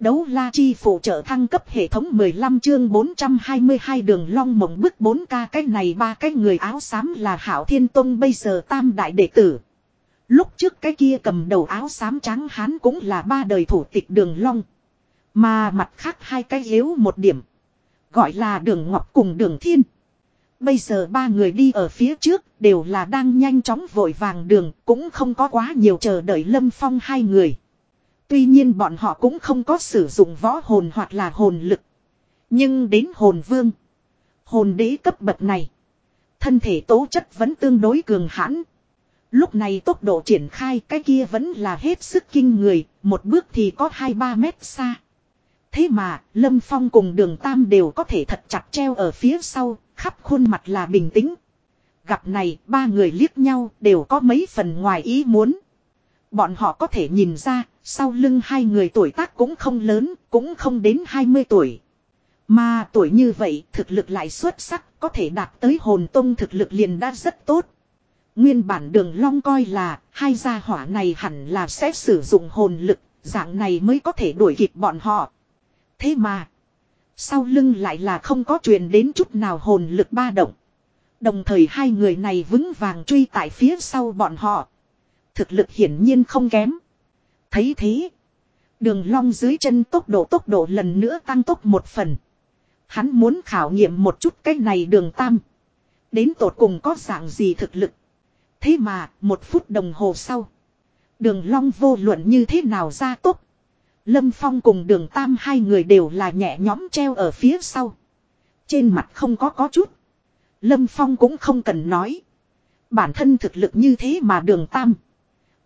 Đấu la chi phụ trợ thăng cấp hệ thống 15 chương 422 đường long mộng bức 4 ca, cái này ba cái người áo xám là hảo thiên tông, bây giờ tam đại đệ tử. Lúc trước cái kia cầm đầu áo xám trắng hán cũng là ba đời thủ tịch đường long. Mà mặt khác hai cái yếu một điểm. Gọi là đường ngọc cùng đường thiên. Bây giờ ba người đi ở phía trước, đều là đang nhanh chóng vội vàng đường, cũng không có quá nhiều chờ đợi lâm phong hai người. Tuy nhiên bọn họ cũng không có sử dụng võ hồn hoặc là hồn lực. Nhưng đến hồn vương. Hồn đế cấp bậc này. Thân thể tố chất vẫn tương đối cường hãn. Lúc này tốc độ triển khai cái kia vẫn là hết sức kinh người. Một bước thì có 2-3 mét xa. Thế mà, Lâm Phong cùng đường Tam đều có thể thật chặt treo ở phía sau. Khắp khuôn mặt là bình tĩnh. Gặp này, ba người liếc nhau đều có mấy phần ngoài ý muốn. Bọn họ có thể nhìn ra sau lưng hai người tuổi tác cũng không lớn, cũng không đến 20 tuổi. Mà tuổi như vậy thực lực lại xuất sắc, có thể đạt tới hồn tông thực lực liền đã rất tốt. Nguyên bản đường long coi là hai gia hỏa này hẳn là sẽ sử dụng hồn lực, dạng này mới có thể đuổi kịp bọn họ. Thế mà, sau lưng lại là không có truyền đến chút nào hồn lực ba động. Đồng thời hai người này vững vàng truy tại phía sau bọn họ. Thực lực hiển nhiên không kém. Thấy thế. Đường long dưới chân tốc độ tốc độ lần nữa tăng tốc một phần. Hắn muốn khảo nghiệm một chút cái này đường tam. Đến tột cùng có dạng gì thực lực. Thế mà, một phút đồng hồ sau. Đường long vô luận như thế nào ra tốc. Lâm Phong cùng đường tam hai người đều là nhẹ nhõm treo ở phía sau. Trên mặt không có có chút. Lâm Phong cũng không cần nói. Bản thân thực lực như thế mà đường tam.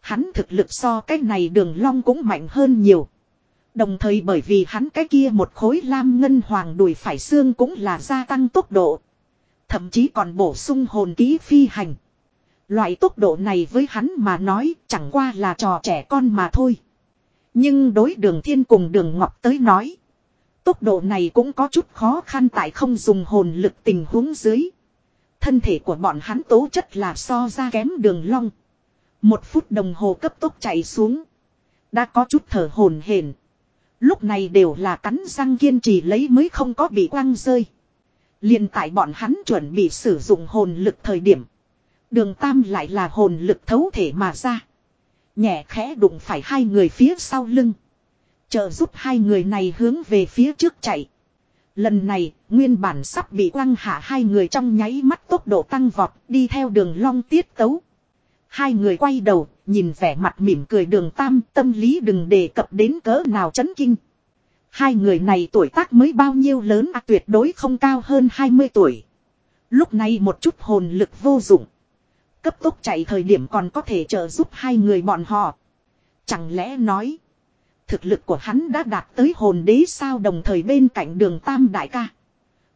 Hắn thực lực so cái này đường long cũng mạnh hơn nhiều. Đồng thời bởi vì hắn cái kia một khối lam ngân hoàng đùi phải xương cũng là gia tăng tốc độ. Thậm chí còn bổ sung hồn ký phi hành. Loại tốc độ này với hắn mà nói chẳng qua là trò trẻ con mà thôi. Nhưng đối đường thiên cùng đường ngọc tới nói. Tốc độ này cũng có chút khó khăn tại không dùng hồn lực tình huống dưới. Thân thể của bọn hắn tố chất là so ra kém đường long. Một phút đồng hồ cấp tốc chạy xuống. Đã có chút thở hồn hển. Lúc này đều là cắn răng kiên trì lấy mới không có bị quăng rơi. liền tại bọn hắn chuẩn bị sử dụng hồn lực thời điểm. Đường Tam lại là hồn lực thấu thể mà ra. Nhẹ khẽ đụng phải hai người phía sau lưng. Trợ giúp hai người này hướng về phía trước chạy. Lần này, nguyên bản sắp bị quăng hạ hai người trong nháy mắt tốc độ tăng vọt đi theo đường long tiết tấu. Hai người quay đầu, nhìn vẻ mặt mỉm cười đường tam tâm lý đừng đề cập đến cỡ nào chấn kinh. Hai người này tuổi tác mới bao nhiêu lớn à tuyệt đối không cao hơn 20 tuổi. Lúc này một chút hồn lực vô dụng. Cấp tốc chạy thời điểm còn có thể trợ giúp hai người bọn họ. Chẳng lẽ nói. Thực lực của hắn đã đạt tới hồn đế sao đồng thời bên cạnh đường tam đại ca.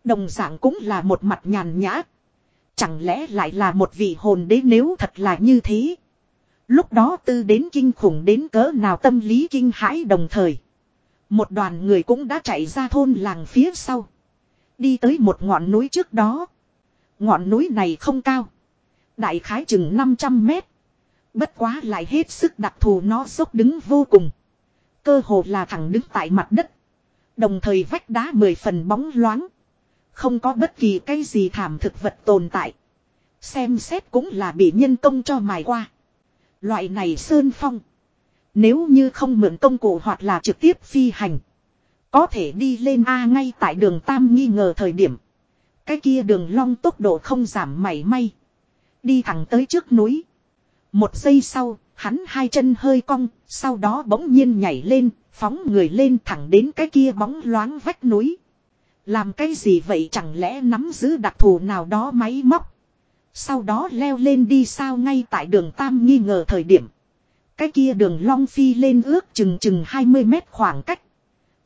Đồng dạng cũng là một mặt nhàn nhã. Chẳng lẽ lại là một vị hồn đế nếu thật là như thế. Lúc đó tư đến kinh khủng đến cỡ nào tâm lý kinh hãi đồng thời. Một đoàn người cũng đã chạy ra thôn làng phía sau. Đi tới một ngọn núi trước đó. Ngọn núi này không cao. Đại khái chừng 500 mét. Bất quá lại hết sức đặc thù nó dốc đứng vô cùng. Cơ hồ là thẳng đứng tại mặt đất. Đồng thời vách đá mười phần bóng loáng. Không có bất kỳ cái gì thảm thực vật tồn tại. Xem xét cũng là bị nhân công cho mài qua. Loại này sơn phong. Nếu như không mượn công cụ hoặc là trực tiếp phi hành. Có thể đi lên A ngay tại đường Tam nghi ngờ thời điểm. Cái kia đường long tốc độ không giảm mảy may. Đi thẳng tới trước núi. Một giây sau, hắn hai chân hơi cong, sau đó bỗng nhiên nhảy lên, phóng người lên thẳng đến cái kia bóng loáng vách núi. Làm cái gì vậy chẳng lẽ nắm giữ đặc thù nào đó máy móc. Sau đó leo lên đi sao ngay tại đường Tam nghi ngờ thời điểm. Cái kia đường long phi lên ước chừng chừng 20 mét khoảng cách.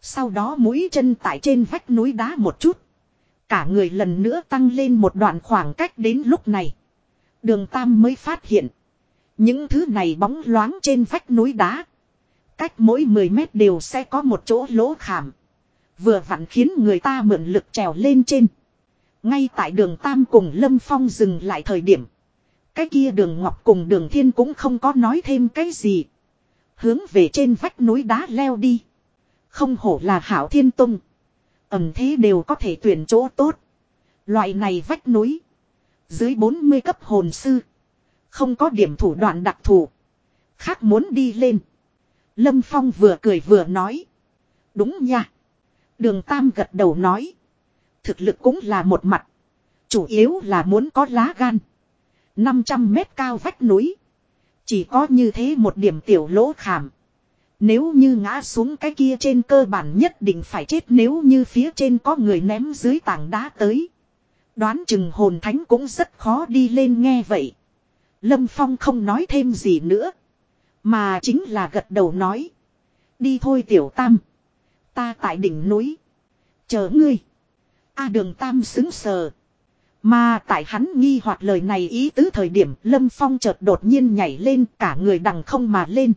Sau đó mũi chân tại trên vách núi đá một chút. Cả người lần nữa tăng lên một đoạn khoảng cách đến lúc này. Đường Tam mới phát hiện. Những thứ này bóng loáng trên vách núi đá. Cách mỗi 10 mét đều sẽ có một chỗ lỗ khảm. Vừa vặn khiến người ta mượn lực trèo lên trên. Ngay tại đường Tam cùng Lâm Phong dừng lại thời điểm. Cái kia đường Ngọc cùng đường Thiên cũng không có nói thêm cái gì. Hướng về trên vách núi đá leo đi. Không hổ là hảo thiên tung. Ẩm thế đều có thể tuyển chỗ tốt. Loại này vách núi. Dưới 40 cấp hồn sư. Không có điểm thủ đoạn đặc thù. Khác muốn đi lên. Lâm Phong vừa cười vừa nói. Đúng nha. Đường Tam gật đầu nói. Thực lực cũng là một mặt. Chủ yếu là muốn có lá gan. 500 mét cao vách núi. Chỉ có như thế một điểm tiểu lỗ khảm. Nếu như ngã xuống cái kia trên cơ bản nhất định phải chết nếu như phía trên có người ném dưới tảng đá tới. Đoán chừng hồn thánh cũng rất khó đi lên nghe vậy. Lâm Phong không nói thêm gì nữa. Mà chính là gật đầu nói. Đi thôi tiểu tam. Ta tại đỉnh núi. Chờ ngươi. A đường tam xứng sờ. Mà tại hắn nghi hoặc lời này ý tứ thời điểm Lâm Phong chợt đột nhiên nhảy lên cả người đằng không mà lên.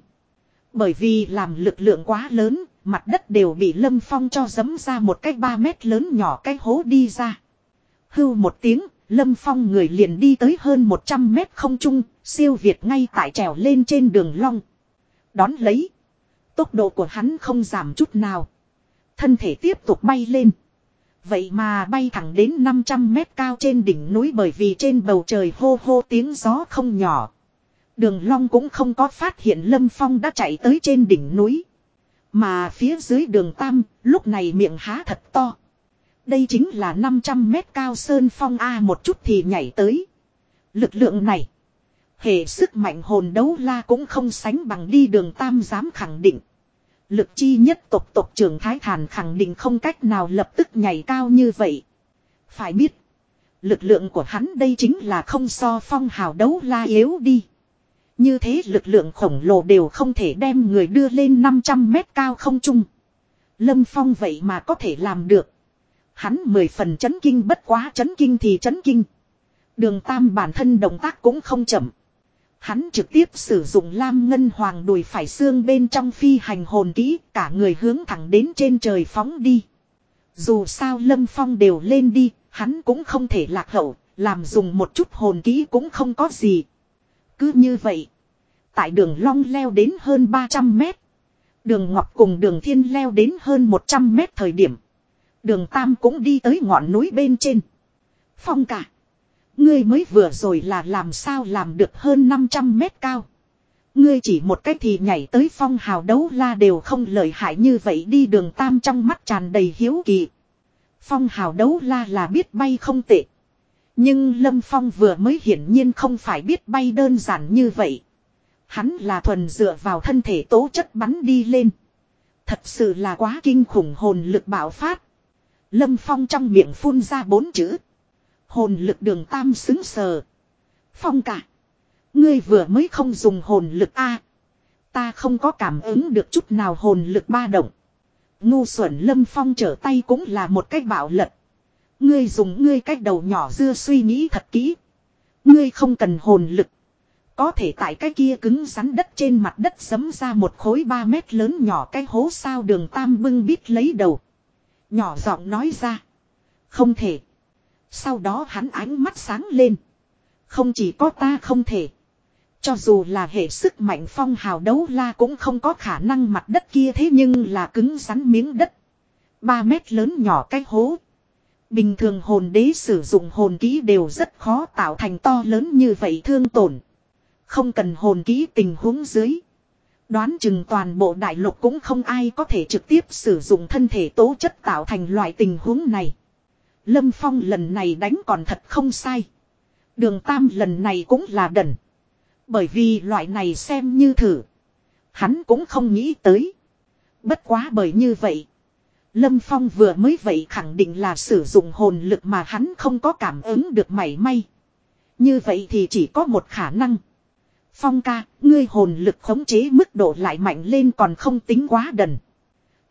Bởi vì làm lực lượng quá lớn, mặt đất đều bị Lâm Phong cho dấm ra một cái ba mét lớn nhỏ cái hố đi ra. Hưu một tiếng, Lâm Phong người liền đi tới hơn 100 mét không trung, siêu việt ngay tại trèo lên trên đường long. Đón lấy. Tốc độ của hắn không giảm chút nào. Thân thể tiếp tục bay lên. Vậy mà bay thẳng đến 500 mét cao trên đỉnh núi bởi vì trên bầu trời hô hô tiếng gió không nhỏ. Đường long cũng không có phát hiện Lâm Phong đã chạy tới trên đỉnh núi. Mà phía dưới đường Tam, lúc này miệng há thật to. Đây chính là 500 mét cao sơn phong A một chút thì nhảy tới. Lực lượng này. Hệ sức mạnh hồn đấu la cũng không sánh bằng đi đường Tam dám khẳng định. Lực chi nhất tộc tộc trưởng Thái Thản khẳng định không cách nào lập tức nhảy cao như vậy. Phải biết. Lực lượng của hắn đây chính là không so phong hào đấu la yếu đi. Như thế lực lượng khổng lồ đều không thể đem người đưa lên 500 mét cao không trung. Lâm Phong vậy mà có thể làm được. Hắn mười phần chấn kinh bất quá chấn kinh thì chấn kinh. Đường Tam bản thân động tác cũng không chậm. Hắn trực tiếp sử dụng lam ngân hoàng đùi phải xương bên trong phi hành hồn kỹ, cả người hướng thẳng đến trên trời phóng đi. Dù sao Lâm Phong đều lên đi, hắn cũng không thể lạc hậu, làm dùng một chút hồn kỹ cũng không có gì. Cứ như vậy, tại đường long leo đến hơn 300 mét. Đường Ngọc cùng đường Thiên leo đến hơn 100 mét thời điểm. Đường Tam cũng đi tới ngọn núi bên trên. Phong cả. Ngươi mới vừa rồi là làm sao làm được hơn 500 mét cao. Ngươi chỉ một cách thì nhảy tới phong hào đấu la đều không lợi hại như vậy đi đường Tam trong mắt tràn đầy hiếu kỳ. Phong hào đấu la là biết bay không tệ. Nhưng Lâm Phong vừa mới hiển nhiên không phải biết bay đơn giản như vậy. Hắn là thuần dựa vào thân thể tố chất bắn đi lên. Thật sự là quá kinh khủng hồn lực bạo phát. Lâm Phong trong miệng phun ra bốn chữ. Hồn lực đường tam xứng sờ. Phong cả. Ngươi vừa mới không dùng hồn lực A. Ta không có cảm ứng được chút nào hồn lực ba động. Ngu xuẩn lâm phong trở tay cũng là một cách bạo lật. Ngươi dùng ngươi cách đầu nhỏ dưa suy nghĩ thật kỹ. Ngươi không cần hồn lực. Có thể tại cái kia cứng rắn đất trên mặt đất sấm ra một khối 3 mét lớn nhỏ cái hố sao đường tam bưng bít lấy đầu. Nhỏ giọng nói ra. Không thể. Sau đó hắn ánh mắt sáng lên. Không chỉ có ta không thể. Cho dù là hệ sức mạnh phong hào đấu la cũng không có khả năng mặt đất kia thế nhưng là cứng rắn miếng đất. 3 mét lớn nhỏ cái hố. Bình thường hồn đế sử dụng hồn kỹ đều rất khó tạo thành to lớn như vậy thương tổn. Không cần hồn kỹ tình huống dưới. Đoán chừng toàn bộ đại lục cũng không ai có thể trực tiếp sử dụng thân thể tố chất tạo thành loại tình huống này. Lâm Phong lần này đánh còn thật không sai. Đường Tam lần này cũng là đần. Bởi vì loại này xem như thử. Hắn cũng không nghĩ tới. Bất quá bởi như vậy. Lâm Phong vừa mới vậy khẳng định là sử dụng hồn lực mà hắn không có cảm ứng được mảy may. Như vậy thì chỉ có một khả năng. Phong ca, ngươi hồn lực khống chế mức độ lại mạnh lên còn không tính quá đần.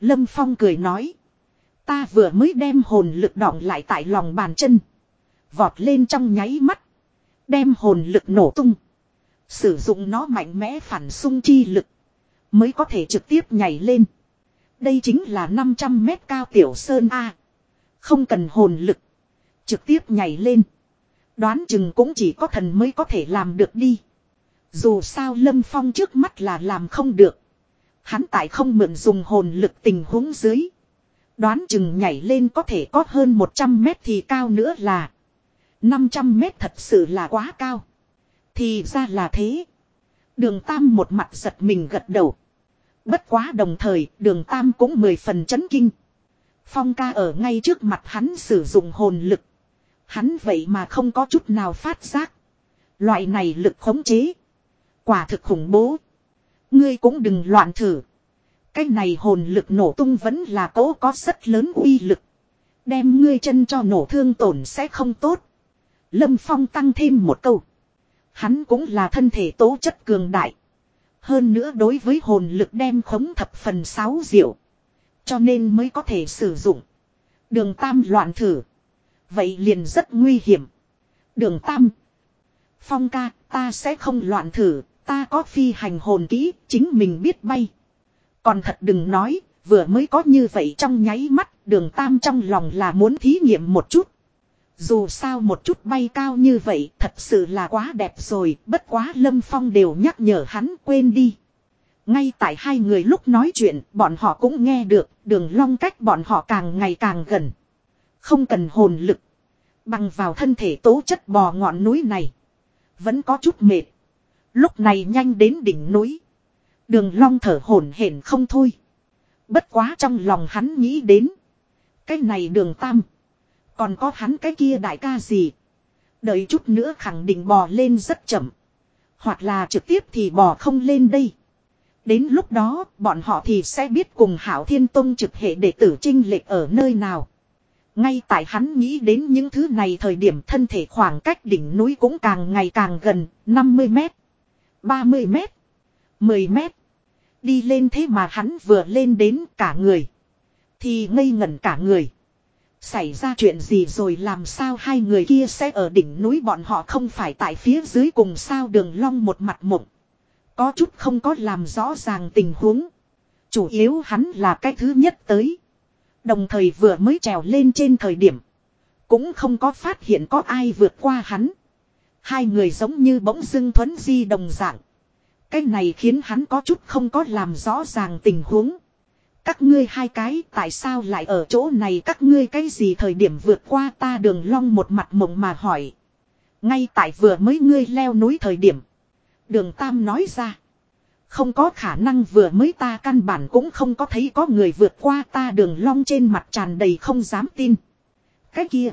Lâm Phong cười nói. Ta vừa mới đem hồn lực đọng lại tại lòng bàn chân. Vọt lên trong nháy mắt. Đem hồn lực nổ tung. Sử dụng nó mạnh mẽ phản xung chi lực. Mới có thể trực tiếp nhảy lên. Đây chính là 500 mét cao tiểu sơn A. Không cần hồn lực. Trực tiếp nhảy lên. Đoán chừng cũng chỉ có thần mới có thể làm được đi. Dù sao Lâm Phong trước mắt là làm không được. Hắn tại không mượn dùng hồn lực tình huống dưới. Đoán chừng nhảy lên có thể có hơn 100 mét thì cao nữa là. 500 mét thật sự là quá cao. Thì ra là thế. Đường Tam một mặt giật mình gật đầu. Bất quá đồng thời, đường Tam cũng mười phần chấn kinh. Phong ca ở ngay trước mặt hắn sử dụng hồn lực. Hắn vậy mà không có chút nào phát giác. Loại này lực khống chế. Quả thực khủng bố. Ngươi cũng đừng loạn thử. Cái này hồn lực nổ tung vẫn là cố có rất lớn uy lực. Đem ngươi chân cho nổ thương tổn sẽ không tốt. Lâm Phong tăng thêm một câu. Hắn cũng là thân thể tố chất cường đại. Hơn nữa đối với hồn lực đem khống thập phần sáu diệu. Cho nên mới có thể sử dụng. Đường Tam loạn thử. Vậy liền rất nguy hiểm. Đường Tam. Phong ca, ta sẽ không loạn thử, ta có phi hành hồn kỹ, chính mình biết bay. Còn thật đừng nói, vừa mới có như vậy trong nháy mắt, đường Tam trong lòng là muốn thí nghiệm một chút. Dù sao một chút bay cao như vậy thật sự là quá đẹp rồi, bất quá Lâm Phong đều nhắc nhở hắn quên đi. Ngay tại hai người lúc nói chuyện, bọn họ cũng nghe được, đường long cách bọn họ càng ngày càng gần. Không cần hồn lực. Bằng vào thân thể tố chất bò ngọn núi này. Vẫn có chút mệt. Lúc này nhanh đến đỉnh núi. Đường long thở hổn hển không thôi. Bất quá trong lòng hắn nghĩ đến. Cái này đường tam. Còn có hắn cái kia đại ca gì. Đợi chút nữa khẳng định bò lên rất chậm. Hoặc là trực tiếp thì bò không lên đây. Đến lúc đó, bọn họ thì sẽ biết cùng Hảo Thiên Tông trực hệ đệ tử trinh lệch ở nơi nào. Ngay tại hắn nghĩ đến những thứ này thời điểm thân thể khoảng cách đỉnh núi cũng càng ngày càng gần, 50 mét, 30 mét, 10 mét. Đi lên thế mà hắn vừa lên đến cả người. Thì ngây ngẩn cả người. Xảy ra chuyện gì rồi làm sao hai người kia sẽ ở đỉnh núi bọn họ không phải tại phía dưới cùng sao đường long một mặt mộng. Có chút không có làm rõ ràng tình huống. Chủ yếu hắn là cái thứ nhất tới. Đồng thời vừa mới trèo lên trên thời điểm. Cũng không có phát hiện có ai vượt qua hắn. Hai người giống như bỗng dưng thuấn di đồng dạng. Cái này khiến hắn có chút không có làm rõ ràng tình huống. Các ngươi hai cái, tại sao lại ở chỗ này các ngươi cái gì thời điểm vượt qua ta đường long một mặt mộng mà hỏi. Ngay tại vừa mới ngươi leo núi thời điểm. Đường Tam nói ra. Không có khả năng vừa mới ta căn bản cũng không có thấy có người vượt qua ta đường long trên mặt tràn đầy không dám tin. Cái kia.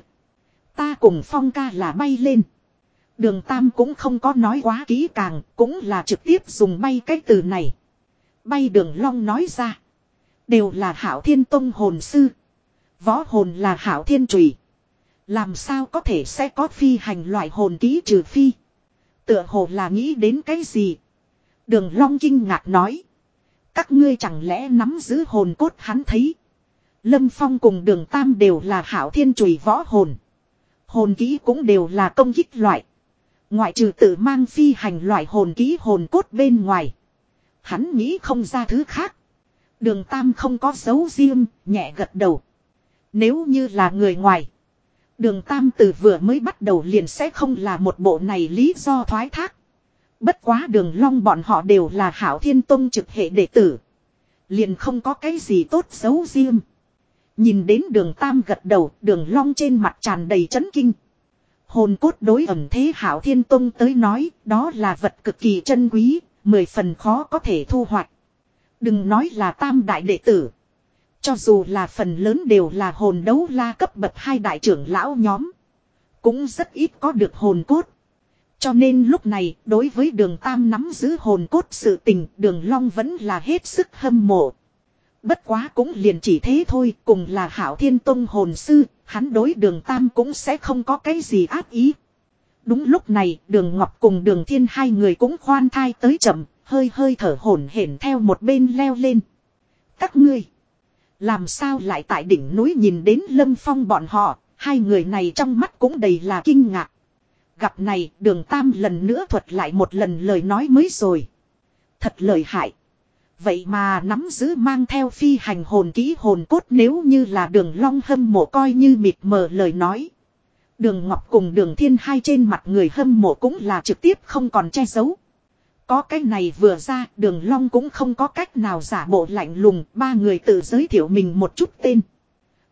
Ta cùng phong ca là bay lên. Đường Tam cũng không có nói quá kỹ càng, cũng là trực tiếp dùng bay cái từ này. Bay đường long nói ra. Đều là hảo thiên tông hồn sư. Võ hồn là hảo thiên trùy. Làm sao có thể sẽ có phi hành loại hồn ký trừ phi. Tựa hồ là nghĩ đến cái gì. Đường long kinh ngạc nói. Các ngươi chẳng lẽ nắm giữ hồn cốt hắn thấy. Lâm Phong cùng đường Tam đều là hảo thiên trùy võ hồn. Hồn ký cũng đều là công kích loại. Ngoại trừ tự mang phi hành loại hồn ký hồn cốt bên ngoài. Hắn nghĩ không ra thứ khác. Đường Tam không có dấu riêng, nhẹ gật đầu. Nếu như là người ngoài. Đường Tam từ vừa mới bắt đầu liền sẽ không là một bộ này lý do thoái thác. Bất quá đường long bọn họ đều là hảo thiên tông trực hệ đệ tử. Liền không có cái gì tốt xấu riêng. Nhìn đến đường Tam gật đầu, đường long trên mặt tràn đầy chấn kinh. Hồn cốt đối ẩm thế hảo thiên tông tới nói, đó là vật cực kỳ chân quý, mười phần khó có thể thu hoạch. Đừng nói là tam đại đệ tử. Cho dù là phần lớn đều là hồn đấu la cấp bậc hai đại trưởng lão nhóm. Cũng rất ít có được hồn cốt. Cho nên lúc này, đối với đường Tam nắm giữ hồn cốt sự tình, đường Long vẫn là hết sức hâm mộ. Bất quá cũng liền chỉ thế thôi, cùng là hảo thiên tông hồn sư, hắn đối đường Tam cũng sẽ không có cái gì ác ý. Đúng lúc này, đường Ngọc cùng đường Thiên hai người cũng khoan thai tới chậm, hơi hơi thở hổn hển theo một bên leo lên. Các ngươi, làm sao lại tại đỉnh núi nhìn đến lâm phong bọn họ, hai người này trong mắt cũng đầy là kinh ngạc. Gặp này, đường Tam lần nữa thuật lại một lần lời nói mới rồi. Thật lời hại. Vậy mà nắm giữ mang theo phi hành hồn ký hồn cốt nếu như là đường long hâm mộ coi như mịt mờ lời nói. Đường Ngọc cùng đường Thiên hai trên mặt người hâm mộ cũng là trực tiếp không còn che giấu. Có cái này vừa ra, đường long cũng không có cách nào giả bộ lạnh lùng. Ba người tự giới thiệu mình một chút tên.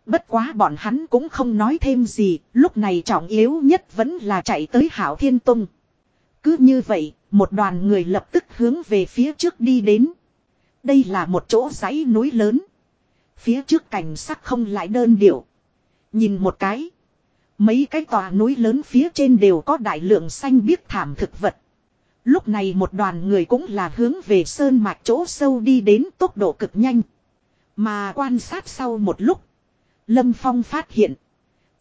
Bất quá bọn hắn cũng không nói thêm gì. Lúc này trọng yếu nhất vẫn là chạy tới hảo thiên tông. Cứ như vậy, một đoàn người lập tức hướng về phía trước đi đến. Đây là một chỗ dãy núi lớn. Phía trước cảnh sắc không lại đơn điệu. Nhìn một cái. Mấy cái tòa núi lớn phía trên đều có đại lượng xanh biếc thảm thực vật. Lúc này một đoàn người cũng là hướng về sơn mạch chỗ sâu đi đến tốc độ cực nhanh. Mà quan sát sau một lúc. Lâm Phong phát hiện.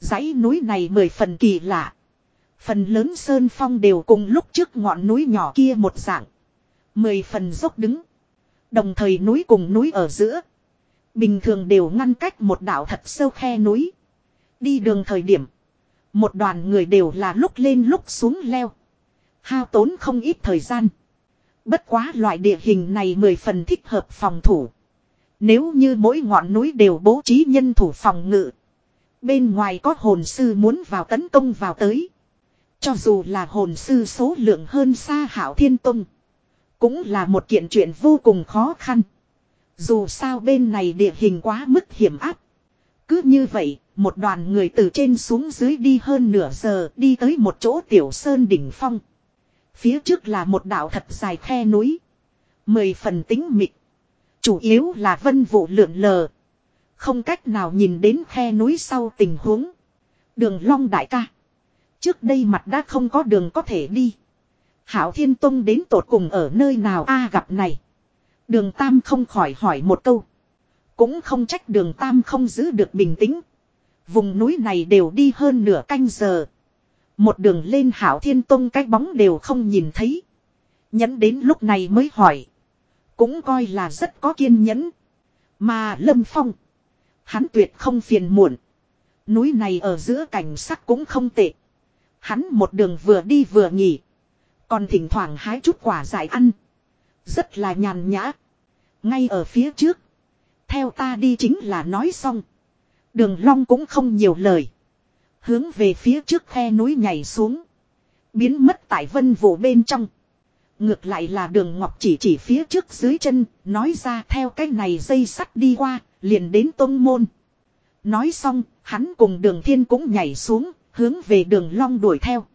dãy núi này mười phần kỳ lạ. Phần lớn sơn phong đều cùng lúc trước ngọn núi nhỏ kia một dạng. Mười phần dốc đứng. Đồng thời núi cùng núi ở giữa. Bình thường đều ngăn cách một đảo thật sâu khe núi. Đi đường thời điểm. Một đoàn người đều là lúc lên lúc xuống leo. Hao tốn không ít thời gian. Bất quá loại địa hình này mười phần thích hợp phòng thủ. Nếu như mỗi ngọn núi đều bố trí nhân thủ phòng ngự. Bên ngoài có hồn sư muốn vào tấn công vào tới. Cho dù là hồn sư số lượng hơn xa hảo thiên tông. Cũng là một kiện chuyện vô cùng khó khăn. Dù sao bên này địa hình quá mức hiểm áp. Cứ như vậy, một đoàn người từ trên xuống dưới đi hơn nửa giờ đi tới một chỗ tiểu sơn đỉnh phong. Phía trước là một đảo thật dài khe núi. Mười phần tính mịt. Chủ yếu là vân vụ lượn lờ. Không cách nào nhìn đến khe núi sau tình huống. Đường long đại ca. Trước đây mặt đã không có đường có thể đi. Hảo Thiên Tông đến tột cùng ở nơi nào a, gặp này. Đường Tam không khỏi hỏi một câu. Cũng không trách đường Tam không giữ được bình tĩnh. Vùng núi này đều đi hơn nửa canh giờ. Một đường lên Hảo Thiên Tông cái bóng đều không nhìn thấy. Nhẫn đến lúc này mới hỏi. Cũng coi là rất có kiên nhẫn. Mà Lâm Phong. Hắn tuyệt không phiền muộn. Núi này ở giữa cảnh sắc cũng không tệ. Hắn một đường vừa đi vừa nghỉ. Còn thỉnh thoảng hái chút quả dại ăn. Rất là nhàn nhã. Ngay ở phía trước. Theo ta đi chính là nói xong. Đường long cũng không nhiều lời. Hướng về phía trước khe núi nhảy xuống. Biến mất tại vân vụ bên trong. Ngược lại là đường ngọc chỉ chỉ phía trước dưới chân. Nói ra theo cái này dây sắt đi qua. Liền đến tông môn. Nói xong, hắn cùng đường thiên cũng nhảy xuống. Hướng về đường long đuổi theo.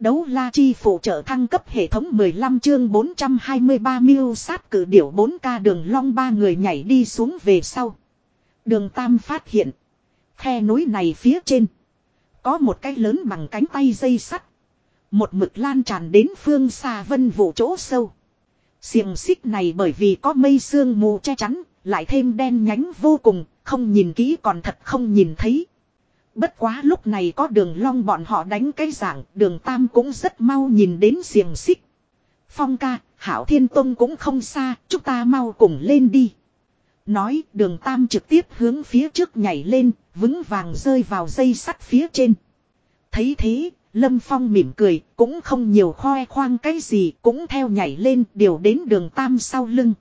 Đấu la chi phụ trợ thăng cấp hệ thống 15 chương 423 miêu sát cử điểu 4K đường long ba người nhảy đi xuống về sau. Đường Tam phát hiện. Khe núi này phía trên. Có một cái lớn bằng cánh tay dây sắt. Một mực lan tràn đến phương xa vân vụ chỗ sâu. Xiềng xích này bởi vì có mây sương mù che chắn, lại thêm đen nhánh vô cùng, không nhìn kỹ còn thật không nhìn thấy. Bất quá lúc này có đường long bọn họ đánh cái dạng, đường tam cũng rất mau nhìn đến xiềng xích. Phong ca, hảo thiên tông cũng không xa, chúng ta mau cùng lên đi. Nói đường tam trực tiếp hướng phía trước nhảy lên, vững vàng rơi vào dây sắt phía trên. Thấy thế, Lâm Phong mỉm cười, cũng không nhiều khoe khoang cái gì, cũng theo nhảy lên, điều đến đường tam sau lưng.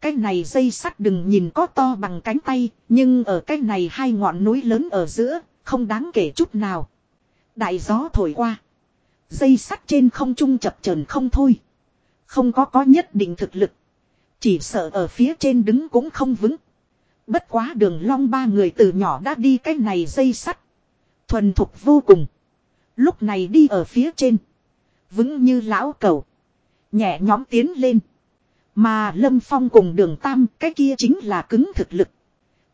Cái này dây sắt đừng nhìn có to bằng cánh tay, nhưng ở cái này hai ngọn núi lớn ở giữa, không đáng kể chút nào. Đại gió thổi qua. Dây sắt trên không trung chập chờn không thôi. Không có có nhất định thực lực. Chỉ sợ ở phía trên đứng cũng không vững. Bất quá đường long ba người từ nhỏ đã đi cái này dây sắt. Thuần thục vô cùng. Lúc này đi ở phía trên. Vững như lão cầu. Nhẹ nhóm tiến lên. Mà Lâm Phong cùng đường Tam cái kia chính là cứng thực lực.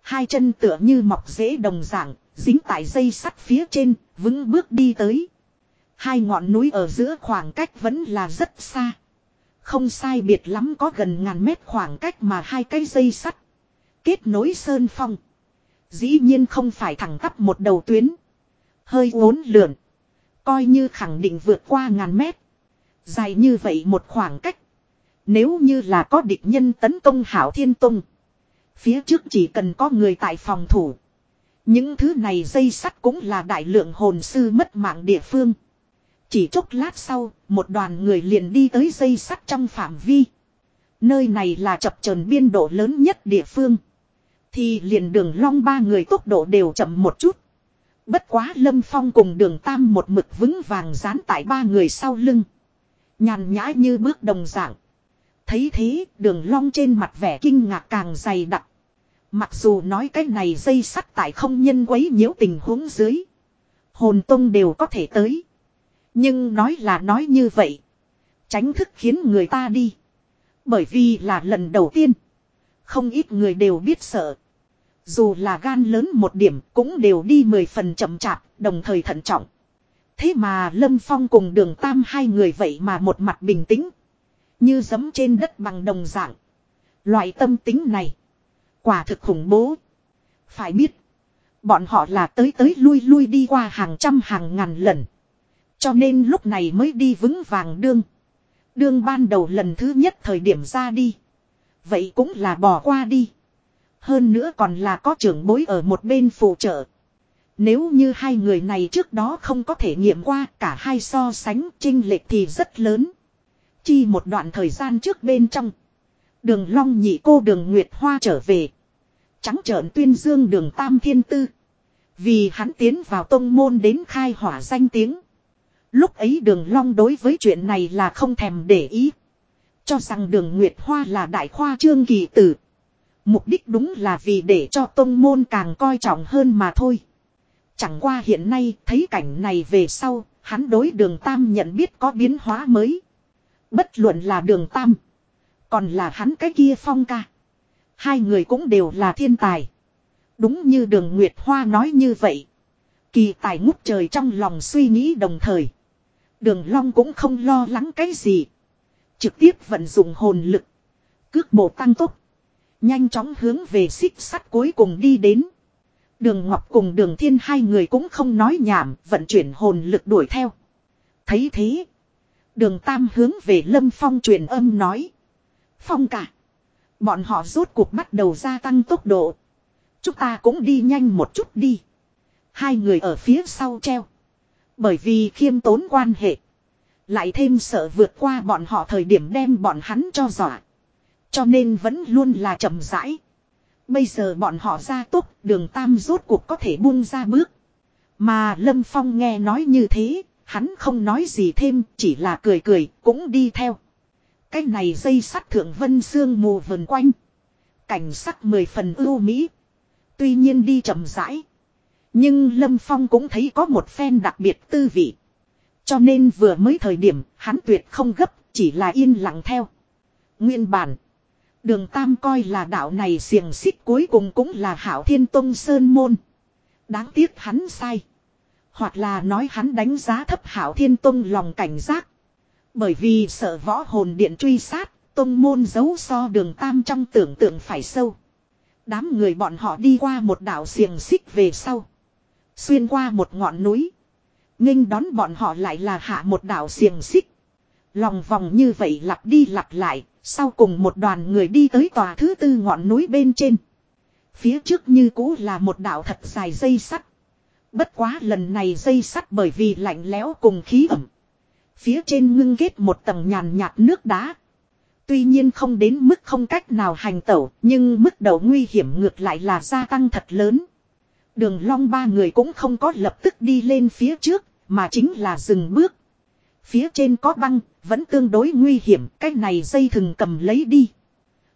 Hai chân tựa như mọc dễ đồng dạng, dính tại dây sắt phía trên, vững bước đi tới. Hai ngọn núi ở giữa khoảng cách vẫn là rất xa. Không sai biệt lắm có gần ngàn mét khoảng cách mà hai cái dây sắt. Kết nối sơn phong. Dĩ nhiên không phải thẳng tắp một đầu tuyến. Hơi uốn lượn. Coi như khẳng định vượt qua ngàn mét. Dài như vậy một khoảng cách. Nếu như là có địch nhân tấn công hảo thiên tông. Phía trước chỉ cần có người tại phòng thủ. Những thứ này dây sắt cũng là đại lượng hồn sư mất mạng địa phương. Chỉ chốc lát sau, một đoàn người liền đi tới dây sắt trong phạm vi. Nơi này là chập trần biên độ lớn nhất địa phương. Thì liền đường long ba người tốc độ đều chậm một chút. Bất quá lâm phong cùng đường tam một mực vững vàng dán tại ba người sau lưng. Nhàn nhã như bước đồng dạng. Thấy thế đường long trên mặt vẻ kinh ngạc càng dày đặc. Mặc dù nói cái này dây sắt tại không nhân quấy nhiễu tình huống dưới. Hồn tông đều có thể tới. Nhưng nói là nói như vậy. Tránh thức khiến người ta đi. Bởi vì là lần đầu tiên. Không ít người đều biết sợ. Dù là gan lớn một điểm cũng đều đi mười phần chậm chạp, đồng thời thận trọng. Thế mà Lâm Phong cùng đường Tam hai người vậy mà một mặt bình tĩnh. Như giấm trên đất bằng đồng dạng. Loại tâm tính này. Quả thực khủng bố. Phải biết. Bọn họ là tới tới lui lui đi qua hàng trăm hàng ngàn lần. Cho nên lúc này mới đi vững vàng đương. Đương ban đầu lần thứ nhất thời điểm ra đi. Vậy cũng là bỏ qua đi. Hơn nữa còn là có trưởng bối ở một bên phụ trợ. Nếu như hai người này trước đó không có thể nghiệm qua cả hai so sánh trinh lệch thì rất lớn. Chi một đoạn thời gian trước bên trong. Đường long nhị cô, đường Nguyệt Hoa trở về. Trắng trợn tuyên dương đường Tam Thiên Tư. Vì hắn tiến vào tông môn đến khai hỏa danh tiếng. Lúc ấy đường long đối với chuyện này là không thèm để ý. Cho rằng đường Nguyệt Hoa là đại khoa trương kỳ tử. Mục đích đúng là vì để cho tông môn càng coi trọng hơn mà thôi. Chẳng qua hiện nay thấy cảnh này về sau, hắn đối đường Tam nhận biết có biến hóa mới. Bất luận là đường Tam, còn là hắn cái kia phong ca. Hai người cũng đều là thiên tài. Đúng như đường Nguyệt Hoa nói như vậy. Kỳ tài ngút trời trong lòng suy nghĩ đồng thời. Đường Long cũng không lo lắng cái gì. Trực tiếp vận dụng hồn lực. Cước bộ tăng tốc. Nhanh chóng hướng về xích sắt cuối cùng đi đến. Đường Ngọc cùng đường Thiên hai người cũng không nói nhảm, vận chuyển hồn lực đuổi theo. Thấy thế. Đường Tam hướng về Lâm Phong truyền âm nói. Phong cả. Bọn họ rốt cuộc bắt đầu gia tăng tốc độ. Chúng ta cũng đi nhanh một chút đi. Hai người ở phía sau treo. Bởi vì khiêm tốn quan hệ. Lại thêm sợ vượt qua bọn họ thời điểm đem bọn hắn cho dọa. Cho nên vẫn luôn là chậm rãi. Bây giờ bọn họ ra tốt đường tam rốt cuộc có thể buông ra bước. Mà Lâm Phong nghe nói như thế, hắn không nói gì thêm, chỉ là cười cười, cũng đi theo. Cái này dây sắt thượng vân xương mù vần quanh. Cảnh sắc mười phần ưu mỹ. Tuy nhiên đi chậm rãi. Nhưng Lâm Phong cũng thấy có một phen đặc biệt tư vị. Cho nên vừa mới thời điểm, hắn tuyệt không gấp, chỉ là yên lặng theo. Nguyên bản. Đường Tam coi là đạo này xiềng xích cuối cùng cũng là Hảo Thiên Tông Sơn Môn. Đáng tiếc hắn sai. Hoặc là nói hắn đánh giá thấp Hảo Thiên Tông lòng cảnh giác. Bởi vì sợ võ hồn điện truy sát, Tông Môn giấu so đường Tam trong tưởng tượng phải sâu. Đám người bọn họ đi qua một đảo xiềng xích về sau. Xuyên qua một ngọn núi. nghênh đón bọn họ lại là hạ một đảo xiềng xích. Lòng vòng như vậy lặp đi lặp lại, sau cùng một đoàn người đi tới tòa thứ tư ngọn núi bên trên. Phía trước như cũ là một đảo thật dài dây sắt. Bất quá lần này dây sắt bởi vì lạnh lẽo cùng khí ẩm. Phía trên ngưng kết một tầng nhàn nhạt nước đá. Tuy nhiên không đến mức không cách nào hành tẩu, nhưng mức độ nguy hiểm ngược lại là gia tăng thật lớn. Đường long ba người cũng không có lập tức đi lên phía trước, mà chính là dừng bước. Phía trên có băng, vẫn tương đối nguy hiểm, cái này dây thừng cầm lấy đi.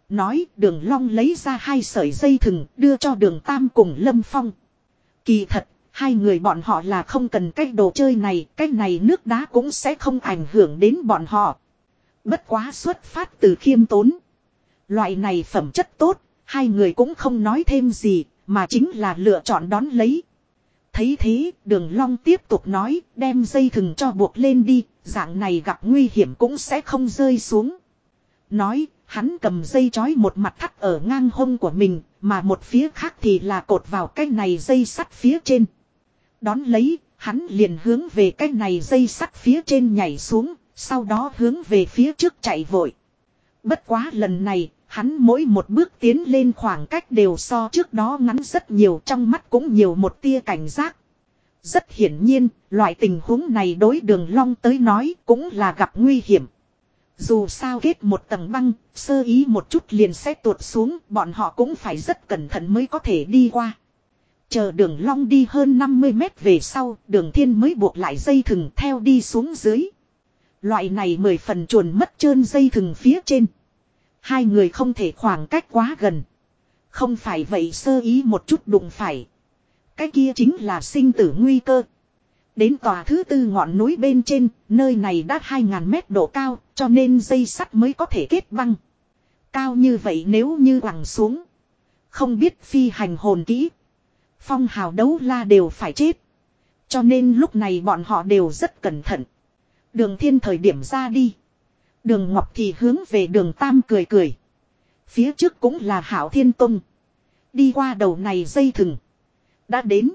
Nói đường long lấy ra hai sợi dây thừng đưa cho đường tam cùng lâm phong. Kỳ thật, hai người bọn họ là không cần cái đồ chơi này, cái này nước đá cũng sẽ không ảnh hưởng đến bọn họ. Bất quá xuất phát từ khiêm tốn. Loại này phẩm chất tốt, hai người cũng không nói thêm gì, mà chính là lựa chọn đón lấy. Thấy thế, đường long tiếp tục nói, đem dây thừng cho buộc lên đi, dạng này gặp nguy hiểm cũng sẽ không rơi xuống. Nói, hắn cầm dây chói một mặt thắt ở ngang hông của mình, mà một phía khác thì là cột vào cái này dây sắt phía trên. Đón lấy, hắn liền hướng về cái này dây sắt phía trên nhảy xuống, sau đó hướng về phía trước chạy vội. Bất quá lần này, hắn mỗi một bước tiến lên khoảng cách đều so trước đó ngắn rất nhiều trong mắt cũng nhiều một tia cảnh giác. Rất hiển nhiên, loại tình huống này đối đường long tới nói cũng là gặp nguy hiểm. Dù sao kết một tầng băng, sơ ý một chút liền sẽ tuột xuống, bọn họ cũng phải rất cẩn thận mới có thể đi qua. Chờ đường long đi hơn 50 mét về sau, đường thiên mới buộc lại dây thừng theo đi xuống dưới. Loại này mười phần chuồn mất trơn dây thừng phía trên. Hai người không thể khoảng cách quá gần. Không phải vậy sơ ý một chút đụng phải. Cái kia chính là sinh tử nguy cơ. Đến tòa thứ tư ngọn núi bên trên, nơi này đã 2.000 mét độ cao, cho nên dây sắt mới có thể kết băng. Cao như vậy nếu như quẳng xuống. Không biết phi hành hồn kỹ. Phong hào đấu la đều phải chết. Cho nên lúc này bọn họ đều rất cẩn thận. Đường thiên thời điểm ra đi. Đường Ngọc thì hướng về đường Tam cười cười. Phía trước cũng là Hảo Thiên Tông. Đi qua đầu này dây thừng. Đã đến.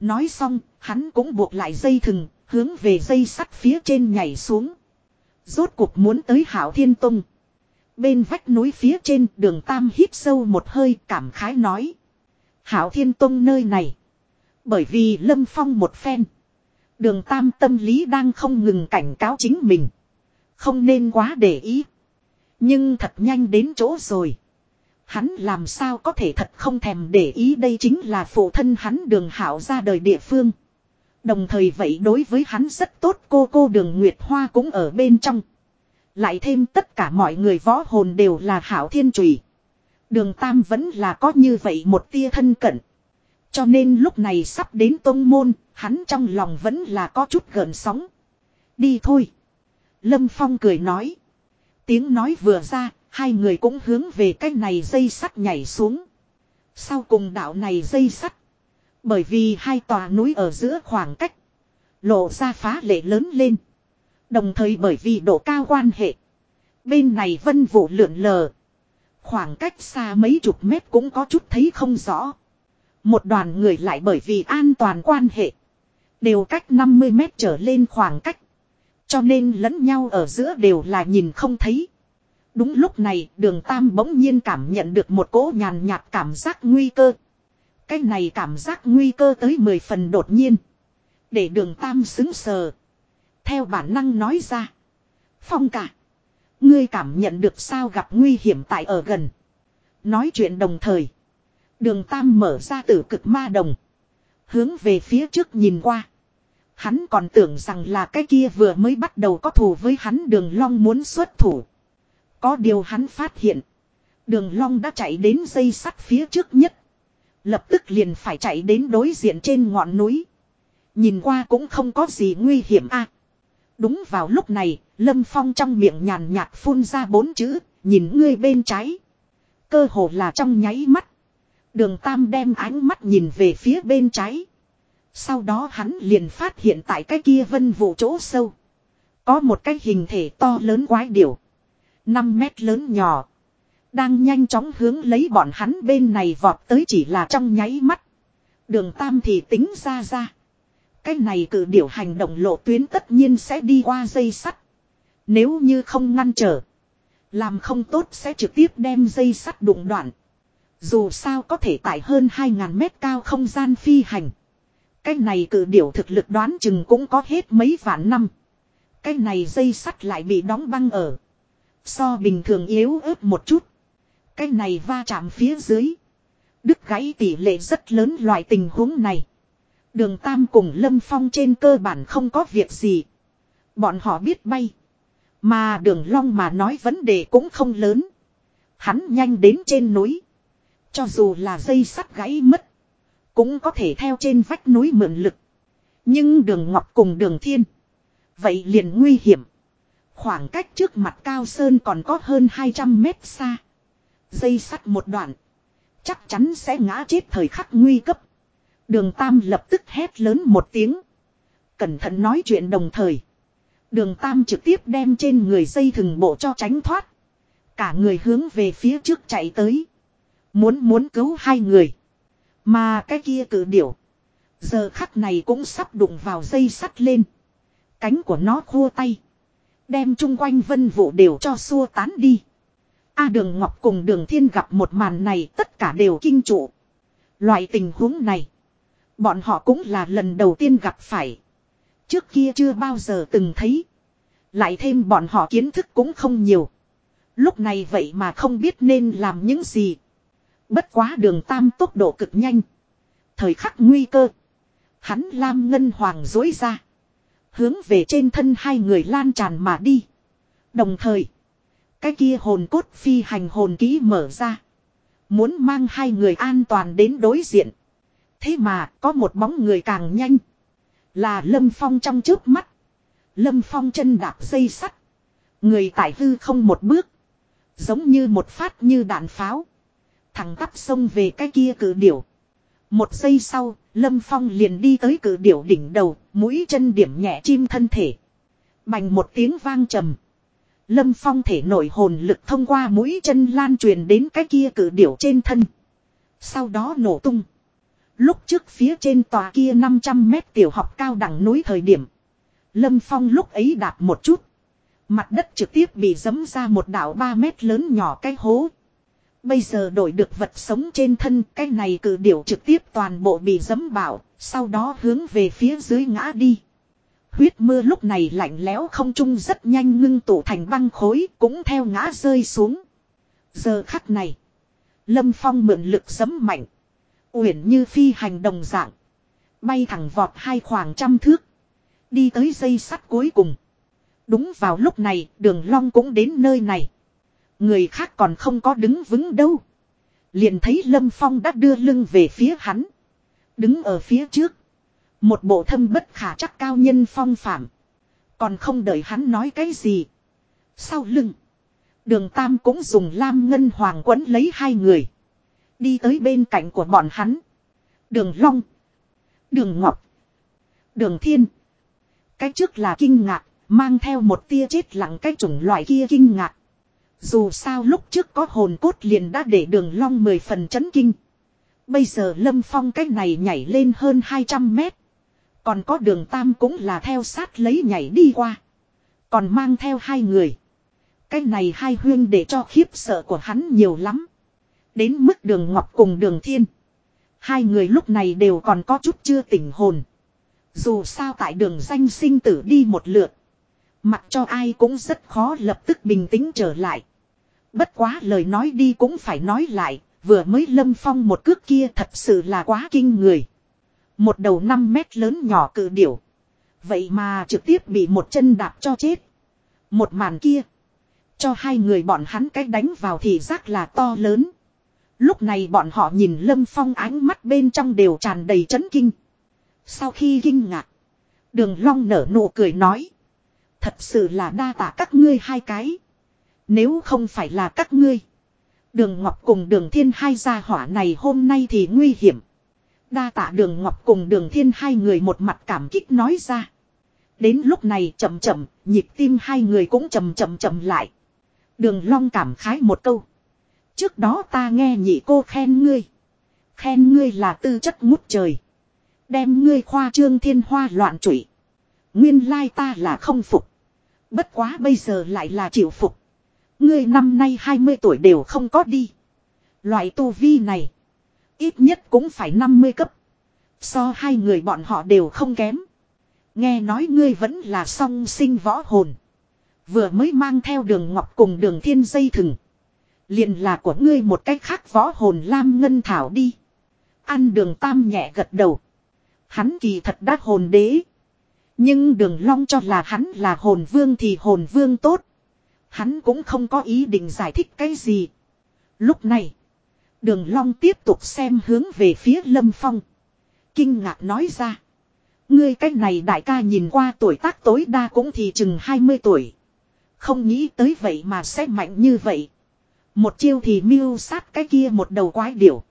Nói xong, hắn cũng buộc lại dây thừng, hướng về dây sắt phía trên nhảy xuống. Rốt cuộc muốn tới Hảo Thiên Tông. Bên vách núi phía trên đường Tam hít sâu một hơi cảm khái nói. Hảo Thiên Tông nơi này. Bởi vì Lâm Phong một phen. Đường Tam tâm lý đang không ngừng cảnh cáo chính mình. Không nên quá để ý. Nhưng thật nhanh đến chỗ rồi. Hắn làm sao có thể thật không thèm để ý đây chính là phụ thân hắn đường hảo ra đời địa phương. Đồng thời vậy đối với hắn rất tốt, cô cô đường Nguyệt Hoa cũng ở bên trong. Lại thêm tất cả mọi người võ hồn đều là hảo thiên trùy. Đường Tam vẫn là có như vậy một tia thân cận. Cho nên lúc này sắp đến tông môn, hắn trong lòng vẫn là có chút gần sóng. Đi thôi. Lâm Phong cười nói. Tiếng nói vừa ra, hai người cũng hướng về cái này dây sắt nhảy xuống. Sau cùng đạo này dây sắt. Bởi vì hai tòa núi ở giữa khoảng cách. Lộ ra phá lệ lớn lên. Đồng thời bởi vì độ cao quan hệ. Bên này vân vụ lượn lờ. Khoảng cách xa mấy chục mét cũng có chút thấy không rõ. Một đoàn người lại bởi vì an toàn quan hệ. Đều cách 50 mét trở lên khoảng cách. Cho nên lẫn nhau ở giữa đều là nhìn không thấy. Đúng lúc này, đường Tam bỗng nhiên cảm nhận được một cỗ nhàn nhạt cảm giác nguy cơ. Cái này cảm giác nguy cơ tới 10 phần đột nhiên. Để đường Tam xứng sờ. Theo bản năng nói ra. Phong cả. Ngươi cảm nhận được sao gặp nguy hiểm tại ở gần. Nói chuyện đồng thời. Đường Tam mở ra tử cực ma đồng. Hướng về phía trước nhìn qua. Hắn còn tưởng rằng là cái kia vừa mới bắt đầu có thù với hắn đường long muốn xuất thủ. Có điều hắn phát hiện. Đường long đã chạy đến dây sắt phía trước nhất. Lập tức liền phải chạy đến đối diện trên ngọn núi. Nhìn qua cũng không có gì nguy hiểm a. đúng vào lúc này, Lâm Phong trong miệng nhàn nhạt phun ra bốn chữ, nhìn ngươi bên trái. Cơ hồ là trong nháy mắt. Đường Tam đem ánh mắt nhìn về phía bên trái. Sau đó hắn liền phát hiện tại cái kia vân vụ chỗ sâu. Có một cái hình thể to lớn quái điểu. 5 mét lớn nhỏ. Đang nhanh chóng hướng lấy bọn hắn bên này vọt tới chỉ là trong nháy mắt. Đường Tam thì tính ra ra. Cái này cử điểu hành động lộ tuyến tất nhiên sẽ đi qua dây sắt. Nếu như không ngăn trở. Làm không tốt sẽ trực tiếp đem dây sắt đụng đoạn. Dù sao có thể tại hơn 2.000 mét cao không gian phi hành. Cái này cử điểu thực lực đoán chừng cũng có hết mấy vạn năm. Cái này dây sắt lại bị đóng băng ở. So bình thường yếu ớt một chút. Cái này va chạm phía dưới. Đứt gãy tỷ lệ rất lớn loại tình huống này. Đường Tam cùng Lâm Phong trên cơ bản không có việc gì. Bọn họ biết bay. Mà đường Long mà nói vấn đề cũng không lớn. Hắn nhanh đến trên núi. Cho dù là dây sắt gãy mất. Cũng có thể theo trên vách núi mượn lực. Nhưng đường Ngọc cùng đường Thiên. Vậy liền nguy hiểm. Khoảng cách trước mặt Cao Sơn còn có hơn 200 mét xa. Dây sắt một đoạn. Chắc chắn sẽ ngã chết thời khắc nguy cấp. Đường Tam lập tức hét lớn một tiếng. Cẩn thận nói chuyện đồng thời. Đường Tam trực tiếp đem trên người dây thừng bộ cho tránh thoát. Cả người hướng về phía trước chạy tới. Muốn muốn cứu hai người. Mà cái kia cử điểu. Giờ khắc này cũng sắp đụng vào dây sắt lên. Cánh của nó khua tay. Đem chung quanh vân vụ đều cho xua tán đi. A đường Ngọc cùng đường Thiên gặp một màn này tất cả đều kinh trụ. Loại tình huống này. Bọn họ cũng là lần đầu tiên gặp phải. Trước kia chưa bao giờ từng thấy. Lại thêm bọn họ kiến thức cũng không nhiều. Lúc này vậy mà không biết nên làm những gì. Bất quá đường tam tốc độ cực nhanh. Thời khắc nguy cơ. Hắn lam ngân hoàng dối ra. Hướng về trên thân hai người lan tràn mà đi. Đồng thời. Cái kia hồn cốt phi hành hồn ký mở ra. Muốn mang hai người an toàn đến đối diện. Thế mà có một bóng người càng nhanh. Là Lâm Phong trong trước mắt. Lâm Phong chân đạp dây sắt. Người tải hư không một bước. Giống như một phát như đạn pháo. Thẳng tắp sông về cái kia cử điểu. Một giây sau, Lâm Phong liền đi tới cử điểu đỉnh đầu, mũi chân điểm nhẹ chim thân thể. Bành một tiếng vang trầm. Lâm Phong thể nổi hồn lực thông qua mũi chân lan truyền đến cái kia cử điểu trên thân. Sau đó nổ tung. Lúc trước phía trên tòa kia 500 mét tiểu học cao đẳng núi thời điểm. Lâm Phong lúc ấy đạp một chút. Mặt đất trực tiếp bị dấm ra một đảo 3 mét lớn nhỏ cái hố. Bây giờ đổi được vật sống trên thân cái này cử điểu trực tiếp toàn bộ bị dấm bảo, sau đó hướng về phía dưới ngã đi. Huyết mưa lúc này lạnh lẽo không trung rất nhanh ngưng tụ thành băng khối cũng theo ngã rơi xuống. Giờ khắc này, Lâm Phong mượn lực dấm mạnh. Uyển như phi hành đồng dạng. Bay thẳng vọt hai khoảng trăm thước. Đi tới dây sắt cuối cùng. Đúng vào lúc này, đường long cũng đến nơi này. Người khác còn không có đứng vững đâu. Liền thấy Lâm Phong đã đưa lưng về phía hắn. Đứng ở phía trước. Một bộ thâm bất khả chắc cao nhân phong phạm. Còn không đợi hắn nói cái gì. Sau lưng. Đường Tam cũng dùng lam ngân hoàng quấn lấy hai người. Đi tới bên cạnh của bọn hắn. Đường Long. Đường Ngọc. Đường Thiên. Cái trước là kinh ngạc. Mang theo một tia chết lặng cái chủng loại kia kinh ngạc. Dù sao lúc trước có hồn cốt liền đã để đường long mười phần chấn kinh. Bây giờ lâm phong cái này nhảy lên hơn 200 mét. Còn có đường tam cũng là theo sát lấy nhảy đi qua. Còn mang theo hai người. Cái này hai huyên để cho khiếp sợ của hắn nhiều lắm. Đến mức đường ngọc cùng đường thiên. Hai người lúc này đều còn có chút chưa tỉnh hồn. Dù sao tại đường danh sinh tử đi một lượt. Mặc cho ai cũng rất khó lập tức bình tĩnh trở lại. Bất quá lời nói đi cũng phải nói lại, vừa mới lâm phong một cước kia thật sự là quá kinh người. Một đầu 5 mét lớn nhỏ cự điểu. Vậy mà trực tiếp bị một chân đạp cho chết. Một màn kia. Cho hai người bọn hắn cách đánh vào thì giác là to lớn. Lúc này bọn họ nhìn Lâm Phong ánh mắt bên trong đều tràn đầy chấn kinh. Sau khi kinh ngạc. Đường Long nở nụ cười nói. Thật sự là đa tạ các ngươi hai cái. Nếu không phải là các ngươi. Đường Ngọc cùng đường thiên hai gia hỏa này hôm nay thì nguy hiểm. Đa tạ đường Ngọc cùng đường thiên hai người một mặt cảm kích nói ra. Đến lúc này chậm chậm, nhịp tim hai người cũng chậm chậm chậm lại. Đường Long cảm khái một câu. Trước đó ta nghe nhị cô khen ngươi. Khen ngươi là tư chất ngút trời. Đem ngươi khoa trương thiên hoa loạn trụy. Nguyên lai ta là không phục. Bất quá bây giờ lại là chịu phục. Ngươi năm nay 20 tuổi đều không có đi. Loại tu vi này. Ít nhất cũng phải 50 cấp. So hai người bọn họ đều không kém. Nghe nói ngươi vẫn là song sinh võ hồn. Vừa mới mang theo đường ngọc cùng đường thiên dây thừng. Liền là của ngươi một cách khác võ hồn lam ngân thảo đi. Ăn đường tam nhẹ gật đầu. Hắn kỳ thật đã hồn đế. Nhưng đường long cho là hắn là hồn vương thì hồn vương tốt. Hắn cũng không có ý định giải thích cái gì. Lúc này. Đường long tiếp tục xem hướng về phía lâm phong. Kinh ngạc nói ra. Ngươi cái này đại ca nhìn qua tuổi tác tối đa cũng thì chừng 20 tuổi. Không nghĩ tới vậy mà sẽ mạnh như vậy. Một chiêu thì mưu sát cái kia một đầu quái điểu.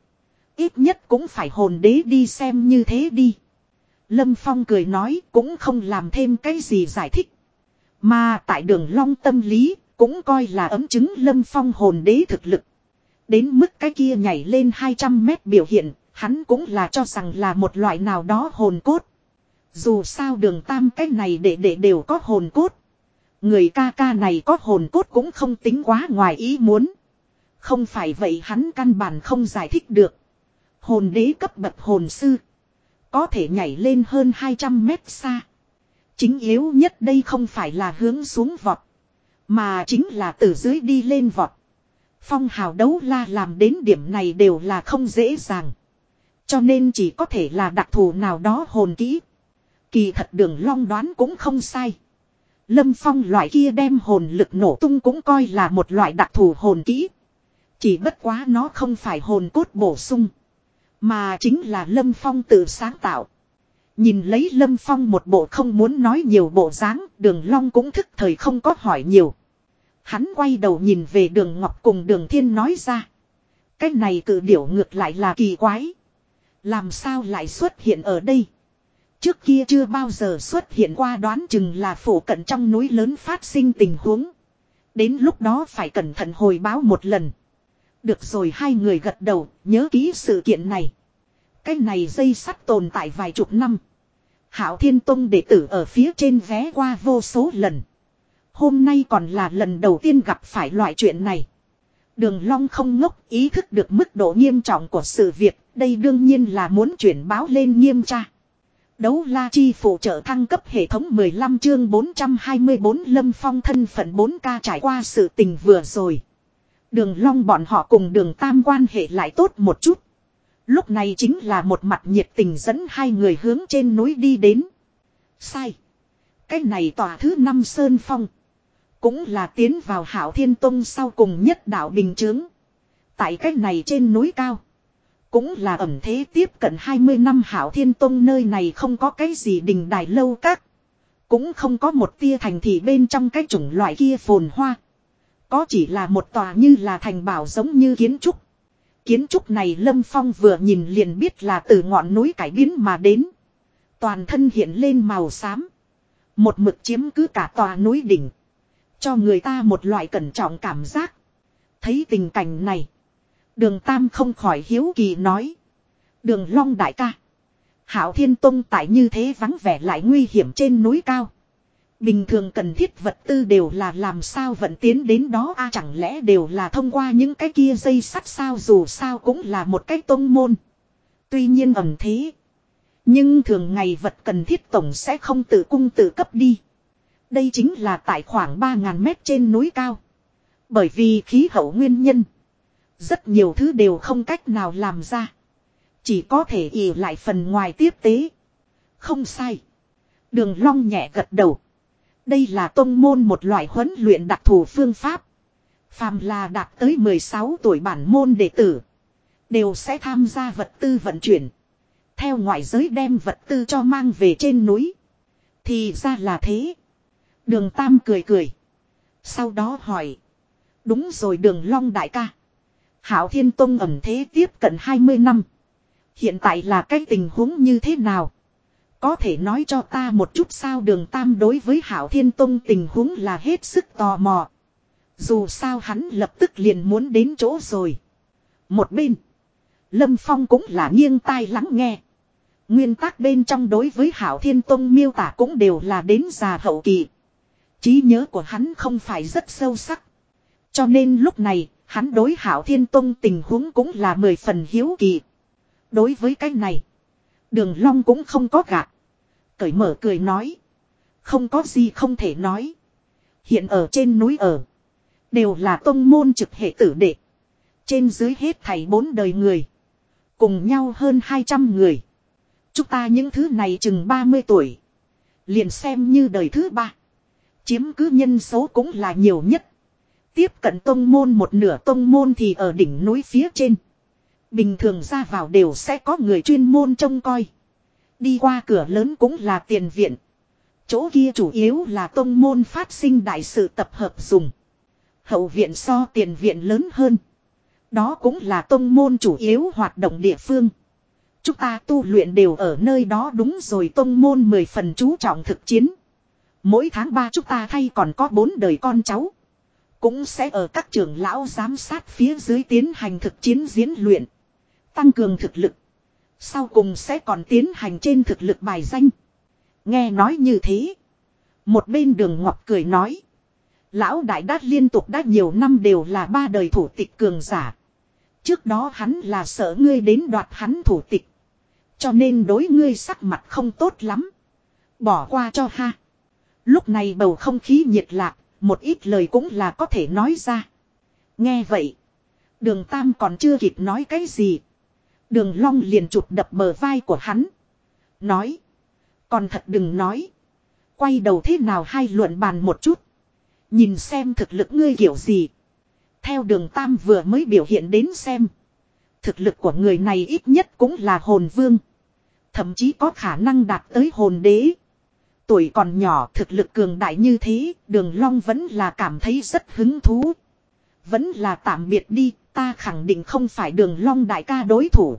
Ít nhất cũng phải hồn đế đi xem như thế đi. Lâm Phong cười nói cũng không làm thêm cái gì giải thích. Mà tại đường long tâm lý cũng coi là ấm chứng Lâm Phong hồn đế thực lực. Đến mức cái kia nhảy lên 200 mét biểu hiện, hắn cũng là cho rằng là một loại nào đó hồn cốt. Dù sao đường tam cái này để để đều có hồn cốt. Người ca ca này có hồn cốt cũng không tính quá ngoài ý muốn. Không phải vậy hắn căn bản không giải thích được. Hồn đế cấp bậc hồn sư. Có thể nhảy lên hơn 200 mét xa. Chính yếu nhất đây không phải là hướng xuống vọt. Mà chính là từ dưới đi lên vọt. Phong hào đấu la làm đến điểm này đều là không dễ dàng. Cho nên chỉ có thể là đặc thù nào đó hồn kỹ. Kỳ thật đường long đoán cũng không sai. Lâm phong loại kia đem hồn lực nổ tung cũng coi là một loại đặc thù hồn kỹ. Chỉ bất quá nó không phải hồn cốt bổ sung. Mà chính là Lâm Phong tự sáng tạo. Nhìn lấy Lâm Phong một bộ không muốn nói nhiều bộ dáng, đường long cũng thức thời không có hỏi nhiều. Hắn quay đầu nhìn về đường Ngọc cùng đường Thiên nói ra. Cái này cử điểu ngược lại là kỳ quái. Làm sao lại xuất hiện ở đây? Trước kia chưa bao giờ xuất hiện qua đoán chừng là phủ cận trong núi lớn phát sinh tình huống. Đến lúc đó phải cẩn thận hồi báo một lần. Được rồi hai người gật đầu, nhớ kỹ sự kiện này. Cái này dây sắt tồn tại vài chục năm. Hảo Thiên Tông đệ tử ở phía trên vé qua vô số lần. Hôm nay còn là lần đầu tiên gặp phải loại chuyện này. Đường Long không ngốc ý thức được mức độ nghiêm trọng của sự việc, đây đương nhiên là muốn chuyển báo lên nghiêm tra. Đấu la chi phụ trợ thăng cấp hệ thống 15 chương 424 lâm phong thân phận 4K trải qua sự tình vừa rồi. Đường long bọn họ cùng đường tam quan hệ lại tốt một chút. Lúc này chính là một mặt nhiệt tình dẫn hai người hướng trên núi đi đến. Sai. Cái này tòa thứ năm Sơn Phong. Cũng là tiến vào hảo thiên tông sau cùng nhất đạo bình Trướng. Tại cái này trên núi cao. Cũng là ẩm thế tiếp cận 20 năm hảo thiên tông nơi này không có cái gì đình đài lâu các. Cũng không có một tia thành thị bên trong cái chủng loại kia phồn hoa. Có chỉ là một tòa như là thành bảo giống như kiến trúc. Kiến trúc này Lâm Phong vừa nhìn liền biết là từ ngọn núi cải biến mà đến. Toàn thân hiện lên màu xám. Một mực chiếm cứ cả tòa núi đỉnh. Cho người ta một loại cẩn trọng cảm giác. Thấy tình cảnh này. Đường Tam không khỏi hiếu kỳ nói. Đường Long đại ca. Hảo Thiên Tông tại như thế vắng vẻ lại nguy hiểm trên núi cao. Bình thường cần thiết vật tư đều là làm sao vận tiến đến đó a, chẳng lẽ đều là thông qua những cái kia dây sắt sao dù sao cũng là một cái tông môn. Tuy nhiên ẩm thế. Nhưng thường ngày vật cần thiết tổng sẽ không tự cung tự cấp đi. Đây chính là tại khoảng 3.000 mét trên núi cao. Bởi vì khí hậu nguyên nhân. Rất nhiều thứ đều không cách nào làm ra. Chỉ có thể ỉ lại phần ngoài tiếp tế. Không sai. Đường long nhẹ gật đầu. Đây là tông môn một loại huấn luyện đặc thù phương pháp. Phàm là đạt tới 16 tuổi bản môn đệ tử. Đều sẽ tham gia vật tư vận chuyển. Theo ngoại giới đem vật tư cho mang về trên núi. Thì ra là thế. Đường Tam cười cười. Sau đó hỏi. Đúng rồi đường Long đại ca. Hảo Thiên Tông ẩm thế tiếp cận 20 năm. Hiện tại là cái tình huống như thế nào? Có thể nói cho ta một chút sao đường Tam đối với Hảo Thiên Tông tình huống là hết sức tò mò. Dù sao hắn lập tức liền muốn đến chỗ rồi. Một bên. Lâm Phong cũng là nghiêng tai lắng nghe. Nguyên tắc bên trong đối với Hảo Thiên Tông miêu tả cũng đều là đến già hậu kỳ. trí nhớ của hắn không phải rất sâu sắc. Cho nên lúc này, hắn đối Hảo Thiên Tông tình huống cũng là mười phần hiếu kỳ. Đối với cái này, đường Long cũng không có gạt. Cởi mở cười nói. Không có gì không thể nói. Hiện ở trên núi ở. Đều là tông môn trực hệ tử đệ. Trên dưới hết thảy bốn đời người. Cùng nhau hơn 200 người. Chúng ta những thứ này chừng 30 tuổi. Liền xem như đời thứ ba. Chiếm cứ nhân số cũng là nhiều nhất. Tiếp cận tông môn một nửa tông môn thì ở đỉnh núi phía trên. Bình thường ra vào đều sẽ có người chuyên môn trông coi. Đi qua cửa lớn cũng là tiền viện. Chỗ kia chủ yếu là tông môn phát sinh đại sự tập hợp dùng. Hậu viện so tiền viện lớn hơn. Đó cũng là tông môn chủ yếu hoạt động địa phương. Chúng ta tu luyện đều ở nơi đó đúng rồi tông môn mười phần chú trọng thực chiến. Mỗi tháng ba chúng ta thay còn có bốn đời con cháu. Cũng sẽ ở các trường lão giám sát phía dưới tiến hành thực chiến diễn luyện. Tăng cường thực lực. Sau cùng sẽ còn tiến hành trên thực lực bài danh. Nghe nói như thế. Một bên đường ngọc cười nói. Lão đại đát liên tục đã nhiều năm đều là ba đời thủ tịch cường giả. Trước đó hắn là sợ ngươi đến đoạt hắn thủ tịch. Cho nên đối ngươi sắc mặt không tốt lắm. Bỏ qua cho ha. Lúc này bầu không khí nhiệt lạc, một ít lời cũng là có thể nói ra. Nghe vậy. Đường Tam còn chưa kịp nói cái gì. Đường Long liền chụp đập bờ vai của hắn. Nói. Còn thật đừng nói. Quay đầu thế nào hay luận bàn một chút. Nhìn xem thực lực ngươi kiểu gì. Theo đường Tam vừa mới biểu hiện đến xem. Thực lực của người này ít nhất cũng là hồn vương. Thậm chí có khả năng đạt tới hồn đế. Tuổi còn nhỏ thực lực cường đại như thế, đường long vẫn là cảm thấy rất hứng thú. Vẫn là tạm biệt đi, ta khẳng định không phải đường long đại ca đối thủ.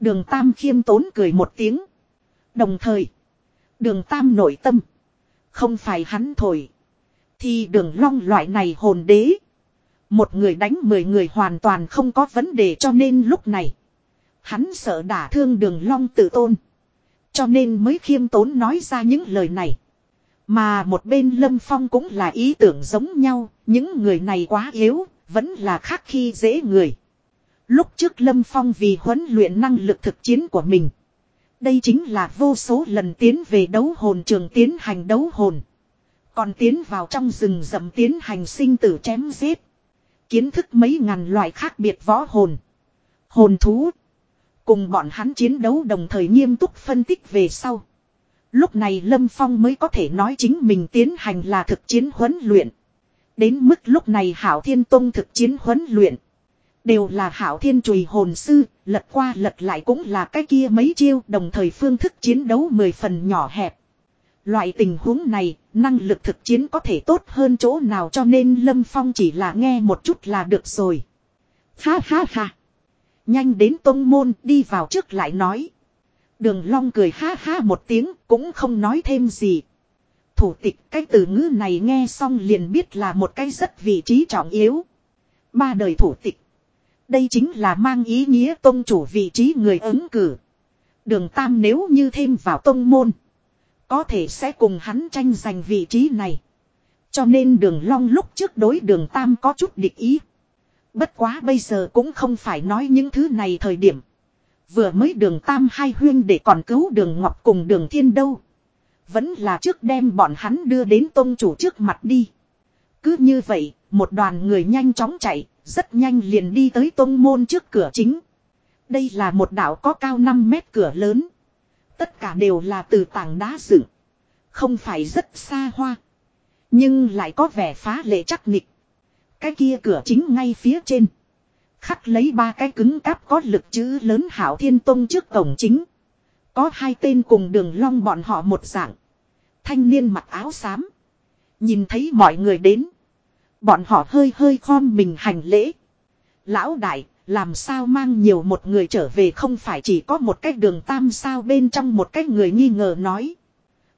Đường Tam khiêm tốn cười một tiếng. Đồng thời, đường Tam nội tâm. Không phải hắn thổi. Thì đường long loại này hồn đế. Một người đánh mười người hoàn toàn không có vấn đề cho nên lúc này. Hắn sợ đả thương đường long tự tôn. Cho nên mới khiêm tốn nói ra những lời này. Mà một bên lâm phong cũng là ý tưởng giống nhau. Những người này quá yếu. Vẫn là khác khi dễ người. Lúc trước lâm phong vì huấn luyện năng lực thực chiến của mình. Đây chính là vô số lần tiến về đấu hồn trường tiến hành đấu hồn. Còn tiến vào trong rừng rậm tiến hành sinh tử chém giết. Kiến thức mấy ngàn loại khác biệt võ hồn. Hồn thú. Cùng bọn hắn chiến đấu đồng thời nghiêm túc phân tích về sau. Lúc này Lâm Phong mới có thể nói chính mình tiến hành là thực chiến huấn luyện. Đến mức lúc này Hảo Thiên Tông thực chiến huấn luyện. Đều là Hảo Thiên Chùy hồn sư, lật qua lật lại cũng là cái kia mấy chiêu đồng thời phương thức chiến đấu mười phần nhỏ hẹp. Loại tình huống này, năng lực thực chiến có thể tốt hơn chỗ nào cho nên Lâm Phong chỉ là nghe một chút là được rồi. Ha ha ha. Nhanh đến tông môn đi vào trước lại nói. Đường Long cười ha ha một tiếng cũng không nói thêm gì. Thủ tịch, cái từ ngữ này nghe xong liền biết là một cái rất vị trí trọng yếu. Ba đời thủ tịch. Đây chính là mang ý nghĩa tôn chủ vị trí người ứng cử. Đường Tam nếu như thêm vào tông môn. Có thể sẽ cùng hắn tranh giành vị trí này. Cho nên đường long lúc trước đối đường Tam có chút địch ý. Bất quá bây giờ cũng không phải nói những thứ này thời điểm. Vừa mới đường Tam hai huyên để còn cứu đường Ngọc cùng đường Thiên đâu. Vẫn là trước đem bọn hắn đưa đến tôn chủ trước mặt đi. Cứ như vậy, một đoàn người nhanh chóng chạy, rất nhanh liền đi tới tôn môn trước cửa chính. Đây là một đảo có cao 5 mét cửa lớn. Tất cả đều là từ tảng đá dựng. Không phải rất xa hoa. Nhưng lại có vẻ phá lệ chắc nịch. Cái kia cửa chính ngay phía trên. Khắc lấy ba cái cứng cáp có lực chữ lớn hảo thiên tông trước cổng chính. Có hai tên cùng đường long bọn họ một dạng. Thanh niên mặc áo xám. Nhìn thấy mọi người đến. Bọn họ hơi hơi khom mình hành lễ. Lão đại, làm sao mang nhiều một người trở về không phải chỉ có một cái đường tam sao bên trong một cái người nghi ngờ nói.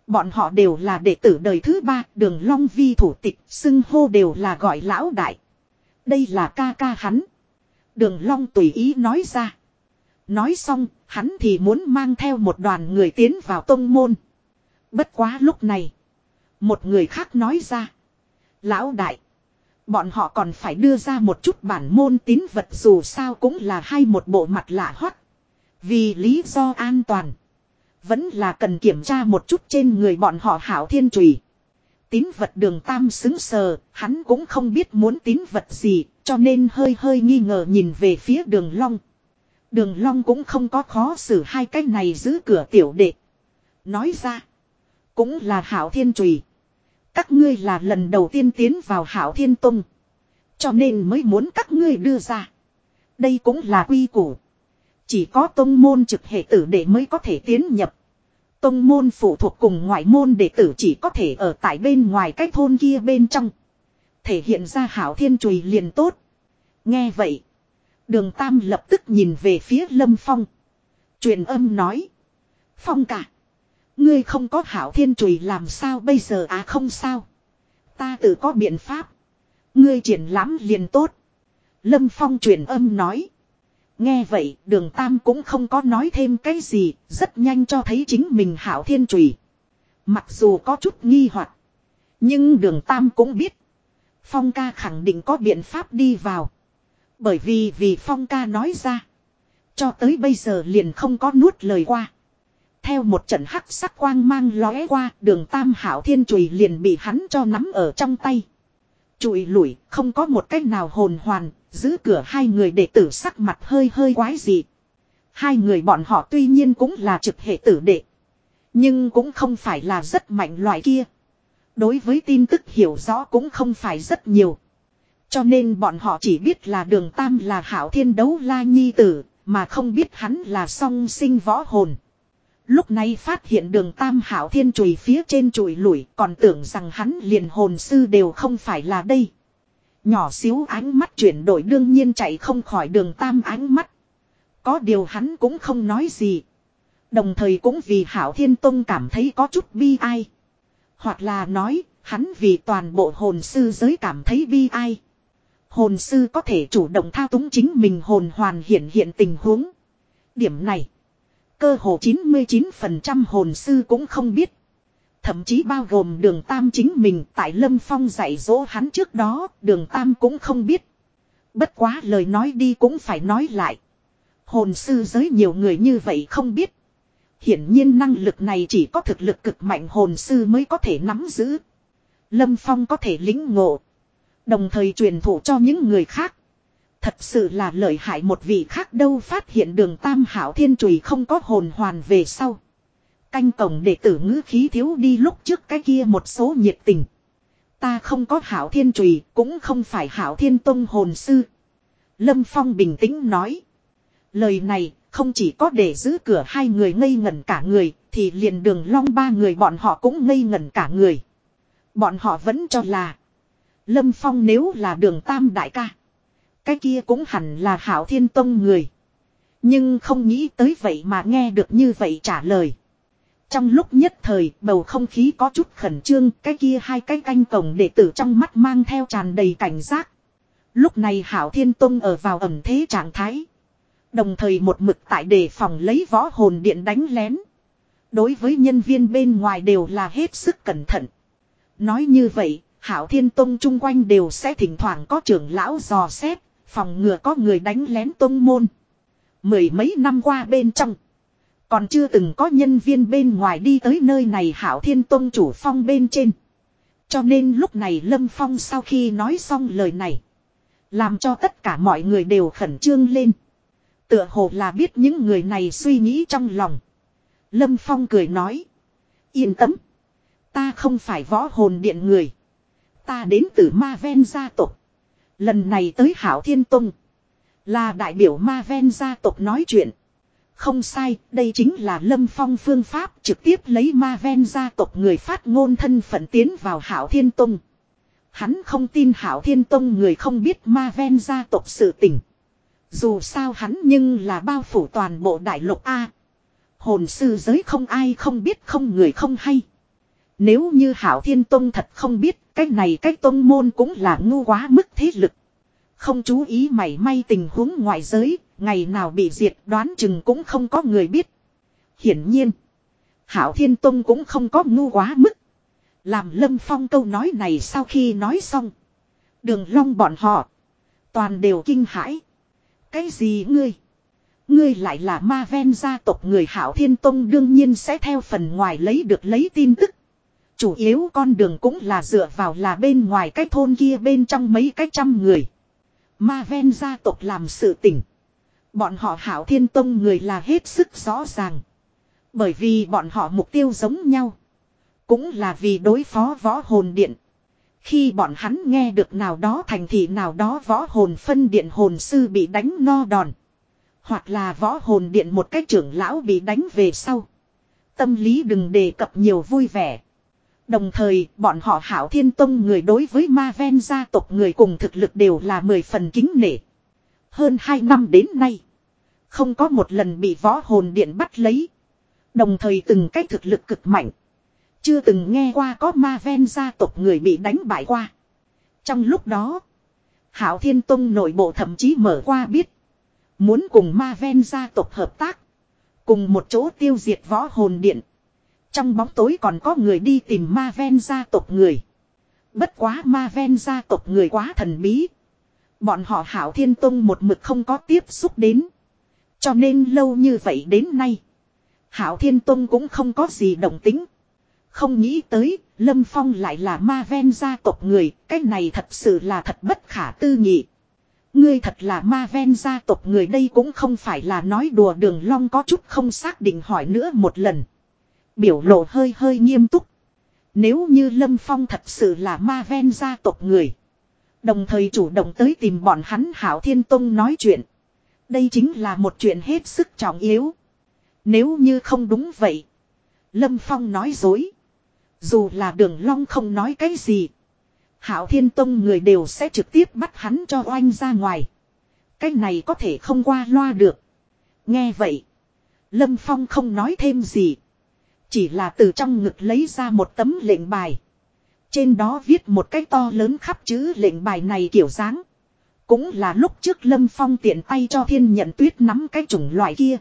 Bọn họ đều là đệ tử đời thứ ba, đường long vi thủ tịch, xưng hô đều là gọi lão đại. Đây là ca ca hắn. Đường long tùy ý nói ra. Nói xong, hắn thì muốn mang theo một đoàn người tiến vào tông môn. Bất quá lúc này. Một người khác nói ra. Lão đại. Bọn họ còn phải đưa ra một chút bản môn tín vật dù sao cũng là hai một bộ mặt lạ hoắc, Vì lý do an toàn. Vẫn là cần kiểm tra một chút trên người bọn họ hảo thiên trùy. Tín vật đường tam xứng sờ, hắn cũng không biết muốn tín vật gì, cho nên hơi hơi nghi ngờ nhìn về phía đường long. Đường long cũng không có khó xử hai cái này giữ cửa tiểu đệ. Nói ra, cũng là hảo thiên trùy. Các ngươi là lần đầu tiên tiến vào hảo thiên tông. Cho nên mới muốn các ngươi đưa ra. Đây cũng là quy củ. Chỉ có tông môn trực hệ tử đệ mới có thể tiến nhập. Tông môn phụ thuộc cùng ngoại môn đệ tử chỉ có thể ở tại bên ngoài cái thôn kia bên trong. Thể hiện ra hảo thiên chùy liền tốt. Nghe vậy. Đường Tam lập tức nhìn về phía Lâm Phong. truyền âm nói. Phong cả. Ngươi không có hảo thiên chùy làm sao bây giờ à không sao. Ta tự có biện pháp. Ngươi triển lãm liền tốt. Lâm Phong truyền âm nói. Nghe vậy đường Tam cũng không có nói thêm cái gì, rất nhanh cho thấy chính mình hảo thiên trùy. Mặc dù có chút nghi hoặc Nhưng đường Tam cũng biết. Phong ca khẳng định có biện pháp đi vào. Bởi vì vì Phong ca nói ra. Cho tới bây giờ liền không có nuốt lời qua. Theo một trận hắc sắc quang mang lóe qua, đường Tam hảo thiên chùy liền bị hắn cho nắm ở trong tay. Chùi lủi, không có một cách nào hồn hoàn, Giữ cửa hai người đệ tử sắc mặt hơi hơi quái dị. Hai người bọn họ tuy nhiên cũng là trực hệ tử đệ. Nhưng cũng không phải là rất mạnh loại kia. Đối với tin tức hiểu rõ cũng không phải rất nhiều. Cho nên bọn họ chỉ biết là đường Tam là hảo thiên đấu la nhi tử, mà không biết hắn là song sinh võ hồn. Lúc này phát hiện đường Tam hảo thiên chùi phía trên chùi lủi còn tưởng rằng hắn liền hồn sư đều không phải là đây. Nhỏ xíu ánh mắt chuyển đổi đương nhiên chạy không khỏi đường Tam ánh mắt. Có điều hắn cũng không nói gì. Đồng thời cũng vì Hảo Thiên Tông cảm thấy có chút bi ai. Hoặc là nói, hắn vì toàn bộ hồn sư giới cảm thấy bi ai. Hồn sư có thể chủ động thao túng chính mình hồn hoàn hiện hiện tình huống. Điểm này, cơ hồ 99% hồn sư cũng không biết. Thậm chí bao gồm đường Tam chính mình tại Lâm Phong dạy dỗ hắn trước đó, đường Tam cũng không biết. Bất quá lời nói đi cũng phải nói lại. Hồn sư giới nhiều người như vậy không biết. Hiển nhiên năng lực này chỉ có thực lực cực mạnh hồn sư mới có thể nắm giữ. Lâm Phong có thể lĩnh ngộ. Đồng thời truyền thụ cho những người khác. Thật sự là lợi hại một vị khác đâu phát hiện đường tam hảo thiên trùy không có hồn hoàn về sau. Canh cổng để tử ngữ khí thiếu đi lúc trước cái kia một số nhiệt tình. Ta không có hảo thiên trùy cũng không phải hảo thiên tông hồn sư. Lâm Phong bình tĩnh nói. Lời này không chỉ có để giữ cửa hai người ngây ngẩn cả người, thì liền đường long ba người bọn họ cũng ngây ngẩn cả người. Bọn họ vẫn cho là Lâm Phong nếu là đường tam đại ca. Cái kia cũng hẳn là hảo thiên tông người. Nhưng không nghĩ tới vậy mà nghe được như vậy trả lời. Trong lúc nhất thời bầu không khí có chút khẩn trương cái kia hai cái canh cổng đệ tử trong mắt mang theo tràn đầy cảnh giác. Lúc này hảo thiên tông ở vào ẩm thế trạng thái. Đồng thời một mực tại đề phòng lấy võ hồn điện đánh lén. Đối với nhân viên bên ngoài đều là hết sức cẩn thận. Nói như vậy, Hảo Thiên Tông chung quanh đều sẽ thỉnh thoảng có trưởng lão dò xét, phòng ngừa có người đánh lén tông môn. Mười mấy năm qua bên trong, còn chưa từng có nhân viên bên ngoài đi tới nơi này Hảo Thiên Tông chủ phong bên trên. Cho nên lúc này Lâm Phong sau khi nói xong lời này, làm cho tất cả mọi người đều khẩn trương lên. Tựa hồ là biết những người này suy nghĩ trong lòng. Lâm Phong cười nói. Yên tâm. Ta không phải võ hồn điện người. Ta đến từ Ma Ven gia tộc. Lần này tới Hảo Thiên Tông. Là đại biểu Ma Ven gia tộc nói chuyện. Không sai, đây chính là Lâm Phong phương pháp trực tiếp lấy Ma Ven gia tộc người phát ngôn thân phận tiến vào Hảo Thiên Tông. Hắn không tin Hảo Thiên Tông người không biết Ma Ven gia tộc sự tình. Dù sao hắn nhưng là bao phủ toàn bộ đại lục A. Hồn sư giới không ai không biết không người không hay. Nếu như Hảo Thiên Tông thật không biết, cái này cái tôn môn cũng là ngu quá mức thế lực. Không chú ý mảy may tình huống ngoại giới, ngày nào bị diệt đoán chừng cũng không có người biết. Hiển nhiên, Hảo Thiên Tông cũng không có ngu quá mức. Làm Lâm Phong câu nói này sau khi nói xong. Đường long bọn họ. Toàn đều kinh hãi. Cái gì ngươi? Ngươi lại là ma ven gia tộc người Hảo Thiên Tông đương nhiên sẽ theo phần ngoài lấy được lấy tin tức. Chủ yếu con đường cũng là dựa vào là bên ngoài cái thôn kia bên trong mấy cái trăm người. Ma ven gia tộc làm sự tỉnh. Bọn họ hảo thiên tông người là hết sức rõ ràng. Bởi vì bọn họ mục tiêu giống nhau. Cũng là vì đối phó võ hồn điện. Khi bọn hắn nghe được nào đó thành thị nào đó võ hồn phân điện hồn sư bị đánh no đòn. Hoặc là võ hồn điện một cái trưởng lão bị đánh về sau. Tâm lý đừng đề cập nhiều vui vẻ. Đồng thời, bọn họ hảo thiên tông người đối với ma ven gia tộc người cùng thực lực đều là mười phần kính nể. Hơn hai năm đến nay, không có một lần bị võ hồn điện bắt lấy. Đồng thời từng cái thực lực cực mạnh. Chưa từng nghe qua có ma ven gia tộc người bị đánh bại qua. Trong lúc đó, Hảo Thiên Tông nội bộ thậm chí mở qua biết. Muốn cùng ma ven gia tộc hợp tác. Cùng một chỗ tiêu diệt võ hồn điện. Trong bóng tối còn có người đi tìm ma ven gia tộc người. Bất quá ma ven gia tộc người quá thần bí. Bọn họ hảo thiên tông một mực không có tiếp xúc đến. Cho nên lâu như vậy đến nay. Hảo thiên tông cũng không có gì động tính. Không nghĩ tới, Lâm Phong lại là ma ven gia tộc người, cái này thật sự là thật bất khả tư nghị. Ngươi thật là ma ven gia tộc người đây cũng không phải là nói đùa đường long có chút không xác định hỏi nữa một lần. Biểu lộ hơi hơi nghiêm túc. Nếu như Lâm Phong thật sự là ma ven gia tộc người. Đồng thời chủ động tới tìm bọn hắn Hảo Thiên Tông nói chuyện. Đây chính là một chuyện hết sức trọng yếu. Nếu như không đúng vậy. Lâm Phong nói dối. Dù là đường long không nói cái gì. Hảo Thiên Tông người đều sẽ trực tiếp bắt hắn cho oanh ra ngoài. Cái này có thể không qua loa được. Nghe vậy. Lâm Phong không nói thêm gì. Chỉ là từ trong ngực lấy ra một tấm lệnh bài. Trên đó viết một cái to lớn khắp chữ lệnh bài này kiểu dáng. Cũng là lúc trước Lâm Phong tiện tay cho thiên nhận tuyết nắm cái chủng loại kia.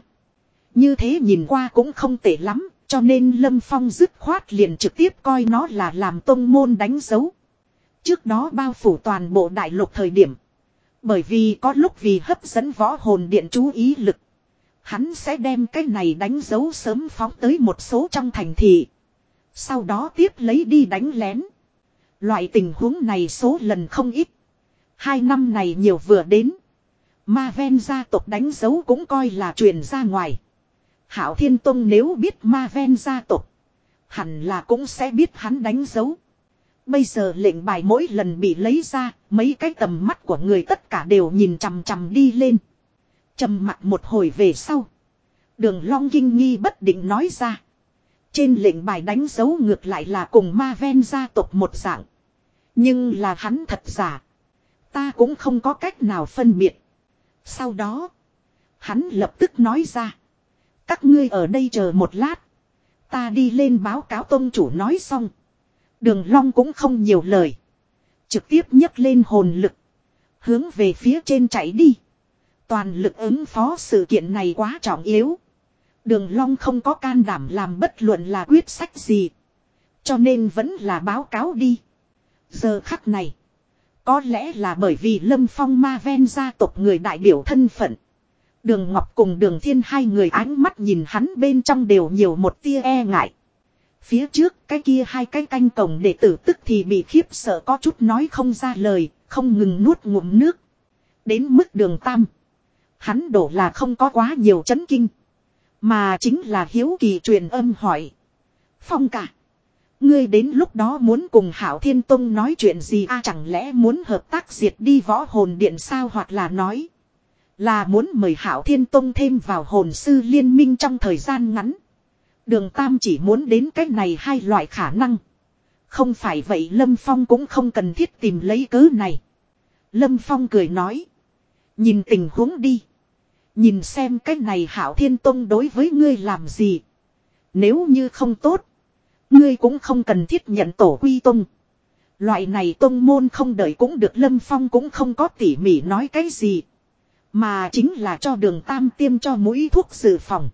Như thế nhìn qua cũng không tệ lắm, cho nên Lâm Phong dứt khoát liền trực tiếp coi nó là làm tông môn đánh dấu. Trước đó bao phủ toàn bộ đại lục thời điểm. Bởi vì có lúc vì hấp dẫn võ hồn điện chú ý lực. Hắn sẽ đem cái này đánh dấu sớm phóng tới một số trong thành thị. Sau đó tiếp lấy đi đánh lén. Loại tình huống này số lần không ít. Hai năm này nhiều vừa đến. Ma ven gia tộc đánh dấu cũng coi là truyền ra ngoài. Hảo Thiên Tông nếu biết ma ven gia tộc. Hẳn là cũng sẽ biết hắn đánh dấu. Bây giờ lệnh bài mỗi lần bị lấy ra, mấy cái tầm mắt của người tất cả đều nhìn chằm chằm đi lên trầm mặt một hồi về sau. Đường Long kinh nghi bất định nói ra. Trên lệnh bài đánh dấu ngược lại là cùng ma ven gia tộc một dạng. Nhưng là hắn thật giả. Ta cũng không có cách nào phân biệt. Sau đó. Hắn lập tức nói ra. Các ngươi ở đây chờ một lát. Ta đi lên báo cáo tôn chủ nói xong. Đường long cũng không nhiều lời. Trực tiếp nhấc lên hồn lực. Hướng về phía trên chạy đi. Toàn lực ứng phó sự kiện này quá trọng yếu. Đường long không có can đảm làm bất luận là quyết sách gì. Cho nên vẫn là báo cáo đi. Giờ khắc này. Có lẽ là bởi vì Lâm Phong ma ven gia tộc người đại biểu thân phận. Đường Ngọc cùng đường thiên hai người ánh mắt nhìn hắn bên trong đều nhiều một tia e ngại. Phía trước cái kia hai cái canh cổng đệ tử tức thì bị khiếp sợ có chút nói không ra lời, không ngừng nuốt ngụm nước. Đến mức đường tam. Hắn đổ là không có quá nhiều chấn kinh. Mà chính là hiếu kỳ truyền âm hỏi. Phong cả. Ngươi đến lúc đó muốn cùng Hảo Thiên Tông nói chuyện gì a chẳng lẽ muốn hợp tác diệt đi võ hồn điện sao hoặc là nói. Là muốn mời Hảo Thiên Tông thêm vào hồn sư liên minh trong thời gian ngắn. Đường Tam chỉ muốn đến cách này hai loại khả năng. Không phải vậy, Lâm Phong cũng không cần thiết tìm lấy cớ này. Lâm Phong cười nói. Nhìn tình huống đi. Nhìn xem cách này Hảo Thiên Tông đối với ngươi làm gì. Nếu như không tốt. Ngươi cũng không cần thiết nhận tổ quy tông. Loại này tông môn không đợi cũng được, Lâm Phong cũng không có tỉ mỉ nói cái gì. Mà chính là cho đường tam tiêm cho mũi thuốc dự phòng.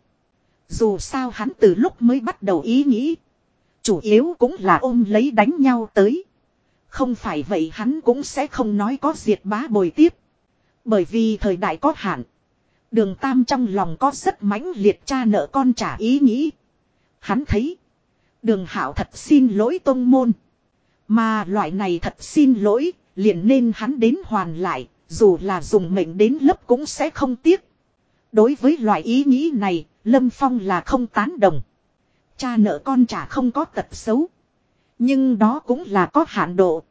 Dù sao hắn từ lúc mới bắt đầu ý nghĩ. Chủ yếu cũng là ôm lấy đánh nhau tới. Không phải vậy hắn cũng sẽ không nói có diệt bá bồi tiếp. Bởi vì thời đại có hạn. Đường Tam trong lòng có rất mãnh liệt cha nợ con trả ý nghĩ. Hắn thấy. Đường Hảo thật xin lỗi tông môn. Mà loại này thật xin lỗi, liền nên hắn đến hoàn lại, dù là dùng mệnh đến lớp cũng sẽ không tiếc. Đối với loại ý nghĩ này, Lâm Phong là không tán đồng. Cha nợ con trả không có tật xấu. Nhưng đó cũng là có hạn độ.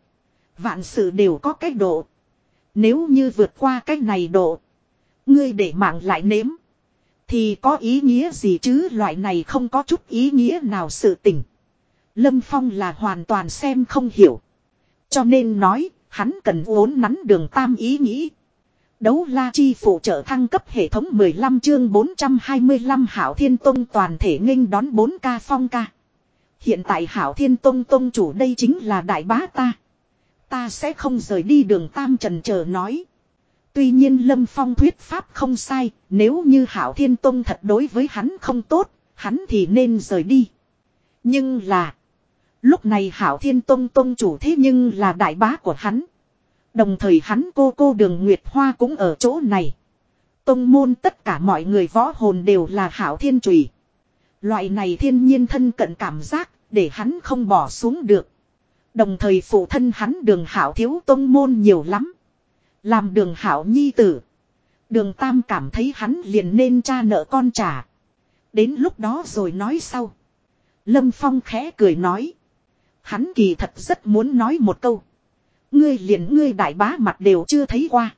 Vạn sự đều có cái độ. Nếu như vượt qua cái này độ. Ngươi để mạng lại nếm. Thì có ý nghĩa gì chứ loại này không có chút ý nghĩa nào sự tình. Lâm Phong là hoàn toàn xem không hiểu. Cho nên nói, hắn cần uốn nắn đường tam ý nghĩ. Đấu la chi phụ trợ thăng cấp hệ thống 15 chương 425 Hảo Thiên Tông toàn thể nghênh đón 4 ca phong ca. Hiện tại Hảo Thiên Tông Tông chủ đây chính là đại bá ta. Ta sẽ không rời đi đường Tam Trần chờ nói. Tuy nhiên Lâm Phong thuyết pháp không sai, nếu như Hảo Thiên Tông thật đối với hắn không tốt, hắn thì nên rời đi. Nhưng là, lúc này Hảo Thiên Tông Tông chủ thế nhưng là đại bá của hắn. Đồng thời hắn cô cô đường Nguyệt Hoa cũng ở chỗ này. Tông môn tất cả mọi người võ hồn đều là Hảo Thiên Trùy. Loại này thiên nhiên thân cận cảm giác, để hắn không bỏ xuống được. Đồng thời phụ thân hắn đường Hảo thiếu tông môn nhiều lắm. Làm đường hảo nhi tử. Đường tam cảm thấy hắn liền nên cha nợ con trả. Đến lúc đó rồi nói sau. Lâm Phong khẽ cười nói. Hắn kỳ thật rất muốn nói một câu. Ngươi liền ngươi đại bá mặt đều chưa thấy qua.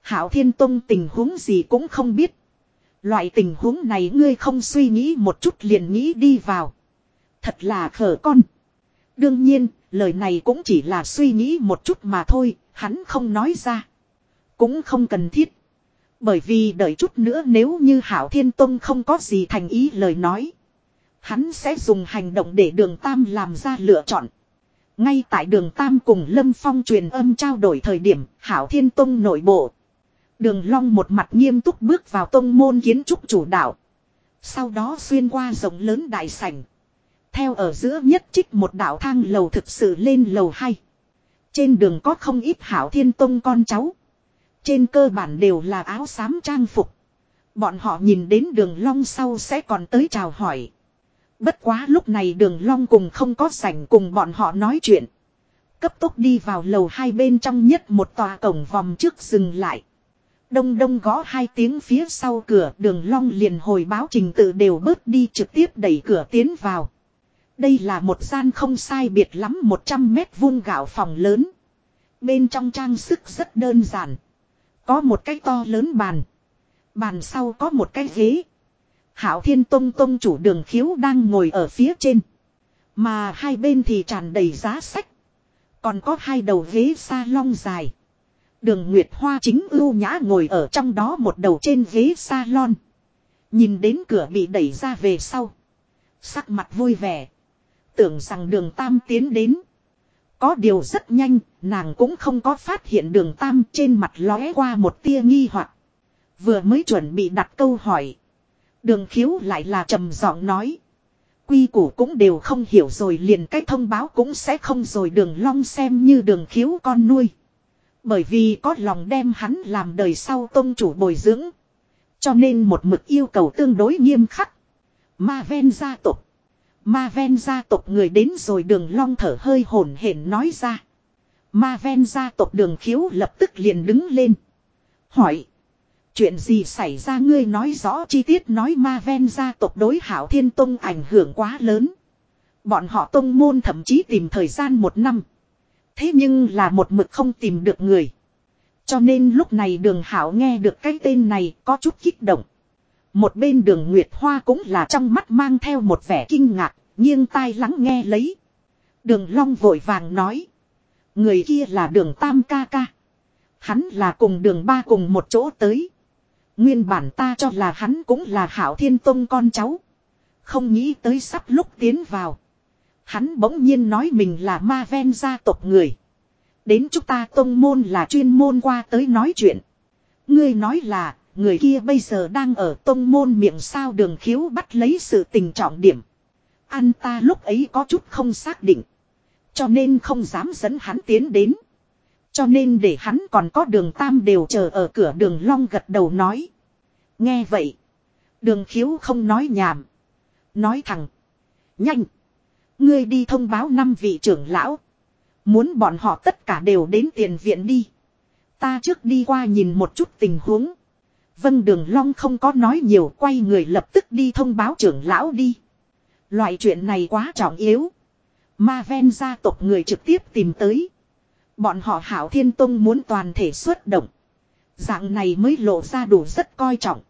Hảo Thiên Tông tình huống gì cũng không biết. Loại tình huống này ngươi không suy nghĩ một chút liền nghĩ đi vào. Thật là khở con. Đương nhiên, lời này cũng chỉ là suy nghĩ một chút mà thôi, hắn không nói ra. Cũng không cần thiết. Bởi vì đợi chút nữa nếu như Hảo Thiên Tông không có gì thành ý lời nói. Hắn sẽ dùng hành động để đường Tam làm ra lựa chọn. Ngay tại đường Tam cùng Lâm Phong truyền âm trao đổi thời điểm Hảo Thiên Tông nội bộ. Đường Long một mặt nghiêm túc bước vào tông môn kiến trúc chủ đạo. Sau đó xuyên qua rộng lớn đại sảnh. Theo ở giữa nhất trích một đạo thang lầu thực sự lên lầu hay. Trên đường có không ít Hảo Thiên Tông con cháu. Trên cơ bản đều là áo xám trang phục. Bọn họ nhìn đến đường long sau sẽ còn tới chào hỏi. Bất quá lúc này đường long cùng không có sảnh cùng bọn họ nói chuyện. Cấp tốc đi vào lầu hai bên trong nhất một tòa cổng vòng trước dừng lại. Đông đông gõ hai tiếng phía sau cửa, đường long liền hồi báo trình tự đều bớt đi trực tiếp đẩy cửa tiến vào. Đây là một gian không sai biệt lắm 100 mét vuông gạo phòng lớn. Bên trong trang sức rất đơn giản. Có một cái to lớn bàn. Bàn sau có một cái ghế. Hảo Thiên Tông Tông chủ đường khiếu đang ngồi ở phía trên. Mà hai bên thì tràn đầy giá sách. Còn có hai đầu ghế sa long dài. Đường Nguyệt Hoa chính ưu nhã ngồi ở trong đó một đầu trên ghế salon. Nhìn đến cửa bị đẩy ra về sau. Sắc mặt vui vẻ. Tưởng rằng đường Tam tiến đến. Có điều rất nhanh, nàng cũng không có phát hiện đường Tam trên mặt lóe qua một tia nghi hoặc. Vừa mới chuẩn bị đặt câu hỏi. Đường khiếu lại là trầm giọng nói. Quy củ cũng đều không hiểu rồi liền cách thông báo cũng sẽ không rồi đường long xem như đường khiếu con nuôi. Bởi vì có lòng đem hắn làm đời sau tôn chủ bồi dưỡng. Cho nên một mực yêu cầu tương đối nghiêm khắc. Ma ven gia tộc. Ma ven gia tộc người đến rồi đường long thở hơi hổn hển nói ra. Ma ven gia tộc đường khiếu lập tức liền đứng lên. Hỏi. Chuyện gì xảy ra ngươi nói rõ chi tiết nói ma ven gia tộc đối hảo thiên tông ảnh hưởng quá lớn. Bọn họ tông môn thậm chí tìm thời gian một năm. Thế nhưng là một mực không tìm được người. Cho nên lúc này đường hảo nghe được cái tên này có chút kích động. Một bên đường Nguyệt Hoa cũng là trong mắt mang theo một vẻ kinh ngạc, nghiêng tai lắng nghe lấy. Đường Long vội vàng nói. Người kia là đường Tam ca ca. Hắn là cùng đường ba cùng một chỗ tới. Nguyên bản ta cho là hắn cũng là hảo thiên tông con cháu. Không nghĩ tới sắp lúc tiến vào. Hắn bỗng nhiên nói mình là ma ven gia tộc người. Đến chúng ta tông môn là chuyên môn qua tới nói chuyện. Ngươi nói là, người kia bây giờ đang ở tông môn miệng sao đường khiếu bắt lấy sự tình trọng điểm. Anh ta lúc ấy có chút không xác định. Cho nên không dám dẫn hắn tiến đến. Cho nên để hắn còn có đường tam đều chờ ở cửa đường long gật đầu nói. Nghe vậy. Đường khiếu không nói nhảm. Nói thẳng. Nhanh. Ngươi đi thông báo năm vị trưởng lão. Muốn bọn họ tất cả đều đến tiền viện đi. Ta trước đi qua nhìn một chút tình huống. Vân Đường Long không có nói nhiều quay người lập tức đi thông báo trưởng lão đi. Loại chuyện này quá trọng yếu. Ma ven gia tộc người trực tiếp tìm tới. Bọn họ hảo thiên tông muốn toàn thể xuất động. Dạng này mới lộ ra đủ rất coi trọng.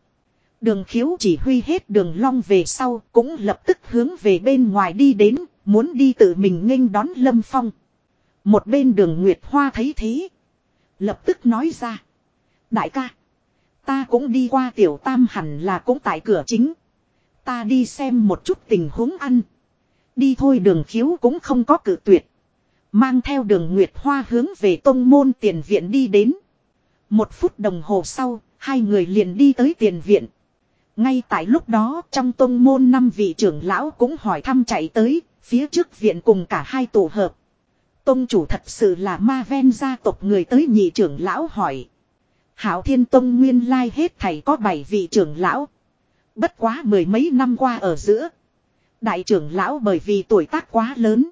Đường khiếu chỉ huy hết đường long về sau cũng lập tức hướng về bên ngoài đi đến, muốn đi tự mình nghênh đón Lâm Phong. Một bên đường Nguyệt Hoa thấy thế. Lập tức nói ra. Đại ca. Ta cũng đi qua tiểu tam hẳn là cũng tại cửa chính. Ta đi xem một chút tình huống ăn. Đi thôi đường khiếu cũng không có cử tuyệt. Mang theo đường Nguyệt Hoa hướng về tông môn tiền viện đi đến. Một phút đồng hồ sau, hai người liền đi tới tiền viện. Ngay tại lúc đó trong tông môn năm vị trưởng lão cũng hỏi thăm chạy tới, phía trước viện cùng cả hai tổ hợp. Tông chủ thật sự là ma ven gia tộc người tới nhị trưởng lão hỏi. Hảo thiên tông nguyên lai hết thầy có bảy vị trưởng lão. Bất quá mười mấy năm qua ở giữa. Đại trưởng lão bởi vì tuổi tác quá lớn.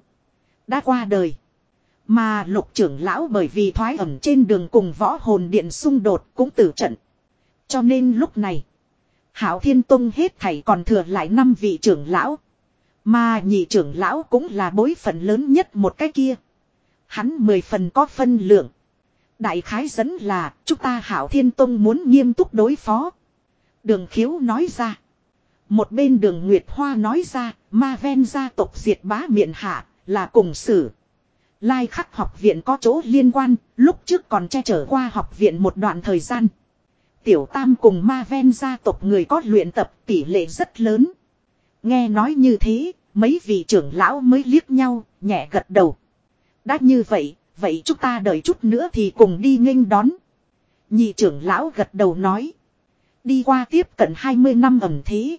Đã qua đời. Mà lục trưởng lão bởi vì thoái ẩm trên đường cùng võ hồn điện xung đột cũng tử trận. Cho nên lúc này. Hảo Thiên Tông hết thảy còn thừa lại năm vị trưởng lão. Mà nhị trưởng lão cũng là bối phận lớn nhất một cái kia. Hắn mười phần có phân lượng. Đại khái dẫn là chúng ta hảo thiên tông muốn nghiêm túc đối phó. Đường khiếu nói ra. Một bên đường Nguyệt Hoa nói ra, ma ven gia tộc diệt bá miệng hạ, là cùng xử. Lai khắc học viện có chỗ liên quan, lúc trước còn che chở qua học viện một đoạn thời gian. Tiểu Tam cùng ma ven gia tộc người có luyện tập tỷ lệ rất lớn. Nghe nói như thế, mấy vị trưởng lão mới liếc nhau, nhẹ gật đầu. Đã như vậy, vậy chúng ta đợi chút nữa thì cùng đi nghênh đón. Nhị trưởng lão gật đầu nói. Đi qua tiếp cận 20 năm ẩm thế.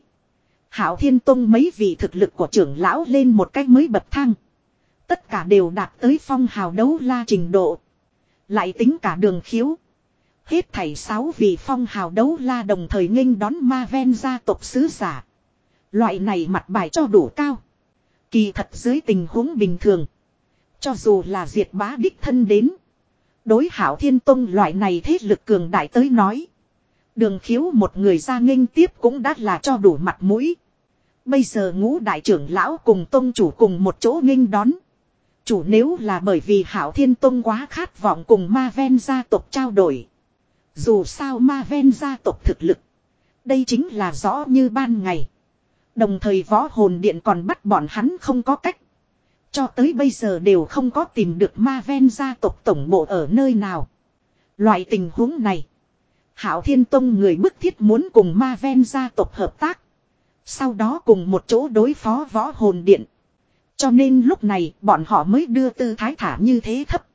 Hảo Thiên Tông mấy vị thực lực của trưởng lão lên một cách mới bậc thang. Tất cả đều đạt tới phong hào đấu la trình độ. Lại tính cả đường khiếu. Hết thảy sáu vị phong hào đấu la đồng thời nghênh đón ma ven gia tộc sứ giả. Loại này mặt bài cho đủ cao. Kỳ thật dưới tình huống bình thường. Cho dù là diệt bá đích thân đến. Đối hảo thiên tông loại này thế lực cường đại tới nói. Đường khiếu một người ra nghênh tiếp cũng đã là cho đủ mặt mũi. Bây giờ ngũ đại trưởng lão cùng tông chủ cùng một chỗ nghênh đón. Chủ nếu là bởi vì hảo thiên tông quá khát vọng cùng ma ven gia tộc trao đổi. Dù sao ma ven gia tộc thực lực. Đây chính là rõ như ban ngày. Đồng thời võ hồn điện còn bắt bọn hắn không có cách. Cho tới bây giờ đều không có tìm được ma ven gia tộc tổng bộ ở nơi nào. Loại tình huống này. Hảo Thiên Tông người bức thiết muốn cùng ma ven gia tộc hợp tác. Sau đó cùng một chỗ đối phó võ hồn điện. Cho nên lúc này bọn họ mới đưa tư thái thả như thế thấp.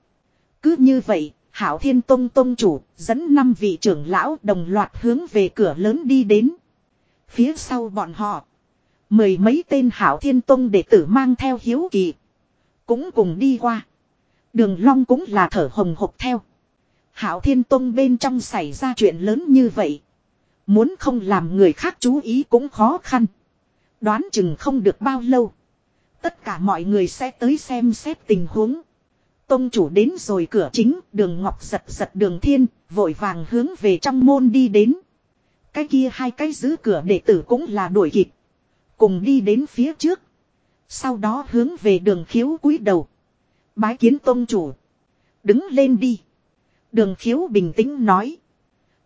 Cứ như vậy, Hảo Thiên Tông Tông chủ dẫn năm vị trưởng lão đồng loạt hướng về cửa lớn đi đến. Phía sau bọn họ, mười mấy tên Hảo Thiên Tông đệ tử mang theo hiếu kỳ. Cũng cùng đi qua. Đường Long cũng là thở hồng hộc theo. Hảo Thiên Tông bên trong xảy ra chuyện lớn như vậy. Muốn không làm người khác chú ý cũng khó khăn. Đoán chừng không được bao lâu. Tất cả mọi người sẽ tới xem xét tình huống. Tông chủ đến rồi cửa chính, đường ngọc giật giật đường thiên, vội vàng hướng về trong môn đi đến. Cái kia hai cái giữ cửa đệ tử cũng là đuổi kịp. Cùng đi đến phía trước. Sau đó hướng về đường khiếu cúi đầu. Bái kiến tôn chủ. Đứng lên đi. Đường khiếu bình tĩnh nói.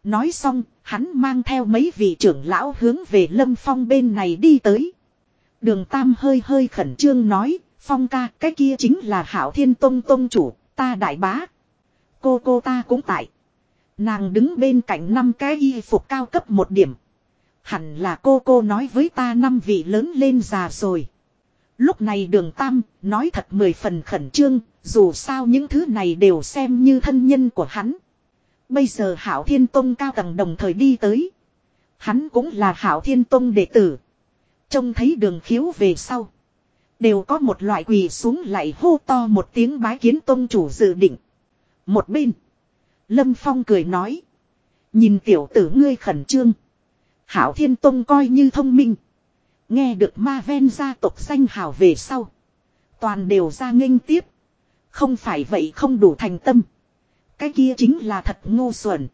Nói xong, hắn mang theo mấy vị trưởng lão hướng về lâm phong bên này đi tới. Đường Tam hơi hơi khẩn trương nói, Phong ca cái kia chính là Hảo Thiên Tông Tông chủ, ta đại bá. Cô cô ta cũng tại. Nàng đứng bên cạnh năm cái y phục cao cấp một điểm. Hẳn là cô cô nói với ta năm vị lớn lên già rồi. Lúc này đường Tam nói thật mười phần khẩn trương, dù sao những thứ này đều xem như thân nhân của hắn. Bây giờ Hảo Thiên Tông cao tầng đồng thời đi tới. Hắn cũng là Hảo Thiên Tông đệ tử. Trông thấy đường khiếu về sau. Đều có một loại quỳ xuống lại hô to một tiếng bái kiến tông chủ dự định. Một bên. Lâm Phong cười nói. Nhìn tiểu tử ngươi khẩn trương. Hảo Thiên Tông coi như thông minh. Nghe được ma ven gia tộc danh hào về sau. Toàn đều ra nghênh tiếp. Không phải vậy không đủ thành tâm. Cái kia chính là thật ngu xuẩn.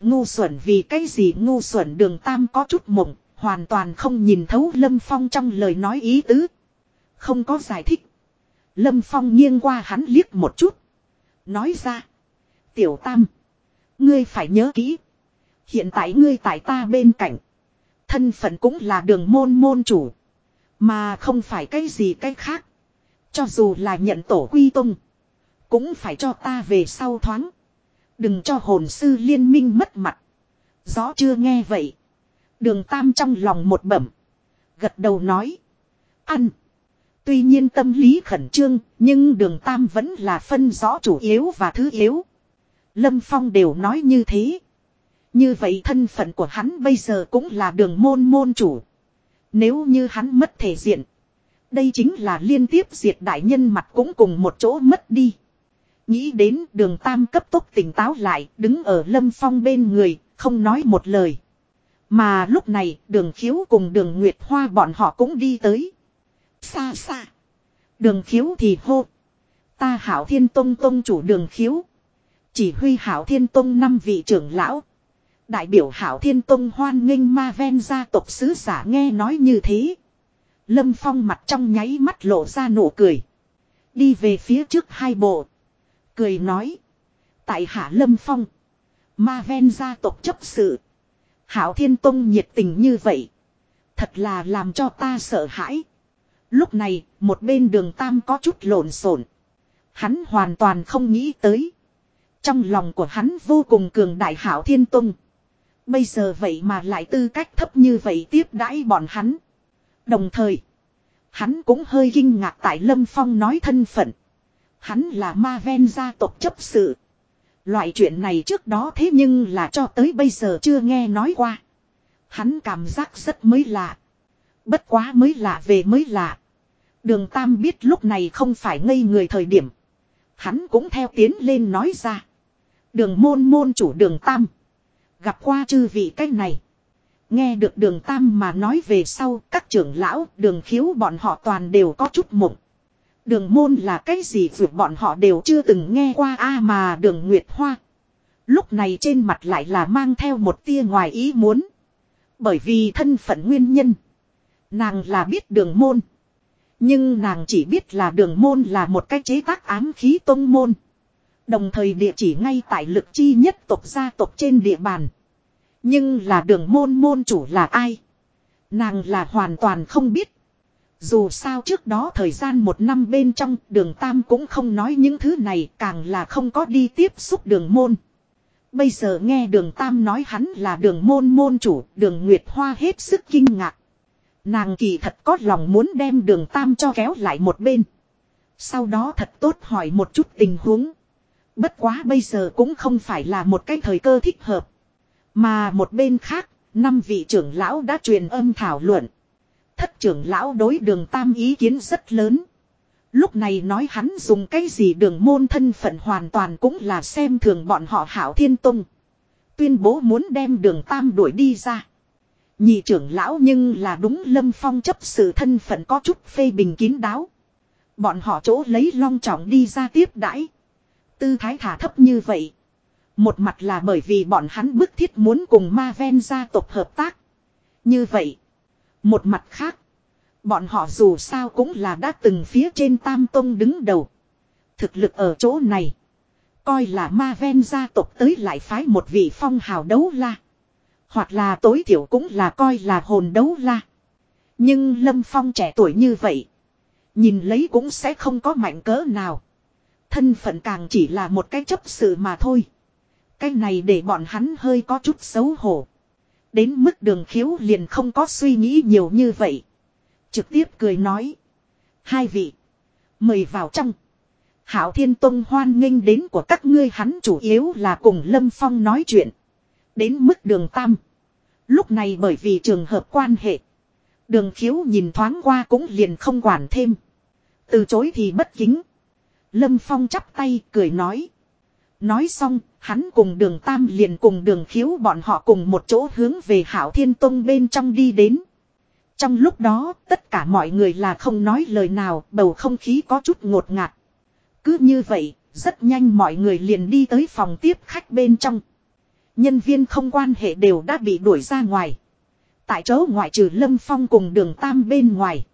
Ngu xuẩn vì cái gì ngu xuẩn đường tam có chút mộng, hoàn toàn không nhìn thấu Lâm Phong trong lời nói ý tứ. Không có giải thích. Lâm Phong nghiêng qua hắn liếc một chút. Nói ra. Tiểu Tam. Ngươi phải nhớ kỹ. Hiện tại ngươi tại ta bên cạnh. Thân phận cũng là đường môn môn chủ. Mà không phải cái gì cái khác. Cho dù là nhận tổ quy tông, Cũng phải cho ta về sau thoáng. Đừng cho hồn sư liên minh mất mặt. Rõ chưa nghe vậy. Đường Tam trong lòng một bẩm. Gật đầu nói. Ăn. Tuy nhiên tâm lý khẩn trương, nhưng đường Tam vẫn là phân rõ chủ yếu và thứ yếu. Lâm Phong đều nói như thế. Như vậy thân phận của hắn bây giờ cũng là đường môn môn chủ. Nếu như hắn mất thể diện. Đây chính là liên tiếp diệt đại nhân mặt cũng cùng một chỗ mất đi. Nghĩ đến đường tam cấp tốc tỉnh táo lại, đứng ở lâm phong bên người, không nói một lời. Mà lúc này, đường khiếu cùng đường nguyệt hoa bọn họ cũng đi tới. Xa xa. Đường khiếu thì hô. Ta hảo thiên tông tông chủ đường khiếu. Chỉ huy hảo thiên tông năm vị trưởng lão. Đại biểu hảo thiên tông hoan nghênh ma ven gia tộc sứ giả nghe nói như thế. Lâm Phong mặt trong nháy mắt lộ ra nụ cười. Đi về phía trước hai bộ. Cười nói. Tại hạ Lâm Phong. Ma ven gia tộc chấp sự. Hảo Thiên Tông nhiệt tình như vậy. Thật là làm cho ta sợ hãi. Lúc này, một bên đường Tam có chút lộn xộn. Hắn hoàn toàn không nghĩ tới. Trong lòng của hắn vô cùng cường đại Hảo Thiên Tông. Bây giờ vậy mà lại tư cách thấp như vậy tiếp đãi bọn hắn. Đồng thời, hắn cũng hơi kinh ngạc tại Lâm Phong nói thân phận. Hắn là ma ven gia tộc chấp sự. Loại chuyện này trước đó thế nhưng là cho tới bây giờ chưa nghe nói qua. Hắn cảm giác rất mới lạ. Bất quá mới lạ về mới lạ. Đường Tam biết lúc này không phải ngây người thời điểm. Hắn cũng theo tiến lên nói ra. Đường môn môn chủ đường Tam. Gặp qua chư vị cách này. Nghe được đường Tam mà nói về sau, các trưởng lão, đường khiếu bọn họ toàn đều có chút mộng. Đường môn là cái gì vượt bọn họ đều chưa từng nghe qua a à mà đường Nguyệt Hoa. Lúc này trên mặt lại là mang theo một tia ngoài ý muốn. Bởi vì thân phận nguyên nhân. Nàng là biết đường môn. Nhưng nàng chỉ biết là đường môn là một cái chế tác ám khí tông môn. Đồng thời địa chỉ ngay tại lực chi nhất tộc gia tộc trên địa bàn. Nhưng là đường môn môn chủ là ai? Nàng là hoàn toàn không biết. Dù sao trước đó thời gian một năm bên trong, đường Tam cũng không nói những thứ này, càng là không có đi tiếp xúc đường môn. Bây giờ nghe đường Tam nói hắn là đường môn môn chủ, đường Nguyệt Hoa hết sức kinh ngạc. Nàng kỳ thật có lòng muốn đem đường Tam cho kéo lại một bên. Sau đó thật tốt hỏi một chút tình huống. Bất quá bây giờ cũng không phải là một cái thời cơ thích hợp. Mà một bên khác, năm vị trưởng lão đã truyền âm thảo luận. Thất trưởng lão đối đường tam ý kiến rất lớn. Lúc này nói hắn dùng cái gì đường môn thân phận hoàn toàn cũng là xem thường bọn họ hảo thiên tông. Tuyên bố muốn đem đường tam đuổi đi ra. Nhị trưởng lão nhưng là đúng lâm phong chấp sự thân phận có chút phê bình kín đáo. Bọn họ chỗ lấy long trọng đi ra tiếp đãi. Tư thái thả thấp như vậy. Một mặt là bởi vì bọn hắn bức thiết muốn cùng ma ven gia tộc hợp tác. Như vậy. Một mặt khác. Bọn họ dù sao cũng là đã từng phía trên tam tông đứng đầu. Thực lực ở chỗ này. Coi là ma ven gia tộc tới lại phái một vị phong hào đấu la. Hoặc là tối thiểu cũng là coi là hồn đấu la. Nhưng Lâm Phong trẻ tuổi như vậy. Nhìn lấy cũng sẽ không có mạnh cỡ nào. Thân phận càng chỉ là một cái chấp sự mà thôi. Cái này để bọn hắn hơi có chút xấu hổ. Đến mức đường khiếu liền không có suy nghĩ nhiều như vậy. Trực tiếp cười nói. Hai vị. Mời vào trong. Hảo Thiên Tông hoan nghênh đến của các ngươi hắn chủ yếu là cùng Lâm Phong nói chuyện. Đến mức đường tam. Lúc này bởi vì trường hợp quan hệ. Đường khiếu nhìn thoáng qua cũng liền không quản thêm. Từ chối thì bất kính. Lâm Phong chắp tay cười nói. Nói xong, hắn cùng đường Tam liền cùng đường khiếu bọn họ cùng một chỗ hướng về Hảo Thiên Tông bên trong đi đến. Trong lúc đó, tất cả mọi người là không nói lời nào, bầu không khí có chút ngột ngạt. Cứ như vậy, rất nhanh mọi người liền đi tới phòng tiếp khách bên trong. Nhân viên không quan hệ đều đã bị đuổi ra ngoài. Tại chỗ ngoại trừ Lâm Phong cùng đường Tam bên ngoài.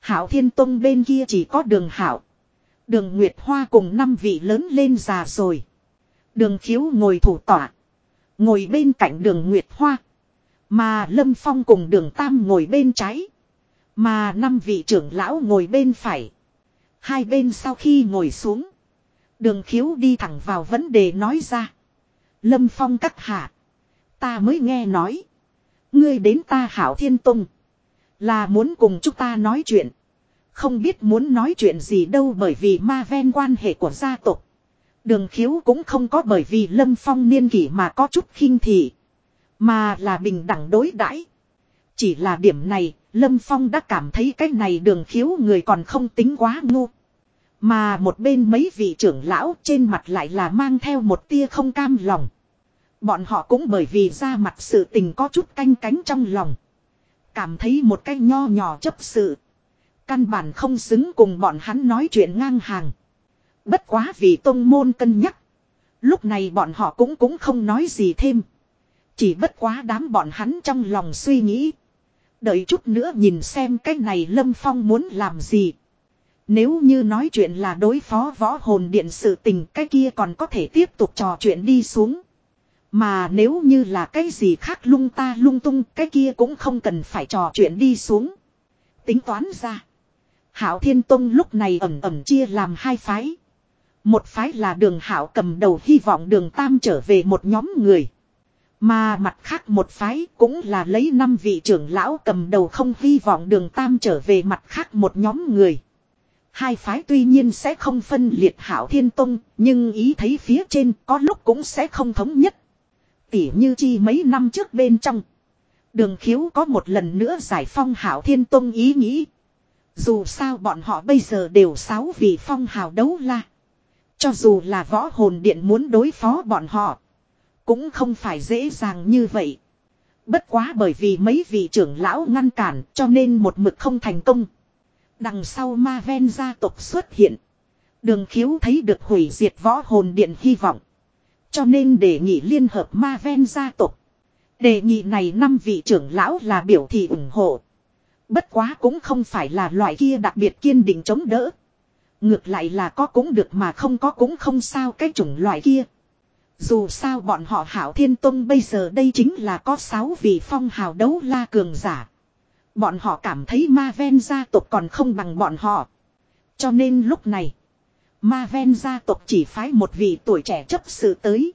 Hảo Thiên Tông bên kia chỉ có đường Hảo. Đường Nguyệt Hoa cùng năm vị lớn lên già rồi. Đường khiếu ngồi thủ tỏa. Ngồi bên cạnh đường Nguyệt Hoa. Mà Lâm Phong cùng đường Tam ngồi bên trái. Mà năm vị trưởng lão ngồi bên phải. Hai bên sau khi ngồi xuống. Đường khiếu đi thẳng vào vấn đề nói ra. Lâm Phong cắt hạ. Ta mới nghe nói. Ngươi đến ta hảo thiên tông. Là muốn cùng chúng ta nói chuyện. Không biết muốn nói chuyện gì đâu bởi vì ma ven quan hệ của gia tộc. Đường khiếu cũng không có bởi vì lâm phong niên kỷ mà có chút khinh thị. Mà là bình đẳng đối đãi Chỉ là điểm này, lâm phong đã cảm thấy cái này đường khiếu người còn không tính quá ngu. Mà một bên mấy vị trưởng lão trên mặt lại là mang theo một tia không cam lòng. Bọn họ cũng bởi vì ra mặt sự tình có chút canh cánh trong lòng. Cảm thấy một cái nho nhỏ chấp sự. Căn bản không xứng cùng bọn hắn nói chuyện ngang hàng. Bất quá vì tông môn cân nhắc. Lúc này bọn họ cũng cũng không nói gì thêm. Chỉ bất quá đám bọn hắn trong lòng suy nghĩ. Đợi chút nữa nhìn xem cái này Lâm Phong muốn làm gì. Nếu như nói chuyện là đối phó võ hồn điện sự tình, cái kia còn có thể tiếp tục trò chuyện đi xuống. Mà nếu như là cái gì khác lung ta lung tung, cái kia cũng không cần phải trò chuyện đi xuống. Tính toán ra. Hảo Thiên Tông lúc này ẩm ẩm chia làm hai phái. Một phái là đường Hảo cầm đầu hy vọng đường Tam trở về một nhóm người. Mà mặt khác một phái cũng là lấy năm vị trưởng lão cầm đầu không hy vọng đường Tam trở về mặt khác một nhóm người. Hai phái tuy nhiên sẽ không phân liệt Hảo Thiên Tông, nhưng ý thấy phía trên có lúc cũng sẽ không thống nhất. Tỉ như chi mấy năm trước bên trong. Đường khiếu có một lần nữa giải phong Hảo Thiên Tông ý nghĩ. Dù sao bọn họ bây giờ đều sáu vị phong hào đấu la. Cho dù là võ hồn điện muốn đối phó bọn họ. Cũng không phải dễ dàng như vậy. Bất quá bởi vì mấy vị trưởng lão ngăn cản, cho nên một mực không thành công. Đằng sau ma ven gia tộc xuất hiện. Đường khiếu thấy được hủy diệt võ hồn điện hy vọng. Cho nên đề nghị liên hợp ma ven gia tộc. Đề nghị này năm vị trưởng lão là biểu thị ủng hộ. Bất quá cũng không phải là loại kia đặc biệt kiên định chống đỡ. Ngược lại là có cũng được mà không có cũng không sao cái chủng loại kia. Dù sao bọn họ hảo thiên tông bây giờ đây chính là có sáu vị phong hào đấu la cường giả. Bọn họ cảm thấy ma ven gia tộc còn không bằng bọn họ. Cho nên lúc này, ma ven gia tộc chỉ phái một vị tuổi trẻ chấp sự tới.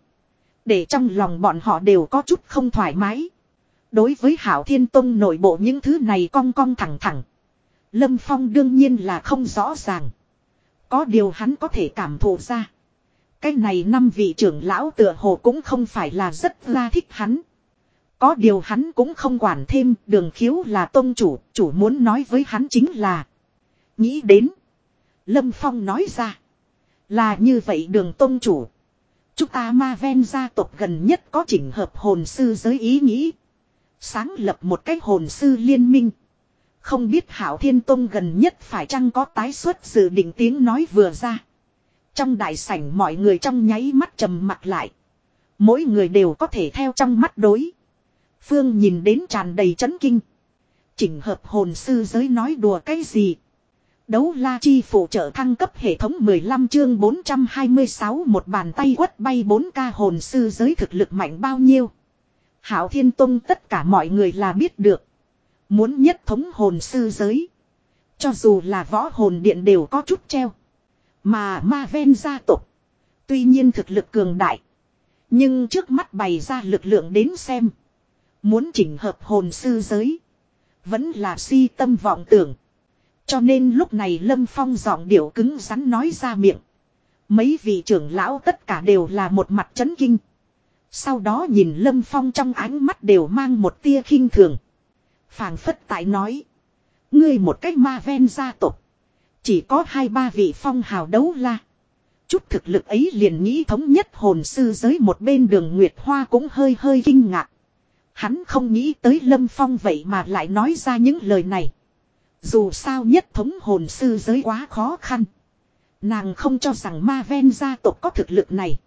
Để trong lòng bọn họ đều có chút không thoải mái. Đối với Hảo Thiên Tông nội bộ những thứ này cong cong thẳng thẳng. Lâm Phong đương nhiên là không rõ ràng. Có điều hắn có thể cảm thụ ra. Cái này năm vị trưởng lão tựa hồ cũng không phải là rất la thích hắn. Có điều hắn cũng không quản thêm đường khiếu là tôn chủ, chủ muốn nói với hắn chính là. Nghĩ đến. Lâm Phong nói ra. Là như vậy đường tôn chủ. Chúng ta ma ven gia tộc gần nhất có chỉnh hợp hồn sư giới ý nghĩ. Sáng lập một cái hồn sư liên minh. Không biết Hảo Thiên Tông gần nhất phải chăng có tái xuất dự định tiếng nói vừa ra. Trong đại sảnh mọi người trong nháy mắt trầm mặt lại. Mỗi người đều có thể theo trong mắt đối. Phương nhìn đến tràn đầy chấn kinh. Chỉnh hợp hồn sư giới nói đùa cái gì. Đấu la chi phụ trợ thăng cấp hệ thống 15 chương 426 một bàn tay quất bay 4k hồn sư giới thực lực mạnh bao nhiêu. Hảo Thiên Tông tất cả mọi người là biết được. Muốn nhất thống hồn sư giới. Cho dù là võ hồn điện đều có chút treo. Mà ma ven gia tộc. Tuy nhiên thực lực cường đại. Nhưng trước mắt bày ra lực lượng đến xem. Muốn chỉnh hợp hồn sư giới. Vẫn là si tâm vọng tưởng. Cho nên lúc này Lâm Phong giọng điệu cứng rắn nói ra miệng. Mấy vị trưởng lão tất cả đều là một mặt chấn kinh. Sau đó nhìn Lâm Phong trong ánh mắt đều mang một tia khinh thường. phảng phất tại nói. Ngươi một cách ma ven gia tộc. Chỉ có hai ba vị phong hào đấu la. Chút thực lực ấy liền nghĩ thống nhất hồn sư giới một bên đường Nguyệt Hoa cũng hơi hơi kinh ngạc. Hắn không nghĩ tới Lâm Phong vậy mà lại nói ra những lời này. Dù sao nhất thống hồn sư giới quá khó khăn. Nàng không cho rằng ma ven gia tộc có thực lực này.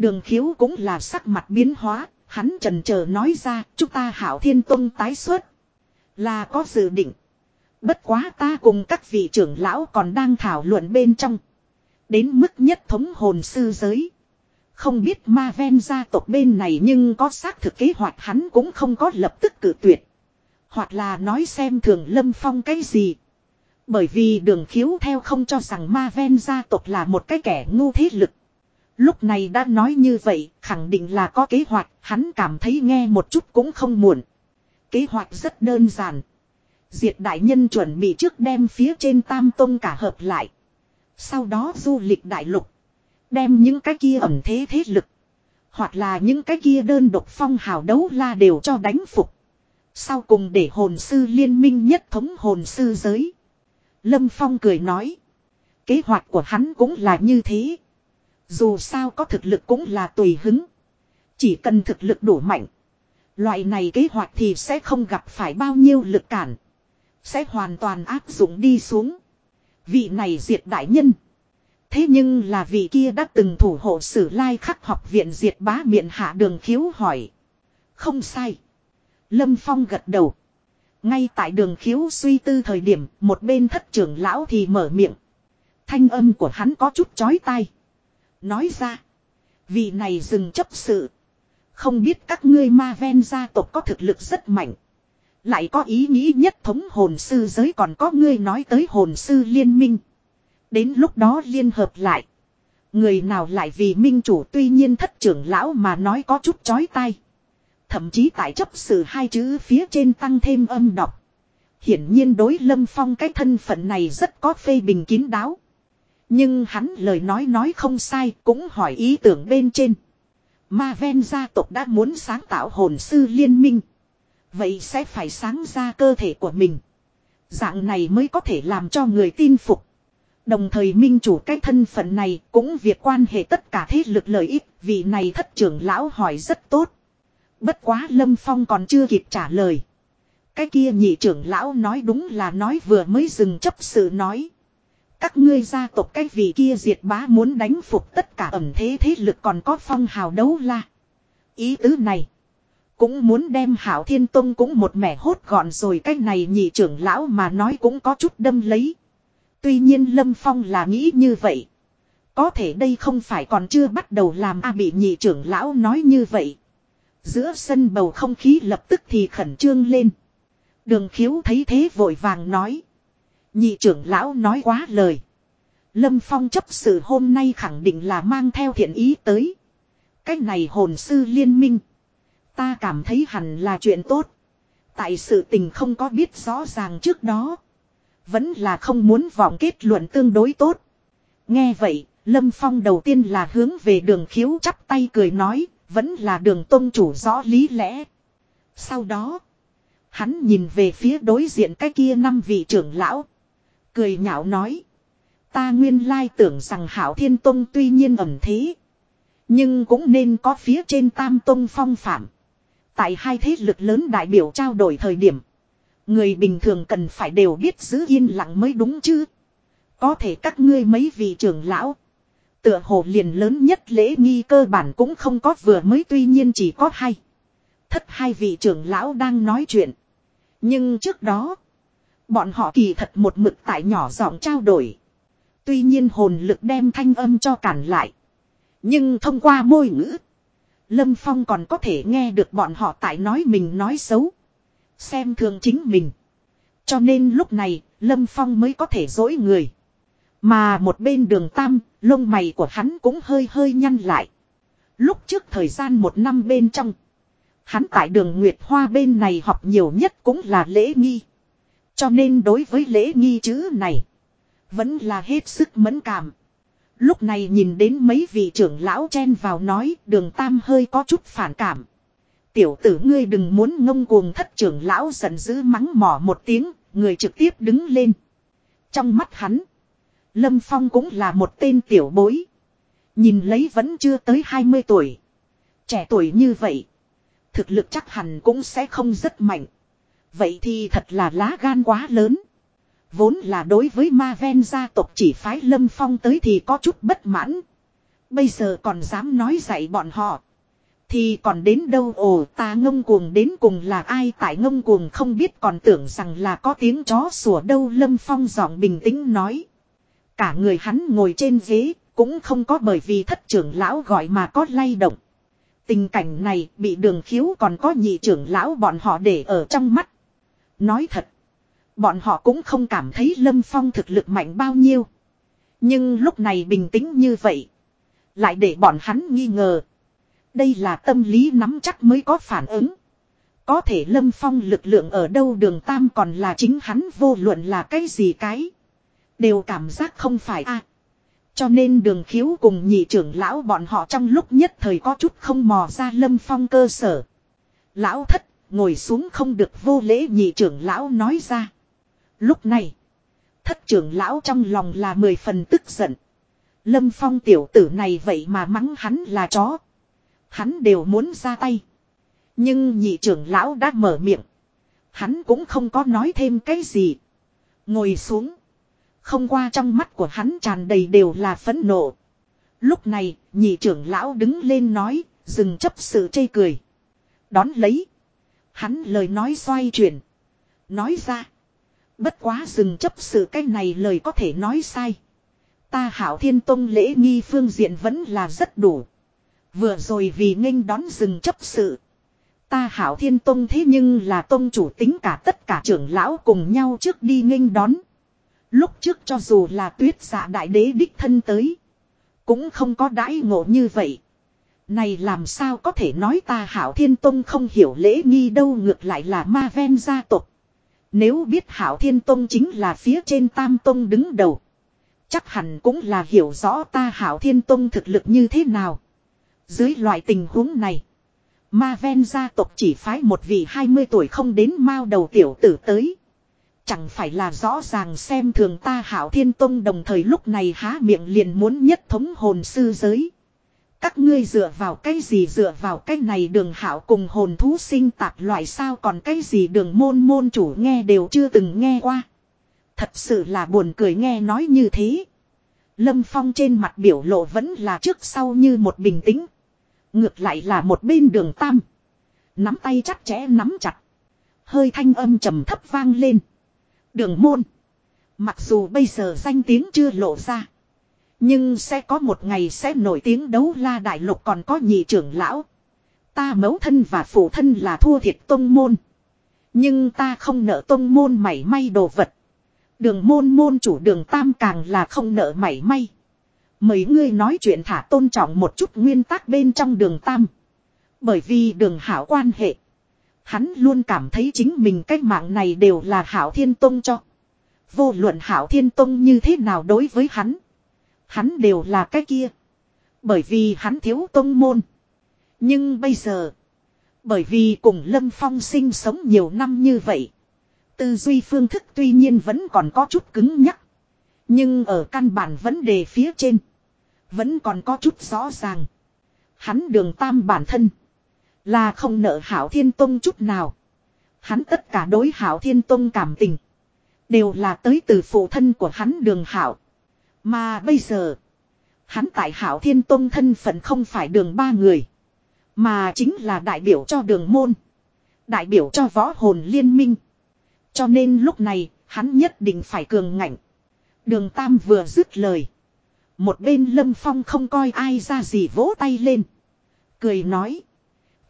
Đường khiếu cũng là sắc mặt biến hóa, hắn trần chờ nói ra chúng ta hảo thiên tông tái xuất. Là có dự định. Bất quá ta cùng các vị trưởng lão còn đang thảo luận bên trong. Đến mức nhất thống hồn sư giới. Không biết ma ven gia tộc bên này nhưng có xác thực kế hoạch hắn cũng không có lập tức cử tuyệt. Hoặc là nói xem thường lâm phong cái gì. Bởi vì đường khiếu theo không cho rằng ma ven gia tộc là một cái kẻ ngu thế lực. Lúc này đã nói như vậy, khẳng định là có kế hoạch, hắn cảm thấy nghe một chút cũng không muộn. Kế hoạch rất đơn giản. Diệt đại nhân chuẩn bị trước đem phía trên tam tông cả hợp lại. Sau đó du lịch đại lục. Đem những cái kia ẩm thế thế lực. Hoặc là những cái kia đơn độc phong hào đấu la đều cho đánh phục. Sau cùng để hồn sư liên minh nhất thống hồn sư giới. Lâm Phong cười nói. Kế hoạch của hắn cũng là như thế. Dù sao có thực lực cũng là tùy hứng. Chỉ cần thực lực đủ mạnh. Loại này kế hoạch thì sẽ không gặp phải bao nhiêu lực cản. Sẽ hoàn toàn áp dụng đi xuống. Vị này diệt đại nhân. Thế nhưng là vị kia đã từng thủ hộ sử lai khắc học viện diệt bá miệng hạ đường khiếu hỏi. Không sai. Lâm Phong gật đầu. Ngay tại đường khiếu suy tư thời điểm, một bên thất trưởng lão thì mở miệng. Thanh âm của hắn có chút chói tai. Nói ra, vị này dừng chấp sự. Không biết các ngươi ma ven gia tộc có thực lực rất mạnh. Lại có ý nghĩ nhất thống hồn sư giới còn có ngươi nói tới hồn sư liên minh. Đến lúc đó liên hợp lại. Người nào lại vì minh chủ tuy nhiên thất trưởng lão mà nói có chút chói tai. Thậm chí tại chấp sự hai chữ phía trên tăng thêm âm đọc. Hiển nhiên đối lâm phong cái thân phận này rất có phê bình kín đáo. Nhưng hắn lời nói nói không sai cũng hỏi ý tưởng bên trên. Ma ven gia tộc đã muốn sáng tạo hồn sư liên minh. Vậy sẽ phải sáng ra cơ thể của mình. Dạng này mới có thể làm cho người tin phục. Đồng thời minh chủ cái thân phận này cũng việc quan hệ tất cả thế lực lợi ích, vì này thất trưởng lão hỏi rất tốt. Bất quá Lâm Phong còn chưa kịp trả lời. Cái kia nhị trưởng lão nói đúng là nói vừa mới dừng chấp sự nói. Các ngươi gia tộc cái vị kia diệt bá muốn đánh phục tất cả ẩm thế thế lực còn có phong hào đấu la. Ý tứ này. Cũng muốn đem hảo thiên tông cũng một mẻ hốt gọn rồi cái này nhị trưởng lão mà nói cũng có chút đâm lấy. Tuy nhiên Lâm Phong là nghĩ như vậy. Có thể đây không phải còn chưa bắt đầu làm a bị nhị trưởng lão nói như vậy. Giữa sân bầu không khí lập tức thì khẩn trương lên. Đường khiếu thấy thế vội vàng nói. Nhị trưởng lão nói quá lời. Lâm Phong chấp sự hôm nay khẳng định là mang theo thiện ý tới. Cái này hồn sư liên minh. Ta cảm thấy hẳn là chuyện tốt. Tại sự tình không có biết rõ ràng trước đó. Vẫn là không muốn vọng kết luận tương đối tốt. Nghe vậy, Lâm Phong đầu tiên là hướng về đường khiếu chắp tay cười nói, vẫn là đường tôn chủ rõ lý lẽ. Sau đó, hắn nhìn về phía đối diện cái kia năm vị trưởng lão. Cười nhạo nói. Ta nguyên lai tưởng rằng hảo thiên tông tuy nhiên ẩm thế. Nhưng cũng nên có phía trên tam tông phong phạm. Tại hai thế lực lớn đại biểu trao đổi thời điểm. Người bình thường cần phải đều biết giữ yên lặng mới đúng chứ. Có thể các ngươi mấy vị trưởng lão. Tựa hồ liền lớn nhất lễ nghi cơ bản cũng không có vừa mới tuy nhiên chỉ có hai. Thất hai vị trưởng lão đang nói chuyện. Nhưng trước đó. Bọn họ kỳ thật một mực tại nhỏ giọng trao đổi. Tuy nhiên hồn lực đem thanh âm cho cản lại. Nhưng thông qua môi ngữ. Lâm Phong còn có thể nghe được bọn họ tại nói mình nói xấu. Xem thường chính mình. Cho nên lúc này, Lâm Phong mới có thể dối người. Mà một bên đường tam, lông mày của hắn cũng hơi hơi nhăn lại. Lúc trước thời gian một năm bên trong. Hắn tại đường Nguyệt Hoa bên này học nhiều nhất cũng là lễ nghi. Cho nên đối với lễ nghi chữ này. Vẫn là hết sức mẫn cảm. Lúc này nhìn đến mấy vị trưởng lão chen vào nói đường tam hơi có chút phản cảm. Tiểu tử ngươi đừng muốn ngông cuồng thất trưởng lão giận dữ mắng mỏ một tiếng, người trực tiếp đứng lên. Trong mắt hắn, Lâm Phong cũng là một tên tiểu bối. Nhìn lấy vẫn chưa tới 20 tuổi. Trẻ tuổi như vậy, thực lực chắc hẳn cũng sẽ không rất mạnh. Vậy thì thật là lá gan quá lớn. Vốn là đối với ma ven gia tộc chỉ phái Lâm Phong tới thì có chút bất mãn. Bây giờ còn dám nói dạy bọn họ. Thì còn đến đâu ồ, ta ngông cuồng đến cùng là ai tại ngông cuồng không biết còn tưởng rằng là có tiếng chó sủa đâu Lâm Phong giọng bình tĩnh nói. Cả người hắn ngồi trên ghế, cũng không có bởi vì thất trưởng lão gọi mà có lay động. Tình cảnh này, bị đường khiếu còn có nhị trưởng lão bọn họ để ở trong mắt. Nói thật. Bọn họ cũng không cảm thấy Lâm Phong thực lực mạnh bao nhiêu. Nhưng lúc này bình tĩnh như vậy. Lại để bọn hắn nghi ngờ. Đây là tâm lý nắm chắc mới có phản ứng. Có thể Lâm Phong lực lượng ở đâu đường tam còn là chính hắn, vô luận là cái gì cái. Đều cảm giác không phải a Cho nên đường khiếu cùng nhị trưởng lão bọn họ trong lúc nhất thời có chút không mò ra Lâm Phong cơ sở. Lão thất ngồi xuống không được vô lễ nhị trưởng lão nói ra. Lúc này, thất trưởng lão trong lòng là mười phần tức giận. Lâm phong tiểu tử này vậy mà mắng hắn là chó. Hắn đều muốn ra tay. Nhưng nhị trưởng lão đã mở miệng. Hắn cũng không có nói thêm cái gì. Ngồi xuống. Không qua trong mắt của hắn tràn đầy đều là phẫn nộ. Lúc này, nhị trưởng lão đứng lên nói, dừng chấp sự chê cười. Đón lấy. Hắn lời nói xoay chuyển. Nói ra. Bất quá dừng chấp sự cái này lời có thể nói sai. Ta hảo thiên tông lễ nghi phương diện vẫn là rất đủ. Vừa rồi vì nghênh đón dừng chấp sự. Ta hảo thiên tông thế nhưng là tông chủ tính cả tất cả trưởng lão cùng nhau trước đi nghênh đón. Lúc trước cho dù là tuyết giả đại đế đích thân tới. Cũng không có đãi ngộ như vậy. Này làm sao có thể nói ta hảo thiên tông không hiểu lễ nghi đâu, ngược lại là ma ven gia tộc. Nếu biết hảo thiên tông chính là phía trên tam tông đứng đầu. Chắc hẳn cũng là hiểu rõ ta hảo thiên tông thực lực như thế nào. Dưới loại tình huống này. Ma ven gia tộc chỉ phái một vị 20 tuổi không đến mao đầu tiểu tử tới. Chẳng phải là rõ ràng xem thường ta hảo thiên tông đồng thời lúc này há miệng liền muốn nhất thống hồn sư giới. Các ngươi dựa vào cái gì dựa vào cái này đường hảo cùng hồn thú sinh tạp loại sao còn cái gì đường môn môn chủ nghe đều chưa từng nghe qua. Thật sự là buồn cười nghe nói như thế. Lâm Phong trên mặt biểu lộ vẫn là trước sau như một bình tĩnh. Ngược lại là một bên đường tam. Nắm tay chắc chẽ nắm chặt. Hơi thanh âm trầm thấp vang lên. Đường môn. Mặc dù bây giờ danh tiếng chưa lộ ra. Nhưng sẽ có một ngày sẽ nổi tiếng đấu la đại lục còn có nhị trưởng lão. Ta mấu thân và phụ thân là thua thiệt tông môn. Nhưng ta không nợ tông môn mảy may đồ vật. Đường môn môn chủ đường tam càng là không nợ mảy may. Mấy ngươi nói chuyện thả tôn trọng một chút nguyên tắc bên trong đường tam. Bởi vì đường hảo quan hệ. Hắn luôn cảm thấy chính mình cách mạng này đều là hảo thiên tông cho. Vô luận hảo thiên tông như thế nào đối với hắn. Hắn đều là cái kia. Bởi vì hắn thiếu tông môn. Nhưng bây giờ. Bởi vì cùng Lâm Phong sinh sống nhiều năm như vậy. Tư duy phương thức tuy nhiên vẫn còn có chút cứng nhắc. Nhưng ở căn bản vấn đề phía trên. Vẫn còn có chút rõ ràng. Hắn đường tam bản thân. Là không nợ Hảo Thiên Tông chút nào. Hắn tất cả đối Hảo Thiên Tông cảm tình. Đều là tới từ phụ thân của hắn đường Hảo. Mà bây giờ. Hắn tại Hảo Thiên Tông thân phận không phải đường ba người. Mà chính là đại biểu cho đường môn. Đại biểu cho võ hồn liên minh. Cho nên lúc này, hắn nhất định phải cường ngạnh. Đường Tam vừa dứt lời. Một bên Lâm Phong không coi ai ra gì vỗ tay lên. Cười nói.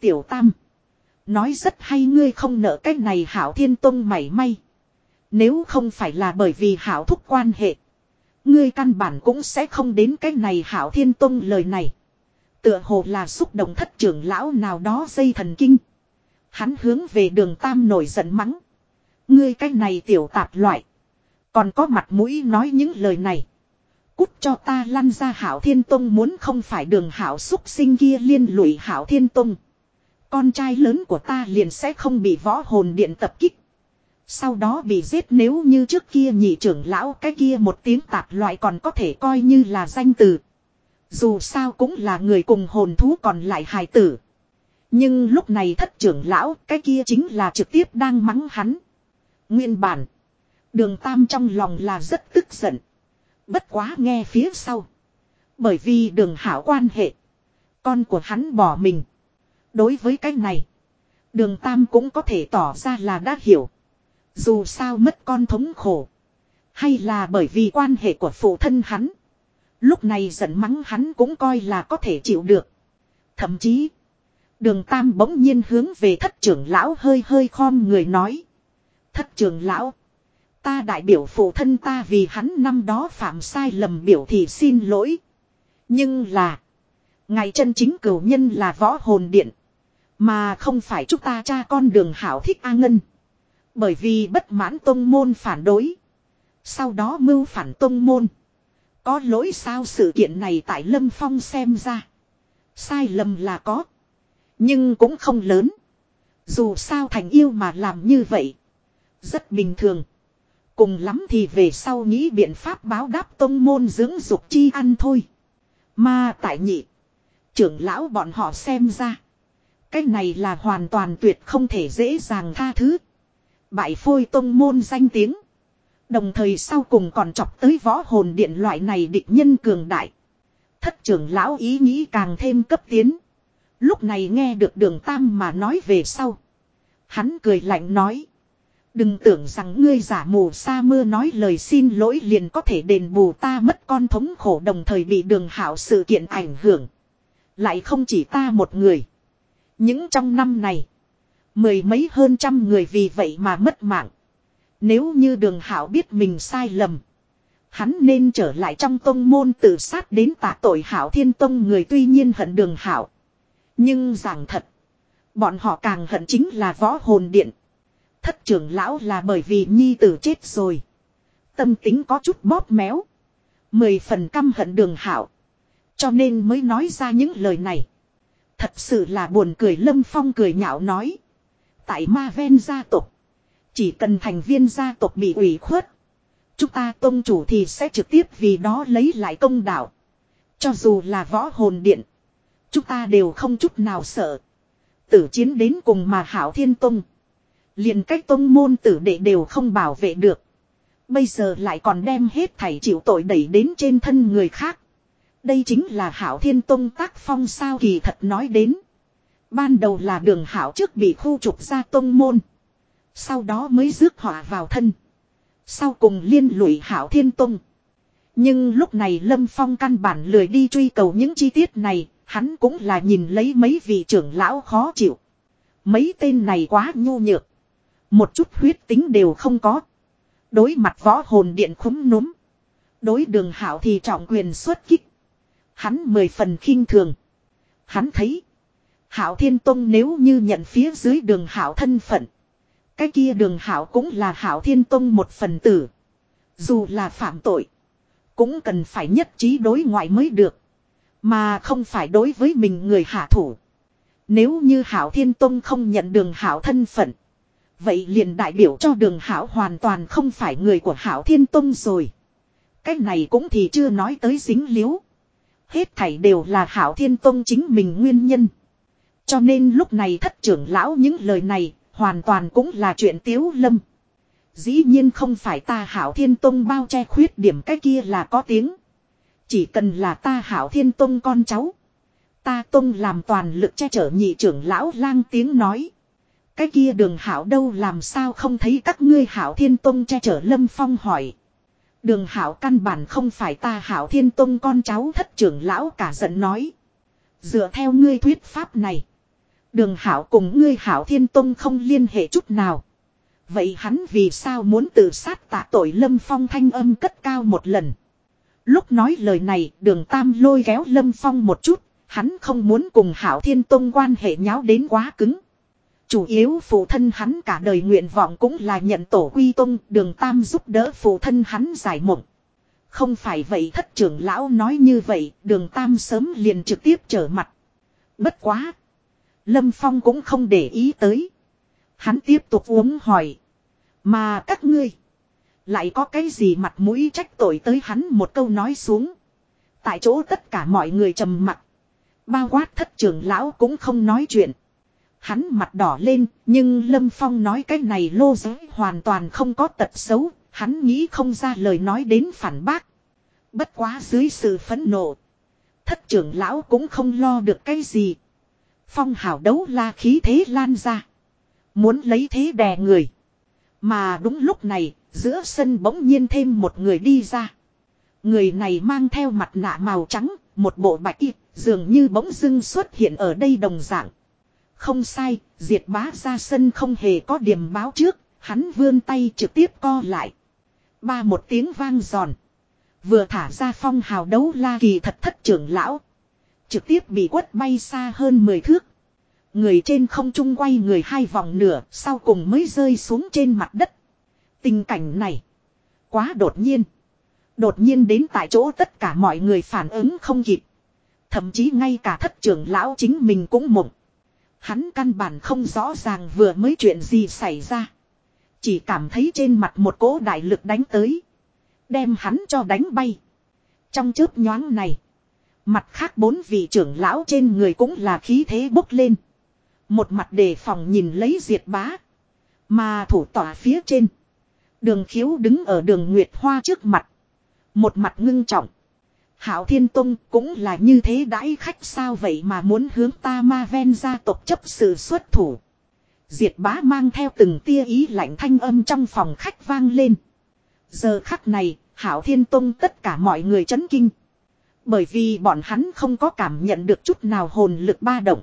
Tiểu Tam. Nói rất hay ngươi không nợ cách này Hảo Thiên Tông mảy may. Nếu không phải là bởi vì Hảo thúc quan hệ. Ngươi căn bản cũng sẽ không đến cách này Hảo Thiên Tông lời này. Tựa hồ là xúc động thất trưởng lão nào đó dây thần kinh. Hắn hướng về đường Tam nổi giận mắng. Ngươi cái này tiểu tạp loại. Còn có mặt mũi nói những lời này. Cút cho ta lăn ra hảo thiên tông muốn không phải đường hảo xúc sinh kia liên lụy hảo thiên tông. Con trai lớn của ta liền sẽ không bị võ hồn điện tập kích. Sau đó bị giết nếu như trước kia nhị trưởng lão cái kia một tiếng tạp loại còn có thể coi như là danh từ. Dù sao cũng là người cùng hồn thú còn lại hài tử. Nhưng lúc này thất trưởng lão cái kia chính là trực tiếp đang mắng hắn. Nguyên bản. Đường Tam trong lòng là rất tức giận. Bất quá nghe phía sau. Bởi vì đường hảo quan hệ. Con của hắn bỏ mình. Đối với cái này. Đường Tam cũng có thể tỏ ra là đã hiểu. Dù sao mất con thống khổ. Hay là bởi vì quan hệ của phụ thân hắn. Lúc này giận mắng hắn cũng coi là có thể chịu được. Thậm chí. Đường Tam bỗng nhiên hướng về thất trưởng lão hơi hơi khom người nói. Thất trưởng lão. Ta đại biểu phụ thân ta vì hắn năm đó phạm sai lầm biểu thì xin lỗi. Nhưng là. Ngày chân chính cửu nhân là võ hồn điện. Mà không phải chúng ta cha con đường hảo thích A Ngân. Bởi vì bất mãn tông môn phản đối. Sau đó mưu phản tông môn. Có lỗi sao sự kiện này tại Lâm Phong xem ra. Sai lầm là có. Nhưng cũng không lớn. Dù sao thành yêu mà làm như vậy. Rất bình thường. Cùng lắm thì về sau nghĩ biện pháp báo đáp tông môn dưỡng dục chi ăn thôi. Mà tại nhị. Trưởng lão bọn họ xem ra. Cái này là hoàn toàn tuyệt không thể dễ dàng tha thứ. Bại phôi tông môn danh tiếng. Đồng thời sau cùng còn chọc tới võ hồn điện loại này địch nhân cường đại. Thất trưởng lão ý nghĩ càng thêm cấp tiến. Lúc này nghe được đường tam mà nói về sau. Hắn cười lạnh nói. Đừng tưởng rằng ngươi giả mù sa mưa nói lời xin lỗi liền có thể đền bù ta mất con thống khổ đồng thời bị đường hảo sự kiện ảnh hưởng. Lại không chỉ ta một người. Những trong năm này. Mười mấy hơn trăm người vì vậy mà mất mạng. Nếu như đường hảo biết mình sai lầm. Hắn nên trở lại trong tông môn tự sát đến tạ tội hảo thiên tông người tuy nhiên hận đường hảo. Nhưng rằng thật. Bọn họ càng hận chính là võ hồn điện. Thất trưởng lão là bởi vì nhi tử chết rồi. Tâm tính có chút bóp méo. Mười phần căm hận đường hảo. Cho nên mới nói ra những lời này. Thật sự là buồn cười, Lâm Phong cười nhạo nói. Tại ma ven gia tộc. Chỉ cần thành viên gia tộc bị ủy khuất. Chúng ta tôn chủ thì sẽ trực tiếp vì đó lấy lại công đạo. Cho dù là võ hồn điện. Chúng ta đều không chút nào sợ. Tử chiến đến cùng mà hảo thiên tông. liền cách tông môn tử đệ đều không bảo vệ được. Bây giờ lại còn đem hết thảy chịu tội đẩy đến trên thân người khác. Đây chính là hảo thiên tông tác phong sao kỳ thật nói đến. Ban đầu là đường hảo trước bị khu trục ra tông môn. Sau đó mới rước họa vào thân. Sau cùng liên lụy hảo thiên tông. Nhưng lúc này Lâm Phong căn bản lười đi truy cầu những chi tiết này, hắn cũng là nhìn lấy mấy vị trưởng lão khó chịu. Mấy tên này quá nhu nhược. Một chút huyết tính đều không có. Đối mặt võ hồn điện khúm núm. Đối đường hảo thì trọng quyền xuất kích. Hắn mười phần khinh thường. Hắn thấy. Hảo Thiên Tông nếu như nhận phía dưới đường Hảo thân phận. Cái kia đường Hảo cũng là Hảo Thiên Tông một phần tử. Dù là phạm tội. Cũng cần phải nhất trí đối ngoại mới được. Mà không phải đối với mình người hạ thủ. Nếu như Hảo Thiên Tông không nhận đường Hảo thân phận. Vậy liền đại biểu cho đường Hảo hoàn toàn không phải người của Hảo Thiên Tông rồi. Cái này cũng thì chưa nói tới dính liếu. Hết thảy đều là Hảo Thiên Tông chính mình nguyên nhân. Cho nên lúc này thất trưởng lão những lời này, hoàn toàn cũng là chuyện tiếu lâm. Dĩ nhiên không phải ta Hảo Thiên Tông bao che khuyết điểm cái kia là có tiếng. Chỉ cần là ta Hảo Thiên Tông con cháu. Ta Tông làm toàn lực che chở nhị trưởng lão lang tiếng nói. Cái kia đường Hảo đâu làm sao không thấy các ngươi Hảo Thiên Tông che chở Lâm Phong hỏi. Đường hảo căn bản không phải ta hảo thiên tông con cháu thất trưởng lão cả giận nói. Dựa theo ngươi thuyết pháp này. Đường hảo cùng ngươi hảo thiên tông không liên hệ chút nào. Vậy hắn vì sao muốn tự sát tạ tội lâm phong thanh âm cất cao một lần. Lúc nói lời này, đường tam lôi kéo lâm phong một chút. Hắn không muốn cùng hảo thiên tông quan hệ nháo đến quá cứng. Chủ yếu phụ thân hắn cả đời nguyện vọng cũng là nhận tổ quy tông, đường tam giúp đỡ phụ thân hắn giải mộng. Không phải vậy thất trưởng lão nói như vậy, đường tam sớm liền trực tiếp trở mặt. Bất quá. Lâm Phong cũng không để ý tới. Hắn tiếp tục uống hỏi. Mà các ngươi. Lại có cái gì mặt mũi trách tội tới hắn một câu nói xuống. Tại chỗ tất cả mọi người trầm mặt. Bao quát thất trưởng lão cũng không nói chuyện. Hắn mặt đỏ lên, nhưng Lâm Phong nói cái này lô giới hoàn toàn không có tật xấu, hắn nghĩ không ra lời nói đến phản bác. Bất quá dưới sự phẫn nộ. Thất trưởng lão cũng không lo được cái gì. Phong hào đấu la khí thế lan ra. Muốn lấy thế đè người. Mà đúng lúc này, giữa sân bỗng nhiên thêm một người đi ra. Người này mang theo mặt nạ màu trắng, một bộ bạch y, dường như bỗng dưng xuất hiện ở đây đồng dạng. Không sai, diệt bá ra sân không hề có điểm báo trước, hắn vươn tay trực tiếp co lại. Ba một tiếng vang giòn. Vừa thả ra phong hào đấu la kỳ thật thất trưởng lão. Trực tiếp bị quất bay xa hơn 10 thước. Người trên không trung quay người hai vòng nửa, sau cùng mới rơi xuống trên mặt đất. Tình cảnh này. Quá đột nhiên. Đột nhiên đến tại chỗ tất cả mọi người phản ứng không kịp. Thậm chí ngay cả thất trưởng lão chính mình cũng mộng. Hắn căn bản không rõ ràng vừa mới chuyện gì xảy ra. Chỉ cảm thấy trên mặt một cỗ đại lực đánh tới. Đem hắn cho đánh bay. Trong chớp nhoáng này. Mặt khác bốn vị trưởng lão trên người cũng là khí thế bốc lên. Một mặt đề phòng nhìn lấy diệt bá. Mà thủ tỏa phía trên. Đường khiếu đứng ở đường Nguyệt Hoa trước mặt. Một mặt ngưng trọng. Hảo Thiên Tông cũng là như thế đãi khách sao vậy mà muốn hướng ta ma ven gia tộc chấp sự xuất thủ. Diệt bá mang theo từng tia ý lạnh thanh âm trong phòng khách vang lên. Giờ khắc này, Hảo Thiên Tông tất cả mọi người chấn kinh. Bởi vì bọn hắn không có cảm nhận được chút nào hồn lực ba động.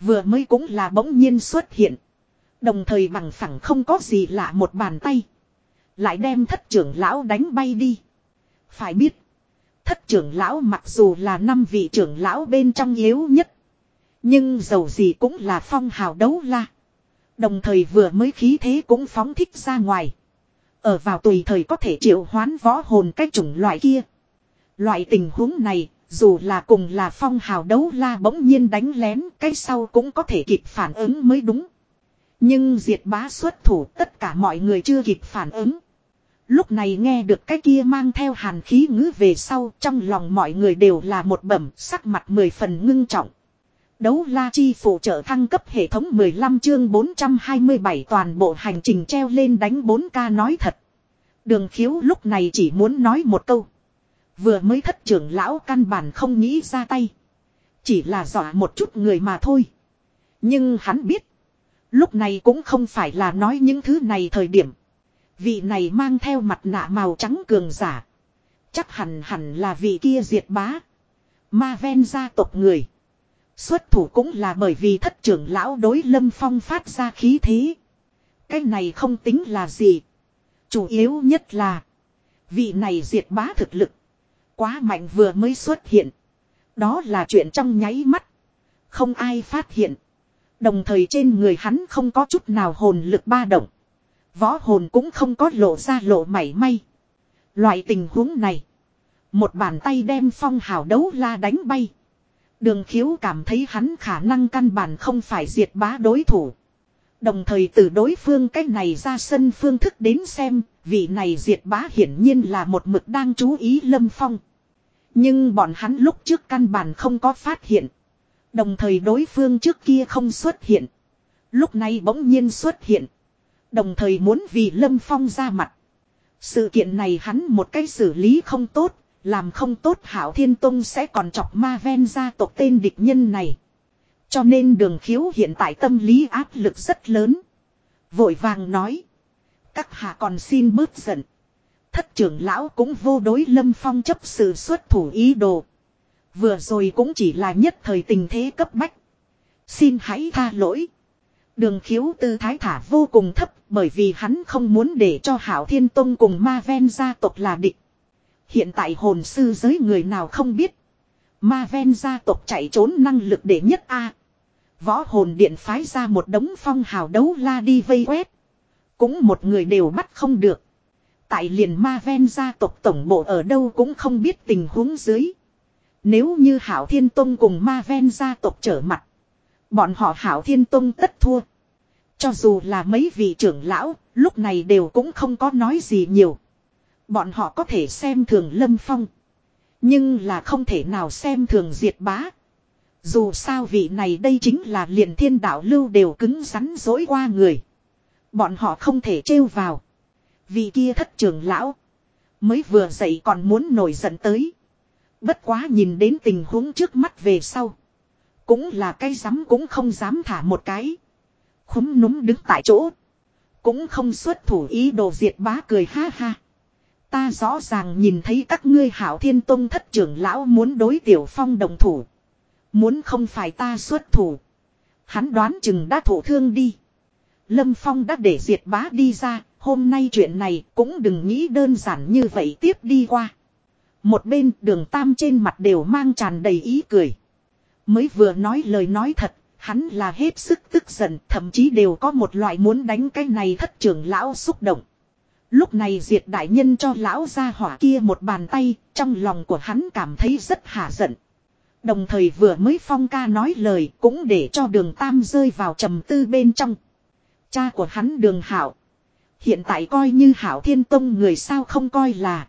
Vừa mới cũng là bỗng nhiên xuất hiện. Đồng thời bằng phẳng không có gì lạ một bàn tay. Lại đem thất trưởng lão đánh bay đi. Phải biết. Thất trưởng lão mặc dù là năm vị trưởng lão bên trong yếu nhất. Nhưng dầu gì cũng là phong hào đấu la. Đồng thời vừa mới khí thế cũng phóng thích ra ngoài. Ở vào tùy thời có thể triệu hoán võ hồn cái chủng loại kia. Loại tình huống này, dù là cùng là phong hào đấu la bỗng nhiên đánh lén, cái sau cũng có thể kịp phản ứng mới đúng. Nhưng diệt bá xuất thủ tất cả mọi người chưa kịp phản ứng. Lúc này nghe được cái kia mang theo hàn khí ngữ về sau trong lòng mọi người đều là một bẩm sắc mặt mười phần ngưng trọng. Đấu la chi phụ trợ thăng cấp hệ thống 15 chương 427 toàn bộ hành trình treo lên đánh 4K nói thật. Đường khiếu lúc này chỉ muốn nói một câu. Vừa mới thất trưởng lão căn bản không nghĩ ra tay. Chỉ là dọa một chút người mà thôi. Nhưng hắn biết. Lúc này cũng không phải là nói những thứ này thời điểm. Vị này mang theo mặt nạ màu trắng cường giả. Chắc hẳn hẳn là vị kia diệt bá. Ma ven gia tộc người. Xuất thủ cũng là bởi vì thất trưởng lão đối lâm phong phát ra khí thế. Cái này không tính là gì. Chủ yếu nhất là. Vị này diệt bá thực lực. Quá mạnh vừa mới xuất hiện. Đó là chuyện trong nháy mắt. Không ai phát hiện. Đồng thời trên người hắn không có chút nào hồn lực ba động. Võ hồn cũng không có lộ ra lộ mảy may. Loại tình huống này. Một bàn tay đem phong hào đấu la đánh bay. Đường khiếu cảm thấy hắn khả năng căn bản không phải diệt bá đối thủ. Đồng thời từ đối phương cách này ra sân phương thức đến xem, vị này diệt bá hiển nhiên là một mực đang chú ý lâm phong. Nhưng bọn hắn lúc trước căn bản không có phát hiện. Đồng thời đối phương trước kia không xuất hiện. Lúc này bỗng nhiên xuất hiện. Đồng thời muốn vì lâm phong ra mặt. Sự kiện này hắn một cái xử lý không tốt, làm không tốt hảo thiên tông sẽ còn chọc ma ven ra tộc tên địch nhân này. Cho nên đường khiếu hiện tại tâm lý áp lực rất lớn. Vội vàng nói. Các hạ còn xin bớt giận. Thất trưởng lão cũng vô đối lâm phong chấp sự xuất thủ ý đồ. Vừa rồi cũng chỉ là nhất thời tình thế cấp bách. Xin hãy tha lỗi. Đường khiếu tư thái thả vô cùng thấp, bởi vì hắn không muốn để cho Hảo Thiên Tông cùng Ma Ven gia tộc là địch. Hiện tại hồn sư giới người nào không biết. Ma ven gia tộc chạy trốn năng lực để nhất A. Võ hồn điện phái ra một đống phong hào đấu la đi vây quét. Cũng một người đều bắt không được. Tại liền ma ven gia tộc tổng bộ ở đâu cũng không biết tình huống dưới. Nếu như Hảo Thiên Tông cùng ma ven gia tộc trở mặt. Bọn họ Hảo Thiên Tông tất thua. Cho dù là mấy vị trưởng lão, lúc này đều cũng không có nói gì nhiều. Bọn họ có thể xem thường Lâm Phong. Nhưng là không thể nào xem thường diệt bá. Dù sao vị này đây chính là liền thiên đạo lưu đều cứng rắn dối qua người. Bọn họ không thể trêu vào vì kia thất trường lão. Mới vừa dậy còn muốn nổi giận tới. Bất quá nhìn đến tình huống trước mắt về sau. Cũng là cái dám cũng không dám thả một cái. Khúm núm đứng tại chỗ. Cũng không xuất thủ ý đồ diệt bá cười ha ha. Ta rõ ràng nhìn thấy các ngươi hảo thiên tông thất trưởng lão muốn đối tiểu phong đồng thủ. Muốn không phải ta xuất thủ. Hắn đoán chừng đã thổ thương đi. Lâm Phong đã để diệt bá đi ra, hôm nay chuyện này cũng đừng nghĩ đơn giản như vậy tiếp đi qua. Một bên đường tam trên mặt đều mang tràn đầy ý cười. Mới vừa nói lời nói thật, hắn là hết sức tức giận, thậm chí đều có một loại muốn đánh cái này thất trưởng lão xúc động. Lúc này diệt đại nhân cho lão ra hỏa kia một bàn tay, trong lòng của hắn cảm thấy rất hả giận. Đồng thời vừa mới phong ca nói lời cũng để cho đường tam rơi vào trầm tư bên trong. Cha của hắn đường hảo. Hiện tại coi như hảo thiên tông người sao không coi là.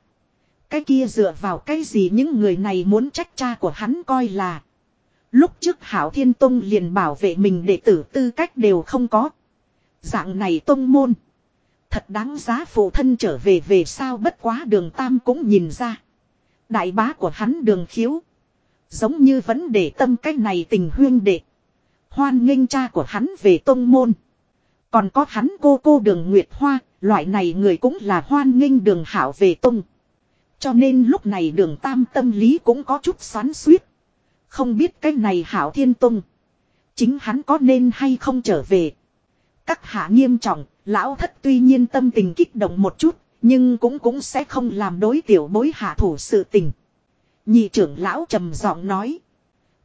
Cái kia dựa vào cái gì những người này muốn trách cha của hắn coi là. Lúc trước hảo thiên tông liền bảo vệ mình đệ tử tư cách đều không có. Dạng này tông môn. Thật đáng giá phụ thân trở về về sao bất quá đường tam cũng nhìn ra. Đại bá của hắn đường khiếu. Giống như vấn đề tâm cách này tình huyên đệ. Hoan nghênh cha của hắn về tông môn. Còn có hắn cô cô đường Nguyệt Hoa, loại này người cũng là hoan nghênh đường hảo về tung. Cho nên lúc này đường tam tâm lý cũng có chút xoắn suýt. Không biết cái này hảo thiên tung. Chính hắn có nên hay không trở về. Các hạ nghiêm trọng, lão thất tuy nhiên tâm tình kích động một chút, nhưng cũng cũng sẽ không làm đối tiểu bối hạ thủ sự tình. Nhị trưởng lão trầm giọng nói.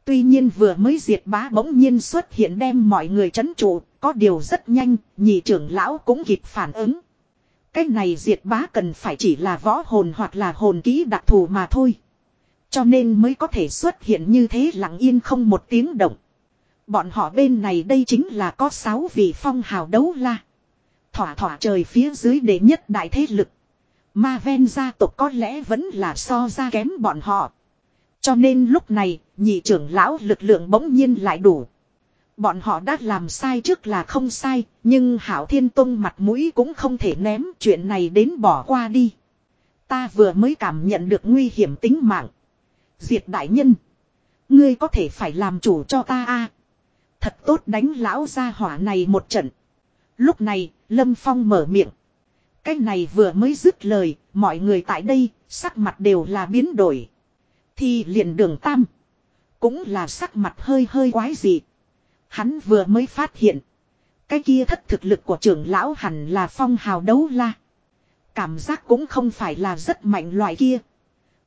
Tuy nhiên vừa mới diệt bá bỗng nhiên xuất hiện đem mọi người chấn trụ, có điều rất nhanh, nhị trưởng lão cũng kịp phản ứng. Cái này diệt bá cần phải chỉ là võ hồn hoặc là hồn kỹ đặc thù mà thôi. Cho nên mới có thể xuất hiện như thế lặng yên không một tiếng động. Bọn họ bên này đây chính là có sáu vị phong hào đấu la. Thỏa thỏa trời phía dưới đệ nhất đại thế lực. Ma ven gia tộc có lẽ vẫn là so ra kém bọn họ. Cho nên lúc này, nhị trưởng lão lực lượng bỗng nhiên lại đủ. Bọn họ đã làm sai trước là không sai, nhưng Hảo Thiên Tông mặt mũi cũng không thể ném chuyện này đến bỏ qua đi. Ta vừa mới cảm nhận được nguy hiểm tính mạng. Diệt đại nhân. Ngươi có thể phải làm chủ cho ta a Thật tốt đánh lão gia hỏa này một trận. Lúc này, Lâm Phong mở miệng. Cái này vừa mới dứt lời, mọi người tại đây, sắc mặt đều là biến đổi. Thì liền đường tam. Cũng là sắc mặt hơi hơi quái dị. Hắn vừa mới phát hiện. Cái kia thất thực lực của trưởng lão hẳn là phong hào đấu la. Cảm giác cũng không phải là rất mạnh loại kia.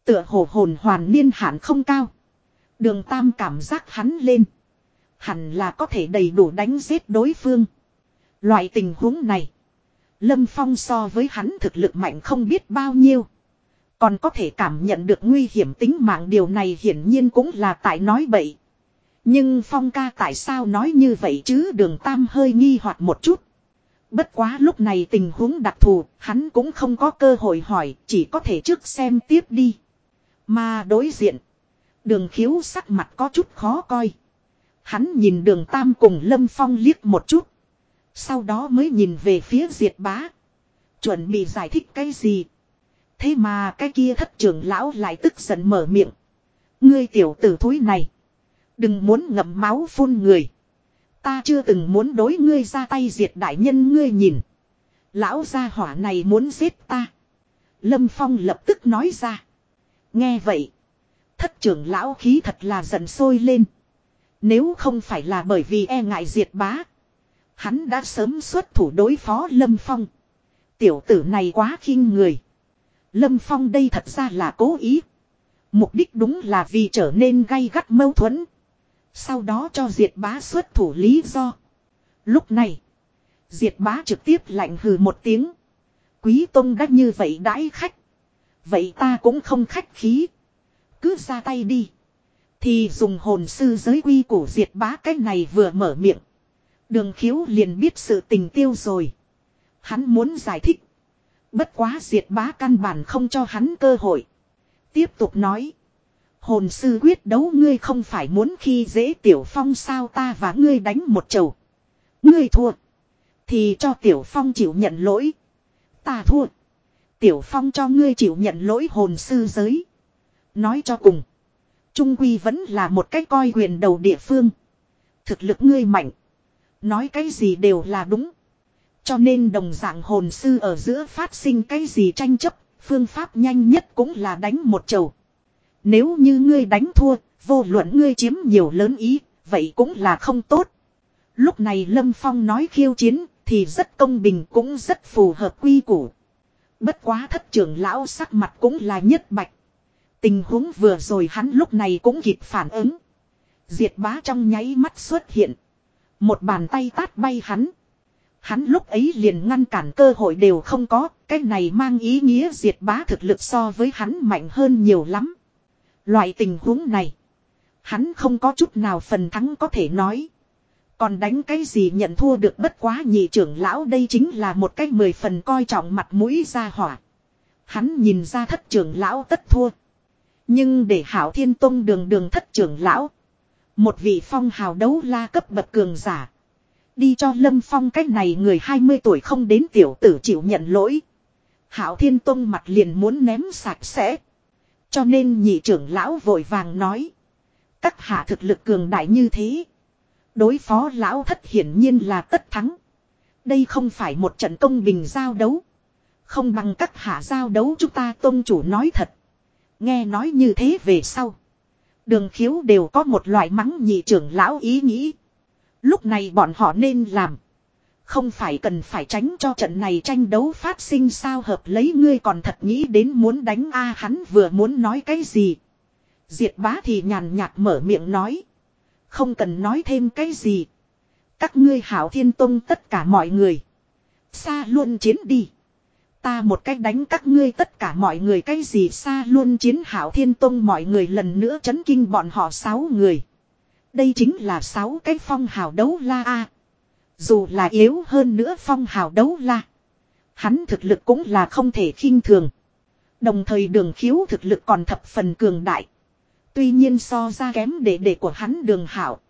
Tựa hồ hồn hoàn niên hạn không cao. Đường tam cảm giác hắn lên. Hẳn là có thể đầy đủ đánh giết đối phương. Loại tình huống này. Lâm Phong so với hắn thực lực mạnh không biết bao nhiêu. Còn có thể cảm nhận được nguy hiểm tính mạng, điều này hiển nhiên cũng là tại nói bậy. Nhưng Phong ca tại sao nói như vậy chứ đường Tam hơi nghi hoặc một chút. Bất quá lúc này tình huống đặc thù, hắn cũng không có cơ hội hỏi, chỉ có thể trước xem tiếp đi. Mà đối diện, đường khiếu sắc mặt có chút khó coi. Hắn nhìn đường Tam cùng Lâm Phong liếc một chút. Sau đó mới nhìn về phía Diệt Bá. Chuẩn bị giải thích cái gì. Thế mà cái kia thất trưởng lão lại tức giận mở miệng. Ngươi tiểu tử thúi này. Đừng muốn ngậm máu phun người. Ta chưa từng muốn đối ngươi ra tay diệt đại nhân ngươi nhìn. Lão gia hỏa này muốn giết ta. Lâm Phong lập tức nói ra. Nghe vậy. Thất trưởng lão khí thật là giận sôi lên. Nếu không phải là bởi vì e ngại diệt bá. Hắn đã sớm xuất thủ đối phó Lâm Phong. Tiểu tử này quá khinh người. Lâm Phong đây thật ra là cố ý. Mục đích đúng là vì trở nên gay gắt mâu thuẫn. Sau đó cho Diệt Bá xuất thủ lý do. Lúc này, Diệt Bá trực tiếp lạnh hừ một tiếng. Quý Tông đã như vậy đãi khách. Vậy ta cũng không khách khí. Cứ ra tay đi. Thì dùng hồn sư giới quy của Diệt Bá cái này vừa mở miệng. Đường khiếu liền biết sự tình tiêu rồi. Hắn muốn giải thích. Bất quá diệt bá căn bản không cho hắn cơ hội. Tiếp tục nói. Hồn sư quyết đấu ngươi không phải muốn khi dễ tiểu phong sao ta và ngươi đánh một chầu. Ngươi thua. Thì cho tiểu phong chịu nhận lỗi. Ta thua. Tiểu phong cho ngươi chịu nhận lỗi hồn sư giới. Nói cho cùng. Trung Quy vẫn là một cái coi quyền đầu địa phương. Thực lực ngươi mạnh. Nói cái gì đều là đúng. Cho nên đồng dạng hồn sư ở giữa phát sinh cái gì tranh chấp, phương pháp nhanh nhất cũng là đánh một chầu. Nếu như ngươi đánh thua, vô luận ngươi chiếm nhiều lớn ý, vậy cũng là không tốt. Lúc này Lâm Phong nói khiêu chiến, thì rất công bình cũng rất phù hợp quy củ. Bất quá thất trưởng lão sắc mặt cũng là nhất bạch. Tình huống vừa rồi hắn lúc này cũng kịp phản ứng. Diệt bá trong nháy mắt xuất hiện. Một bàn tay tát bay hắn. Hắn lúc ấy liền ngăn cản cơ hội đều không có, cái này mang ý nghĩa diệt bá thực lực so với hắn mạnh hơn nhiều lắm. Loại tình huống này, hắn không có chút nào phần thắng có thể nói. Còn đánh cái gì nhận thua được bất quá nhị trưởng lão đây chính là một cái mười phần coi trọng mặt mũi ra hỏa. Hắn nhìn ra thất trưởng lão tất thua. Nhưng để hảo thiên tông đường đường thất trưởng lão. Một vị phong hào đấu la cấp bậc cường giả. Đi cho Lâm Phong cách này người 20 tuổi không đến tiểu tử chịu nhận lỗi. Hảo Thiên Tông mặt liền muốn ném sạch sẽ. Cho nên nhị trưởng lão vội vàng nói. Các hạ thực lực cường đại như thế. Đối phó lão thất hiển nhiên là tất thắng. Đây không phải một trận công bình giao đấu. Không bằng các hạ giao đấu chúng ta tôn chủ nói thật. Nghe nói như thế về sau. Đường khiếu đều có một loại mắng nhị trưởng lão ý nghĩ. Lúc này bọn họ nên làm. Không phải cần phải tránh cho trận này tranh đấu phát sinh sao hợp lấy ngươi còn thật nghĩ đến muốn đánh a hắn vừa muốn nói cái gì. Diệt bá thì nhàn nhạt mở miệng nói. Không cần nói thêm cái gì. Các ngươi hảo thiên tông tất cả mọi người. Xa luôn chiến đi. Ta một cách đánh các ngươi tất cả mọi người cái gì xa luôn chiến hảo thiên tông mọi người lần nữa chấn kinh bọn họ sáu người. Đây chính là sáu cái phong hào đấu la a. Dù là yếu hơn nữa phong hào đấu la. Hắn thực lực cũng là không thể khinh thường. Đồng thời đường khiếu thực lực còn thập phần cường đại. Tuy nhiên so ra kém đệ đệ của hắn đường hảo.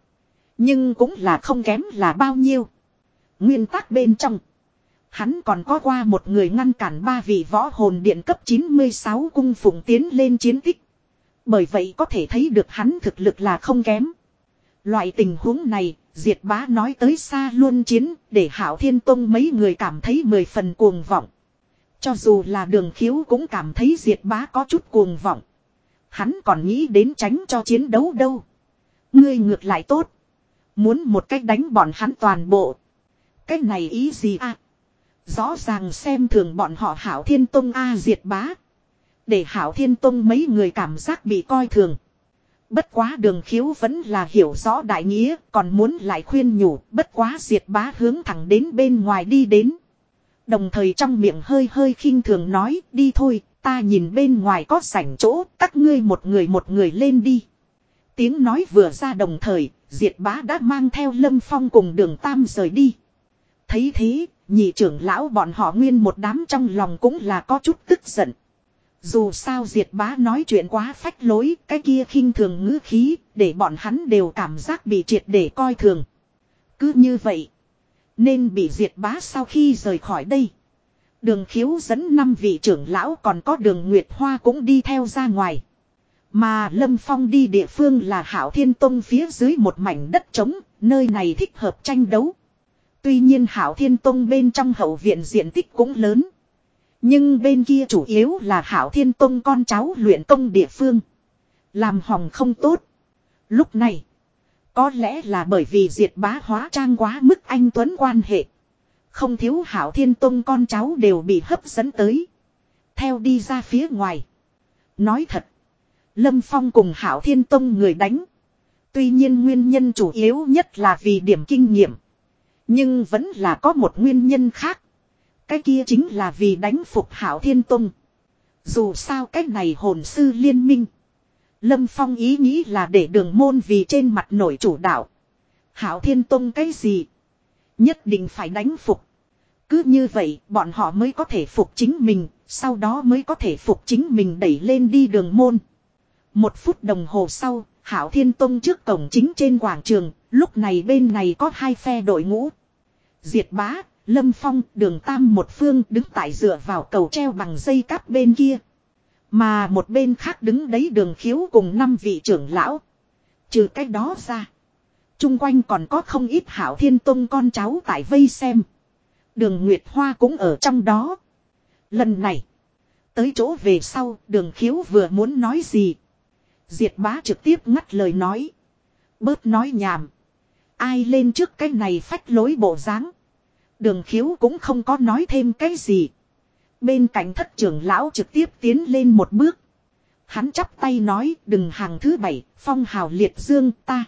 Nhưng cũng là không kém là bao nhiêu. Nguyên tắc bên trong. Hắn còn có qua một người ngăn cản ba vị võ hồn điện cấp 96 cung phụng tiến lên chiến tích. Bởi vậy có thể thấy được hắn thực lực là không kém. Loại tình huống này, Diệt bá nói tới xa luôn chiến, để Hảo Thiên Tông mấy người cảm thấy mười phần cuồng vọng. Cho dù là đường khiếu cũng cảm thấy Diệt bá có chút cuồng vọng. Hắn còn nghĩ đến tránh cho chiến đấu đâu. Ngươi ngược lại tốt. Muốn một cách đánh bọn hắn toàn bộ. Cái này ý gì à? Rõ ràng xem thường bọn họ Hảo Thiên Tông A diệt bá. Để Hảo Thiên Tông mấy người cảm giác bị coi thường. Bất quá đường khiếu vẫn là hiểu rõ đại nghĩa, còn muốn lại khuyên nhủ, bất quá diệt bá hướng thẳng đến bên ngoài đi đến. Đồng thời trong miệng hơi hơi khinh thường nói, đi thôi, ta nhìn bên ngoài có sảnh chỗ, các ngươi một người một người lên đi. Tiếng nói vừa ra đồng thời, diệt bá đã mang theo lâm phong cùng đường tam rời đi. Thấy thế, nhị trưởng lão bọn họ nguyên một đám trong lòng cũng là có chút tức giận. Dù sao diệt bá nói chuyện quá phách lối, cái kia khinh thường ngữ khí, để bọn hắn đều cảm giác bị triệt để coi thường. Cứ như vậy, nên bị diệt bá sau khi rời khỏi đây. Đường khiếu dẫn năm vị trưởng lão còn có đường Nguyệt Hoa cũng đi theo ra ngoài. Mà Lâm Phong đi địa phương là Hảo Thiên Tông phía dưới một mảnh đất trống, nơi này thích hợp tranh đấu. Tuy nhiên Hảo Thiên Tông bên trong hậu viện diện tích cũng lớn. Nhưng bên kia chủ yếu là Hảo Thiên Tông con cháu luyện công địa phương. Làm hòng không tốt. Lúc này, có lẽ là bởi vì diệt bá hóa trang quá mức anh Tuấn quan hệ. Không thiếu Hảo Thiên Tông con cháu đều bị hấp dẫn tới. Theo đi ra phía ngoài. Nói thật. Lâm Phong cùng Hảo Thiên Tông người đánh. Tuy nhiên nguyên nhân chủ yếu nhất là vì điểm kinh nghiệm. Nhưng vẫn là có một nguyên nhân khác. Cái kia chính là vì đánh phục Hảo Thiên Tông. Dù sao cái này hồn sư liên minh. Lâm Phong ý nghĩ là để đường môn vì trên mặt nổi chủ đạo. Hảo Thiên Tông cái gì? Nhất định phải đánh phục. Cứ như vậy bọn họ mới có thể phục chính mình, sau đó mới có thể phục chính mình đẩy lên đi đường môn. Một phút đồng hồ sau, Hảo Thiên Tông trước cổng chính trên quảng trường, lúc này bên này có hai phe đội ngũ. Diệt bá, Lâm Phong, đường Tam một phương đứng tại dựa vào cầu treo bằng dây cáp bên kia. Mà một bên khác đứng đấy đường khiếu cùng năm vị trưởng lão. Trừ cái đó ra. Trung quanh còn có không ít hảo thiên tông con cháu tại vây xem. Đường Nguyệt Hoa cũng ở trong đó. Lần này. Tới chỗ về sau đường khiếu vừa muốn nói gì. Diệt bá trực tiếp ngắt lời nói. Bớt nói nhảm. Ai lên trước cái này phách lối bộ dáng Đường khiếu cũng không có nói thêm cái gì. Bên cạnh thất trưởng lão trực tiếp tiến lên một bước. Hắn chắp tay nói đừng hàng thứ bảy, phong hào liệt dương ta.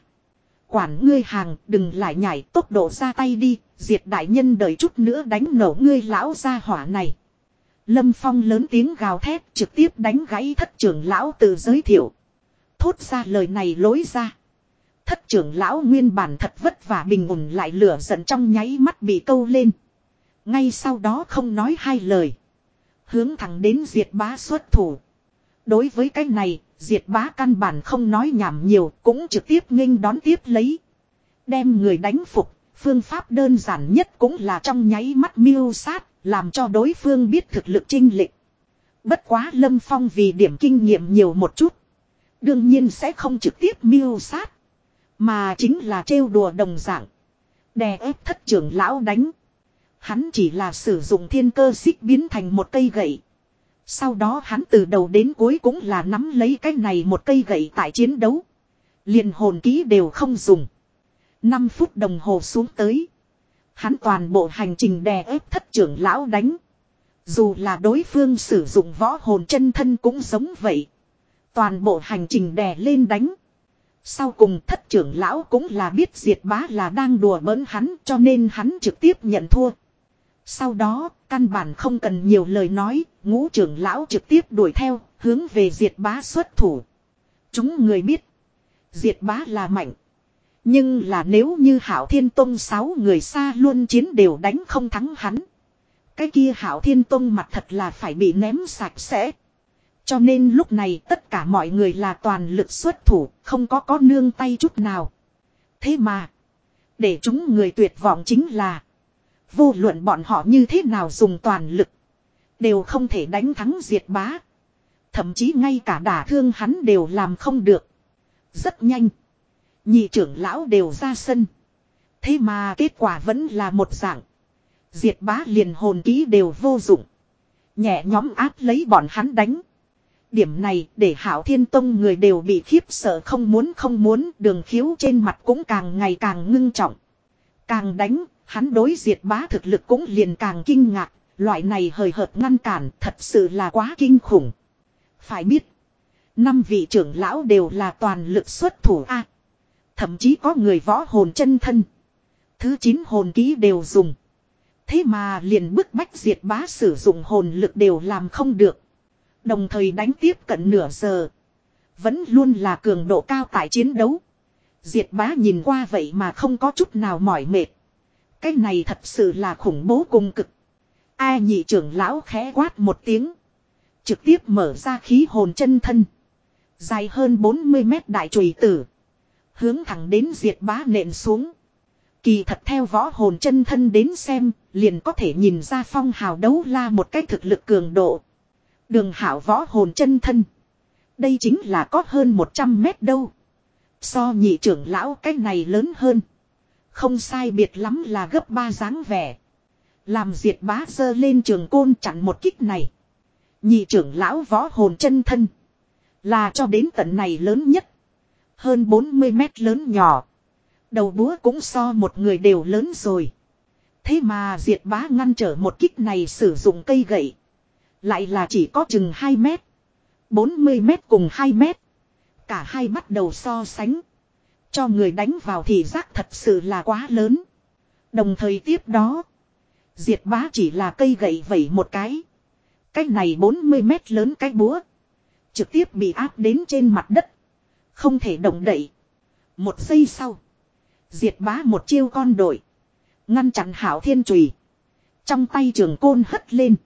Quản ngươi hàng, đừng lại nhảy tốc độ ra tay đi, diệt đại nhân đợi chút nữa đánh nổ ngươi lão ra hỏa này. Lâm Phong lớn tiếng gào thét trực tiếp đánh gãy thất trưởng lão tự giới thiệu. Thốt ra lời này lối ra. Thất trưởng lão nguyên bản thật vất vả bình ổn lại lửa giận trong nháy mắt bị câu lên. Ngay sau đó không nói hai lời. Hướng thẳng đến diệt bá xuất thủ. Đối với cái này, diệt bá căn bản không nói nhảm nhiều, cũng trực tiếp nghênh đón tiếp lấy. Đem người đánh phục, phương pháp đơn giản nhất cũng là trong nháy mắt miêu sát, làm cho đối phương biết thực lực trinh lịch. Bất quá Lâm Phong vì điểm kinh nghiệm nhiều một chút. Đương nhiên sẽ không trực tiếp miêu sát. Mà chính là trêu đùa đồng dạng. Đè ép thất trưởng lão đánh. Hắn chỉ là sử dụng thiên cơ xích biến thành một cây gậy. Sau đó hắn từ đầu đến cuối cũng là nắm lấy cái này một cây gậy tại chiến đấu. liền hồn ký đều không dùng. 5 phút đồng hồ xuống tới. Hắn toàn bộ hành trình đè ép thất trưởng lão đánh. Dù là đối phương sử dụng võ hồn chân thân cũng giống vậy. Toàn bộ hành trình đè lên đánh. Sau cùng thất trưởng lão cũng là biết diệt bá là đang đùa bỡn hắn cho nên hắn trực tiếp nhận thua. Sau đó, căn bản không cần nhiều lời nói, ngũ trưởng lão trực tiếp đuổi theo, hướng về diệt bá xuất thủ. Chúng người biết, diệt bá là mạnh. Nhưng là nếu như Hảo Thiên Tông sáu người xa luôn chiến đều đánh không thắng hắn. Cái kia Hảo Thiên Tông mặt thật là phải bị ném sạch sẽ. Cho nên lúc này tất cả mọi người là toàn lực xuất thủ, không có có nương tay chút nào. Thế mà, để chúng người tuyệt vọng chính là, vô luận bọn họ như thế nào dùng toàn lực, đều không thể đánh thắng diệt bá. Thậm chí ngay cả đả thương hắn đều làm không được. Rất nhanh. Nhị trưởng lão đều ra sân. Thế mà kết quả vẫn là một dạng. Diệt bá liền hồn ký đều vô dụng. Nhẹ nhóm áp lấy bọn hắn đánh. Điểm này để hảo thiên tông người đều bị khiếp sợ không muốn không muốn đường khiếu trên mặt cũng càng ngày càng ngưng trọng. Càng đánh, hắn đối diệt bá thực lực cũng liền càng kinh ngạc, loại này hời hợt ngăn cản thật sự là quá kinh khủng. Phải biết, năm vị trưởng lão đều là toàn lực xuất thủ A. thậm chí có người võ hồn chân thân. Thứ chín hồn ký đều dùng. Thế mà liền bức bách diệt bá sử dụng hồn lực đều làm không được. Đồng thời đánh tiếp cận nửa giờ. Vẫn luôn là cường độ cao tại chiến đấu. Diệt bá nhìn qua vậy mà không có chút nào mỏi mệt. Cái này thật sự là khủng bố cùng cực. Ai nhị trưởng lão khẽ quát một tiếng. Trực tiếp mở ra khí hồn chân thân. Dài hơn 40 mét đại chùy tử. Hướng thẳng đến diệt bá nện xuống. Kỳ thật theo võ hồn chân thân đến xem, liền có thể nhìn ra phong hào đấu la một cách thực lực cường độ. Đường hảo võ hồn chân thân. Đây chính là có hơn 100 mét đâu. So nhị trưởng lão cái này lớn hơn. Không sai biệt lắm là gấp ba dáng vẻ. Làm diệt bá dơ lên trường côn chặn một kích này. Nhị trưởng lão võ hồn chân thân. Là cho đến tận này lớn nhất. Hơn 40 mét lớn nhỏ. Đầu búa cũng so một người đều lớn rồi. Thế mà diệt bá ngăn trở một kích này sử dụng cây gậy. Lại là chỉ có chừng 2 mét. 40 mét cùng 2 mét. Cả hai bắt đầu so sánh. Cho người đánh vào thì giác thật sự là quá lớn. Đồng thời tiếp đó. Diệt bá chỉ là cây gậy vẩy một cái. Cái này 40 mét lớn cái búa. Trực tiếp bị áp đến trên mặt đất. Không thể động đậy. Một giây sau. Diệt bá một chiêu con đội. Ngăn chặn hảo thiên trùy. Trong tay trường côn hất lên.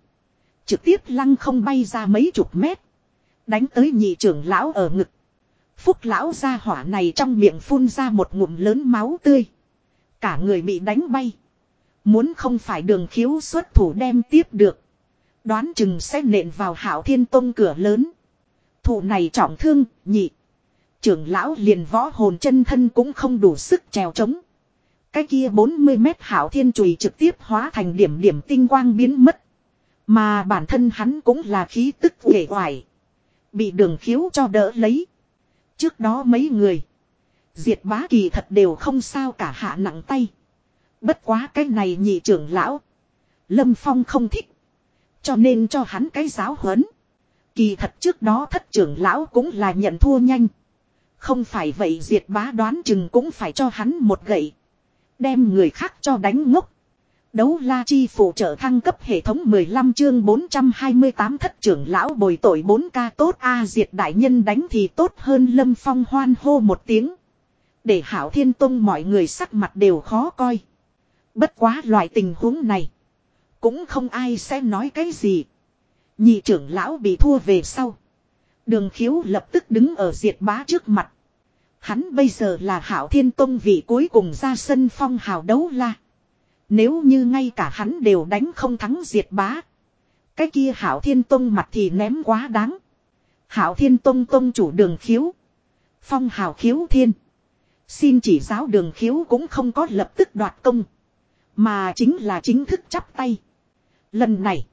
Trực tiếp lăng không bay ra mấy chục mét. Đánh tới nhị trưởng lão ở ngực. Phúc lão ra hỏa này trong miệng phun ra một ngụm lớn máu tươi. Cả người bị đánh bay. Muốn không phải đường khiếu xuất thủ đem tiếp được. Đoán chừng sẽ nện vào hảo thiên tông cửa lớn. Thủ này trọng thương, nhị. Trưởng lão liền võ hồn chân thân cũng không đủ sức trèo trống. Cái kia 40 mét hảo thiên chùy trực tiếp hóa thành điểm điểm tinh quang biến mất. Mà bản thân hắn cũng là khí tức ghề hoài. Bị đường khiếu cho đỡ lấy. Trước đó mấy người. Diệt bá kỳ thật đều không sao cả hạ nặng tay. Bất quá cái này nhị trưởng lão. Lâm Phong không thích. Cho nên cho hắn cái giáo huấn. Kỳ thật trước đó thất trưởng lão cũng là nhận thua nhanh. Không phải vậy diệt bá đoán chừng cũng phải cho hắn một gậy. Đem người khác cho đánh ngốc. Đấu la chi phụ trợ thăng cấp hệ thống 15 chương 428 thất trưởng lão bồi tội 4 ca tốt A diệt đại nhân đánh thì tốt hơn lâm phong hoan hô một tiếng. Để hảo thiên tông mọi người sắc mặt đều khó coi. Bất quá loại tình huống này. Cũng không ai sẽ nói cái gì. Nhị trưởng lão bị thua về sau. Đường khiếu lập tức đứng ở diệt bá trước mặt. Hắn bây giờ là hảo thiên tông vị cuối cùng ra sân phong hào đấu la. Nếu như ngay cả hắn đều đánh không thắng diệt bá. Cái kia hảo thiên tông mặt thì ném quá đáng. Hảo thiên tông tông chủ đường khiếu. Phong hào khiếu thiên. Xin chỉ giáo đường khiếu cũng không có lập tức đoạt công. Mà chính là chính thức chắp tay. Lần này.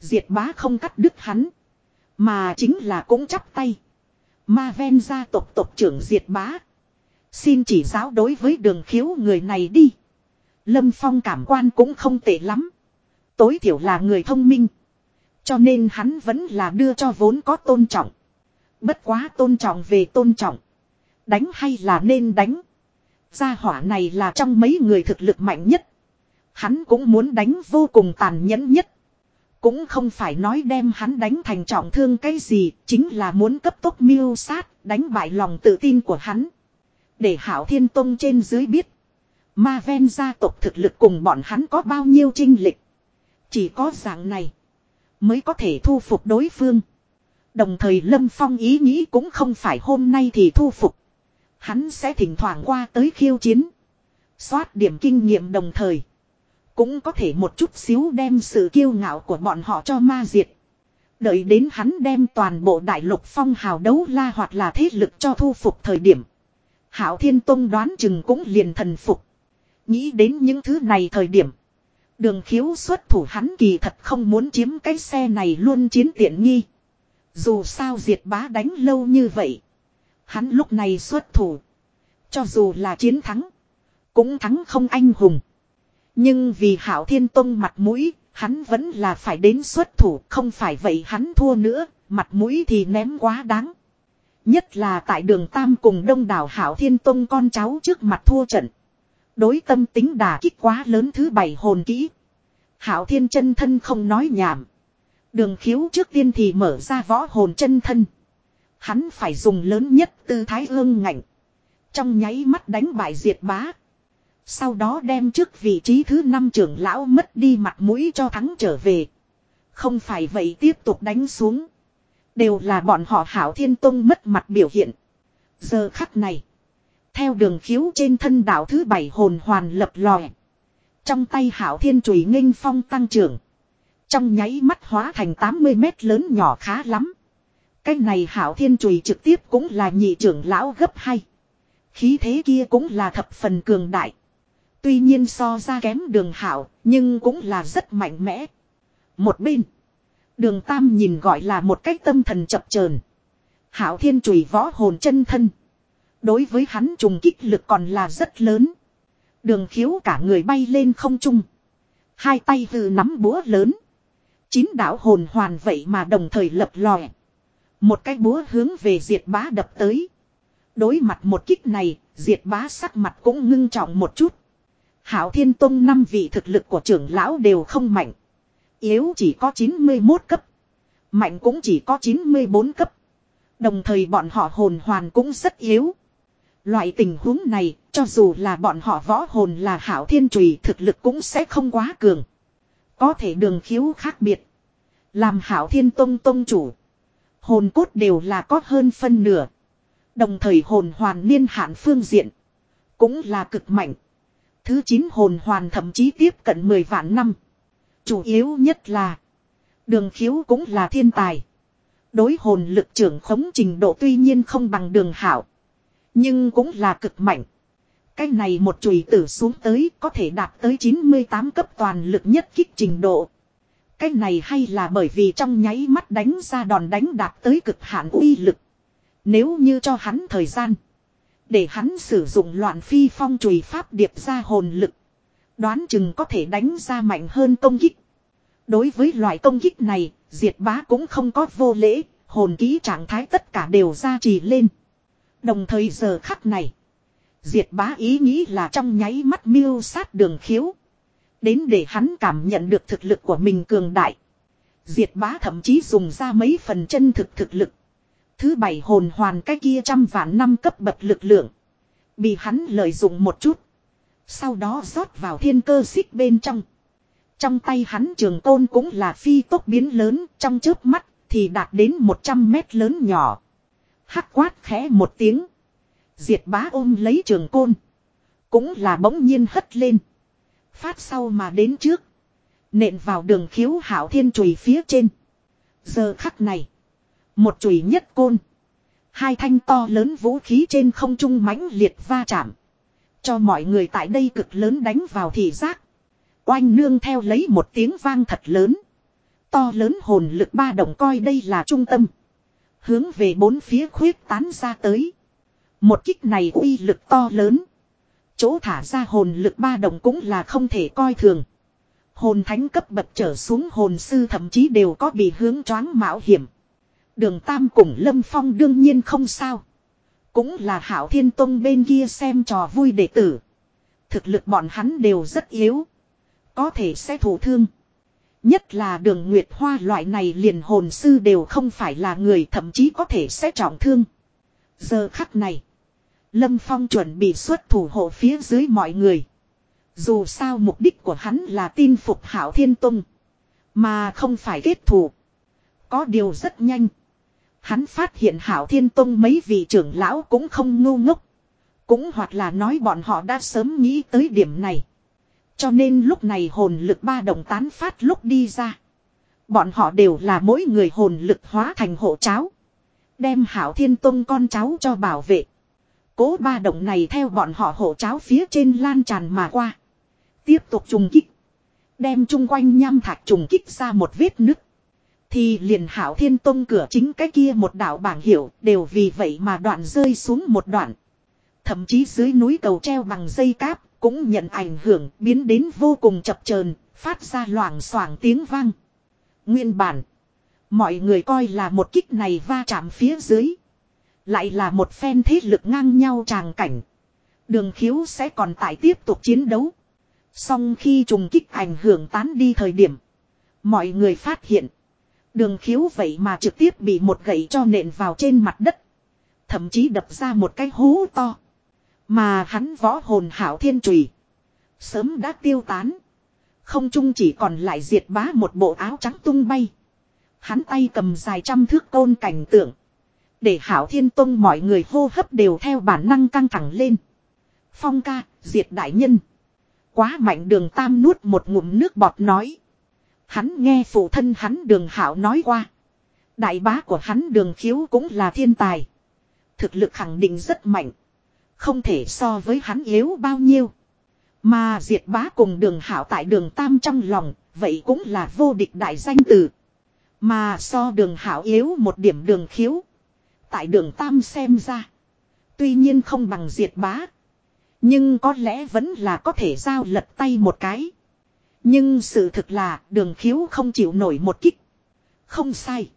Diệt bá không cắt đứt hắn. Mà chính là cũng chắp tay. Ma ven gia tộc tộc trưởng diệt bá. Xin chỉ giáo đối với đường khiếu người này đi. Lâm Phong cảm quan cũng không tệ lắm. Tối thiểu là người thông minh. Cho nên hắn vẫn là đưa cho vốn có tôn trọng. Bất quá tôn trọng về tôn trọng. Đánh hay là nên đánh. Gia hỏa này là trong mấy người thực lực mạnh nhất. Hắn cũng muốn đánh vô cùng tàn nhẫn nhất. Cũng không phải nói đem hắn đánh thành trọng thương cái gì, chính là muốn cấp tốc miêu sát, đánh bại lòng tự tin của hắn. Để Hảo Thiên Tông trên dưới biết. Ma ven gia tộc thực lực cùng bọn hắn có bao nhiêu trinh lịch. Chỉ có dạng này. Mới có thể thu phục đối phương. Đồng thời Lâm Phong ý nghĩ cũng không phải hôm nay thì thu phục. Hắn sẽ thỉnh thoảng qua tới khiêu chiến. Xoát điểm kinh nghiệm đồng thời. Cũng có thể một chút xíu đem sự kiêu ngạo của bọn họ cho ma diệt. Đợi đến hắn đem toàn bộ đại lục phong hào đấu la hoặc là thế lực cho thu phục thời điểm. Hảo Thiên Tông đoán chừng cũng liền thần phục. Nghĩ đến những thứ này thời điểm. Đường khiếu xuất thủ hắn kỳ thật không muốn chiếm cái xe này luôn chiến tiện nghi. Dù sao diệt bá đánh lâu như vậy. Hắn lúc này xuất thủ. Cho dù là chiến thắng. Cũng thắng không anh hùng. Nhưng vì hảo thiên tông mặt mũi. Hắn vẫn là phải đến xuất thủ. Không phải vậy hắn thua nữa. Mặt mũi thì ném quá đáng. Nhất là tại đường Tam cùng đông đảo Hảo Thiên Tông con cháu trước mặt thua trận. Đối tâm tính đà kích quá lớn thứ bảy hồn kỹ. Hảo Thiên chân thân không nói nhảm. Đường khiếu trước tiên thì mở ra võ hồn chân thân. Hắn phải dùng lớn nhất tư thái ương ngạnh. Trong nháy mắt đánh bại diệt bá. Sau đó đem trước vị trí thứ năm trưởng lão mất đi mặt mũi cho thắng trở về. Không phải vậy tiếp tục đánh xuống. Đều là bọn họ hảo thiên tông mất mặt biểu hiện. Giờ khắc này. Theo đường khiếu trên thân đảo thứ bảy hồn hoàn lập lòe. Trong tay hảo thiên chùy nghênh phong tăng trưởng. Trong nháy mắt hóa thành 80 mét lớn nhỏ khá lắm. Cái này hảo thiên chùy trực tiếp cũng là nhị trưởng lão gấp hai. Khí thế kia cũng là thập phần cường đại. Tuy nhiên so ra kém đường hảo, nhưng cũng là rất mạnh mẽ. Một bên. Đường Tam nhìn gọi là một cách tâm thần chập chờn. Hảo thiên chùy võ hồn chân thân. Đối với hắn trùng kích lực còn là rất lớn. Đường khiếu cả người bay lên không trung. Hai tay hư nắm búa lớn. Chín đạo hồn hoàn vậy mà đồng thời lập lòe. Một cái búa hướng về diệt bá đập tới. Đối mặt một kích này, diệt bá sắc mặt cũng ngưng trọng một chút. Hảo Thiên Tông năm vị thực lực của trưởng lão đều không mạnh. Yếu chỉ có 91 cấp. Mạnh cũng chỉ có 94 cấp. Đồng thời bọn họ hồn hoàn cũng rất yếu. Loại tình huống này, cho dù là bọn họ võ hồn là hảo thiên trùy thực lực cũng sẽ không quá cường. Có thể đường khiếu khác biệt. Làm hảo thiên tông tông chủ. Hồn cốt đều là có hơn phân nửa. Đồng thời hồn hoàn niên hạn phương diện. Cũng là cực mạnh. Thứ 9 hồn hoàn thậm chí tiếp cận 10 vạn năm. Chủ yếu nhất là. Đường khiếu cũng là thiên tài. Đối hồn lực trưởng khống trình độ tuy nhiên không bằng đường hảo. Nhưng cũng là cực mạnh. Cái này một chùy tử xuống tới có thể đạt tới 98 cấp toàn lực nhất kích trình độ. Cái này hay là bởi vì trong nháy mắt đánh ra đòn đánh đạt tới cực hạn uy lực. Nếu như cho hắn thời gian. Để hắn sử dụng loạn phi phong chùy pháp điệp ra hồn lực. Đoán chừng có thể đánh ra mạnh hơn công kích. Đối với loại công kích này, diệt bá cũng không có vô lễ, hồn ký trạng thái tất cả đều ra trì lên. Đồng thời giờ khắc này, diệt bá ý nghĩ là trong nháy mắt miêu sát đường khiếu. Đến để hắn cảm nhận được thực lực của mình cường đại. Diệt bá thậm chí dùng ra mấy phần chân thực thực lực. Thứ bảy hồn hoàn cái kia trăm vạn năm cấp bậc lực lượng. Bị hắn lợi dụng một chút. Sau đó rót vào thiên cơ xích bên trong. Trong tay hắn trường tôn cũng là phi tốc biến lớn trong chớp mắt thì đạt đến 100 mét lớn nhỏ. Hắc quát khẽ một tiếng. Diệt bá ôm lấy trường côn. Cũng là bỗng nhiên hất lên. Phát sau mà đến trước. Nện vào đường khiếu hảo thiên chùy phía trên. Giờ khắc này. Một chùy nhất côn. Hai thanh to lớn vũ khí trên không trung mãnh liệt va chạm. Cho mọi người tại đây cực lớn đánh vào thị giác. Oanh nương theo lấy một tiếng vang thật lớn. To lớn hồn lực ba động coi đây là trung tâm. Hướng về bốn phía khuyết tán ra tới. Một kích này uy lực to lớn. Chỗ thả ra hồn lực ba đồng cũng là không thể coi thường. Hồn thánh cấp bậc trở xuống hồn sư thậm chí đều có bị hướng choáng mạo hiểm. Đường Tam cùng Lâm Phong đương nhiên không sao. Cũng là Hảo Thiên Tông bên kia xem trò vui đệ tử. Thực lực bọn hắn đều rất yếu. Có thể sẽ thủ thương. Nhất là đường Nguyệt Hoa loại này liền hồn sư đều không phải là người, thậm chí có thể sẽ trọng thương. Giờ khắc này. Lâm Phong chuẩn bị xuất thủ hộ phía dưới mọi người. Dù sao mục đích của hắn là tin phục Hảo Thiên Tông. Mà không phải kết thù. Có điều rất nhanh. Hắn phát hiện Hảo Thiên Tông mấy vị trưởng lão cũng không ngu ngốc. Cũng hoặc là nói bọn họ đã sớm nghĩ tới điểm này. Cho nên lúc này hồn lực ba đồng tán phát lúc đi ra. Bọn họ đều là mỗi người hồn lực hóa thành hộ cháo. Đem Hảo Thiên Tông con cháu cho bảo vệ. Cố ba động này theo bọn họ hộ cháo phía trên lan tràn mà qua. Tiếp tục trùng kích. Đem chung quanh nham thạch trùng kích ra một vết nứt. Thì liền hảo thiên tông cửa chính cái kia một đảo bảng hiệu đều vì vậy mà đoạn rơi xuống một đoạn. Thậm chí dưới núi cầu treo bằng dây cáp cũng nhận ảnh hưởng biến đến vô cùng chập chờn, phát ra loảng xoảng tiếng vang. Nguyên bản. Mọi người coi là một kích này va chạm phía dưới. Lại là một phen thế lực ngang nhau tràng cảnh. Đường khiếu sẽ còn tại tiếp tục chiến đấu. Song khi trùng kích ảnh hưởng tán đi thời điểm. Mọi người phát hiện. Đường khiếu vậy mà trực tiếp bị một gậy cho nện vào trên mặt đất. Thậm chí đập ra một cái hố to. Mà hắn võ hồn hảo thiên trùy. Sớm đã tiêu tán. Không chung chỉ còn lại diệt bá một bộ áo trắng tung bay. Hắn tay cầm dài trăm thước côn cảnh tượng. Để hảo thiên tông mọi người hô hấp đều theo bản năng căng thẳng lên. Phong ca, diệt đại nhân. Quá mạnh đường tam nuốt một ngụm nước bọt nói. Hắn nghe phụ thân hắn đường hảo nói qua. Đại bá của hắn đường khiếu cũng là thiên tài. Thực lực khẳng định rất mạnh. Không thể so với hắn yếu bao nhiêu. Mà diệt bá cùng đường hảo tại đường tam trong lòng, vậy cũng là vô địch đại danh từ. Mà so đường hảo yếu một điểm đường khiếu. Tại đường tam xem ra. Tuy nhiên không bằng diệt bá. Nhưng có lẽ vẫn là có thể giao lật tay một cái. Nhưng sự thực là đường khiếu không chịu nổi một kích. Không sai.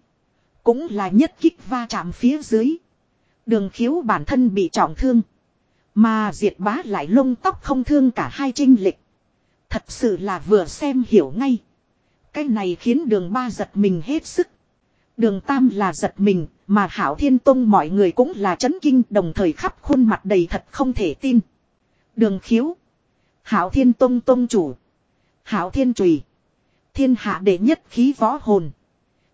Cũng là nhất kích va chạm phía dưới. Đường khiếu bản thân bị trọng thương. Mà diệt bá lại lông tóc không thương cả hai trinh lịch. Thật sự là vừa xem hiểu ngay. Cái này khiến đường ba giật mình hết sức. Đường tam là giật mình, mà hảo thiên tông mọi người cũng là chấn kinh đồng thời khắp khuôn mặt đầy thật không thể tin. Đường khiếu. Hảo thiên tông tông chủ. Hảo thiên trùy. Thiên hạ đệ nhất khí võ hồn.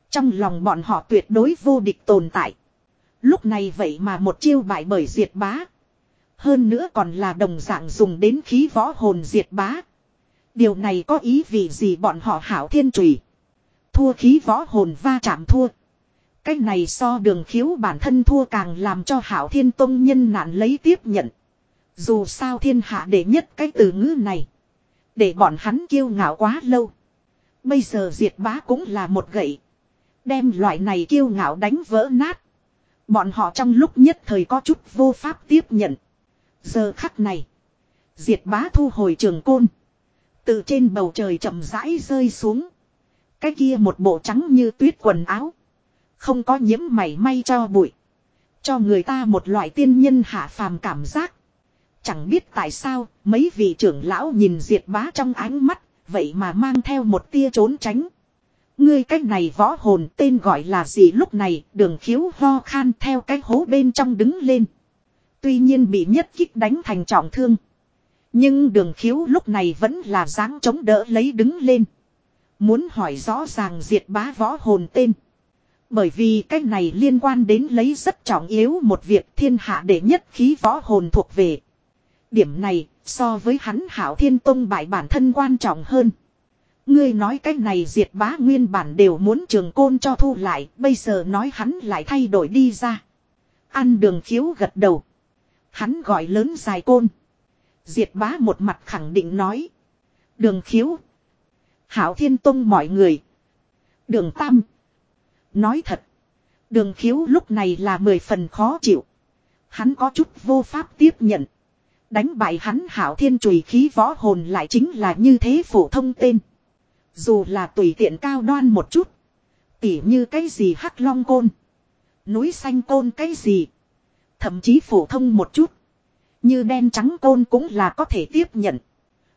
Trong lòng bọn họ tuyệt đối vô địch tồn tại. Lúc này vậy mà một chiêu bại bởi diệt bá. Hơn nữa còn là đồng dạng dùng đến khí võ hồn diệt bá. Điều này có ý vị gì bọn họ hảo thiên trùy. Thua khí võ hồn va chạm thua. Cách này so đường khiếu bản thân thua càng làm cho hảo thiên tông nhân nạn lấy tiếp nhận. Dù sao thiên hạ đệ nhất cái từ ngữ này. Để bọn hắn kiêu ngạo quá lâu. Bây giờ diệt bá cũng là một gậy. Đem loại này kiêu ngạo đánh vỡ nát. Bọn họ trong lúc nhất thời có chút vô pháp tiếp nhận. Giờ khắc này. Diệt bá thu hồi trường côn. Từ trên bầu trời chậm rãi rơi xuống. Cái kia một bộ trắng như tuyết quần áo. Không có nhiễm mảy may cho bụi. Cho người ta một loại tiên nhân hạ phàm cảm giác. Chẳng biết tại sao, mấy vị trưởng lão nhìn diệt bá trong ánh mắt, vậy mà mang theo một tia trốn tránh. Ngươi cách này võ hồn tên gọi là gì lúc này, đường khiếu ho khan theo cái hố bên trong đứng lên. Tuy nhiên bị nhất kích đánh thành trọng thương. Nhưng đường khiếu lúc này vẫn là dáng chống đỡ lấy đứng lên. Muốn hỏi rõ ràng diệt bá võ hồn tên. Bởi vì cái này liên quan đến lấy rất trọng yếu một việc thiên hạ đệ nhất khí võ hồn thuộc về. Điểm này so với hắn hảo thiên tông bại bản thân quan trọng hơn. Ngươi nói cái này diệt bá nguyên bản đều muốn trường côn cho thu lại, bây giờ nói hắn lại thay đổi đi ra. Ăn đường khiếu gật đầu. Hắn gọi lớn dài côn. Diệt bá một mặt khẳng định nói. Đường khiếu, Hảo Thiên Tông mọi người. Đường Tam. Nói thật. Đường khiếu lúc này là mười phần khó chịu. Hắn có chút vô pháp tiếp nhận. Đánh bại hắn hảo thiên chùy khí võ hồn lại chính là như thế phổ thông tên. Dù là tùy tiện cao đoan một chút. Tỉ như cái gì hắc long côn. Núi xanh côn cái gì. Thậm chí phổ thông một chút. Như đen trắng côn cũng là có thể tiếp nhận.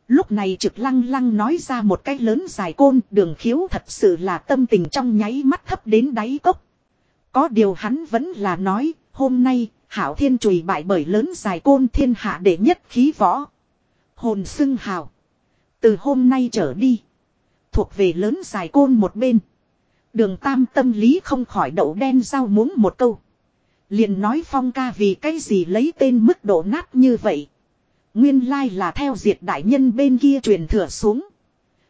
Lúc này trực lăng lăng nói ra một cái lớn dài côn đường khiếu thật sự là tâm tình trong nháy mắt thấp đến đáy cốc. Có điều hắn vẫn là nói, hôm nay, hảo thiên chùy bại bởi lớn dài côn thiên hạ đệ nhất khí võ. Hồn xưng hào. Từ hôm nay trở đi. Thuộc về lớn dài côn một bên. Đường tam tâm lý không khỏi đậu đen giao muốn một câu. Liền nói phong ca vì cái gì lấy tên mức độ nát như vậy. Nguyên lai là theo diệt đại nhân bên kia truyền thừa xuống.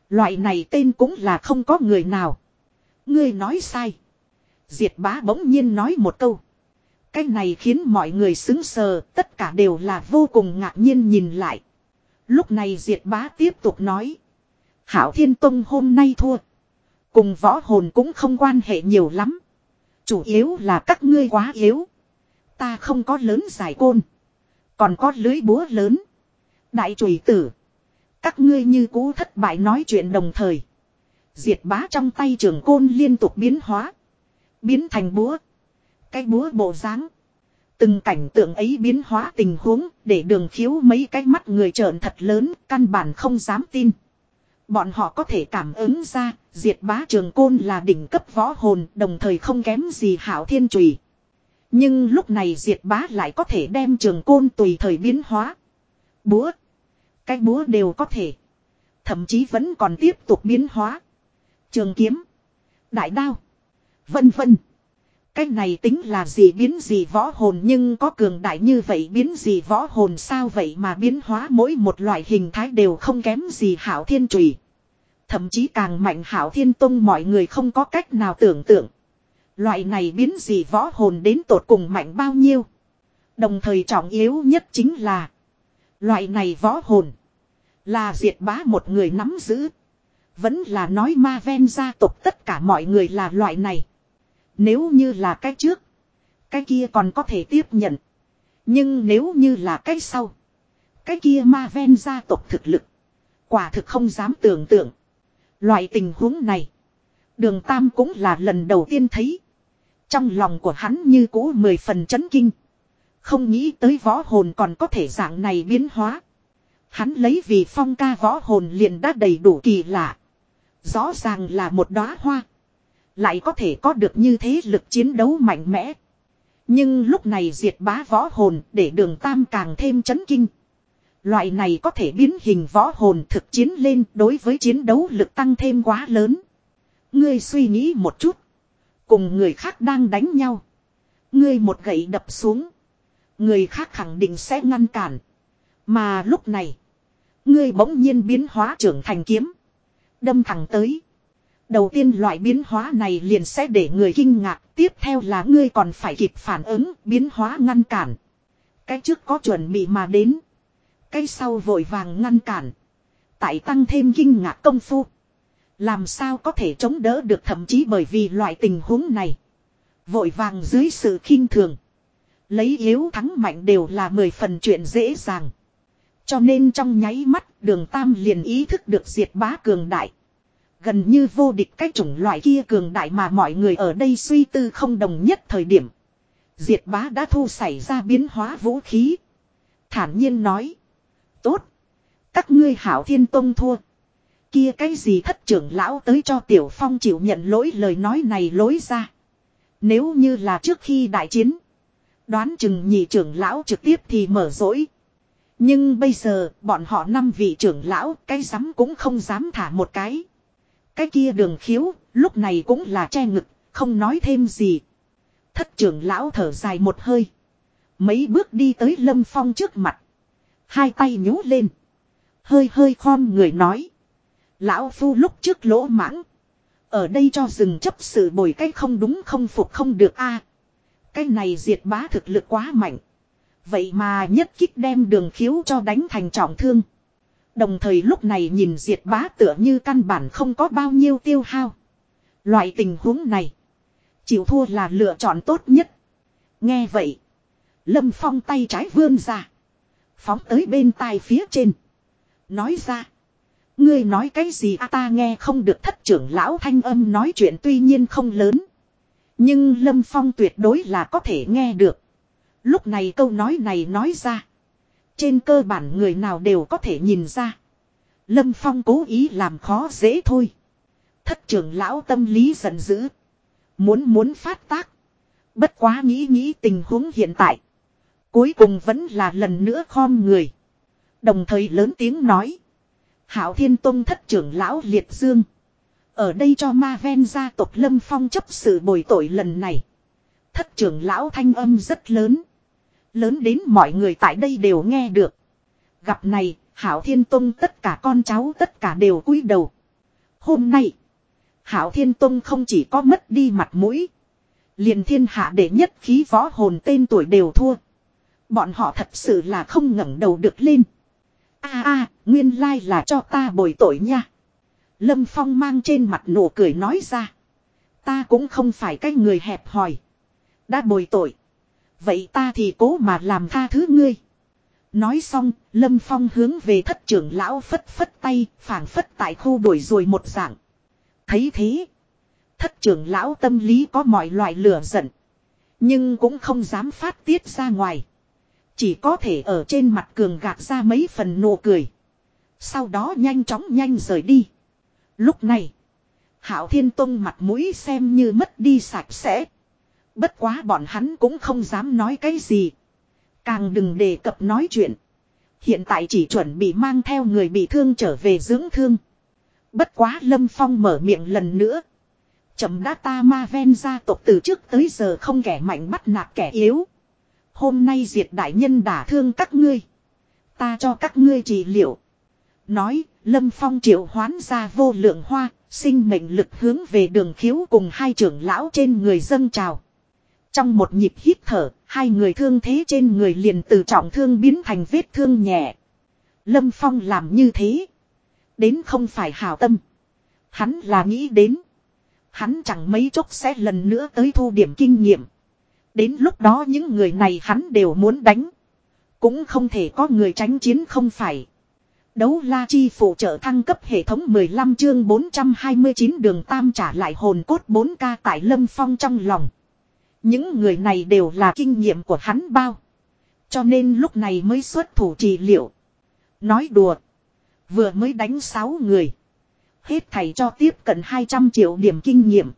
Loại này tên cũng là không có người nào. Ngươi nói sai. Diệt bá bỗng nhiên nói một câu. Cái này khiến mọi người xứng sờ, tất cả đều là vô cùng ngạc nhiên nhìn lại. Lúc này Diệt bá tiếp tục nói. Hảo Thiên Tông hôm nay thua. Cùng võ hồn cũng không quan hệ nhiều lắm. Chủ yếu là các ngươi quá yếu. Ta không có lớn giải côn. Còn có lưới búa lớn. Đại trùy tử. Các ngươi như cũ thất bại nói chuyện đồng thời. Diệt bá trong tay trường côn liên tục biến hóa. Biến thành búa. Cái búa bộ dáng, Từng cảnh tượng ấy biến hóa tình huống để đường khiếu mấy cái mắt người trợn thật lớn, căn bản không dám tin. Bọn họ có thể cảm ứng ra, diệt bá trường côn là đỉnh cấp võ hồn, đồng thời không kém gì hảo thiên trùy. Nhưng lúc này diệt bá lại có thể đem trường côn tùy thời biến hóa. Búa. Cái búa đều có thể. Thậm chí vẫn còn tiếp tục biến hóa. Trường kiếm. Đại đao. Vân vân. Cái này tính là gì biến gì võ hồn nhưng có cường đại như vậy biến gì võ hồn sao vậy mà biến hóa mỗi một loại hình thái đều không kém gì hảo thiên trùy. Thậm chí càng mạnh hảo thiên tông mọi người không có cách nào tưởng tượng. Loại này biến gì võ hồn đến tột cùng mạnh bao nhiêu. Đồng thời trọng yếu nhất chính là. Loại này võ hồn. Là diệt bá một người nắm giữ. Vẫn là nói ma ven gia tộc tất cả mọi người là loại này. Nếu như là cái trước. Cái kia còn có thể tiếp nhận. Nhưng nếu như là cái sau. Cái kia ma ven gia tộc thực lực. Quả thực không dám tưởng tượng. Loại tình huống này. Đường Tam cũng là lần đầu tiên thấy. Trong lòng của hắn như cũ mười phần chấn kinh. Không nghĩ tới võ hồn còn có thể dạng này biến hóa. Hắn lấy vì phong ca võ hồn liền đã đầy đủ kỳ lạ. Rõ ràng là một đóa hoa. Lại có thể có được như thế lực chiến đấu mạnh mẽ. Nhưng lúc này diệt bá võ hồn để đường tam càng thêm chấn kinh. Loại này có thể biến hình võ hồn thực chiến lên đối với chiến đấu lực tăng thêm quá lớn. Ngươi suy nghĩ một chút. Cùng người khác đang đánh nhau. Ngươi một gậy đập xuống. Người khác khẳng định sẽ ngăn cản. Mà lúc này. Ngươi bỗng nhiên biến hóa trưởng thành kiếm. Đâm thẳng tới. Đầu tiên loại biến hóa này liền sẽ để người kinh ngạc. Tiếp theo là ngươi còn phải kịp phản ứng, biến hóa ngăn cản. Cái trước có chuẩn bị mà đến. Cái sau vội vàng ngăn cản. Tại tăng thêm kinh ngạc công phu. Làm sao có thể chống đỡ được thậm chí bởi vì loại tình huống này. Vội vàng dưới sự khinh thường. Lấy yếu thắng mạnh đều là mười phần chuyện dễ dàng. Cho nên trong nháy mắt, đường Tam liền ý thức được diệt bá cường đại. Gần như vô địch cái chủng loại kia cường đại mà mọi người ở đây suy tư không đồng nhất thời điểm. Diệt bá đã thu xảy ra biến hóa vũ khí. Thản nhiên nói. Tốt. Các ngươi hảo thiên tông thua. Kia cái gì thất trưởng lão tới cho Tiểu Phong chịu nhận lỗi lời nói này lối ra. Nếu như là trước khi đại chiến. Đoán chừng nhị trưởng lão trực tiếp thì mở rỗi. Nhưng bây giờ, bọn họ năm vị trưởng lão, cái dám cũng không dám thả một cái. Cái kia đường khiếu, lúc này cũng là che ngực, không nói thêm gì. Thất trưởng lão thở dài một hơi. Mấy bước đi tới lâm phong trước mặt. Hai tay nhú lên. Hơi hơi khom người nói. Lão phu lúc trước lỗ mãng. Ở đây cho rừng chấp sự bồi cách không đúng không phục không được a Cái này diệt bá thực lực quá mạnh. Vậy mà nhất kích đem đường khiếu cho đánh thành trọng thương. Đồng thời lúc này nhìn diệt bá tựa như căn bản không có bao nhiêu tiêu hao. Loại tình huống này. Chịu thua là lựa chọn tốt nhất. Nghe vậy. Lâm Phong tay trái vươn ra. Phóng tới bên tai phía trên. Nói ra. Ngươi nói cái gì à ta nghe không được thất trưởng lão thanh âm nói chuyện tuy nhiên không lớn. Nhưng Lâm Phong tuyệt đối là có thể nghe được. Lúc này câu nói này nói ra. Trên cơ bản người nào đều có thể nhìn ra. Lâm Phong cố ý làm khó dễ thôi. Thất trưởng lão tâm lý giận dữ. Muốn muốn phát tác. Bất quá nghĩ nghĩ tình huống hiện tại. Cuối cùng vẫn là lần nữa khom người. Đồng thời lớn tiếng nói. Hảo Thiên Tông thất trưởng lão Liệt Dương. Ở đây cho ma ven gia tộc Lâm Phong chấp sự bồi tội lần này. Thất trưởng lão thanh âm rất lớn. Lớn đến mọi người tại đây đều nghe được. Gặp này, Hảo Thiên Tông tất cả con cháu tất cả đều cúi đầu. Hôm nay, Hảo Thiên Tông không chỉ có mất đi mặt mũi. Liền thiên hạ đệ nhất khí võ hồn tên tuổi đều thua. Bọn họ thật sự là không ngẩng đầu được lên a a nguyên lai là cho ta bồi tội nha. Lâm Phong mang trên mặt nụ cười nói ra. Ta cũng không phải cái người hẹp hòi. Đã bồi tội. Vậy ta thì cố mà làm tha thứ ngươi. Nói xong, Lâm Phong hướng về thất trưởng lão phất phất tay, phảng phất tại khu đuổi rồi một dạng. Thấy thế, thất trưởng lão tâm lý có mọi loại lửa giận. Nhưng cũng không dám phát tiết ra ngoài. Chỉ có thể ở trên mặt cường gạt ra mấy phần nụ cười. Sau đó nhanh chóng nhanh rời đi. Lúc này, Hảo Thiên Tông mặt mũi xem như mất đi sạch sẽ. Bất quá bọn hắn cũng không dám nói cái gì. Càng đừng đề cập nói chuyện. Hiện tại chỉ chuẩn bị mang theo người bị thương trở về dưỡng thương. Bất quá Lâm Phong mở miệng lần nữa. Chậm đã ta ma ven gia tộc từ trước tới giờ không kẻ mạnh bắt nạt kẻ yếu. Hôm nay diệt đại nhân đả thương các ngươi. Ta cho các ngươi trị liệu. Nói, Lâm Phong triệu hoán ra vô lượng hoa, sinh mệnh lực hướng về đường khiếu cùng hai trưởng lão trên người dân trào. Trong một nhịp hít thở, hai người thương thế trên người liền từ trọng thương biến thành vết thương nhẹ. Lâm Phong làm như thế. Đến không phải hào tâm. Hắn là nghĩ đến. Hắn chẳng mấy chốc sẽ lần nữa tới thu điểm kinh nghiệm. Đến lúc đó những người này hắn đều muốn đánh. Cũng không thể có người tránh chiến không phải. Đấu la chi phụ trợ thăng cấp hệ thống 15 chương 429 đường tam trả lại hồn cốt 4K tại Lâm Phong trong lòng. Những người này đều là kinh nghiệm của hắn bao. Cho nên lúc này mới xuất thủ trị liệu. Nói đùa. Vừa mới đánh 6 người. Hết thầy cho tiếp cận 200 triệu điểm kinh nghiệm.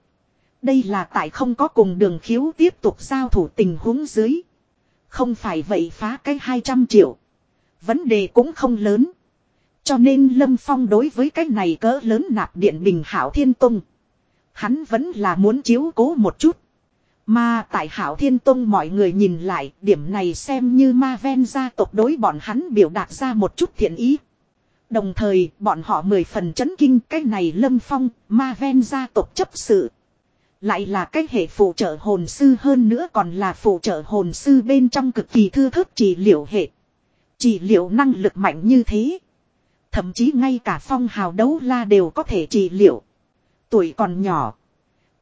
Đây là tại không có cùng đường khiếu tiếp tục giao thủ tình huống dưới. Không phải vậy phá cái 200 triệu. Vấn đề cũng không lớn. Cho nên Lâm Phong đối với cái này cỡ lớn nạp điện bình hảo thiên tông. Hắn vẫn là muốn chiếu cố một chút. Mà tại hảo thiên tông mọi người nhìn lại, điểm này xem như ma ven gia tộc đối bọn hắn biểu đạt ra một chút thiện ý. Đồng thời, bọn họ mười phần chấn kinh cái này lâm phong, ma ven gia tộc chấp sự. Lại là cái hệ phụ trợ hồn sư hơn nữa còn là phụ trợ hồn sư bên trong cực kỳ thư thức trị liệu hệ. Trị liệu năng lực mạnh như thế. Thậm chí ngay cả phong hào đấu la đều có thể trị liệu. Tuổi còn nhỏ.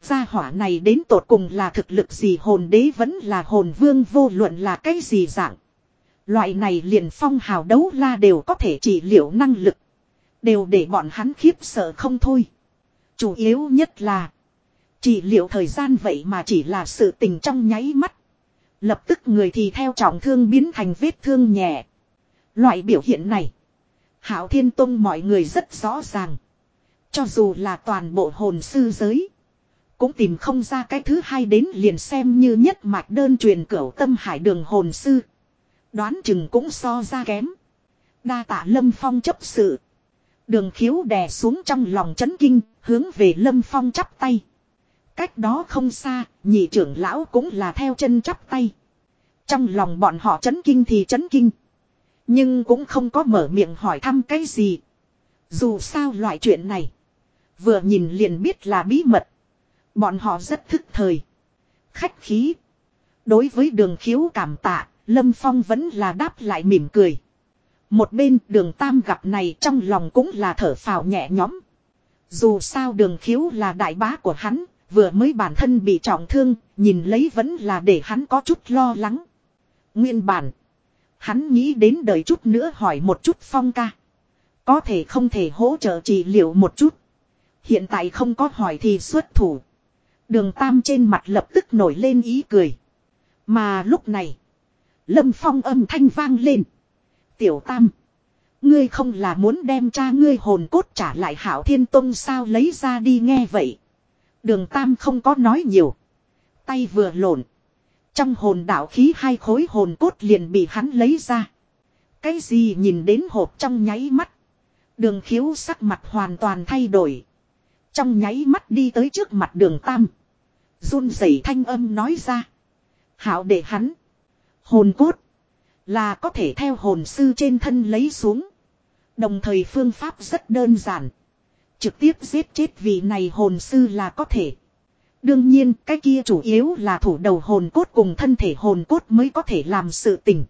Gia hỏa này đến tột cùng là thực lực gì hồn đế vẫn là hồn vương, vô luận là cái gì dạng. Loại này liền phong hào đấu la đều có thể trị liệu năng lực. Đều để bọn hắn khiếp sợ không thôi. Chủ yếu nhất là chỉ liệu thời gian vậy mà chỉ là sự tình trong nháy mắt. Lập tức người thì theo trọng thương biến thành vết thương nhẹ. Loại biểu hiện này. Hảo Thiên Tông mọi người rất rõ ràng. Cho dù là toàn bộ hồn sư giới. Cũng tìm không ra cái thứ hai đến liền xem như nhất mạch đơn truyền cửu tâm hải đường hồn sư. Đoán chừng cũng so ra kém. Đa tạ Lâm Phong chấp sự. Đường khiếu đè xuống trong lòng chấn kinh, hướng về Lâm Phong chắp tay. Cách đó không xa, nhị trưởng lão cũng là theo chân chắp tay. Trong lòng bọn họ chấn kinh thì chấn kinh. Nhưng cũng không có mở miệng hỏi thăm cái gì. Dù sao loại chuyện này. Vừa nhìn liền biết là bí mật. Bọn họ rất thức thời. Khách khí. Đối với đường khiếu cảm tạ, Lâm Phong vẫn là đáp lại mỉm cười. Một bên đường tam gặp này trong lòng cũng là thở phào nhẹ nhõm. Dù sao đường khiếu là đại bá của hắn, vừa mới bản thân bị trọng thương, nhìn lấy vẫn là để hắn có chút lo lắng. Nguyên bản, hắn nghĩ đến đợi chút nữa hỏi một chút phong ca. Có thể không thể hỗ trợ trị liệu một chút. Hiện tại không có hỏi thì xuất thủ. Đường Tam trên mặt lập tức nổi lên ý cười. Mà lúc này, Lâm Phong âm thanh vang lên. Tiểu Tam, ngươi không là muốn đem cha ngươi hồn cốt trả lại Hảo Thiên Tông sao lấy ra đi nghe vậy. Đường Tam không có nói nhiều. Tay vừa lộn. Trong hồn đạo khí hai khối hồn cốt liền bị hắn lấy ra. Cái gì nhìn đến hộp trong nháy mắt. Đường khiếu sắc mặt hoàn toàn thay đổi. Trong nháy mắt đi tới trước mặt đường Tam. run rẩy thanh âm nói ra. Hảo để hắn. Hồn cốt. Là có thể theo hồn sư trên thân lấy xuống. Đồng thời phương pháp rất đơn giản. Trực tiếp giết chết vị này hồn sư là có thể. Đương nhiên, cái kia chủ yếu là thủ đầu hồn cốt cùng thân thể hồn cốt mới có thể làm sự tình.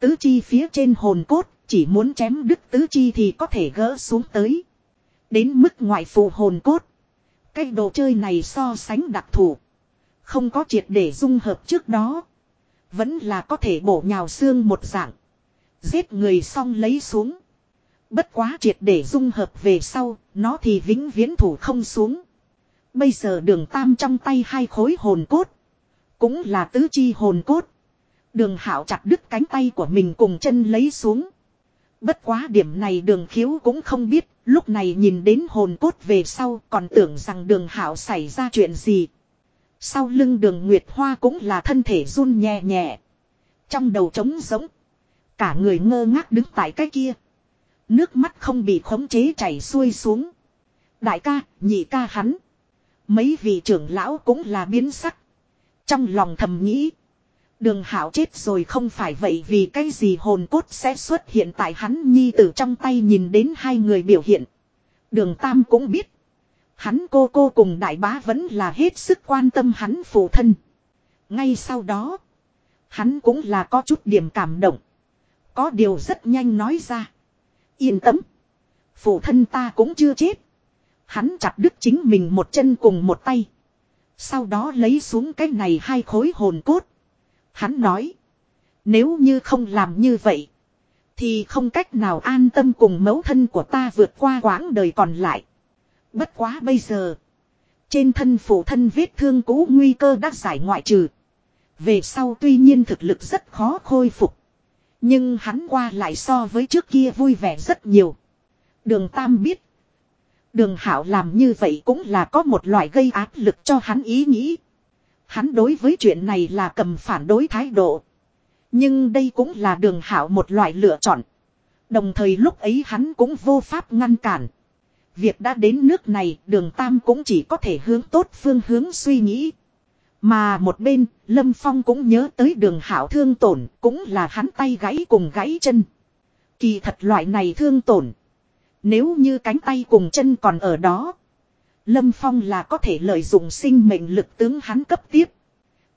Tứ chi phía trên hồn cốt, chỉ muốn chém đứt tứ chi thì có thể gỡ xuống tới. Đến mức ngoại phụ hồn cốt. Cái đồ chơi này so sánh đặc thù. Không có triệt để dung hợp trước đó. Vẫn là có thể bổ nhào xương một dạng. Giết người xong lấy xuống. Bất quá triệt để dung hợp về sau, nó thì vĩnh viễn thủ không xuống. Bây giờ đường tam trong tay hai khối hồn cốt. Cũng là tứ chi hồn cốt. Đường hảo chặt đứt cánh tay của mình cùng chân lấy xuống. Bất quá điểm này đường khiếu cũng không biết, lúc này nhìn đến hồn cốt về sau còn tưởng rằng đường hảo xảy ra chuyện gì. Sau lưng đường Nguyệt Hoa cũng là thân thể run nhẹ nhẹ. Trong đầu trống giống. Cả người ngơ ngác đứng tại cái kia. Nước mắt không bị khống chế chảy xuôi xuống. Đại ca, nhị ca hắn. Mấy vị trưởng lão cũng là biến sắc. Trong lòng thầm nghĩ. Đường hảo chết rồi không phải vậy vì cái gì hồn cốt sẽ xuất hiện tại hắn nhi tử trong tay nhìn đến hai người biểu hiện. Đường Tam cũng biết. Hắn cô cô cùng đại bá vẫn là hết sức quan tâm hắn phụ thân. Ngay sau đó. Hắn cũng là có chút điểm cảm động. Có điều rất nhanh nói ra. Yên tâm. Phụ thân ta cũng chưa chết. Hắn chặt đứt chính mình một chân cùng một tay. Sau đó lấy xuống cái này hai khối hồn cốt. Hắn nói. Nếu như không làm như vậy. Thì không cách nào an tâm cùng mẫu thân của ta vượt qua quãng đời còn lại. Bất quá bây giờ. Trên thân phụ thân vết thương cũ nguy cơ đã giải ngoại trừ. Về sau tuy nhiên thực lực rất khó khôi phục. Nhưng hắn qua lại so với trước kia vui vẻ rất nhiều. Đường Tam biết. Đường Hảo làm như vậy cũng là có một loại gây áp lực cho hắn ý nghĩ. Hắn đối với chuyện này là cầm phản đối thái độ. Nhưng đây cũng là đường Hảo một loại lựa chọn. Đồng thời lúc ấy hắn cũng vô pháp ngăn cản. Việc đã đến nước này, đường Tam cũng chỉ có thể hướng tốt phương hướng suy nghĩ. Mà một bên, Lâm Phong cũng nhớ tới đường hảo thương tổn, cũng là hắn tay gãy cùng gãy chân. Kỳ thật loại này thương tổn. Nếu như cánh tay cùng chân còn ở đó. Lâm Phong là có thể lợi dụng sinh mệnh lực tướng hắn cấp tiếp.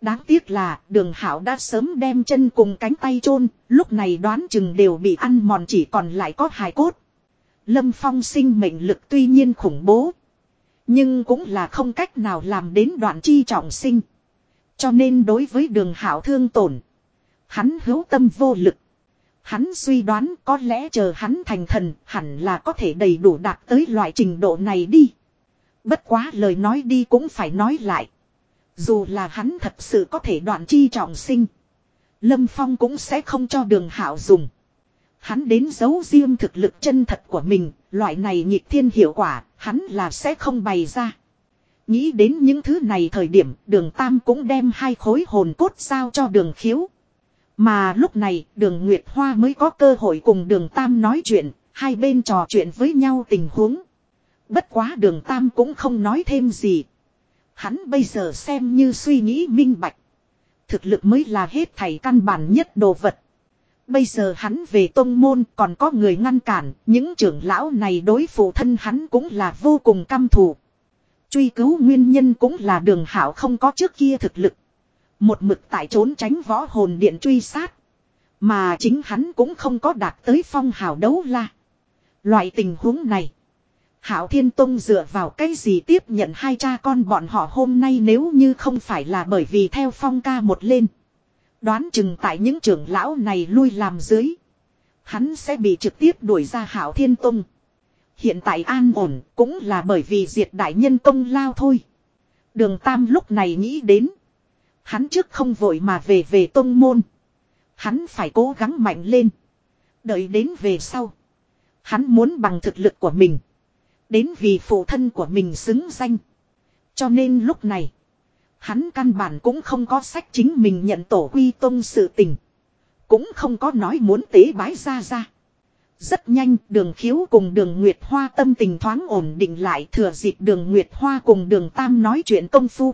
Đáng tiếc là đường hảo đã sớm đem chân cùng cánh tay chôn lúc này đoán chừng đều bị ăn mòn chỉ còn lại có hài cốt. Lâm Phong sinh mệnh lực tuy nhiên khủng bố. Nhưng cũng là không cách nào làm đến đoạn chi trọng sinh. Cho nên đối với đường hảo thương tổn. Hắn hữu tâm vô lực. Hắn suy đoán có lẽ chờ hắn thành thần hẳn là có thể đầy đủ đạt tới loại trình độ này đi. Bất quá lời nói đi cũng phải nói lại. Dù là hắn thật sự có thể đoạn chi trọng sinh. Lâm Phong cũng sẽ không cho đường hảo dùng. Hắn đến giấu riêng thực lực chân thật của mình, loại này nhịp thiên hiệu quả, hắn là sẽ không bày ra. Nghĩ đến những thứ này thời điểm đường Tam cũng đem hai khối hồn cốt giao cho đường khiếu. Mà lúc này đường Nguyệt Hoa mới có cơ hội cùng đường Tam nói chuyện, hai bên trò chuyện với nhau tình huống. Bất quá đường Tam cũng không nói thêm gì. Hắn bây giờ xem như suy nghĩ minh bạch. Thực lực mới là hết thảy căn bản nhất đồ vật. Bây giờ hắn về tông môn còn có người ngăn cản, những trưởng lão này đối phụ thân hắn cũng là vô cùng căm thù. Truy cứu nguyên nhân cũng là đường hảo không có trước kia thực lực. Một mực tại trốn tránh võ hồn điện truy sát. Mà chính hắn cũng không có đạt tới phong hào đấu la. Loại tình huống này. Hảo Thiên Tông dựa vào cái gì tiếp nhận hai cha con bọn họ hôm nay nếu như không phải là bởi vì theo phong ca một lên. Đoán chừng tại những trưởng lão này lui làm dưới. Hắn sẽ bị trực tiếp đuổi ra Hảo Thiên Tông. Hiện tại an ổn cũng là bởi vì diệt đại nhân công lao thôi. Đường Tam lúc này nghĩ đến. Hắn trước không vội mà về về tông môn. Hắn phải cố gắng mạnh lên. Đợi đến về sau. Hắn muốn bằng thực lực của mình. Đến vì phụ thân của mình xứng danh. Cho nên lúc này. Hắn căn bản cũng không có sách chính mình nhận tổ quy tông sự tình. Cũng không có nói muốn tế bái ra ra. Rất nhanh đường khiếu cùng đường Nguyệt Hoa tâm tình thoáng ổn định lại thừa dịp đường Nguyệt Hoa cùng đường Tam nói chuyện công phu.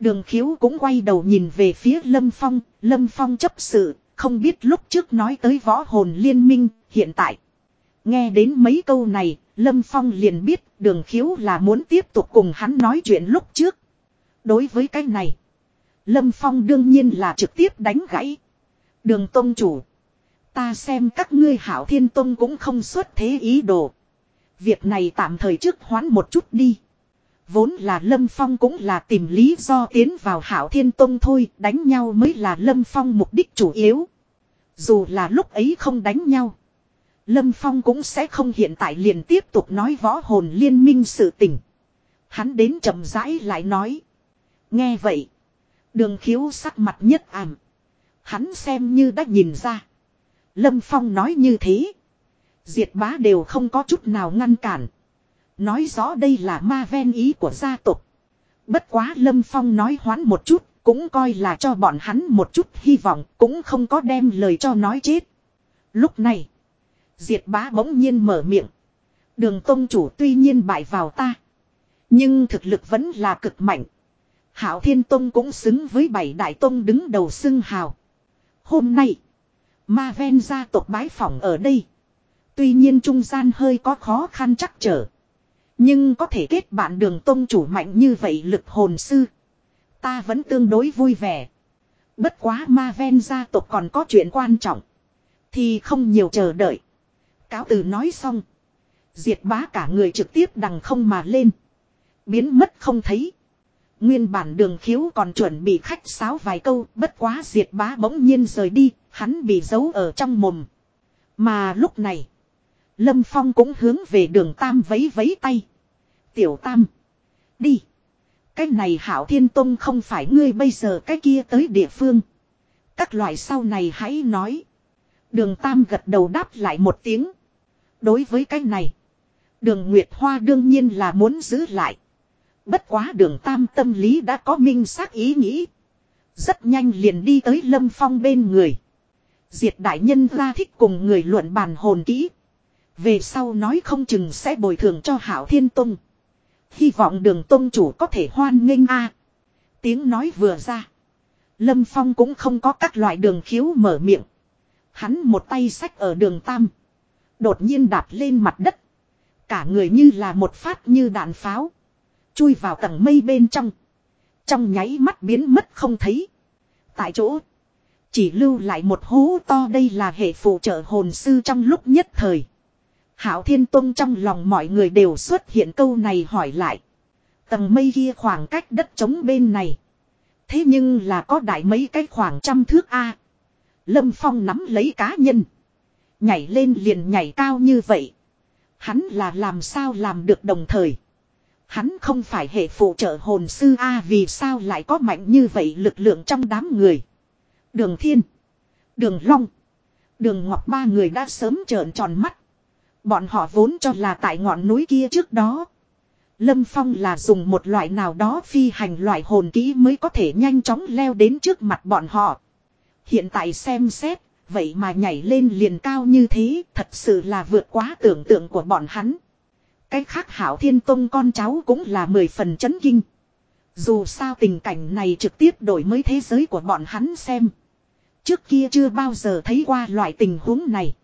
Đường khiếu cũng quay đầu nhìn về phía Lâm Phong, Lâm Phong chấp sự, không biết lúc trước nói tới võ hồn liên minh, hiện tại. Nghe đến mấy câu này, Lâm Phong liền biết đường khiếu là muốn tiếp tục cùng hắn nói chuyện lúc trước. Đối với cái này, Lâm Phong đương nhiên là trực tiếp đánh gãy. Đường Tông Chủ. Ta xem các ngươi hảo thiên tông cũng không xuất thế ý đồ. Việc này tạm thời trước hoán một chút đi. Vốn là Lâm Phong cũng là tìm lý do tiến vào hảo thiên tông thôi, đánh nhau mới là Lâm Phong mục đích chủ yếu. Dù là lúc ấy không đánh nhau. Lâm Phong cũng sẽ không hiện tại liền tiếp tục nói võ hồn liên minh sự tình. Hắn đến chậm rãi lại nói. Nghe vậy. Đường khiếu sắc mặt nhất ảm. Hắn xem như đã nhìn ra. Lâm Phong nói như thế. Diệt bá đều không có chút nào ngăn cản. Nói rõ đây là ma ven ý của gia tộc. Bất quá Lâm Phong nói hoán một chút, cũng coi là cho bọn hắn một chút hy vọng, cũng không có đem lời cho nói chết. Lúc này, Diệt bá bỗng nhiên mở miệng. Đường Tông chủ tuy nhiên bại vào ta. Nhưng thực lực vẫn là cực mạnh. Hảo Thiên Tông cũng xứng với bảy đại tông đứng đầu xưng hào. Hôm nay, Ma ven gia tộc bái phỏng ở đây. Tuy nhiên trung gian hơi có khó khăn chắc trở. Nhưng có thể kết bạn đường tông chủ mạnh như vậy lực hồn sư. Ta vẫn tương đối vui vẻ. Bất quá ma ven gia tộc còn có chuyện quan trọng. Thì không nhiều chờ đợi. Cáo từ nói xong. Diệt bá cả người trực tiếp đằng không mà lên. Biến mất không thấy. Nguyên bản đường khiếu còn chuẩn bị khách sáo vài câu. Bất quá diệt bá bỗng nhiên rời đi. Hắn bị giấu ở trong mồm. Mà lúc này. Lâm Phong cũng hướng về đường Tam vấy vấy tay. Tiểu Tam. Đi. Cái này Hảo Thiên Tông không phải ngươi bây giờ cái kia tới địa phương. Các loại sau này hãy nói. Đường Tam gật đầu đáp lại một tiếng. Đối với cái này. Đường Nguyệt Hoa đương nhiên là muốn giữ lại. Bất quá đường Tam tâm lý đã có minh xác ý nghĩ. Rất nhanh liền đi tới Lâm Phong bên người. Diệt đại nhân ra thích cùng người luận bàn hồn kỹ. Về sau nói không chừng sẽ bồi thường cho Hảo Thiên Tông. Hy vọng đường Tông chủ có thể hoan nghênh a. Tiếng nói vừa ra. Lâm Phong cũng không có các loại đường khiếu mở miệng. Hắn một tay sách ở đường Tam. Đột nhiên đạp lên mặt đất. Cả người như là một phát như đạn pháo. Chui vào tầng mây bên trong. Trong nháy mắt biến mất không thấy. Tại chỗ. Chỉ lưu lại một hố to đây là hệ phụ trợ hồn sư trong lúc nhất thời. Hảo Thiên Tông trong lòng mọi người đều xuất hiện câu này hỏi lại. Tầng mây kia khoảng cách đất trống bên này. Thế nhưng là có đại mấy cái khoảng trăm thước A. Lâm Phong nắm lấy cá nhân. Nhảy lên liền nhảy cao như vậy. Hắn là làm sao làm được đồng thời. Hắn không phải hệ phụ trợ hồn sư A vì sao lại có mạnh như vậy lực lượng trong đám người. Đường Thiên. Đường Long. Đường Ngọc ba người đã sớm trợn tròn mắt. Bọn họ vốn cho là tại ngọn núi kia trước đó. Lâm Phong là dùng một loại nào đó phi hành loại hồn kỹ mới có thể nhanh chóng leo đến trước mặt bọn họ. Hiện tại xem xét, vậy mà nhảy lên liền cao như thế thật sự là vượt quá tưởng tượng của bọn hắn. Cái khác hảo thiên tông con cháu cũng là mười phần chấn kinh. Dù sao tình cảnh này trực tiếp đổi mới thế giới của bọn hắn xem. Trước kia chưa bao giờ thấy qua loại tình huống này.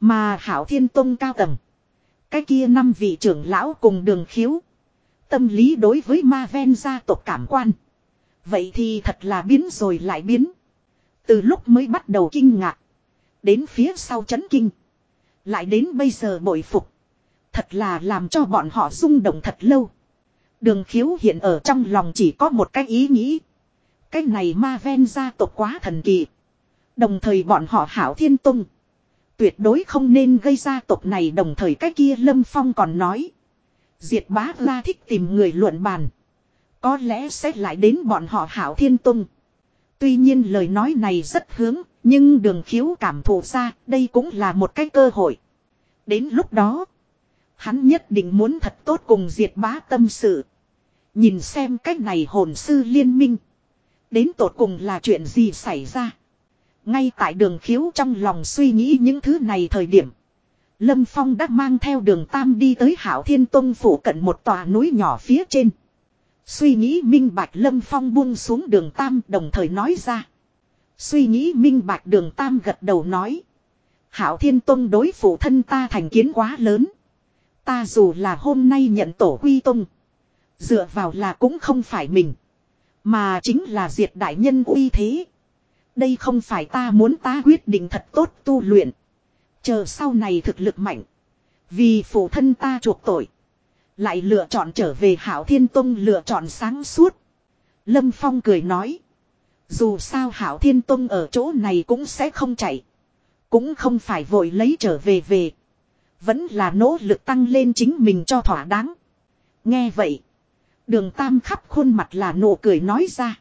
Mà hảo thiên tông cao tầng. Cái kia năm vị trưởng lão cùng đường khiếu. Tâm lý đối với ma ven gia tộc cảm quan. Vậy thì thật là biến rồi lại biến. Từ lúc mới bắt đầu kinh ngạc. Đến phía sau chấn kinh. Lại đến bây giờ bội phục. Thật là làm cho bọn họ rung động thật lâu. Đường khiếu hiện ở trong lòng chỉ có một cái ý nghĩ. Cái này ma ven gia tộc quá thần kỳ. Đồng thời bọn họ hảo thiên tung. Tuyệt đối không nên gây gia tộc này đồng thời cái kia Lâm Phong còn nói. Diệt bá la thích tìm người luận bàn. Có lẽ sẽ lại đến bọn họ hảo thiên tung. Tuy nhiên lời nói này rất hướng, nhưng đường khiếu cảm thụ ra đây cũng là một cái cơ hội. Đến lúc đó, hắn nhất định muốn thật tốt cùng diệt bá tâm sự. Nhìn xem cách này hồn sư liên minh. Đến tột cùng là chuyện gì xảy ra. Ngay tại đường khiếu trong lòng suy nghĩ những thứ này thời điểm. Lâm Phong đã mang theo đường Tam đi tới Hảo Thiên Tông phủ cận một tòa núi nhỏ phía trên. Suy nghĩ minh bạch Lâm Phong buông xuống đường Tam đồng thời nói ra. Suy nghĩ minh bạch đường Tam gật đầu nói. Hảo Thiên Tông đối phụ thân ta thành kiến quá lớn. Ta dù là hôm nay nhận tổ quy tông. Dựa vào là cũng không phải mình. Mà chính là diệt đại nhân uy thế. Đây không phải ta muốn ta quyết định thật tốt tu luyện. Chờ sau này thực lực mạnh. Vì phụ thân ta chuộc tội. Lại lựa chọn trở về Hảo Thiên Tông lựa chọn sáng suốt. Lâm Phong cười nói. Dù sao Hảo Thiên Tông ở chỗ này cũng sẽ không chạy. Cũng không phải vội lấy trở về về. Vẫn là nỗ lực tăng lên chính mình cho thỏa đáng. Nghe vậy. Đường Tam khắp khuôn mặt là nụ cười nói ra.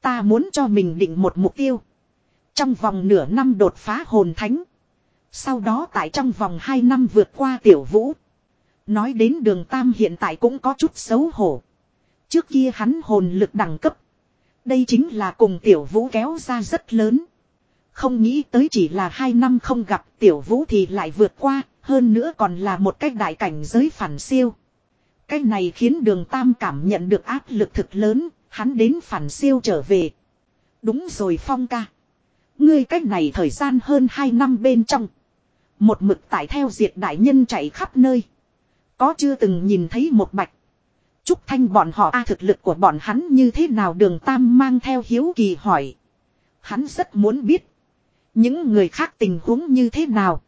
Ta muốn cho mình định một mục tiêu. Trong vòng nửa năm đột phá hồn thánh. Sau đó tại trong vòng 2 năm vượt qua tiểu vũ. Nói đến đường Tam hiện tại cũng có chút xấu hổ. Trước kia hắn hồn lực đẳng cấp. Đây chính là cùng tiểu vũ kéo ra rất lớn. Không nghĩ tới chỉ là hai năm không gặp tiểu vũ thì lại vượt qua, hơn nữa còn là một cách đại cảnh giới phản siêu. Cái này khiến đường Tam cảm nhận được áp lực thực lớn, hắn đến phản siêu trở về. Đúng rồi Phong ca. Ngươi cách này thời gian hơn 2 năm bên trong. Một mực tại theo diệt đại nhân chạy khắp nơi. Có chưa từng nhìn thấy một bạch. Trúc Thanh bọn họ a thực lực của bọn hắn như thế nào đường Tam mang theo hiếu kỳ hỏi. Hắn rất muốn biết. Những người khác tình huống như thế nào.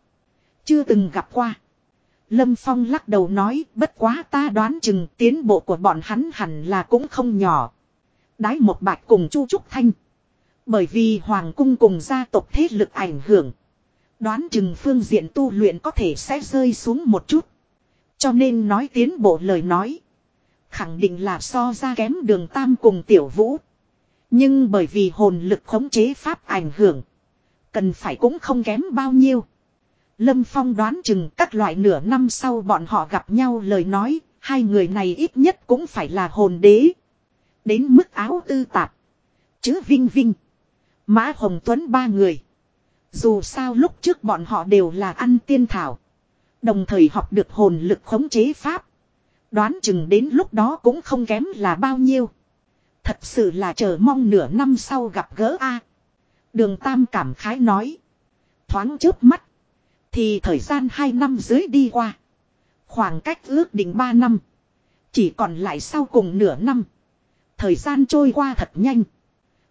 Chưa từng gặp qua. Lâm Phong lắc đầu nói, bất quá ta đoán chừng tiến bộ của bọn hắn hẳn là cũng không nhỏ. Đái một bạch cùng Chu Trúc Thanh. Bởi vì Hoàng cung cùng gia tộc thế lực ảnh hưởng. Đoán chừng phương diện tu luyện có thể sẽ rơi xuống một chút. Cho nên nói tiến bộ lời nói. Khẳng định là so ra kém đường tam cùng tiểu vũ. Nhưng bởi vì hồn lực khống chế pháp ảnh hưởng. Cần phải cũng không kém bao nhiêu. Lâm Phong đoán chừng các loại nửa năm sau bọn họ gặp nhau lời nói. Hai người này ít nhất cũng phải là hồn đế. Đến mức áo tư tạp. Chứ Vinh Vinh. Mã Hồng Tuấn ba người. Dù sao lúc trước bọn họ đều là ăn tiên thảo. Đồng thời học được hồn lực khống chế pháp. Đoán chừng đến lúc đó cũng không kém là bao nhiêu. Thật sự là chờ mong nửa năm sau gặp gỡ A. Đường Tam cảm khái nói. Thoáng trước mắt. Thì thời gian 2 năm dưới đi qua. Khoảng cách ước định 3 năm. Chỉ còn lại sau cùng nửa năm. Thời gian trôi qua thật nhanh.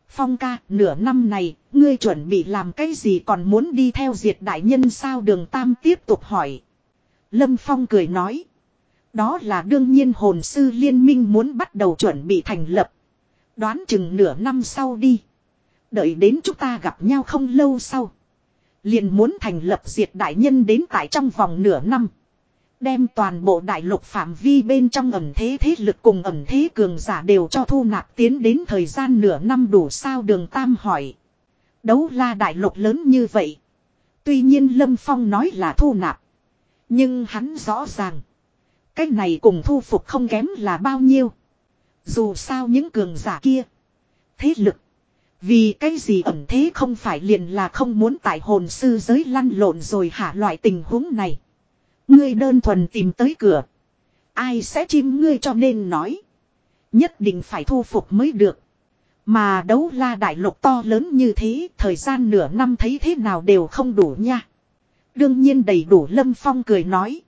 Phong ca, nửa năm này, ngươi chuẩn bị làm cái gì còn muốn đi theo diệt đại nhân sao đường Tam tiếp tục hỏi. Lâm Phong cười nói. Đó là đương nhiên hồn sư liên minh muốn bắt đầu chuẩn bị thành lập. Đoán chừng nửa năm sau đi. Đợi đến chúng ta gặp nhau không lâu sau. Liền muốn thành lập diệt đại nhân đến tại trong vòng nửa năm. Đem toàn bộ đại lục phạm vi bên trong ẩm thế thế lực cùng ẩm thế cường giả đều cho thu nạp tiến đến thời gian nửa năm đủ sao đường Tam hỏi. Đấu la đại lục lớn như vậy. Tuy nhiên Lâm Phong nói là thu nạp. Nhưng hắn rõ ràng. Cái này cùng thu phục không kém là bao nhiêu. Dù sao những cường giả kia. Thế lực. Vì cái gì ẩn thế không phải liền là không muốn tại hồn sư giới lăn lộn rồi hả loại tình huống này. Ngươi đơn thuần tìm tới cửa. Ai sẽ chim ngươi cho nên nói. Nhất định phải thu phục mới được. Mà đấu la đại lục to lớn như thế, thời gian nửa năm thấy thế nào đều không đủ nha. Đương nhiên đầy đủ Lâm Phong cười nói.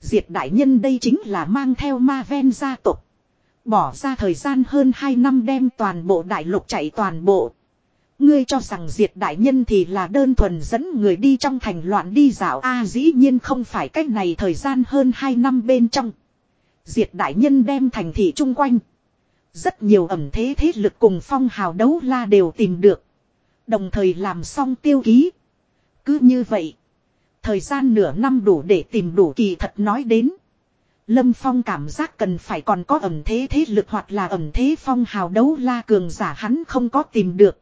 Diệt đại nhân đây chính là mang theo ma ven gia tộc. Bỏ ra thời gian hơn 2 năm đem toàn bộ đại lục chạy toàn bộ. Ngươi cho rằng diệt đại nhân thì là đơn thuần dẫn người đi trong thành loạn đi dạo a, dĩ nhiên không phải cách này, thời gian hơn 2 năm bên trong. Diệt đại nhân đem thành thị chung quanh. Rất nhiều ẩm thế thế lực cùng phong hào đấu la đều tìm được. Đồng thời làm xong tiêu ký. Cứ như vậy. Thời gian nửa năm đủ để tìm đủ kỳ thật nói đến. Lâm Phong cảm giác cần phải còn có ẩm thế thế lực hoặc là ẩm thế phong hào đấu la cường giả hắn không có tìm được.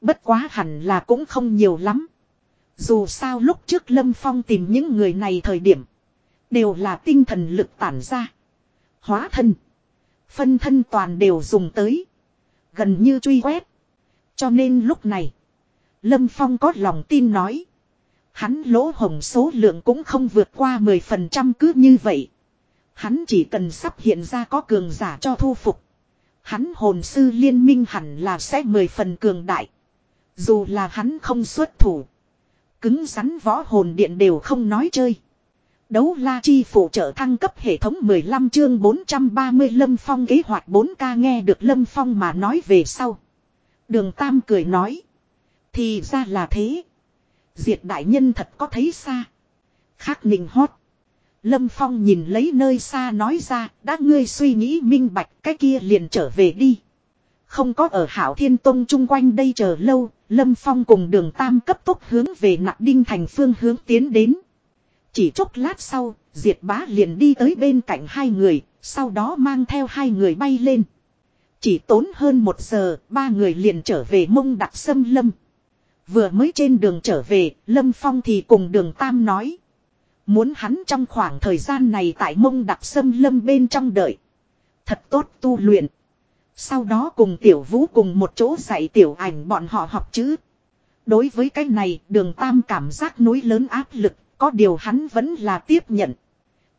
Bất quá hẳn là cũng không nhiều lắm. Dù sao lúc trước Lâm Phong tìm những người này thời điểm. Đều là tinh thần lực tản ra. Hóa thân. Phân thân toàn đều dùng tới. Gần như truy quét. Cho nên lúc này. Lâm Phong có lòng tin nói. Hắn lỗ hồng số lượng cũng không vượt qua 10% cứ như vậy. Hắn chỉ cần sắp hiện ra có cường giả cho thu phục. Hắn hồn sư liên minh hẳn là sẽ mười phần cường đại. Dù là hắn không xuất thủ. Cứng rắn võ hồn điện đều không nói chơi. Đấu la chi phụ trợ thăng cấp hệ thống 15 chương 430 Lâm Phong kế hoạch 4K nghe được Lâm Phong mà nói về sau. Đường Tam cười nói. Thì ra là thế. Diệt đại nhân thật có thấy xa. Khắc ninh hót. Lâm Phong nhìn lấy nơi xa nói ra, đã ngươi suy nghĩ minh bạch cái kia liền trở về đi. Không có ở Hảo Thiên Tông chung quanh đây chờ lâu, Lâm Phong cùng đường Tam cấp tốc hướng về Nạp đinh thành phương hướng tiến đến. Chỉ chốc lát sau, Diệt Bá liền đi tới bên cạnh hai người, sau đó mang theo hai người bay lên. Chỉ tốn hơn một giờ, ba người liền trở về mông đặc sâm lâm. Vừa mới trên đường trở về, Lâm Phong thì cùng đường Tam nói. Muốn hắn trong khoảng thời gian này tại mông đặc sâm lâm bên trong đợi. Thật tốt tu luyện. Sau đó cùng tiểu vũ cùng một chỗ dạy tiểu ảnh bọn họ học chữ. Đối với cái này đường tam cảm giác núi lớn áp lực, có điều hắn vẫn là tiếp nhận.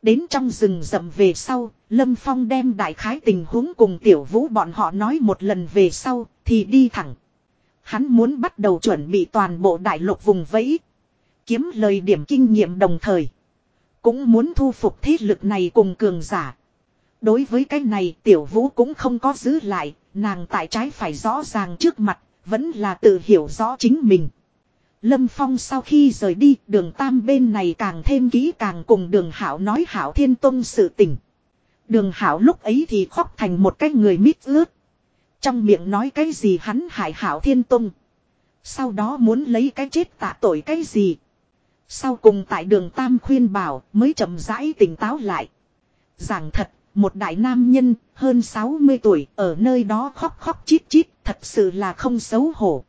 Đến trong rừng rậm về sau, Lâm Phong đem đại khái tình huống cùng tiểu vũ bọn họ nói một lần về sau, thì đi thẳng. Hắn muốn bắt đầu chuẩn bị toàn bộ đại lục vùng vẫy. Kiếm lời điểm kinh nghiệm đồng thời. Cũng muốn thu phục thế lực này cùng cường giả. Đối với cái này tiểu vũ cũng không có giữ lại, nàng tại trái phải rõ ràng trước mặt, vẫn là tự hiểu rõ chính mình. Lâm Phong sau khi rời đi, đường tam bên này càng thêm kỹ càng cùng đường hảo nói hảo thiên tông sự tình. Đường hảo lúc ấy thì khóc thành một cái người mít ướt. Trong miệng nói cái gì hắn hại hảo thiên tông. Sau đó muốn lấy cái chết tạ tội cái gì. Sau cùng tại đường Tam khuyên bảo mới chậm rãi tỉnh táo lại. Giảng thật, một đại nam nhân, hơn 60 tuổi, ở nơi đó khóc khóc chít chít, thật sự là không xấu hổ.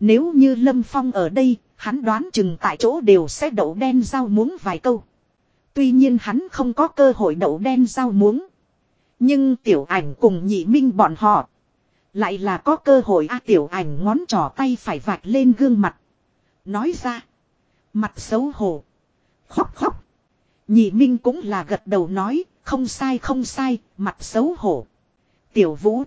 Nếu như Lâm Phong ở đây, hắn đoán chừng tại chỗ đều sẽ đậu đen rau muống vài câu. Tuy nhiên hắn không có cơ hội đậu đen rau muống. Nhưng tiểu ảnh cùng nhị minh bọn họ. Lại là có cơ hội a tiểu ảnh ngón trỏ tay phải vạch lên gương mặt. Nói ra. Mặt xấu hổ. Khóc khóc. Nhị Minh cũng là gật đầu nói, không sai không sai, mặt xấu hổ. Tiểu Vũ.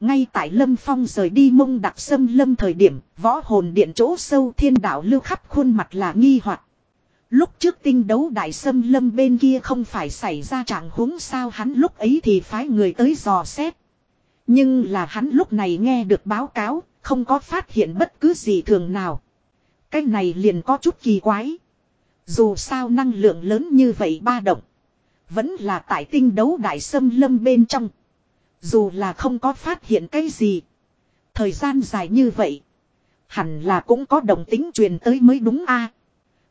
Ngay tại Lâm Phong rời đi mông đặc sâm lâm thời điểm, võ hồn điện chỗ sâu thiên đạo lưu khắp khuôn mặt là nghi hoặc. Lúc trước tinh đấu đại sâm lâm bên kia không phải xảy ra trạng huống sao hắn lúc ấy thì phái người tới dò xét. Nhưng là hắn lúc này nghe được báo cáo, không có phát hiện bất cứ gì thường nào. Cái này liền có chút kỳ quái. Dù sao năng lượng lớn như vậy ba động. Vẫn là tại tinh đấu đại sâm lâm bên trong. Dù là không có phát hiện cái gì. Thời gian dài như vậy. Hẳn là cũng có đồng tính truyền tới mới đúng a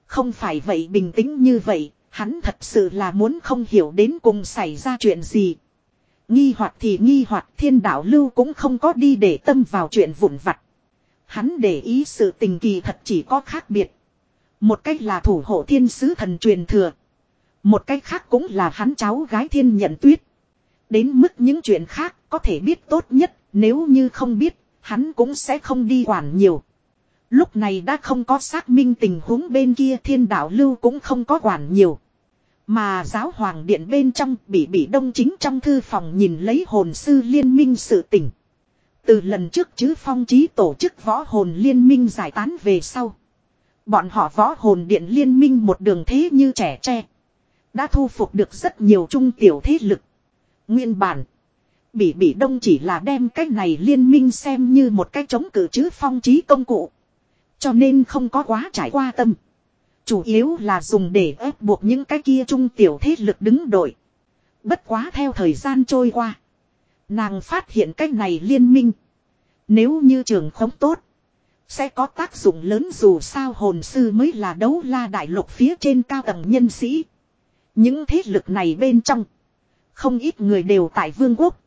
Không phải vậy bình tĩnh như vậy. Hắn thật sự là muốn không hiểu đến cùng xảy ra chuyện gì. Nghi hoặc thì nghi hoặc, thiên đạo lưu cũng không có đi để tâm vào chuyện vụn vặt. Hắn để ý sự tình kỳ thật chỉ có khác biệt. Một cách là thủ hộ thiên sứ thần truyền thừa. Một cách khác cũng là hắn cháu gái thiên nhận tuyết. Đến mức những chuyện khác có thể biết tốt nhất, nếu như không biết, hắn cũng sẽ không đi quản nhiều. Lúc này đã không có xác minh tình huống bên kia thiên đạo lưu cũng không có quản nhiều. Mà giáo hoàng điện bên trong bị bị đông chính trong thư phòng nhìn lấy hồn sư liên minh sự tỉnh. Từ lần trước chứ phong trí tổ chức võ hồn liên minh giải tán về sau. Bọn họ võ hồn điện liên minh một đường thế như trẻ tre. Đã thu phục được rất nhiều trung tiểu thế lực. Nguyên bản. Bỉ Bỉ Đông chỉ là đem cái này liên minh xem như một cái chống cử chứ phong trí công cụ. Cho nên không có quá trải qua tâm. Chủ yếu là dùng để ép buộc những cái kia trung tiểu thế lực đứng đội. Bất quá theo thời gian trôi qua. Nàng phát hiện cái này liên minh. Nếu như trường không tốt. Sẽ có tác dụng lớn dù sao hồn sư mới là đấu la đại lục phía trên cao tầng nhân sĩ. Những thế lực này bên trong. Không ít người đều tại vương quốc.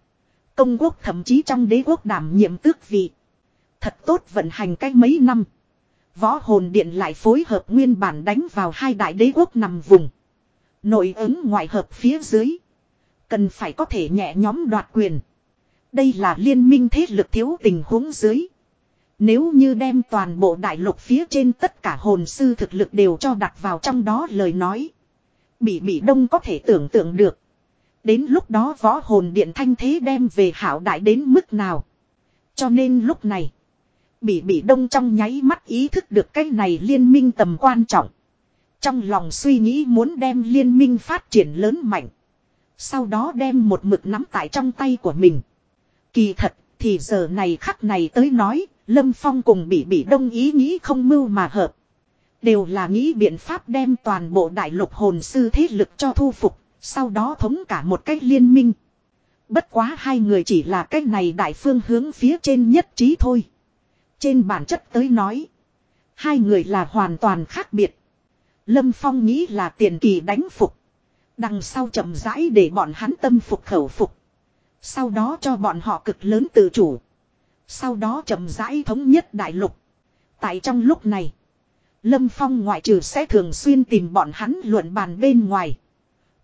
Công quốc thậm chí trong đế quốc đảm nhiệm tước vị. Thật tốt vận hành cách mấy năm. Võ hồn điện lại phối hợp nguyên bản đánh vào hai đại đế quốc nằm vùng. Nội ứng ngoại hợp phía dưới. Cần phải có thể nhẹ nhóm đoạt quyền. Đây là liên minh thế lực thiếu tình huống dưới. Nếu như đem toàn bộ đại lục phía trên tất cả hồn sư thực lực đều cho đặt vào trong đó lời nói. Bị bị đông có thể tưởng tượng được. Đến lúc đó võ hồn điện thanh thế đem về hảo đại đến mức nào. Cho nên lúc này. Bị bị đông trong nháy mắt ý thức được cái này liên minh tầm quan trọng. Trong lòng suy nghĩ muốn đem liên minh phát triển lớn mạnh. Sau đó đem một mực nắm tại trong tay của mình. Kỳ thật thì giờ này khắc này tới nói Lâm Phong cùng bị bị đông ý nghĩ không mưu mà hợp. Đều là nghĩ biện pháp đem toàn bộ đại lục hồn sư thế lực cho thu phục, sau đó thống cả một cách liên minh. Bất quá hai người chỉ là cách này đại phương hướng phía trên nhất trí thôi. Trên bản chất tới nói, hai người là hoàn toàn khác biệt. Lâm Phong nghĩ là tiền kỳ đánh phục. Đằng sau chậm rãi để bọn hắn tâm phục khẩu phục. Sau đó cho bọn họ cực lớn tự chủ. Sau đó chậm rãi thống nhất đại lục. Tại trong lúc này, Lâm Phong ngoại trừ sẽ thường xuyên tìm bọn hắn luận bàn bên ngoài.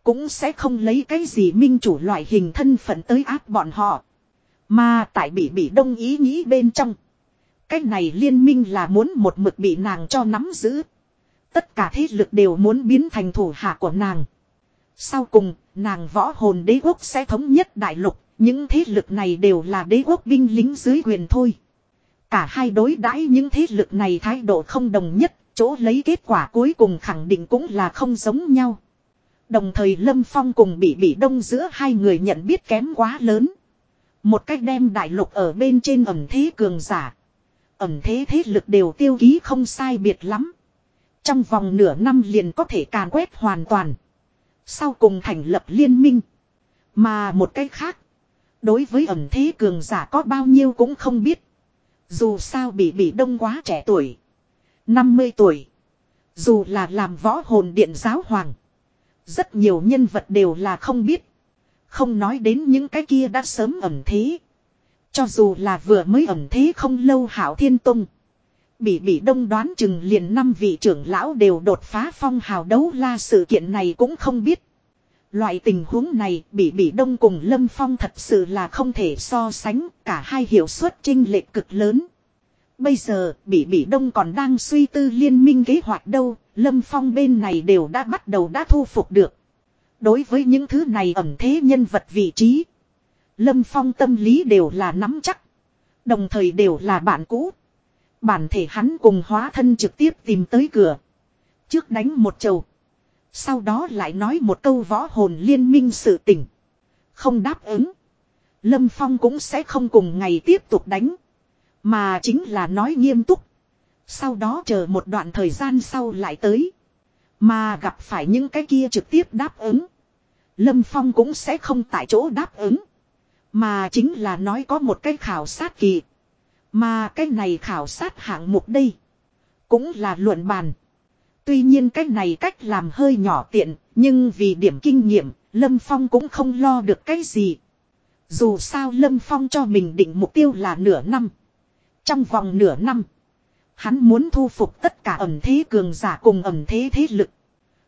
Cũng sẽ không lấy cái gì minh chủ loại hình thân phận tới áp bọn họ. Mà tại bị bị đông ý nghĩ bên trong. Cái này liên minh là muốn một mực bị nàng cho nắm giữ. Tất cả thế lực đều muốn biến thành thủ hạ của nàng. Sau cùng, nàng võ hồn đế quốc sẽ thống nhất đại lục, những thế lực này đều là đế quốc binh lính dưới quyền thôi. Cả hai đối đãi những thế lực này thái độ không đồng nhất, chỗ lấy kết quả cuối cùng khẳng định cũng là không giống nhau. Đồng thời Lâm Phong cùng bị bị đông giữa hai người nhận biết kém quá lớn. Một cách đem đại lục ở bên trên ẩm thế cường giả. Ẩm thế thế lực đều tiêu ký không sai biệt lắm. Trong vòng nửa năm liền có thể càn quét hoàn toàn. Sau cùng thành lập liên minh. Mà một cách khác. Đối với ẩm thế cường giả có bao nhiêu cũng không biết. Dù sao bị bị đông quá trẻ tuổi. 50 tuổi. Dù là làm võ hồn điện giáo hoàng. Rất nhiều nhân vật đều là không biết. Không nói đến những cái kia đã sớm ẩm thế. Cho dù là vừa mới ẩm thế không lâu hảo thiên tông. Bị bị đông đoán chừng liền năm vị trưởng lão đều đột phá phong hào đấu la sự kiện này cũng không biết. Loại tình huống này bị bị đông cùng Lâm Phong thật sự là không thể so sánh, cả hai hiệu suất trinh lệch cực lớn. Bây giờ, bị bị đông còn đang suy tư liên minh kế hoạch đâu, Lâm Phong bên này đều đã bắt đầu đã thu phục được. Đối với những thứ này ẩm thế nhân vật vị trí, Lâm Phong tâm lý đều là nắm chắc. Đồng thời đều là bạn cũ. Bản thể hắn cùng hóa thân trực tiếp tìm tới cửa. Trước đánh một chầu. Sau đó lại nói một câu võ hồn liên minh sự tình. Không đáp ứng. Lâm Phong cũng sẽ không cùng ngày tiếp tục đánh. Mà chính là nói nghiêm túc. Sau đó chờ một đoạn thời gian sau lại tới. Mà gặp phải những cái kia trực tiếp đáp ứng. Lâm Phong cũng sẽ không tại chỗ đáp ứng. Mà chính là nói có một cái khảo sát kỳ. Mà cái này khảo sát hạng mục đây. Cũng là luận bàn. Tuy nhiên cách này cách làm hơi nhỏ tiện, nhưng vì điểm kinh nghiệm, Lâm Phong cũng không lo được cái gì. Dù sao Lâm Phong cho mình định mục tiêu là nửa năm. Trong vòng nửa năm, hắn muốn thu phục tất cả ẩm thế cường giả cùng ẩm thế thế lực.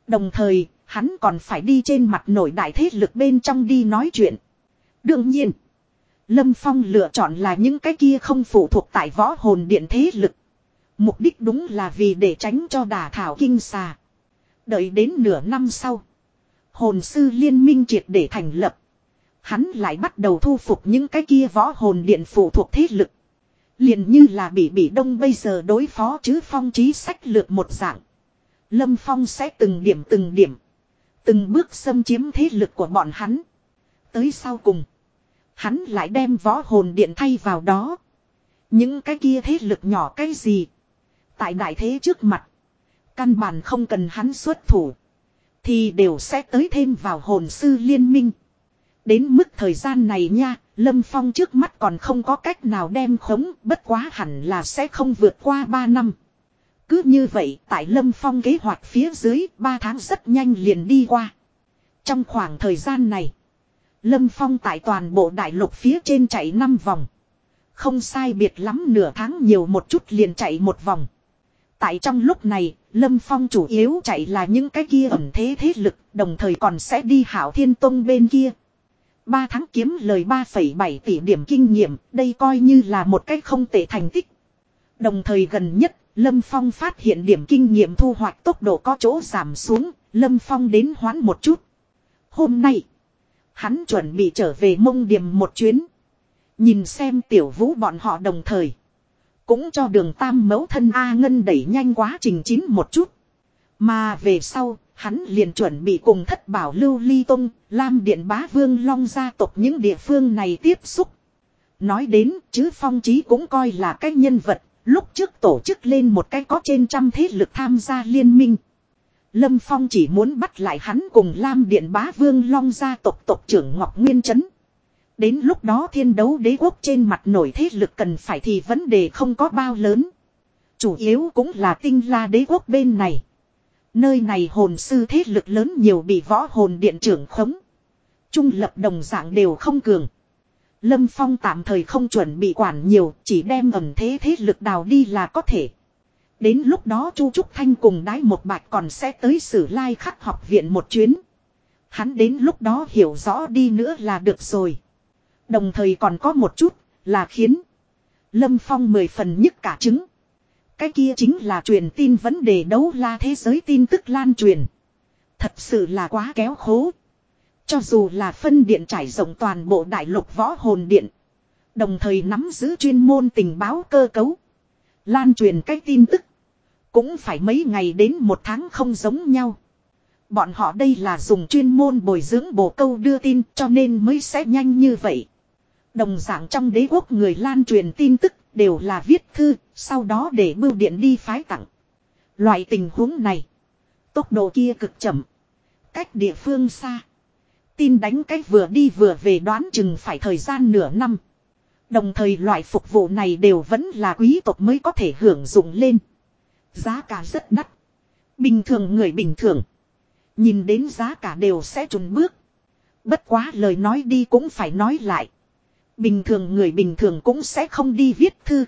Đồng thời, hắn còn phải đi trên mặt nổi đại thế lực bên trong đi nói chuyện. Đương nhiên, Lâm Phong lựa chọn là những cái kia không phụ thuộc tại võ hồn điện thế lực. Mục đích đúng là vì để tránh cho đả thảo kinh xà. Đợi đến nửa năm sau. Hồn sư liên minh triệt để thành lập. Hắn lại bắt đầu thu phục những cái kia võ hồn điện phụ thuộc thế lực. liền như là bị bị đông bây giờ đối phó chứ phong trí sách lược một dạng. Lâm Phong sẽ từng điểm từng điểm. Từng bước xâm chiếm thế lực của bọn hắn. Tới sau cùng. Hắn lại đem võ hồn điện thay vào đó. Những cái kia thế lực nhỏ cái gì. Tại đại thế trước mặt. Căn bản không cần hắn xuất thủ. Thì đều sẽ tới thêm vào hồn sư liên minh. Đến mức thời gian này nha, Lâm Phong trước mắt còn không có cách nào đem khống, bất quá hẳn là sẽ không vượt qua 3 năm. Cứ như vậy, tại Lâm Phong kế hoạch phía dưới, 3 tháng rất nhanh liền đi qua. Trong khoảng thời gian này, Lâm Phong tại toàn bộ đại lục phía trên chạy 5 vòng. Không sai biệt lắm nửa tháng nhiều một chút liền chạy một vòng. Tại trong lúc này, Lâm Phong chủ yếu chạy là những cái kia ẩn thế thế lực, đồng thời còn sẽ đi hảo thiên tông bên kia. 3 tháng kiếm lời 3,7 tỷ điểm kinh nghiệm, đây coi như là một cách không tệ thành tích. Đồng thời gần nhất, Lâm Phong phát hiện điểm kinh nghiệm thu hoạch tốc độ có chỗ giảm xuống, Lâm Phong đến hoán một chút. Hôm nay, hắn chuẩn bị trở về mông điểm một chuyến. Nhìn xem tiểu vũ bọn họ đồng thời. Cũng cho đường tam mẫu thân A Ngân đẩy nhanh quá trình chín một chút. Mà về sau, hắn liền chuẩn bị cùng thất bảo lưu ly tông, lam điện bá vương long gia tộc những địa phương này tiếp xúc. Nói đến, chứ phong trí cũng coi là cái nhân vật, lúc trước tổ chức lên một cái có trên trăm thế lực tham gia liên minh. Lâm Phong chỉ muốn bắt lại hắn cùng Lam Điện Bá Vương Long gia tộc tộc trưởng Ngọc Nguyên Trấn. Đến lúc đó thiên đấu đế quốc trên mặt nổi thế lực cần phải thì vấn đề không có bao lớn. Chủ yếu cũng là tinh la đế quốc bên này. Nơi này hồn sư thế lực lớn nhiều bị võ hồn điện trưởng khống. Trung lập đồng dạng đều không cường. Lâm Phong tạm thời không chuẩn bị quản nhiều, chỉ đem ẩm thế thế lực đào đi là có thể. Đến lúc đó Chu Trúc Thanh cùng đái một bạch còn sẽ tới sử lai khắc học viện một chuyến. Hắn đến lúc đó hiểu rõ đi nữa là được rồi. Đồng thời còn có một chút là khiến Lâm Phong mười phần nhất cả chứng. Cái kia chính là truyền tin vấn đề đấu la thế giới tin tức lan truyền. Thật sự là quá kéo khố. Cho dù là phân điện trải rộng toàn bộ đại lục võ hồn điện. Đồng thời nắm giữ chuyên môn tình báo cơ cấu. Lan truyền cái tin tức. Cũng phải mấy ngày đến một tháng không giống nhau. Bọn họ đây là dùng chuyên môn bồi dưỡng bồ câu đưa tin cho nên mới sẽ nhanh như vậy. Đồng dạng trong đế quốc người lan truyền tin tức đều là viết thư, sau đó để bưu điện đi phái tặng. Loại tình huống này, tốc độ kia cực chậm. Cách địa phương xa. Tin đánh cách vừa đi vừa về đoán chừng phải thời gian nửa năm. Đồng thời loại phục vụ này đều vẫn là quý tộc mới có thể hưởng dụng lên. Giá cả rất đắt. Bình thường người bình thường. Nhìn đến giá cả đều sẽ trùn bước. Bất quá lời nói đi cũng phải nói lại. Bình thường người bình thường cũng sẽ không đi viết thư.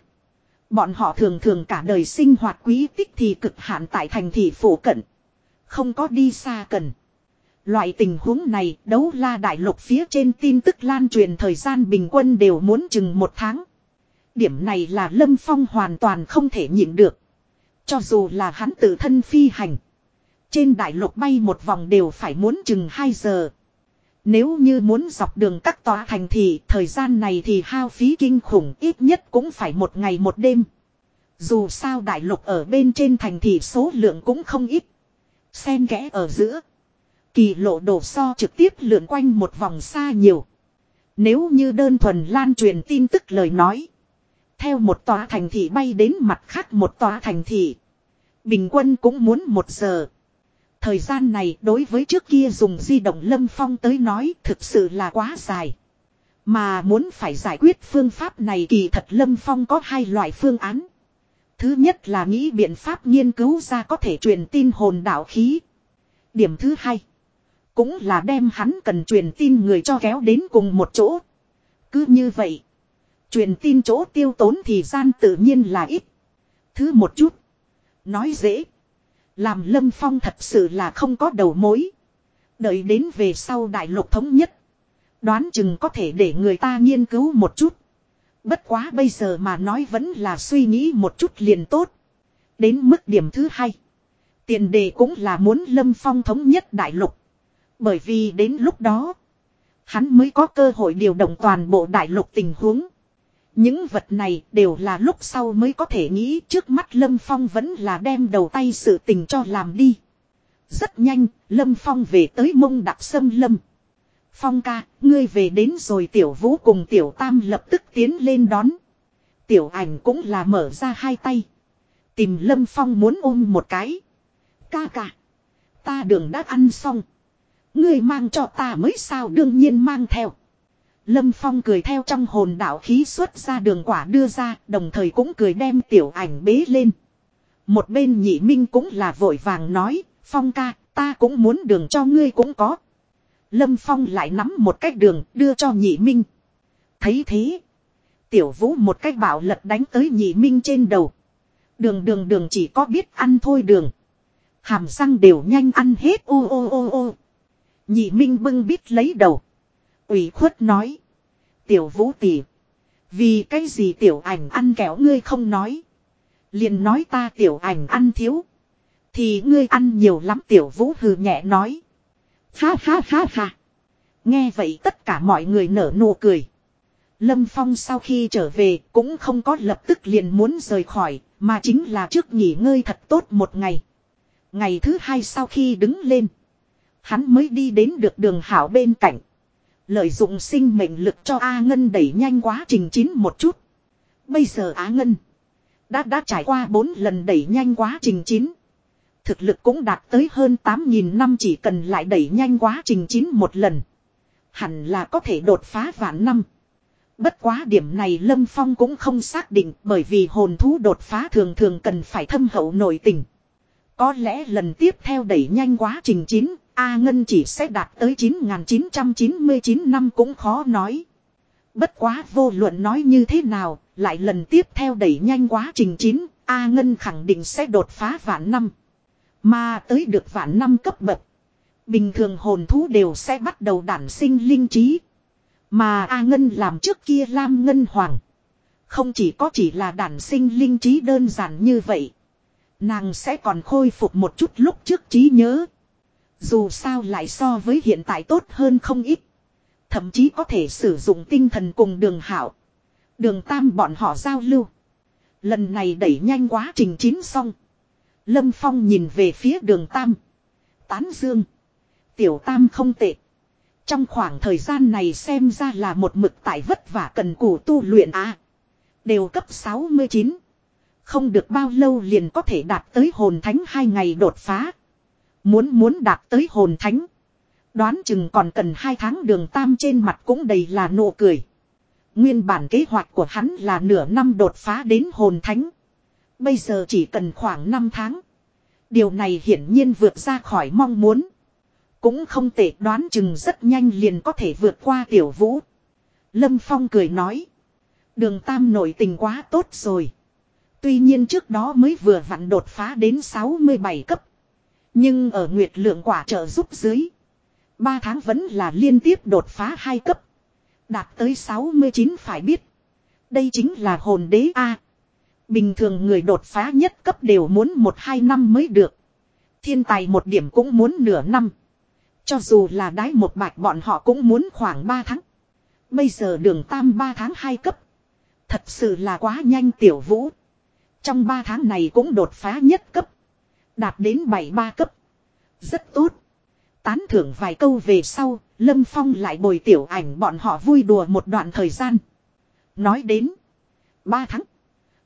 Bọn họ thường thường cả đời sinh hoạt quý tích thì cực hạn tại thành thị phủ cận. Không có đi xa cần. Loại tình huống này, đấu la đại lục phía trên tin tức lan truyền thời gian bình quân đều muốn chừng một tháng. Điểm này là Lâm Phong hoàn toàn không thể nhịn được. Cho dù là hắn tự thân phi hành. Trên đại lục bay một vòng đều phải muốn chừng 2 giờ. Nếu như muốn dọc đường các tòa thành thì thời gian này thì hao phí kinh khủng, ít nhất cũng phải một ngày một đêm. Dù sao đại lục ở bên trên thành thì số lượng cũng không ít. Xen kẽ ở giữa. Kỳ lộ đổ so trực tiếp lượn quanh một vòng xa nhiều. Nếu như đơn thuần lan truyền tin tức lời nói. Theo một tòa thành thị bay đến mặt khác một tòa thành thị. Bình quân cũng muốn một giờ. Thời gian này đối với trước kia dùng di động lâm phong tới nói thực sự là quá dài. Mà muốn phải giải quyết phương pháp này kỳ thật lâm phong có hai loại phương án. Thứ nhất là nghĩ biện pháp nghiên cứu ra có thể truyền tin hồn đạo khí. Điểm thứ hai. Cũng là đem hắn cần truyền tin người cho kéo đến cùng một chỗ. Cứ như vậy. Truyền tin chỗ tiêu tốn thì gian tự nhiên là ít. Thứ một chút. Nói dễ. Làm Lâm Phong thật sự là không có đầu mối. Đợi đến về sau đại lục thống nhất. Đoán chừng có thể để người ta nghiên cứu một chút. Bất quá bây giờ mà nói vẫn là suy nghĩ một chút liền tốt. Đến mức điểm thứ hai. Tiền đề cũng là muốn Lâm Phong thống nhất đại lục. Bởi vì đến lúc đó. Hắn mới có cơ hội điều động toàn bộ đại lục tình huống. Những vật này đều là lúc sau mới có thể nghĩ trước mắt Lâm Phong vẫn là đem đầu tay sự tình cho làm đi. Rất nhanh, Lâm Phong về tới mông đặc sâm lâm. Phong ca, ngươi về đến rồi tiểu vũ cùng tiểu tam lập tức tiến lên đón. Tiểu ảnh cũng là mở ra hai tay. Tìm Lâm Phong muốn ôm một cái. Ca ca. Ta đường đã ăn xong. Ngươi mang cho ta mới sao đương nhiên mang theo. Lâm Phong cười theo trong hồn đạo khí xuất ra đường quả đưa ra, đồng thời cũng cười đem tiểu ảnh bế lên. Một bên nhị minh cũng là vội vàng nói, Phong ca, ta cũng muốn đường cho ngươi cũng có. Lâm Phong lại nắm một cách đường đưa cho nhị minh. Thấy thế. Tiểu vũ một cách bảo lật đánh tới nhị minh trên đầu. Đường đường đường chỉ có biết ăn thôi đường. Hàm răng đều nhanh ăn hết ô ô ô ô. Nhị minh bưng bít lấy đầu ủy khuất nói. Tiểu vũ tỉ. Vì cái gì tiểu ảnh ăn kẹo ngươi không nói. Liền nói ta tiểu ảnh ăn thiếu. Thì ngươi ăn nhiều lắm tiểu vũ hừ nhẹ nói. Ha ha ha ha. Nghe vậy tất cả mọi người nở nụ cười. Lâm Phong sau khi trở về cũng không có lập tức liền muốn rời khỏi, mà chính là trước nghỉ ngơi thật tốt một ngày. Ngày thứ hai sau khi đứng lên, hắn mới đi đến được đường hảo bên cạnh. Lợi dụng sinh mệnh lực cho A Ngân đẩy nhanh quá trình chín một chút. Bây giờ Á Ngân đã đã trải qua 4 lần đẩy nhanh quá trình chín. Thực lực cũng đạt tới hơn 8.000 năm chỉ cần lại đẩy nhanh quá trình chín một lần. Hẳn là có thể đột phá vạn năm. Bất quá điểm này Lâm Phong cũng không xác định bởi vì hồn thú đột phá thường thường cần phải thâm hậu nội tình. Có lẽ lần tiếp theo đẩy nhanh quá trình chín, A Ngân chỉ sẽ đạt tới 9.999 năm cũng khó nói. Bất quá vô luận nói như thế nào, lại lần tiếp theo đẩy nhanh quá trình chín, A Ngân khẳng định sẽ đột phá vạn năm. Mà tới được vạn năm cấp bậc. Bình thường hồn thú đều sẽ bắt đầu đản sinh linh trí. Mà A Ngân làm trước kia Lam Ngân Hoàng. Không chỉ có chỉ là đản sinh linh trí đơn giản như vậy. Nàng sẽ còn khôi phục một chút lúc trước trí nhớ. Dù sao lại so với hiện tại tốt hơn không ít. Thậm chí có thể sử dụng tinh thần cùng đường hảo. Đường tam bọn họ giao lưu. Lần này đẩy nhanh quá trình chín xong. Lâm Phong nhìn về phía đường tam. Tán dương. Tiểu tam không tệ. Trong khoảng thời gian này xem ra là một mực tại vất vả cần cù tu luyện à. Đều cấp 69. Không được bao lâu liền có thể đạt tới hồn thánh hai ngày đột phá. Muốn muốn đạt tới hồn thánh. Đoán chừng còn cần hai tháng đường tam trên mặt cũng đầy là nụ cười. Nguyên bản kế hoạch của hắn là nửa năm đột phá đến hồn thánh. Bây giờ chỉ cần khoảng 5 tháng. Điều này hiển nhiên vượt ra khỏi mong muốn. Cũng không tệ, đoán chừng rất nhanh liền có thể vượt qua tiểu vũ. Lâm Phong cười nói. Đường Tam nổi tình quá tốt rồi. Tuy nhiên trước đó mới vừa vặn đột phá đến 67 cấp. Nhưng ở nguyệt lượng quả trợ giúp dưới. 3 tháng vẫn là liên tiếp đột phá hai cấp. Đạt tới 69 phải biết. Đây chính là hồn đế A. Bình thường người đột phá nhất cấp đều muốn 1-2 năm mới được. Thiên tài một điểm cũng muốn nửa năm. Cho dù là đái một bạch bọn họ cũng muốn khoảng 3 tháng. Bây giờ đường tam 3 tháng 2 cấp. Thật sự là quá nhanh tiểu vũ. Trong 3 tháng này cũng đột phá nhất cấp. Đạt đến 7-3 cấp. Rất tốt. Tán thưởng vài câu về sau, Lâm Phong lại bồi tiểu ảnh bọn họ vui đùa một đoạn thời gian. Nói đến 3 tháng.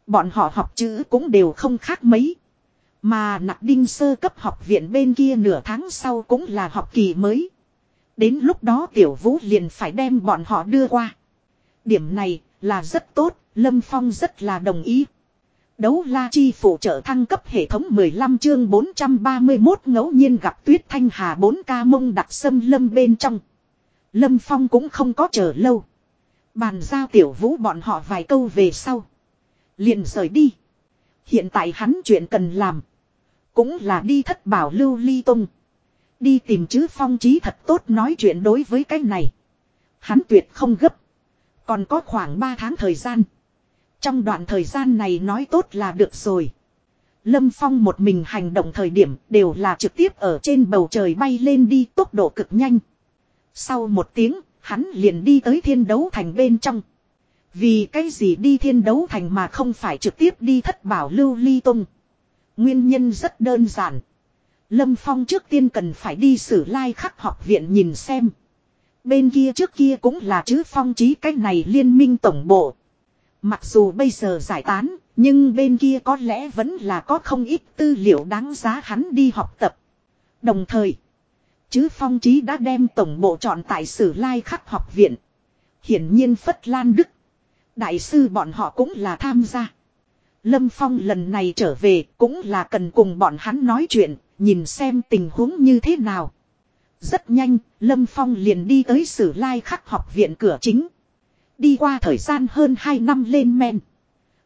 Bọn họ học chữ cũng đều không khác mấy. Mà nặc đinh sơ cấp học viện bên kia nửa tháng sau cũng là học kỳ mới. Đến lúc đó tiểu vũ liền phải đem bọn họ đưa qua. Điểm này là rất tốt, Lâm Phong rất là đồng ý. Đấu la chi phụ trợ thăng cấp hệ thống 15 chương 431 ngẫu nhiên gặp tuyết thanh hà 4 ca mông đặc sâm lâm bên trong. Lâm Phong cũng không có chờ lâu. Bàn giao tiểu vũ bọn họ vài câu về sau. Liền rời đi. Hiện tại hắn chuyện cần làm. Cũng là đi thất bảo lưu ly tung. Đi tìm chứ phong trí thật tốt nói chuyện đối với cái này. Hắn tuyệt không gấp. Còn có khoảng 3 tháng thời gian. Trong đoạn thời gian này nói tốt là được rồi. Lâm Phong một mình hành động thời điểm đều là trực tiếp ở trên bầu trời bay lên đi tốc độ cực nhanh. Sau một tiếng, hắn liền đi tới thiên đấu thành bên trong. Vì cái gì đi thiên đấu thành mà không phải trực tiếp đi thất bảo lưu ly tung. Nguyên nhân rất đơn giản. Lâm Phong trước tiên cần phải đi sử lai khắc học viện nhìn xem. Bên kia trước kia cũng là chứ phong trí cách này liên minh tổng bộ. Mặc dù bây giờ giải tán, nhưng bên kia có lẽ vẫn là có không ít tư liệu đáng giá hắn đi học tập. Đồng thời, chứ phong trí đã đem tổng bộ chọn tại sử lai khắc học viện. Hiển nhiên Phất Lan Đức. Đại sư bọn họ cũng là tham gia. Lâm Phong lần này trở về cũng là cần cùng bọn hắn nói chuyện, nhìn xem tình huống như thế nào. Rất nhanh, Lâm Phong liền đi tới Sử Lai Khắc học viện cửa chính. Đi qua thời gian hơn 2 năm lên men.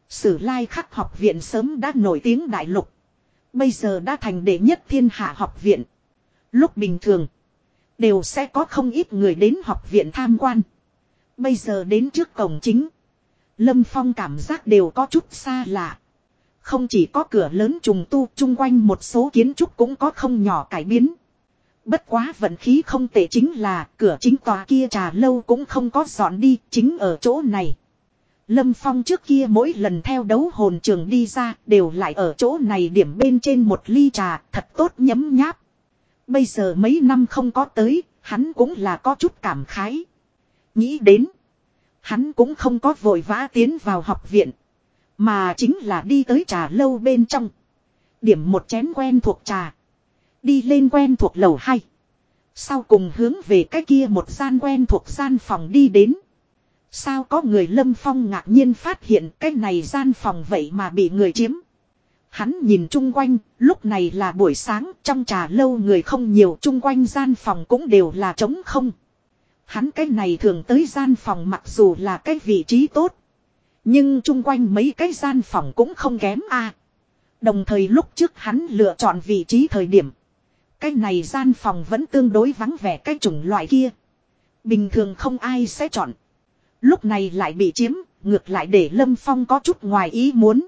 Sử Lai Khắc học viện sớm đã nổi tiếng đại lục. Bây giờ đã thành đệ nhất thiên hạ học viện. Lúc bình thường, đều sẽ có không ít người đến học viện tham quan. Bây giờ đến trước cổng chính. Lâm Phong cảm giác đều có chút xa lạ. Không chỉ có cửa lớn trùng tu chung quanh một số kiến trúc cũng có không nhỏ cải biến. Bất quá vận khí không tệ chính là cửa chính tòa kia trà lâu cũng không có dọn đi chính ở chỗ này. Lâm Phong trước kia mỗi lần theo đấu hồn trường đi ra đều lại ở chỗ này điểm bên trên một ly trà thật tốt nhấm nháp. Bây giờ mấy năm không có tới, hắn cũng là có chút cảm khái. Nghĩ đến, hắn cũng không có vội vã tiến vào học viện. Mà chính là đi tới trà lâu bên trong. Điểm một chén quen thuộc trà. Đi lên quen thuộc lầu hai. Sau cùng hướng về cái kia một gian quen thuộc gian phòng đi đến. Sao có người lâm phong ngạc nhiên phát hiện cái này gian phòng vậy mà bị người chiếm. Hắn nhìn chung quanh, lúc này là buổi sáng, trong trà lâu người không nhiều, chung quanh gian phòng cũng đều là trống không. Hắn cái này thường tới gian phòng mặc dù là cái vị trí tốt. Nhưng chung quanh mấy cái gian phòng cũng không kém a. Đồng thời lúc trước hắn lựa chọn vị trí thời điểm. Cái này gian phòng vẫn tương đối vắng vẻ cái chủng loại kia. Bình thường không ai sẽ chọn. Lúc này lại bị chiếm, ngược lại để Lâm Phong có chút ngoài ý muốn.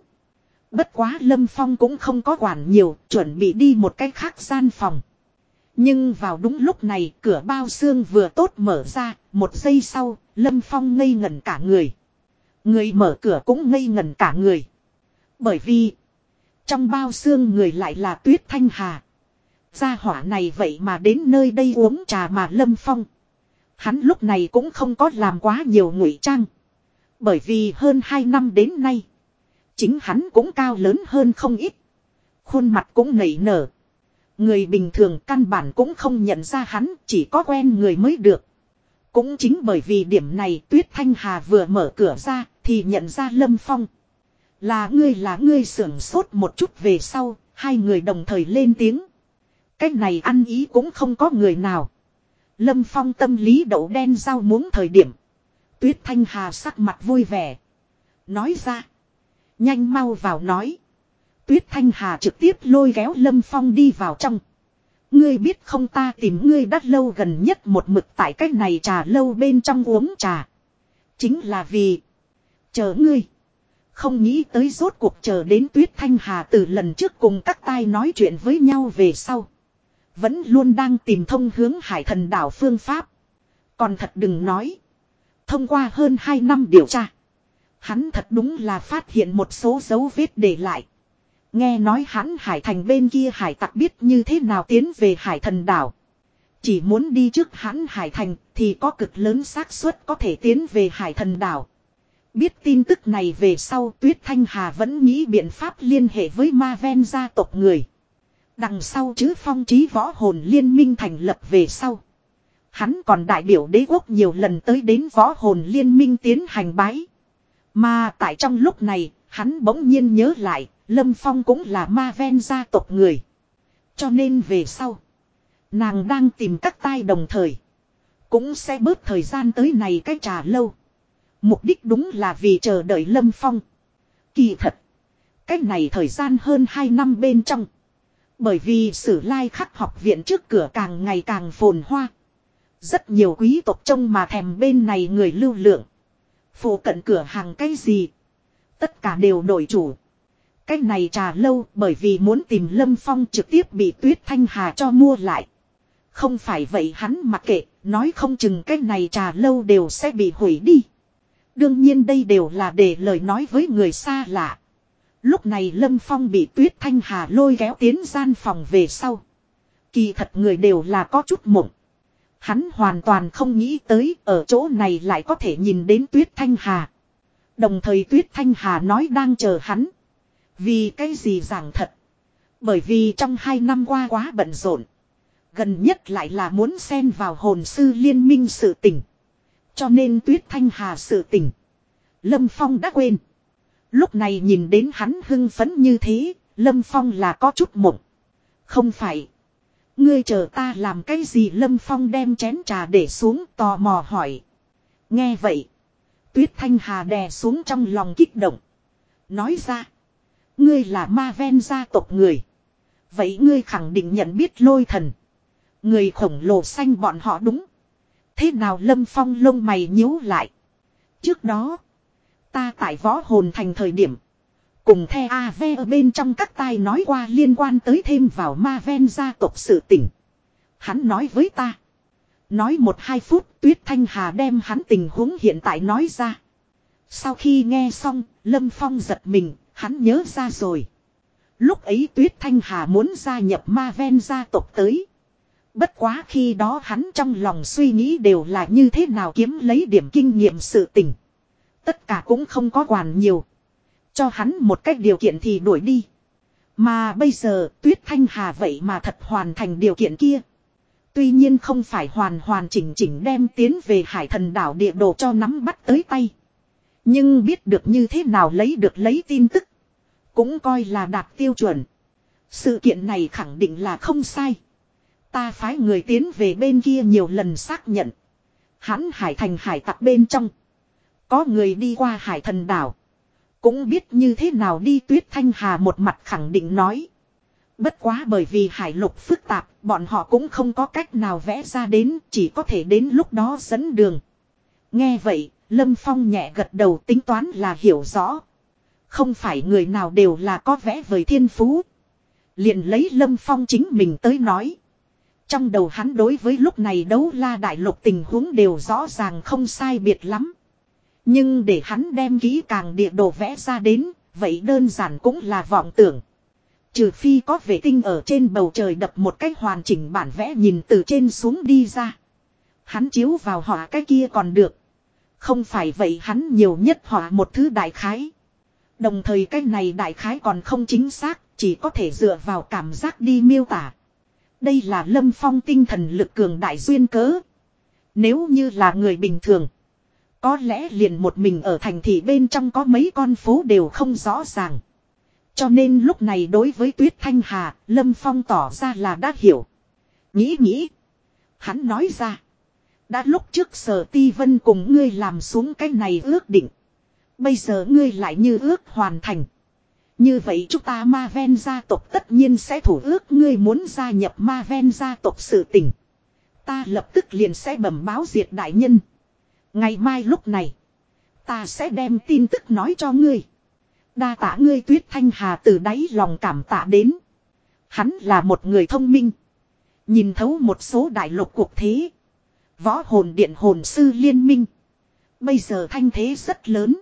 Bất quá Lâm Phong cũng không có quản nhiều, chuẩn bị đi một cái khác gian phòng. Nhưng vào đúng lúc này cửa bao xương vừa tốt mở ra, một giây sau, Lâm Phong ngây ngẩn cả người. Người mở cửa cũng ngây ngẩn cả người. Bởi vì, trong bao xương người lại là Tuyết Thanh Hà. Gia hỏa này vậy mà đến nơi đây uống trà mà Lâm Phong. Hắn lúc này cũng không có làm quá nhiều ngụy trang. Bởi vì hơn 2 năm đến nay. Chính hắn cũng cao lớn hơn không ít. Khuôn mặt cũng nảy nở. Người bình thường căn bản cũng không nhận ra hắn, chỉ có quen người mới được. Cũng chính bởi vì điểm này Tuyết Thanh Hà vừa mở cửa ra thì nhận ra Lâm Phong. Là ngươi là ngươi sưởng sốt một chút về sau, hai người đồng thời lên tiếng. Cách này ăn ý cũng không có người nào. Lâm Phong tâm lý đậu đen giao muốn thời điểm. Tuyết Thanh Hà sắc mặt vui vẻ. Nói ra. Nhanh mau vào nói. Tuyết Thanh Hà trực tiếp lôi kéo Lâm Phong đi vào trong. Ngươi biết không ta tìm ngươi đắt lâu gần nhất một mực tại cách này trà lâu bên trong uống trà. Chính là vì. Chờ ngươi. Không nghĩ tới rốt cuộc chờ đến Tuyết Thanh Hà từ lần trước cùng các tai nói chuyện với nhau về sau. Vẫn luôn đang tìm thông hướng hải thần đảo phương pháp. Còn thật đừng nói. Thông qua hơn 2 năm điều tra. Hắn thật đúng là phát hiện một số dấu vết để lại. Nghe nói hắn hải thành bên kia hải tặc biết như thế nào tiến về hải thần đảo. Chỉ muốn đi trước hắn hải thành thì có cực lớn xác suất có thể tiến về hải thần đảo. Biết tin tức này về sau, Tuyết Thanh Hà vẫn nghĩ biện pháp liên hệ với ma ven gia tộc người. Đằng sau chứ phong trí võ hồn liên minh thành lập về sau. Hắn còn đại biểu đế quốc nhiều lần tới đến võ hồn liên minh tiến hành bái. Mà tại trong lúc này, hắn bỗng nhiên nhớ lại, Lâm Phong cũng là ma ven gia tộc người. Cho nên về sau, nàng đang tìm các tai đồng thời. Cũng sẽ bớt thời gian tới này cách trà lâu. Mục đích đúng là vì chờ đợi Lâm Phong. Kỳ thật, cách này thời gian hơn 2 năm bên trong. Bởi vì sử lai khắc học viện trước cửa càng ngày càng phồn hoa. Rất nhiều quý tộc trông mà thèm bên này người lưu lượng. phố cận cửa hàng cái gì. Tất cả đều đổi chủ. Cái này trà lâu bởi vì muốn tìm Lâm Phong trực tiếp bị Tuyết Thanh Hà cho mua lại. Không phải vậy hắn mặc kệ, nói không chừng cái này trà lâu đều sẽ bị hủy đi. Đương nhiên đây đều là để lời nói với người xa lạ. Lúc này Lâm Phong bị Tuyết Thanh Hà lôi kéo tiến gian phòng về sau. Kỳ thật người đều là có chút mộng. Hắn hoàn toàn không nghĩ tới ở chỗ này lại có thể nhìn đến Tuyết Thanh Hà. Đồng thời Tuyết Thanh Hà nói đang chờ hắn. Vì cái gì giảng thật. Bởi vì trong hai năm qua quá bận rộn. Gần nhất lại là muốn xen vào hồn sư liên minh sự tình. Cho nên Tuyết Thanh Hà sự tình. Lâm Phong đã quên. Lúc này nhìn đến hắn hưng phấn như thế, Lâm Phong là có chút mộng. Không phải. Ngươi chờ ta làm cái gì Lâm Phong đem chén trà để xuống tò mò hỏi. Nghe vậy. Tuyết Thanh Hà đè xuống trong lòng kích động. Nói ra. Ngươi là ma ven gia tộc người. Vậy ngươi khẳng định nhận biết lôi thần. Người khổng lồ xanh bọn họ đúng. Thế nào Lâm Phong lông mày nhíu lại. Trước đó. Ta tại võ hồn thành thời điểm. Cùng the AV ở bên trong các tai nói qua liên quan tới thêm vào ma ven gia tộc sự tỉnh. Hắn nói với ta. Nói một hai phút Tuyết Thanh Hà đem hắn tình huống hiện tại nói ra. Sau khi nghe xong, Lâm Phong giật mình, hắn nhớ ra rồi. Lúc ấy Tuyết Thanh Hà muốn gia nhập ma ven gia tộc tới. Bất quá khi đó hắn trong lòng suy nghĩ đều là như thế nào kiếm lấy điểm kinh nghiệm sự tình. Tất cả cũng không có quản nhiều. Cho hắn một cách điều kiện thì đuổi đi. Mà bây giờ, Tuyết Thanh Hà vậy mà thật hoàn thành điều kiện kia. Tuy nhiên không phải hoàn hoàn chỉnh chỉnh đem tiến về hải thần đảo địa đồ cho nắm bắt tới tay. Nhưng biết được như thế nào lấy được lấy tin tức. Cũng coi là đạt tiêu chuẩn. Sự kiện này khẳng định là không sai. Ta phái người tiến về bên kia nhiều lần xác nhận. Hắn hải thành hải tặc bên trong. Có người đi qua hải thần đảo. Cũng biết như thế nào đi tuyết thanh hà một mặt khẳng định nói. Bất quá bởi vì hải lục phức tạp, bọn họ cũng không có cách nào vẽ ra đến, chỉ có thể đến lúc đó dẫn đường. Nghe vậy, Lâm Phong nhẹ gật đầu tính toán là hiểu rõ. Không phải người nào đều là có vẽ vời thiên phú. liền lấy Lâm Phong chính mình tới nói. Trong đầu hắn đối với lúc này đấu la đại lục tình huống đều rõ ràng không sai biệt lắm. Nhưng để hắn đem kỹ càng địa đồ vẽ ra đến, vậy đơn giản cũng là vọng tưởng. Trừ phi có vệ tinh ở trên bầu trời đập một cách hoàn chỉnh bản vẽ nhìn từ trên xuống đi ra. Hắn chiếu vào họa cái kia còn được. Không phải vậy hắn nhiều nhất họa một thứ đại khái. Đồng thời cái này đại khái còn không chính xác, chỉ có thể dựa vào cảm giác đi miêu tả. Đây là lâm phong tinh thần lực cường đại duyên cớ. Nếu như là người bình thường. Có lẽ liền một mình ở thành thị bên trong có mấy con phố đều không rõ ràng. Cho nên lúc này đối với Tuyết Thanh Hà, Lâm Phong tỏ ra là đã hiểu. Nghĩ nghĩ. Hắn nói ra. Đã lúc trước sở ti vân cùng ngươi làm xuống cái này ước định. Bây giờ ngươi lại như ước hoàn thành. Như vậy chúng ta ma ven gia tộc tất nhiên sẽ thủ ước ngươi muốn gia nhập ma ven gia tộc sự tình. Ta lập tức liền sẽ bẩm báo diệt đại nhân. Ngày mai lúc này. Ta sẽ đem tin tức nói cho ngươi. Đa tả ngươi tuyết thanh hà từ đáy lòng cảm tạ đến. Hắn là một người thông minh. Nhìn thấu một số đại lục cuộc thế. Võ hồn điện hồn sư liên minh. Bây giờ thanh thế rất lớn.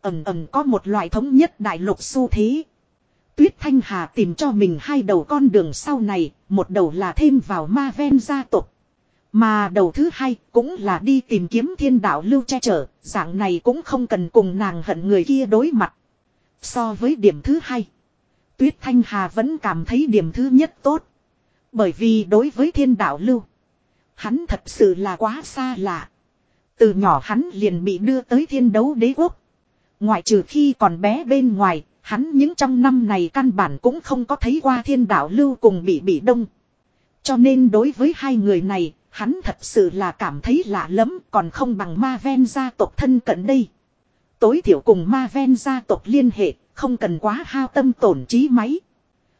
Ẩm ẩm có một loại thống nhất đại lục xu thế. Tuyết Thanh Hà tìm cho mình hai đầu con đường sau này, một đầu là thêm vào ma ven gia tộc. Mà đầu thứ hai cũng là đi tìm kiếm thiên đạo lưu che chở, dạng này cũng không cần cùng nàng hận người kia đối mặt. So với điểm thứ hai, Tuyết Thanh Hà vẫn cảm thấy điểm thứ nhất tốt. Bởi vì đối với thiên đạo lưu, hắn thật sự là quá xa lạ. Từ nhỏ hắn liền bị đưa tới thiên đấu đế quốc. Ngoại trừ khi còn bé bên ngoài, hắn những trong năm này căn bản cũng không có thấy qua thiên đạo lưu cùng bị bị đông. Cho nên đối với hai người này, hắn thật sự là cảm thấy lạ lắm còn không bằng ma ven gia tộc thân cận đây. Tối thiểu cùng ma ven gia tộc liên hệ, không cần quá hao tâm tổn trí máy.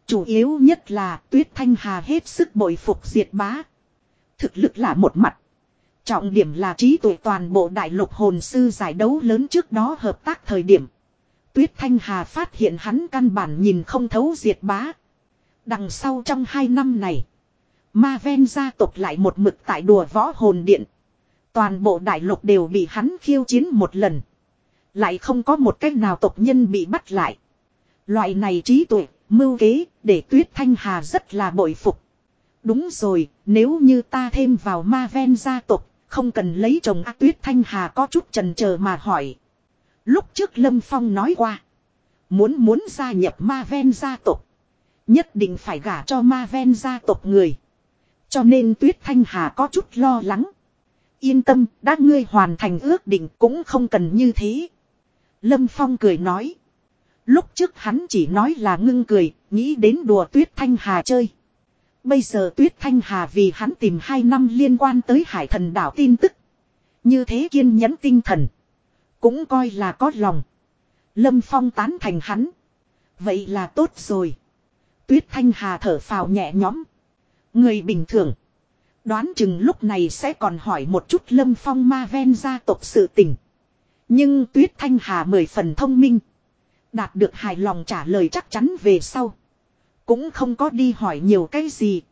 Chủ yếu nhất là tuyết thanh hà hết sức bội phục diệt bá. Thực lực là một mặt. Trọng điểm là trí tuệ toàn bộ đại lục hồn sư giải đấu lớn trước đó hợp tác thời điểm. Tuyết Thanh Hà phát hiện hắn căn bản nhìn không thấu diệt bá. Đằng sau trong hai năm này. Ma ven gia tộc lại một mực tại đùa võ hồn điện. Toàn bộ đại lục đều bị hắn khiêu chiến một lần. Lại không có một cách nào tộc nhân bị bắt lại. Loại này trí tuệ, mưu kế, để Tuyết Thanh Hà rất là bội phục. Đúng rồi, nếu như ta thêm vào ma ven gia tộc, không cần lấy chồng A Tuyết Thanh Hà có chút trần chờ mà hỏi. Lúc trước Lâm Phong nói qua. Muốn muốn gia nhập ma ven gia tộc. Nhất định phải gả cho ma ven gia tộc người. Cho nên Tuyết Thanh Hà có chút lo lắng. Yên tâm, đã ngươi hoàn thành ước định cũng không cần như thế. Lâm Phong cười nói. Lúc trước hắn chỉ nói là ngưng cười, nghĩ đến đùa Tuyết Thanh Hà chơi. Bây giờ Tuyết Thanh Hà vì hắn tìm hai năm liên quan tới hải thần đảo tin tức. Như thế kiên nhẫn tinh thần. Cũng coi là có lòng. Lâm Phong tán thành hắn. Vậy là tốt rồi. Tuyết Thanh Hà thở phào nhẹ nhõm. Người bình thường. Đoán chừng lúc này sẽ còn hỏi một chút Lâm Phong ma ven gia tộc sự tình. Nhưng Tuyết Thanh Hà mười phần thông minh. Đạt được hài lòng trả lời chắc chắn về sau. Cũng không có đi hỏi nhiều cái gì.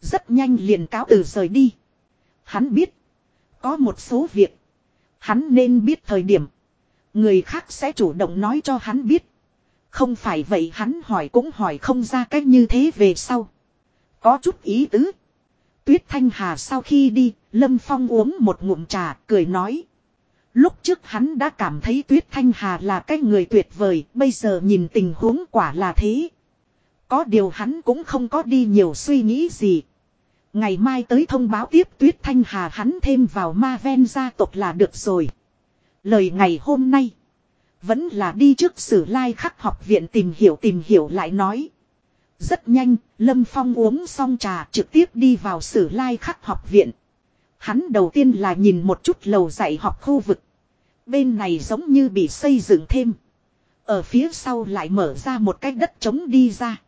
Rất nhanh liền cáo từ rời đi. Hắn biết. Có một số việc. Hắn nên biết thời điểm. Người khác sẽ chủ động nói cho hắn biết. Không phải vậy hắn hỏi cũng hỏi không ra cách như thế về sau. Có chút ý tứ. Tuyết Thanh Hà sau khi đi, Lâm Phong uống một ngụm trà, cười nói. Lúc trước hắn đã cảm thấy Tuyết Thanh Hà là cái người tuyệt vời, bây giờ nhìn tình huống quả là thế. Có điều hắn cũng không có đi nhiều suy nghĩ gì. Ngày mai tới thông báo tiếp Tuyết Thanh Hà hắn thêm vào ma ven gia tộc là được rồi. Lời ngày hôm nay. Vẫn là đi trước sử lai khắc học viện tìm hiểu tìm hiểu lại nói. Rất nhanh, Lâm Phong uống xong trà trực tiếp đi vào sử lai khắc học viện. Hắn đầu tiên là nhìn một chút lầu dạy học khu vực. Bên này giống như bị xây dựng thêm. Ở phía sau lại mở ra một cái đất trống đi ra.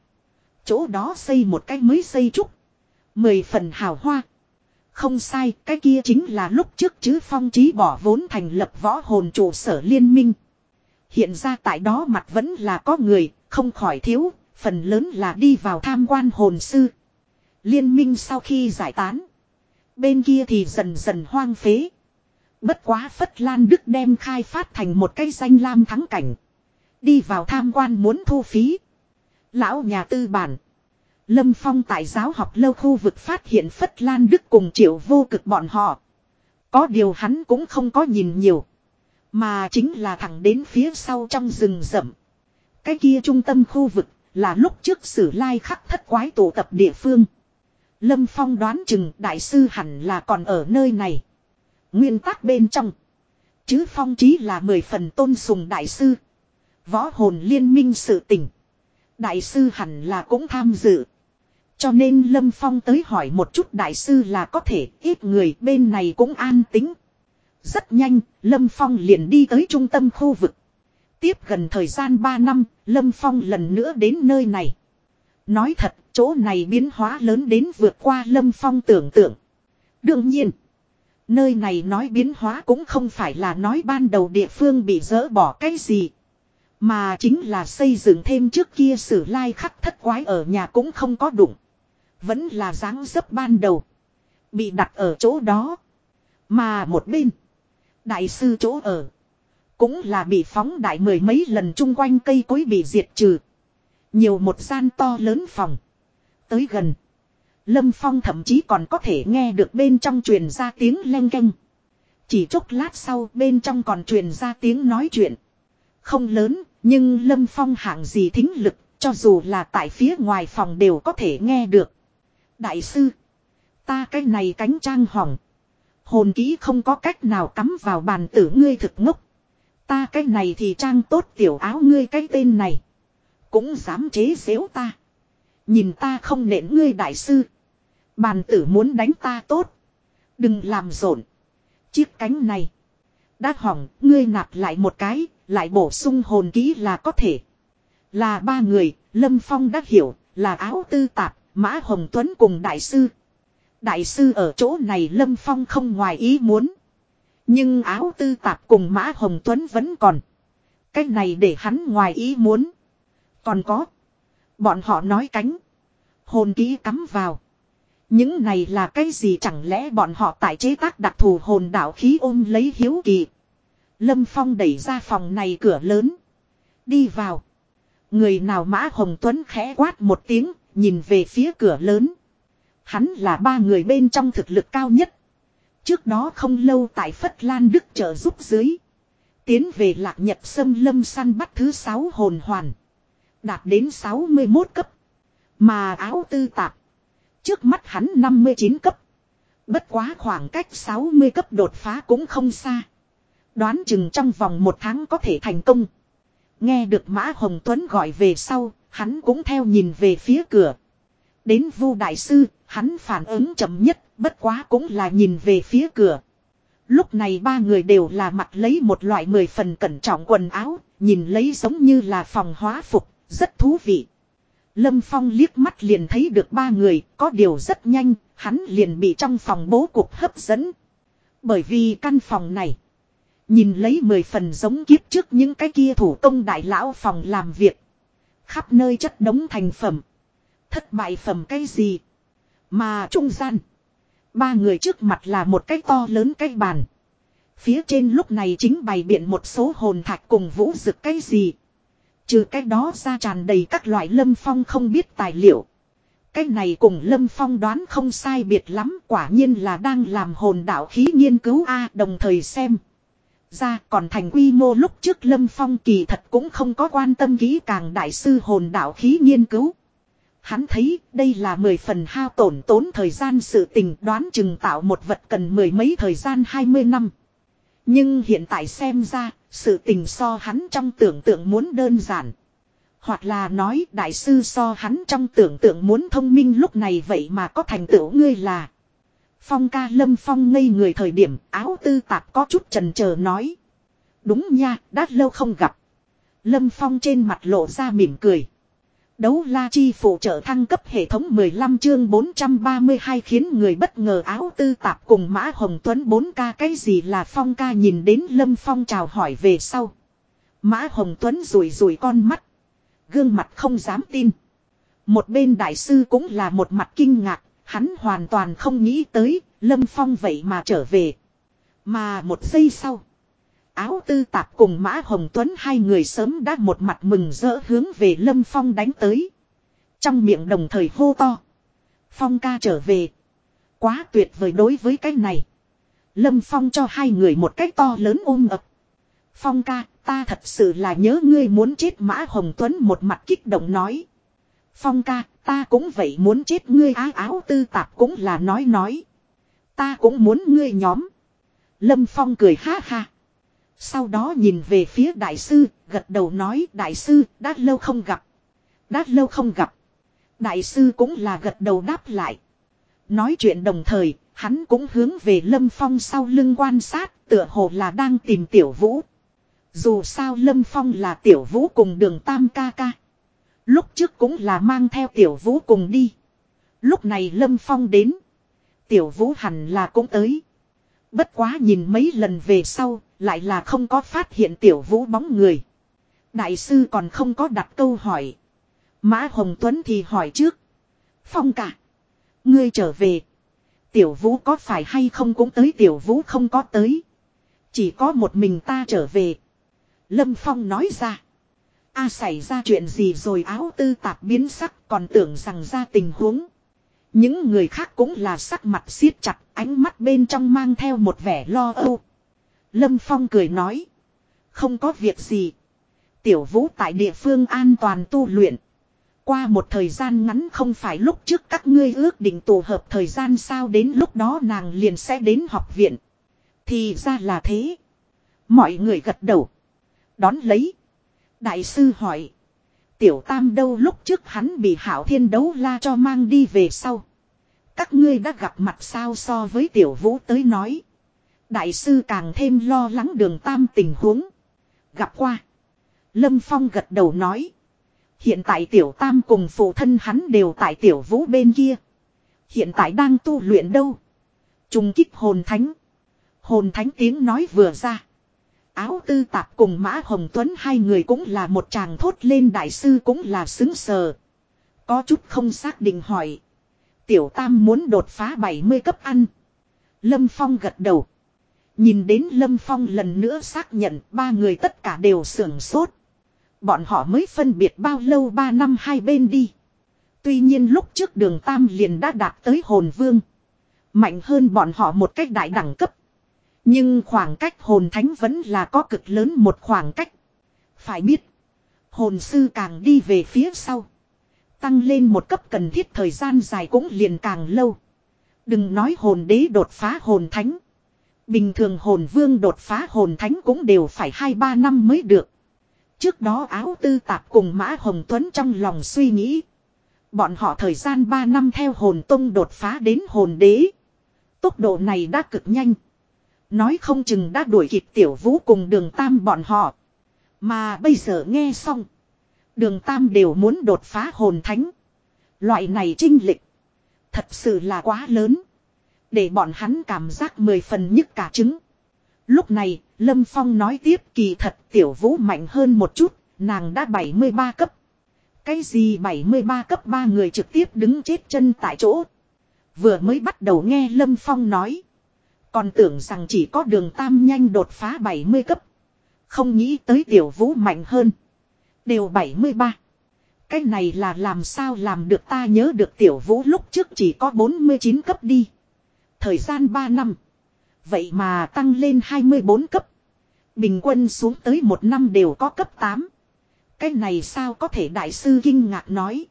Chỗ đó xây một cái mới xây trúc. Mười phần hào hoa. Không sai, cái kia chính là lúc trước chứ phong trí bỏ vốn thành lập võ hồn trụ sở liên minh. Hiện ra tại đó mặt vẫn là có người, không khỏi thiếu, phần lớn là đi vào tham quan hồn sư. Liên minh sau khi giải tán. Bên kia thì dần dần hoang phế. Bất quá Phất Lan Đức đem khai phát thành một cái danh lam thắng cảnh. Đi vào tham quan muốn thu phí. Lão nhà tư bản. Lâm Phong tại giáo học lâu khu vực phát hiện Phất Lan Đức cùng triệu vô cực bọn họ. Có điều hắn cũng không có nhìn nhiều. Mà chính là thẳng đến phía sau trong rừng rậm. Cái kia trung tâm khu vực là lúc trước sử lai khắc thất quái tụ tập địa phương. Lâm Phong đoán chừng đại sư hẳn là còn ở nơi này. Nguyên tắc bên trong. Chứ Phong chí là mười phần tôn sùng đại sư. Võ hồn liên minh sự tình, Đại sư hẳn là cũng tham dự. Cho nên Lâm Phong tới hỏi một chút đại sư là có thể ít người bên này cũng an tính. Rất nhanh, Lâm Phong liền đi tới trung tâm khu vực. Tiếp gần thời gian 3 năm, Lâm Phong lần nữa đến nơi này. Nói thật, chỗ này biến hóa lớn đến vượt qua Lâm Phong tưởng tượng. Đương nhiên, nơi này nói biến hóa cũng không phải là nói ban đầu địa phương bị dỡ bỏ cái gì. Mà chính là xây dựng thêm trước kia sử lai khắc thất quái ở nhà cũng không có đụng. Vẫn là dáng dấp ban đầu. Bị đặt ở chỗ đó. Mà một bên. Đại sư chỗ ở. Cũng là bị phóng đại mười mấy lần chung quanh cây cối bị diệt trừ. Nhiều một gian to lớn phòng. Tới gần. Lâm Phong thậm chí còn có thể nghe được bên trong truyền ra tiếng len canh. Chỉ chốc lát sau bên trong còn truyền ra tiếng nói chuyện. Không lớn, nhưng Lâm Phong hạng gì thính lực, cho dù là tại phía ngoài phòng đều có thể nghe được. Đại sư, ta cái này cánh trang hỏng. Hồn kỹ không có cách nào cắm vào bàn tử ngươi thực ngốc. Ta cái này thì trang tốt tiểu áo ngươi cái tên này. Cũng dám chế xếu ta. Nhìn ta không nện ngươi đại sư. Bàn tử muốn đánh ta tốt. Đừng làm rộn. Chiếc cánh này. Đã hỏng, ngươi nạp lại một cái, lại bổ sung hồn ký là có thể. Là ba người, Lâm Phong đã hiểu, là áo tư tạp, Mã Hồng Tuấn cùng đại sư. Đại sư ở chỗ này Lâm Phong không ngoài ý muốn. Nhưng áo tư tạp cùng Mã Hồng Tuấn vẫn còn. Cái này để hắn ngoài ý muốn. Còn có. Bọn họ nói cánh. Hồn ký cắm vào. Những này là cái gì chẳng lẽ bọn họ tại chế tác đặc thù hồn đạo khí ôm lấy hiếu kỳ. Lâm Phong đẩy ra phòng này cửa lớn. Đi vào. Người nào Mã Hồng Tuấn khẽ quát một tiếng, nhìn về phía cửa lớn. Hắn là ba người bên trong thực lực cao nhất. Trước đó không lâu tại Phất Lan Đức trợ giúp dưới. Tiến về lạc nhật sâm lâm săn bắt thứ 6 hồn hoàn. Đạt đến 61 cấp. Mà áo tư tạp. Trước mắt hắn 59 cấp. Bất quá khoảng cách 60 cấp đột phá cũng không xa. Đoán chừng trong vòng một tháng có thể thành công. Nghe được Mã Hồng Tuấn gọi về sau, hắn cũng theo nhìn về phía cửa. Đến Vu Đại Sư, hắn phản ứng chậm nhất, bất quá cũng là nhìn về phía cửa. Lúc này ba người đều là mặc lấy một loại mười phần cẩn trọng quần áo, nhìn lấy giống như là phòng hóa phục, rất thú vị. Lâm Phong liếc mắt liền thấy được ba người, có điều rất nhanh, hắn liền bị trong phòng bố cục hấp dẫn. Bởi vì căn phòng này, nhìn lấy mười phần giống kiếp trước những cái kia thủ công đại lão phòng làm việc. Khắp nơi chất đống thành phẩm. Thất bại phẩm cái gì? Mà trung gian. Ba người trước mặt là một cái to lớn cái bàn. Phía trên lúc này chính bày biện một số hồn thạch cùng vũ dực cái gì. Trừ cái đó ra tràn đầy các loại lâm phong không biết tài liệu. Cái này cùng lâm phong đoán không sai biệt lắm, quả nhiên là đang làm hồn đạo khí nghiên cứu A, đồng thời xem. Ra còn thành quy mô lúc trước lâm phong kỳ thật cũng không có quan tâm kỹ càng đại sư hồn đạo khí nghiên cứu. Hắn thấy đây là mười phần hao tổn tốn thời gian sự tình đoán chừng tạo một vật cần mười mấy thời gian hai mươi năm. Nhưng hiện tại xem ra, sự tình so hắn trong tưởng tượng muốn đơn giản. Hoặc là nói đại sư so hắn trong tưởng tượng muốn thông minh lúc này vậy mà có thành tựu ngươi là. Phong ca lâm phong ngây người thời điểm áo tư tạp có chút trần chờ nói. Đúng nha, đã lâu không gặp. Lâm phong trên mặt lộ ra mỉm cười. Đấu la chi phụ trợ thăng cấp hệ thống 15 chương 432 khiến người bất ngờ áo tư tạp cùng Mã Hồng Tuấn 4 ca cái gì là Phong ca nhìn đến Lâm Phong chào hỏi về sau. Mã Hồng Tuấn rủi rủi con mắt. Gương mặt không dám tin. Một bên đại sư cũng là một mặt kinh ngạc, hắn hoàn toàn không nghĩ tới, Lâm Phong vậy mà trở về. Mà một giây sau. Áo tư tạp cùng Mã Hồng Tuấn hai người sớm đã một mặt mừng rỡ hướng về Lâm Phong đánh tới. Trong miệng đồng thời hô to. Phong ca trở về. Quá tuyệt vời đối với cái này. Lâm Phong cho hai người một cách to lớn ôm ập. Phong ca, ta thật sự là nhớ ngươi muốn chết Mã Hồng Tuấn một mặt kích động nói. Phong ca, ta cũng vậy muốn chết ngươi á áo tư tạp cũng là nói nói. Ta cũng muốn ngươi nhóm. Lâm Phong cười ha ha. Sau đó nhìn về phía đại sư, gật đầu nói đại sư, đã lâu không gặp. Đã lâu không gặp. Đại sư cũng là gật đầu đáp lại. Nói chuyện đồng thời, hắn cũng hướng về Lâm Phong sau lưng quan sát, tựa hồ là đang tìm tiểu vũ. Dù sao Lâm Phong là tiểu vũ cùng đường tam ca ca. Lúc trước cũng là mang theo tiểu vũ cùng đi. Lúc này Lâm Phong đến. Tiểu vũ hẳn là cũng tới. Bất quá nhìn mấy lần về sau, lại là không có phát hiện tiểu vũ bóng người. Đại sư còn không có đặt câu hỏi. Mã Hồng Tuấn thì hỏi trước. Phong cả. Ngươi trở về. Tiểu vũ có phải hay không cũng tới tiểu vũ không có tới. Chỉ có một mình ta trở về. Lâm Phong nói ra. A xảy ra chuyện gì rồi áo tư tạp biến sắc còn tưởng rằng ra tình huống. Những người khác cũng là sắc mặt siết chặt, ánh mắt bên trong mang theo một vẻ lo âu. Lâm Phong cười nói. Không có việc gì. Tiểu vũ tại địa phương an toàn tu luyện. Qua một thời gian ngắn không phải lúc trước các ngươi ước định tổ hợp thời gian sao đến lúc đó nàng liền sẽ đến học viện. Thì ra là thế. Mọi người gật đầu. Đón lấy. Đại sư hỏi. Tiểu tam đâu lúc trước hắn bị hảo thiên đấu la cho mang đi về sau. Các ngươi đã gặp mặt sao so với tiểu vũ tới nói. Đại sư càng thêm lo lắng đường tam tình huống. Gặp qua. Lâm Phong gật đầu nói. Hiện tại tiểu tam cùng phụ thân hắn đều tại tiểu vũ bên kia. Hiện tại đang tu luyện đâu. Trung kích hồn thánh. Hồn thánh tiếng nói vừa ra. Áo tư tạp cùng Mã Hồng Tuấn hai người cũng là một chàng thốt lên đại sư cũng là xứng sờ. Có chút không xác định hỏi. Tiểu Tam muốn đột phá 70 cấp ăn. Lâm Phong gật đầu. Nhìn đến Lâm Phong lần nữa xác nhận ba người tất cả đều sưởng sốt. Bọn họ mới phân biệt bao lâu ba năm hai bên đi. Tuy nhiên lúc trước đường Tam liền đã đạt tới hồn vương. Mạnh hơn bọn họ một cách đại đẳng cấp. Nhưng khoảng cách hồn thánh vẫn là có cực lớn một khoảng cách. Phải biết. Hồn sư càng đi về phía sau. Tăng lên một cấp cần thiết thời gian dài cũng liền càng lâu. Đừng nói hồn đế đột phá hồn thánh. Bình thường hồn vương đột phá hồn thánh cũng đều phải 2-3 năm mới được. Trước đó áo tư tạp cùng Mã Hồng Tuấn trong lòng suy nghĩ. Bọn họ thời gian 3 năm theo hồn tông đột phá đến hồn đế. Tốc độ này đã cực nhanh. Nói không chừng đã đuổi kịp tiểu vũ cùng đường tam bọn họ. Mà bây giờ nghe xong. Đường tam đều muốn đột phá hồn thánh. Loại này trinh lịch. Thật sự là quá lớn. Để bọn hắn cảm giác mười phần nhất cả trứng. Lúc này, Lâm Phong nói tiếp kỳ thật tiểu vũ mạnh hơn một chút, nàng đã 73 cấp. Cái gì 73 cấp ba người trực tiếp đứng chết chân tại chỗ. Vừa mới bắt đầu nghe Lâm Phong nói. Còn tưởng rằng chỉ có đường tam nhanh đột phá 70 cấp. Không nghĩ tới tiểu vũ mạnh hơn. Đều 73. Cái này là làm sao làm được ta nhớ được tiểu vũ lúc trước chỉ có 49 cấp đi. Thời gian 3 năm. Vậy mà tăng lên 24 cấp. Bình quân xuống tới một năm đều có cấp 8. Cái này sao có thể đại sư kinh ngạc nói.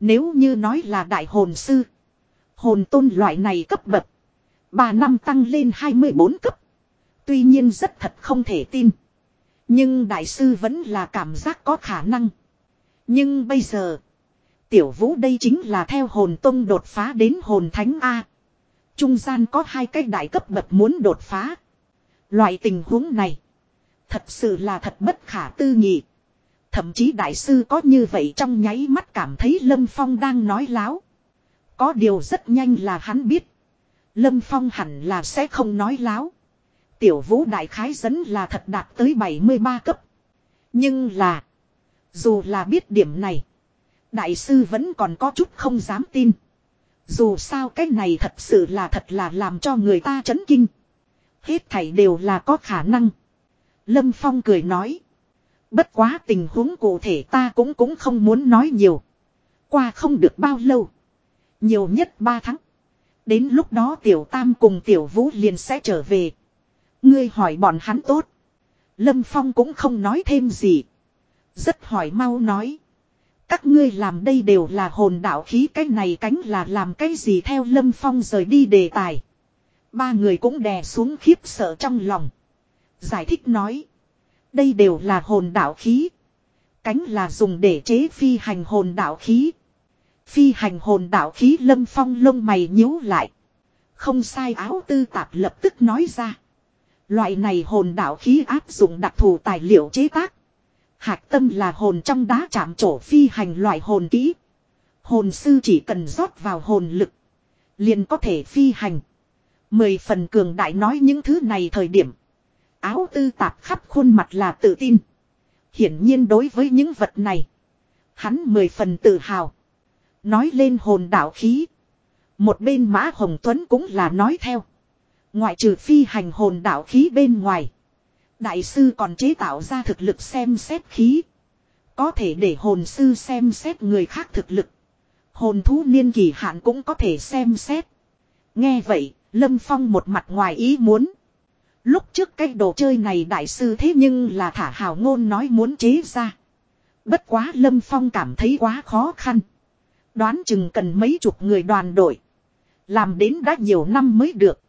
Nếu như nói là đại hồn sư. Hồn tôn loại này cấp bậc. 3 năm tăng lên 24 cấp. Tuy nhiên rất thật không thể tin. Nhưng đại sư vẫn là cảm giác có khả năng. Nhưng bây giờ. Tiểu vũ đây chính là theo hồn tông đột phá đến hồn thánh A. Trung gian có hai cái đại cấp bậc muốn đột phá. Loại tình huống này. Thật sự là thật bất khả tư nghị. Thậm chí đại sư có như vậy trong nháy mắt cảm thấy Lâm Phong đang nói láo. Có điều rất nhanh là hắn biết. Lâm Phong hẳn là sẽ không nói láo. Tiểu vũ đại khái dẫn là thật đạt tới 73 cấp. Nhưng là. Dù là biết điểm này. Đại sư vẫn còn có chút không dám tin. Dù sao cái này thật sự là thật là làm cho người ta chấn kinh. Hết thảy đều là có khả năng. Lâm Phong cười nói. Bất quá tình huống cụ thể ta cũng cũng không muốn nói nhiều. Qua không được bao lâu. Nhiều nhất 3 tháng. Đến lúc đó tiểu tam cùng tiểu vũ liền sẽ trở về. Ngươi hỏi bọn hắn tốt. Lâm Phong cũng không nói thêm gì. Rất hỏi mau nói. Các ngươi làm đây đều là hồn đạo khí, cái này cánh là làm cái gì theo Lâm Phong rời đi đề tài. Ba người cũng đè xuống khiếp sợ trong lòng. Giải thích nói. Đây đều là hồn đạo khí. Cánh là dùng để chế phi hành hồn đạo khí. Phi hành hồn đạo khí Lâm Phong lông mày nhíu lại. Không sai áo tư tạp lập tức nói ra. Loại này hồn đạo khí áp dụng đặc thù tài liệu chế tác. Hạc tâm là hồn trong đá chạm trổ phi hành loại hồn kỹ. Hồn sư chỉ cần rót vào hồn lực. Liền có thể phi hành. Mười phần cường đại nói những thứ này thời điểm. Áo tư tạp khắp khuôn mặt là tự tin. Hiển nhiên đối với những vật này. Hắn mười phần tự hào. Nói lên hồn đạo khí. Một bên mã hồng tuấn cũng là nói theo. Ngoại trừ phi hành hồn đạo khí bên ngoài. Đại sư còn chế tạo ra thực lực xem xét khí. Có thể để hồn sư xem xét người khác thực lực. Hồn thú niên kỳ hạn cũng có thể xem xét. Nghe vậy, Lâm Phong một mặt ngoài ý muốn. Lúc trước cái đồ chơi này đại sư thế nhưng là thả hào ngôn nói muốn chế ra. Bất quá Lâm Phong cảm thấy quá khó khăn. Đoán chừng cần mấy chục người đoàn đội. Làm đến đã nhiều năm mới được.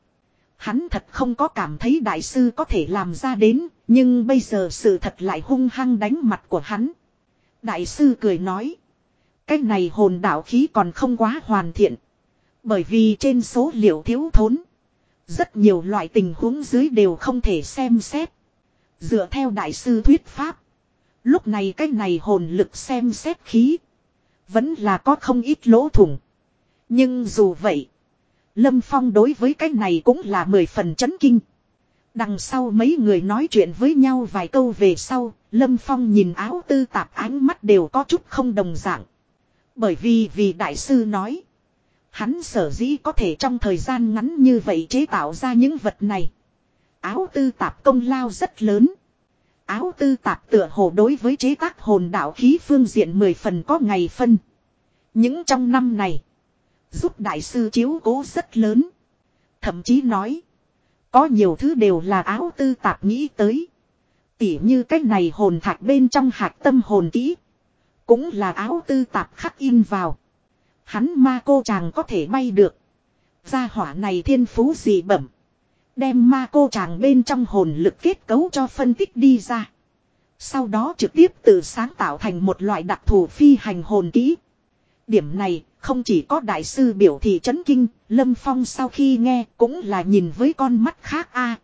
Hắn thật không có cảm thấy đại sư có thể làm ra đến, nhưng bây giờ sự thật lại hung hăng đánh mặt của hắn. Đại sư cười nói. Cái này hồn đạo khí còn không quá hoàn thiện. Bởi vì trên số liệu thiếu thốn. Rất nhiều loại tình huống dưới đều không thể xem xét. Dựa theo đại sư thuyết pháp. Lúc này cái này hồn lực xem xét khí. Vẫn là có không ít lỗ thủng. Nhưng dù vậy. Lâm Phong đối với cái này cũng là mười phần chấn kinh. Đằng sau mấy người nói chuyện với nhau vài câu về sau, Lâm Phong nhìn áo tư tạp ánh mắt đều có chút không đồng dạng. Bởi vì vì đại sư nói, hắn sở dĩ có thể trong thời gian ngắn như vậy chế tạo ra những vật này. Áo tư tạp công lao rất lớn. Áo tư tạp tựa hồ đối với chế tác hồn đạo khí phương diện mười phần có ngày phân. Những trong năm này. Giúp đại sư chiếu cố rất lớn. Thậm chí nói. Có nhiều thứ đều là áo tư tạp nghĩ tới. Tỉ như cách này hồn thạch bên trong hạt tâm hồn kỹ. Cũng là áo tư tạp khắc in vào. Hắn ma cô chàng có thể bay được. Gia hỏa này thiên phú gì bẩm. Đem ma cô chàng bên trong hồn lực kết cấu cho phân tích đi ra. Sau đó trực tiếp tự sáng tạo thành một loại đặc thù phi hành hồn kỹ. Điểm này không chỉ có đại sư biểu thị chấn kinh, Lâm Phong sau khi nghe cũng là nhìn với con mắt khác a.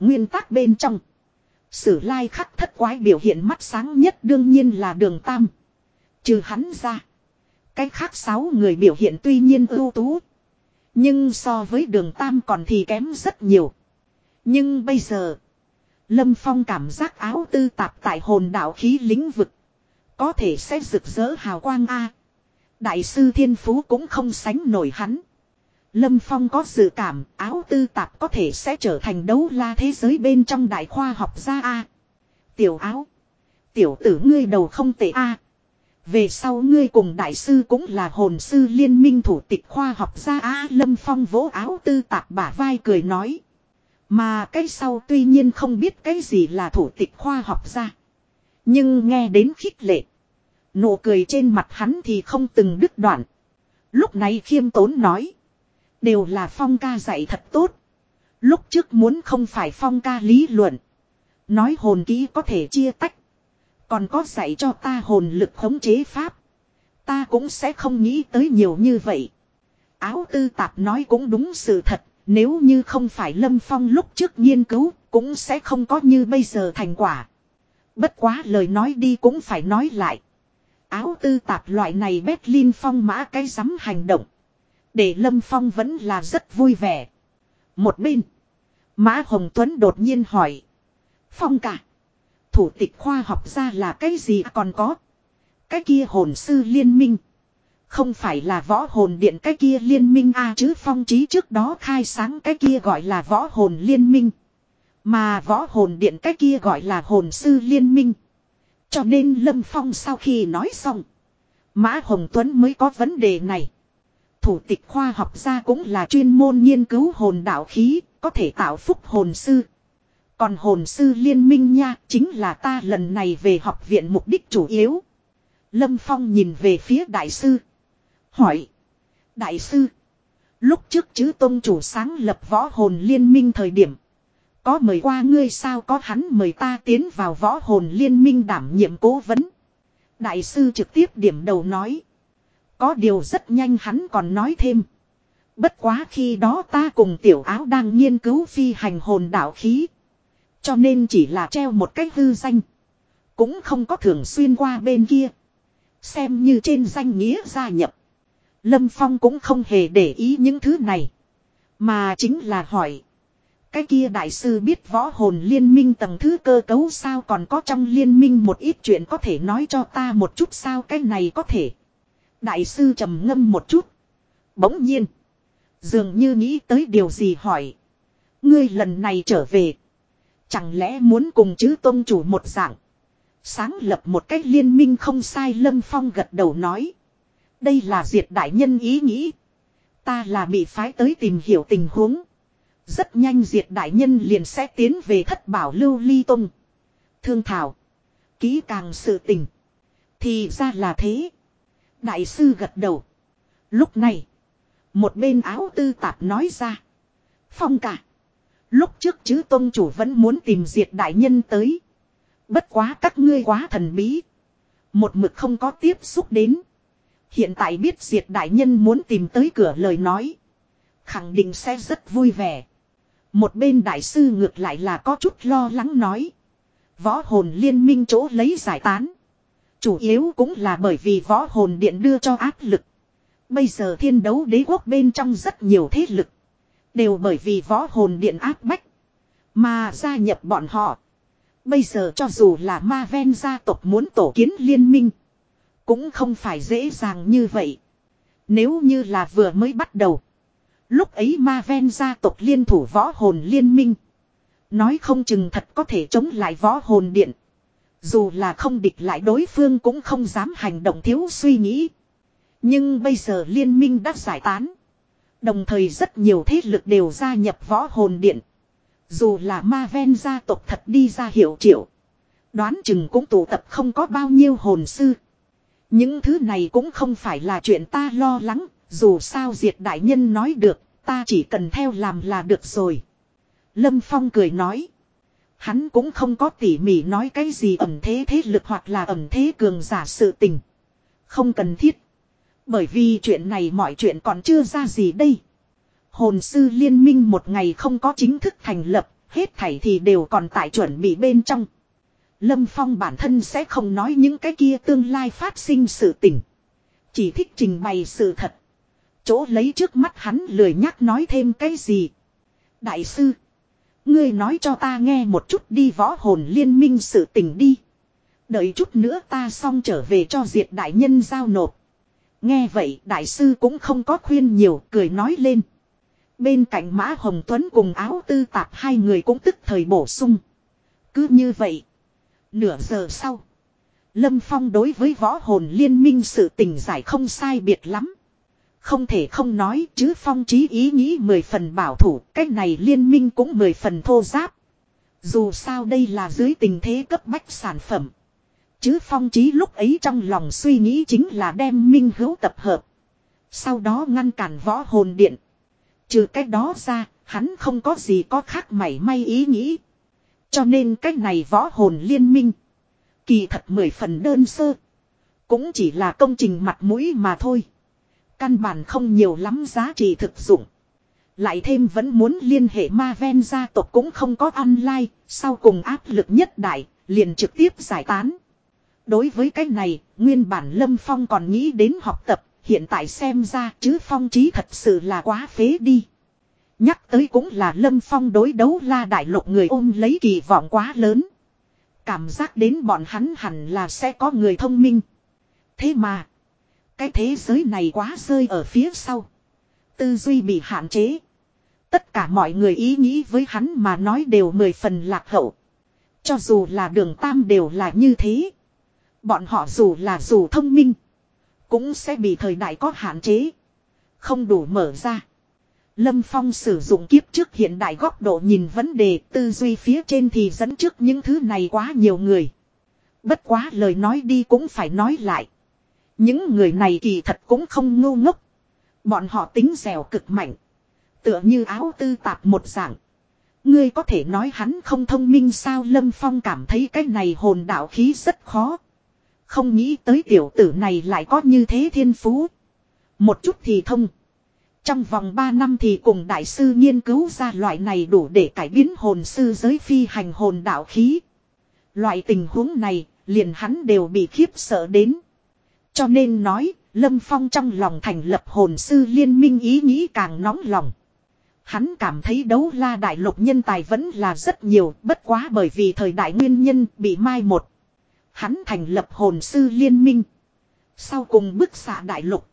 nguyên tắc bên trong. Sử lai khắc thất quái biểu hiện mắt sáng nhất đương nhiên là đường tam. Trừ hắn ra. Cái khác sáu người biểu hiện tuy nhiên ưu tú. Nhưng so với đường tam còn thì kém rất nhiều. Nhưng bây giờ. Lâm Phong cảm giác áo tư tạp tại hồn đạo khí lĩnh vực. Có thể sẽ rực rỡ hào quang A. Đại sư Thiên Phú cũng không sánh nổi hắn. Lâm Phong có dự cảm, áo tư tạp có thể sẽ trở thành đấu la thế giới bên trong đại khoa học gia A. Tiểu áo. Tiểu tử ngươi đầu không tệ A. Về sau ngươi cùng đại sư cũng là hồn sư liên minh thủ tịch khoa học gia A. Lâm Phong vỗ áo tư tạp bả vai cười nói. Mà cái sau tuy nhiên không biết cái gì là thủ tịch khoa học gia. Nhưng nghe đến khích lệ. Nụ cười trên mặt hắn thì không từng đứt đoạn. Lúc này khiêm tốn nói. Đều là phong ca dạy thật tốt. Lúc trước muốn không phải phong ca lý luận. Nói hồn ký có thể chia tách. Còn có dạy cho ta hồn lực khống chế pháp. Ta cũng sẽ không nghĩ tới nhiều như vậy. Áo tư tạp nói cũng đúng sự thật. Nếu như không phải Lâm Phong lúc trước nghiên cứu, cũng sẽ không có như bây giờ thành quả. Bất quá lời nói đi cũng phải nói lại. Áo tư tạp loại này Berlin Phong mã cái rắm hành động. Để Lâm Phong vẫn là rất vui vẻ. Một bên. Mã Hồng Tuấn đột nhiên hỏi. Phong cả. Thủ tịch khoa học ra là cái gì còn có. Cái kia hồn sư liên minh. Không phải là võ hồn điện cái kia liên minh A chứ phong trí trước đó khai sáng cái kia gọi là võ hồn liên minh. Mà võ hồn điện cái kia gọi là hồn sư liên minh. Cho nên Lâm Phong sau khi nói xong. Mã Hồng Tuấn mới có vấn đề này. Thủ tịch khoa học gia cũng là chuyên môn nghiên cứu hồn đạo khí, có thể tạo phúc hồn sư. Còn hồn sư liên minh nha, chính là ta lần này về học viện mục đích chủ yếu. Lâm Phong nhìn về phía đại sư. Hỏi. Đại sư. Lúc trước chứ tôn chủ sáng lập võ hồn liên minh thời điểm. Có mời qua ngươi sao có hắn mời ta tiến vào võ hồn liên minh đảm nhiệm cố vấn. Đại sư trực tiếp điểm đầu nói. Có điều rất nhanh hắn còn nói thêm. Bất quá khi đó ta cùng tiểu áo đang nghiên cứu phi hành hồn đạo khí. Cho nên chỉ là treo một cách hư danh. Cũng không có thường xuyên qua bên kia. Xem như trên danh nghĩa gia nhập. Lâm Phong cũng không hề để ý những thứ này. Mà chính là hỏi. Cái kia đại sư biết võ hồn liên minh tầng thứ cơ cấu sao còn có trong liên minh một ít chuyện có thể nói cho ta một chút sao cái này có thể. Đại sư trầm ngâm một chút. Bỗng nhiên. Dường như nghĩ tới điều gì hỏi. Ngươi lần này trở về. Chẳng lẽ muốn cùng chứ tôn chủ một dạng. Sáng lập một cách liên minh không sai, Lâm Phong gật đầu nói. Đây là diệt đại nhân ý nghĩ. Ta là bị phái tới tìm hiểu tình huống. Rất nhanh diệt đại nhân liền sẽ tiến về thất bảo lưu ly tông. Thương thảo. Ký càng sự tình. Thì ra là thế. Đại sư gật đầu. Lúc này. Một bên áo tư tạp nói ra. Phong cả. Lúc trước chứ tôn chủ vẫn muốn tìm diệt đại nhân tới. Bất quá các ngươi quá thần bí. Một mực không có tiếp xúc đến. Hiện tại biết diệt đại nhân muốn tìm tới cửa lời nói. Khẳng định sẽ rất vui vẻ. Một bên đại sư ngược lại là có chút lo lắng nói. Võ hồn liên minh chỗ lấy giải tán. Chủ yếu cũng là bởi vì võ hồn điện đưa cho áp lực. Bây giờ thiên đấu đế quốc bên trong rất nhiều thế lực. Đều bởi vì võ hồn điện áp bách. Mà gia nhập bọn họ. Bây giờ cho dù là ma ven gia tộc muốn tổ kiến liên minh. Cũng không phải dễ dàng như vậy. Nếu như là vừa mới bắt đầu. Lúc ấy ma ven gia tộc liên thủ võ hồn liên minh. Nói không chừng thật có thể chống lại võ hồn điện. Dù là không địch lại đối phương cũng không dám hành động thiếu suy nghĩ. Nhưng bây giờ liên minh đã giải tán. Đồng thời rất nhiều thế lực đều gia nhập võ hồn điện. Dù là ma ven gia tộc thật đi ra hiệu triệu. Đoán chừng cũng tụ tập không có bao nhiêu hồn sư. Những thứ này cũng không phải là chuyện ta lo lắng. Dù sao diệt đại nhân nói được. Ta chỉ cần theo làm là được rồi. Lâm Phong cười nói. Hắn cũng không có tỉ mỉ nói cái gì ẩm thế thế lực hoặc là ẩm thế cường giả sự tình. Không cần thiết. Bởi vì chuyện này mọi chuyện còn chưa ra gì đây. Hồn sư liên minh một ngày không có chính thức thành lập, hết thảy thì đều còn tại chuẩn bị bên trong. Lâm Phong bản thân sẽ không nói những cái kia tương lai phát sinh sự tình. Chỉ thích trình bày sự thật. Chỗ lấy trước mắt hắn lười nhắc nói thêm cái gì. Đại sư. Ngươi nói cho ta nghe một chút đi võ hồn liên minh sự tình đi. Đợi chút nữa ta xong trở về cho diệt đại nhân giao nộp. Nghe vậy, đại sư cũng không có khuyên nhiều, cười nói lên. Bên cạnh Mã Hồng Tuấn cùng áo tư tạp hai người cũng tức thời bổ sung. Cứ như vậy. Nửa giờ sau. Lâm Phong đối với võ hồn liên minh sự tình giải không sai biệt lắm. Không thể không nói, chứ Phong chí ý nghĩ mười phần bảo thủ. Cách này liên minh cũng mười phần thô giáp. Dù sao đây là dưới tình thế cấp bách sản phẩm. Chứ phong trí lúc ấy trong lòng suy nghĩ chính là đem minh hữu tập hợp. Sau đó ngăn cản võ hồn điện. Trừ cách đó ra, hắn không có gì có khác mảy may ý nghĩ. Cho nên cách này võ hồn liên minh. Kỳ thật mười phần đơn sơ. Cũng chỉ là công trình mặt mũi mà thôi. Căn bản không nhiều lắm giá trị thực dụng. Lại thêm vẫn muốn liên hệ ma ven gia tộc cũng không có online, sau cùng áp lực nhất đại, liền trực tiếp giải tán. Đối với cái này, nguyên bản Lâm Phong còn nghĩ đến học tập, hiện tại xem ra chứ Phong trí thật sự là quá phế đi. Nhắc tới cũng là Lâm Phong đối đấu la đại lục người ôm lấy kỳ vọng quá lớn. Cảm giác đến bọn hắn hẳn là sẽ có người thông minh. Thế mà, cái thế giới này quá rơi ở phía sau. Tư duy bị hạn chế. Tất cả mọi người ý nghĩ với hắn mà nói đều mười phần lạc hậu. Cho dù là đường tam đều là như thế. Bọn họ dù là dù thông minh. Cũng sẽ bị thời đại có hạn chế. Không đủ mở ra. Lâm Phong sử dụng kiếp trước hiện đại góc độ nhìn vấn đề tư duy phía trên thì dẫn trước những thứ này quá nhiều người. Bất quá lời nói đi cũng phải nói lại. Những người này kỳ thật cũng không ngu ngốc. Bọn họ tính dẻo cực mạnh. Tựa như áo tư tạp một dạng. Ngươi có thể nói hắn không thông minh sao Lâm Phong cảm thấy cái này hồn đạo khí rất khó. Không nghĩ tới tiểu tử này lại có như thế thiên phú. Một chút thì thông. Trong vòng 3 năm thì cùng đại sư nghiên cứu ra loại này đủ để cải biến hồn sư giới phi hành hồn đạo khí. Loại tình huống này, liền hắn đều bị khiếp sợ đến. Cho nên nói, Lâm Phong trong lòng thành lập hồn sư liên minh ý nghĩ càng nóng lòng. Hắn cảm thấy đấu la đại lục nhân tài vẫn là rất nhiều, bất quá bởi vì thời đại nguyên nhân bị mai một. Hắn thành lập hồn sư liên minh. Sau cùng bức xạ đại lục.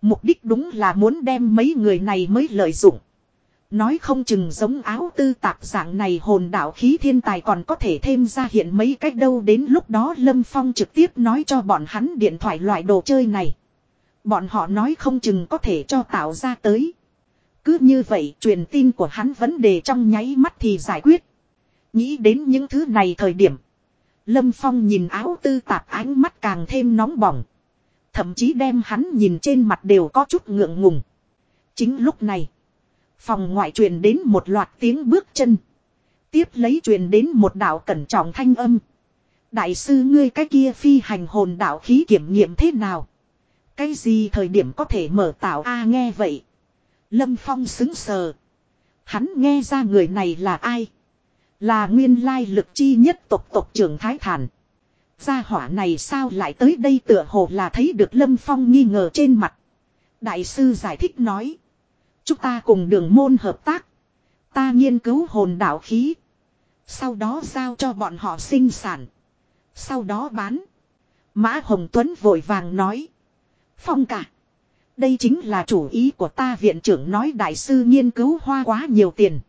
Mục đích đúng là muốn đem mấy người này mới lợi dụng. Nói không chừng giống áo tư tạp dạng này hồn đạo khí thiên tài còn có thể thêm ra hiện mấy cách đâu đến lúc đó Lâm Phong trực tiếp nói cho bọn hắn điện thoại loại đồ chơi này. Bọn họ nói không chừng có thể cho tạo ra tới. Cứ như vậy, truyền tin của hắn vấn đề trong nháy mắt thì giải quyết. Nghĩ đến những thứ này thời điểm. Lâm Phong nhìn áo tư tạp ánh mắt càng thêm nóng bỏng. Thậm chí đem hắn nhìn trên mặt đều có chút ngượng ngùng. Chính lúc này. Phòng ngoại truyền đến một loạt tiếng bước chân. Tiếp lấy truyền đến một đạo cẩn trọng thanh âm. Đại sư ngươi cái kia phi hành hồn đạo khí kiểm nghiệm thế nào? Cái gì thời điểm có thể mở tạo A nghe vậy. Lâm Phong xứng sờ. Hắn nghe ra người này là ai? Là nguyên lai lực chi nhất tộc tộc trưởng Thái Thản. Gia hỏa này sao lại tới đây tựa hồ là thấy được Lâm Phong nghi ngờ trên mặt. Đại sư giải thích nói. Chúng ta cùng đường môn hợp tác. Ta nghiên cứu hồn đạo khí. Sau đó giao cho bọn họ sinh sản. Sau đó bán. Mã Hồng Tuấn vội vàng nói. Phong cả. Đây chính là chủ ý của ta viện trưởng nói đại sư nghiên cứu hoa quá nhiều tiền.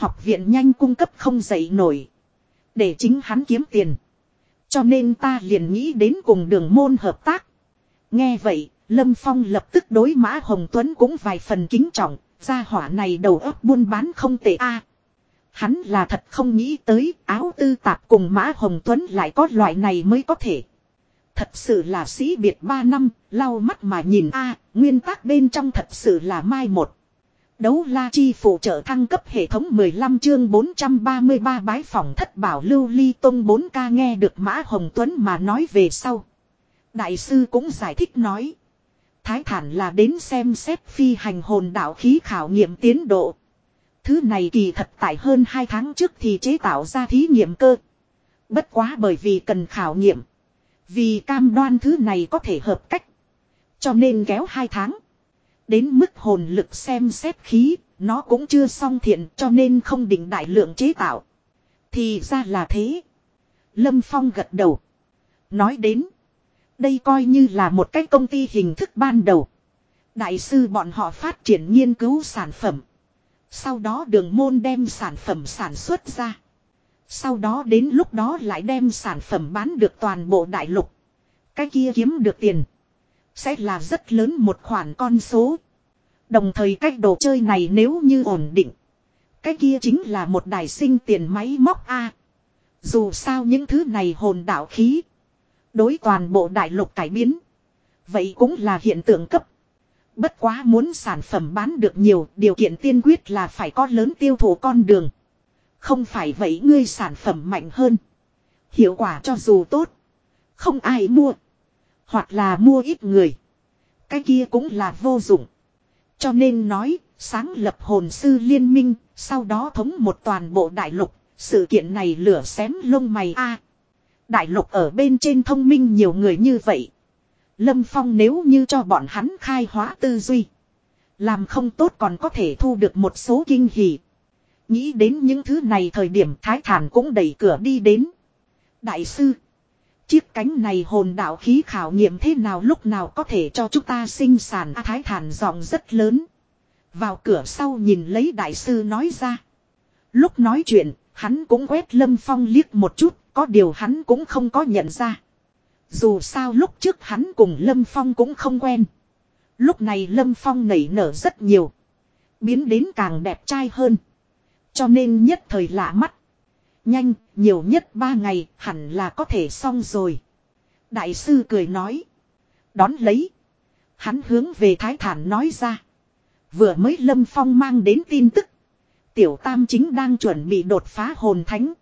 Học viện nhanh cung cấp không dậy nổi. Để chính hắn kiếm tiền. Cho nên ta liền nghĩ đến cùng đường môn hợp tác. Nghe vậy, Lâm Phong lập tức đối Mã Hồng Tuấn cũng vài phần kính trọng, gia hỏa này đầu óc buôn bán không tệ a. Hắn là thật không nghĩ tới áo tư tạp cùng Mã Hồng Tuấn lại có loại này mới có thể. Thật sự là sĩ biệt ba năm, lau mắt mà nhìn a nguyên tắc bên trong thật sự là mai một. Đấu la chi phụ trợ thăng cấp hệ thống 15 chương 433 bái phòng thất bảo lưu ly tông 4K nghe được Mã Hồng Tuấn mà nói về sau. Đại sư cũng giải thích nói. Thái thản là đến xem xét phi hành hồn đạo khí khảo nghiệm tiến độ. Thứ này kỳ thật tại hơn 2 tháng trước thì chế tạo ra thí nghiệm cơ. Bất quá bởi vì cần khảo nghiệm. Vì cam đoan thứ này có thể hợp cách. Cho nên kéo 2 tháng. Đến mức hồn lực xem xét khí, nó cũng chưa xong thiện cho nên không định đại lượng chế tạo. Thì ra là thế. Lâm Phong gật đầu. Nói đến. Đây coi như là một cái công ty hình thức ban đầu. Đại sư bọn họ phát triển nghiên cứu sản phẩm. Sau đó đường môn đem sản phẩm sản xuất ra. Sau đó đến lúc đó lại đem sản phẩm bán được toàn bộ đại lục. Cái kia kiếm được tiền. Sẽ là rất lớn một khoản con số. Đồng thời cách đồ chơi này nếu như ổn định. Cái kia chính là một đài sinh tiền máy móc A. Dù sao những thứ này hồn đạo khí. Đối toàn bộ đại lục cải biến. Vậy cũng là hiện tượng cấp. Bất quá muốn sản phẩm bán được nhiều, điều kiện tiên quyết là phải có lớn tiêu thụ con đường. Không phải vậy ngươi sản phẩm mạnh hơn. Hiệu quả cho dù tốt. Không ai mua. Hoặc là mua ít người. Cái kia cũng là vô dụng. Cho nên nói, sáng lập hồn sư liên minh, sau đó thống một toàn bộ đại lục, sự kiện này lửa xém lông mày a. đại lục ở bên trên thông minh nhiều người như vậy. Lâm Phong nếu như cho bọn hắn khai hóa tư duy. Làm không tốt còn có thể thu được một số kinh hỉ. Nghĩ đến những thứ này thời điểm Thái Thản cũng đẩy cửa đi đến. Đại sư. Chiếc cánh này hồn đạo khí khảo nghiệm thế nào lúc nào có thể cho chúng ta sinh sản A Thái Thản giọng rất lớn. Vào cửa sau nhìn lấy đại sư nói ra. Lúc nói chuyện, hắn cũng quét Lâm Phong liếc một chút, có điều hắn cũng không có nhận ra. Dù sao lúc trước hắn cùng Lâm Phong cũng không quen. Lúc này Lâm Phong nảy nở rất nhiều. Biến đến càng đẹp trai hơn. Cho nên nhất thời lạ mắt. Nhanh, nhiều nhất ba ngày, hẳn là có thể xong rồi. Đại sư cười nói. Đón lấy. Hắn hướng về Thái Thản nói ra. Vừa mới Lâm Phong mang đến tin tức. Tiểu Tam chính đang chuẩn bị đột phá hồn thánh.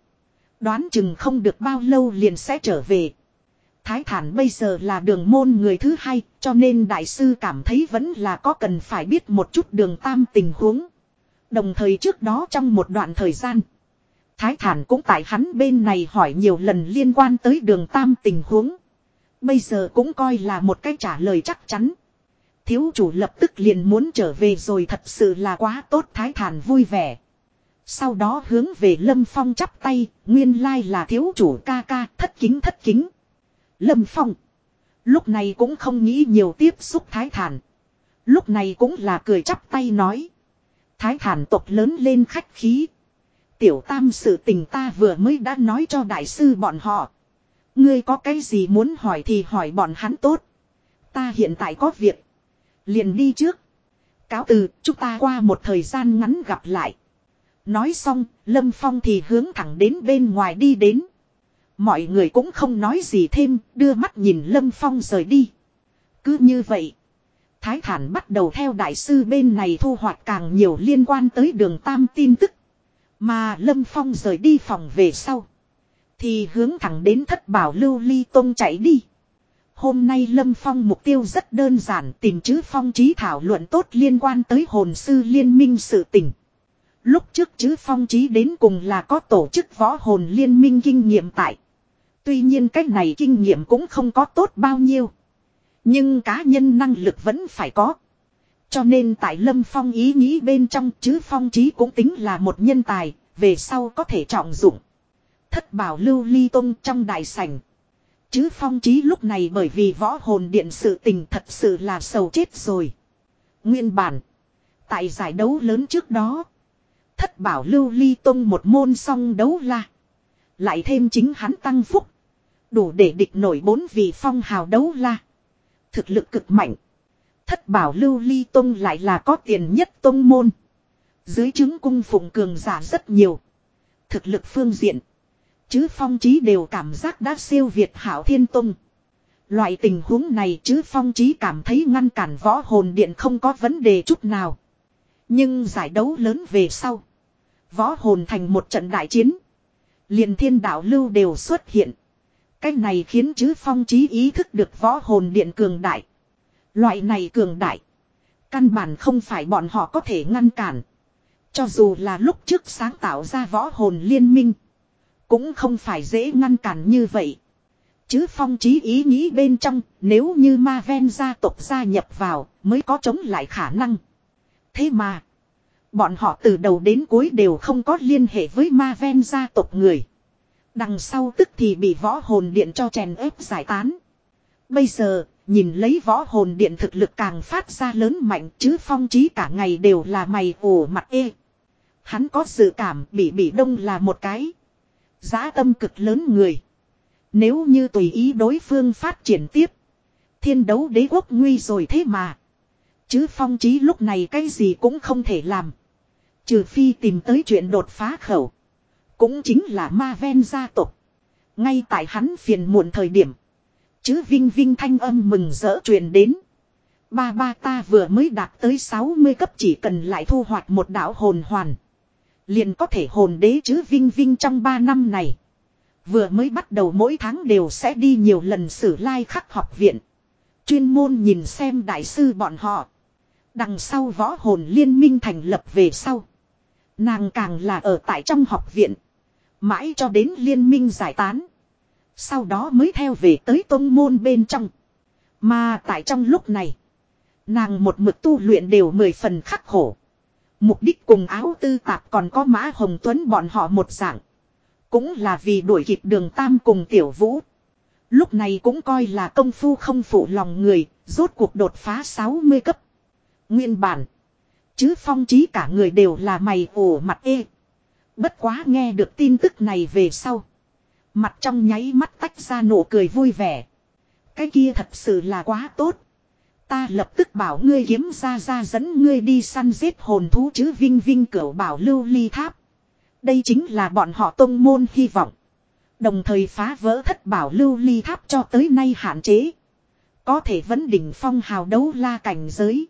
Đoán chừng không được bao lâu liền sẽ trở về. Thái Thản bây giờ là đường môn người thứ hai, cho nên đại sư cảm thấy vẫn là có cần phải biết một chút đường Tam tình huống. Đồng thời trước đó trong một đoạn thời gian. Thái thản cũng tại hắn bên này hỏi nhiều lần liên quan tới đường tam tình huống. Bây giờ cũng coi là một cái trả lời chắc chắn. Thiếu chủ lập tức liền muốn trở về rồi thật sự là quá tốt thái thản vui vẻ. Sau đó hướng về Lâm Phong chắp tay, nguyên lai là thiếu chủ ca ca, thất kính thất kính. Lâm Phong. Lúc này cũng không nghĩ nhiều tiếp xúc thái thản. Lúc này cũng là cười chắp tay nói. Thái thản tộc lớn lên khách khí. Tiểu tam sự tình ta vừa mới đã nói cho đại sư bọn họ. Ngươi có cái gì muốn hỏi thì hỏi bọn hắn tốt. Ta hiện tại có việc. Liền đi trước. Cáo từ, chúng ta qua một thời gian ngắn gặp lại. Nói xong, Lâm Phong thì hướng thẳng đến bên ngoài đi đến. Mọi người cũng không nói gì thêm, đưa mắt nhìn Lâm Phong rời đi. Cứ như vậy, Thái Thản bắt đầu theo đại sư bên này thu hoạch càng nhiều liên quan tới đường Tam tin tức. Mà Lâm Phong rời đi phòng về sau. Thì hướng thẳng đến thất bảo lưu ly tông chạy đi. Hôm nay Lâm Phong mục tiêu rất đơn giản tìm chữ phong trí thảo luận tốt liên quan tới hồn sư liên minh sự tình. Lúc trước chữ phong trí đến cùng là có tổ chức võ hồn liên minh kinh nghiệm tại. Tuy nhiên cách này kinh nghiệm cũng không có tốt bao nhiêu. Nhưng cá nhân năng lực vẫn phải có. Cho nên tại Lâm Phong ý nghĩ bên trong chứ Phong Chí cũng tính là một nhân tài, về sau có thể trọng dụng. Thất bảo lưu ly tông trong đại sảnh. Chứ Phong Chí lúc này bởi vì võ hồn điện sự tình thật sự là sầu chết rồi. Nguyên bản. Tại giải đấu lớn trước đó. Thất bảo lưu ly tông một môn song đấu la. Lại thêm chính hắn tăng phúc. Đủ để địch nổi bốn vị phong hào đấu la. Thực lực cực mạnh. Thất bảo lưu ly tông lại là có tiền nhất tông môn. Dưới chứng cung phụng cường giả rất nhiều. Thực lực phương diện. Chứ phong trí đều cảm giác đã siêu việt hảo thiên tông. Loại tình huống này chứ phong trí cảm thấy ngăn cản võ hồn điện không có vấn đề chút nào. Nhưng giải đấu lớn về sau. Võ hồn thành một trận đại chiến. liền thiên đạo lưu đều xuất hiện. cách này khiến chứ phong trí ý thức được võ hồn điện cường đại. Loại này cường đại. Căn bản không phải bọn họ có thể ngăn cản. Cho dù là lúc trước sáng tạo ra võ hồn liên minh. Cũng không phải dễ ngăn cản như vậy. Chứ phong trí ý nghĩ bên trong nếu như ma ven gia tộc gia nhập vào mới có chống lại khả năng. Thế mà. Bọn họ từ đầu đến cuối đều không có liên hệ với ma ven gia tộc người. Đằng sau tức thì bị võ hồn điện cho chèn ép giải tán. Bây giờ, nhìn lấy võ hồn điện thực lực càng phát ra lớn mạnh chứ phong trí cả ngày đều là mày ổ mặt ê. Hắn có dự cảm bị bị đông là một cái. Giá tâm cực lớn người. Nếu như tùy ý đối phương phát triển tiếp. Thiên đấu đế quốc nguy rồi thế mà. Chứ phong trí lúc này cái gì cũng không thể làm. Trừ phi tìm tới chuyện đột phá khẩu. Cũng chính là ma ven gia tộc. Ngay tại hắn phiền muộn thời điểm. Chứ vinh vinh thanh âm mừng rỡ truyền đến. Ba ba ta vừa mới đạt tới 60 cấp chỉ cần lại thu hoạch một đạo hồn hoàn. Liền có thể hồn đế chứ vinh vinh trong 3 năm này. Vừa mới bắt đầu mỗi tháng đều sẽ đi nhiều lần sử lai like khắc học viện. Chuyên môn nhìn xem đại sư bọn họ. Đằng sau võ hồn liên minh thành lập về sau. Nàng càng là ở tại trong học viện. Mãi cho đến liên minh giải tán. Sau đó mới theo về tới tôn môn bên trong. Mà tại trong lúc này. Nàng một mực tu luyện đều mười phần khắc khổ. Mục đích cùng áo tư tạp còn có mã hồng tuấn bọn họ một dạng. Cũng là vì đuổi kịp đường tam cùng tiểu vũ. Lúc này cũng coi là công phu không phụ lòng người, rốt cuộc đột phá 60 cấp. Nguyên bản. Chứ phong trí cả người đều là mày ổ mặt ê. Bất quá nghe được tin tức này về sau. Mặt trong nháy mắt tách ra nụ cười vui vẻ. Cái kia thật sự là quá tốt. Ta lập tức bảo ngươi kiếm ra ra dẫn ngươi đi săn giết hồn thú chứ vinh vinh cửu bảo lưu ly tháp. Đây chính là bọn họ tông môn hy vọng. Đồng thời phá vỡ thất bảo lưu ly tháp cho tới nay hạn chế. Có thể vấn đỉnh phong hào đấu la cảnh giới.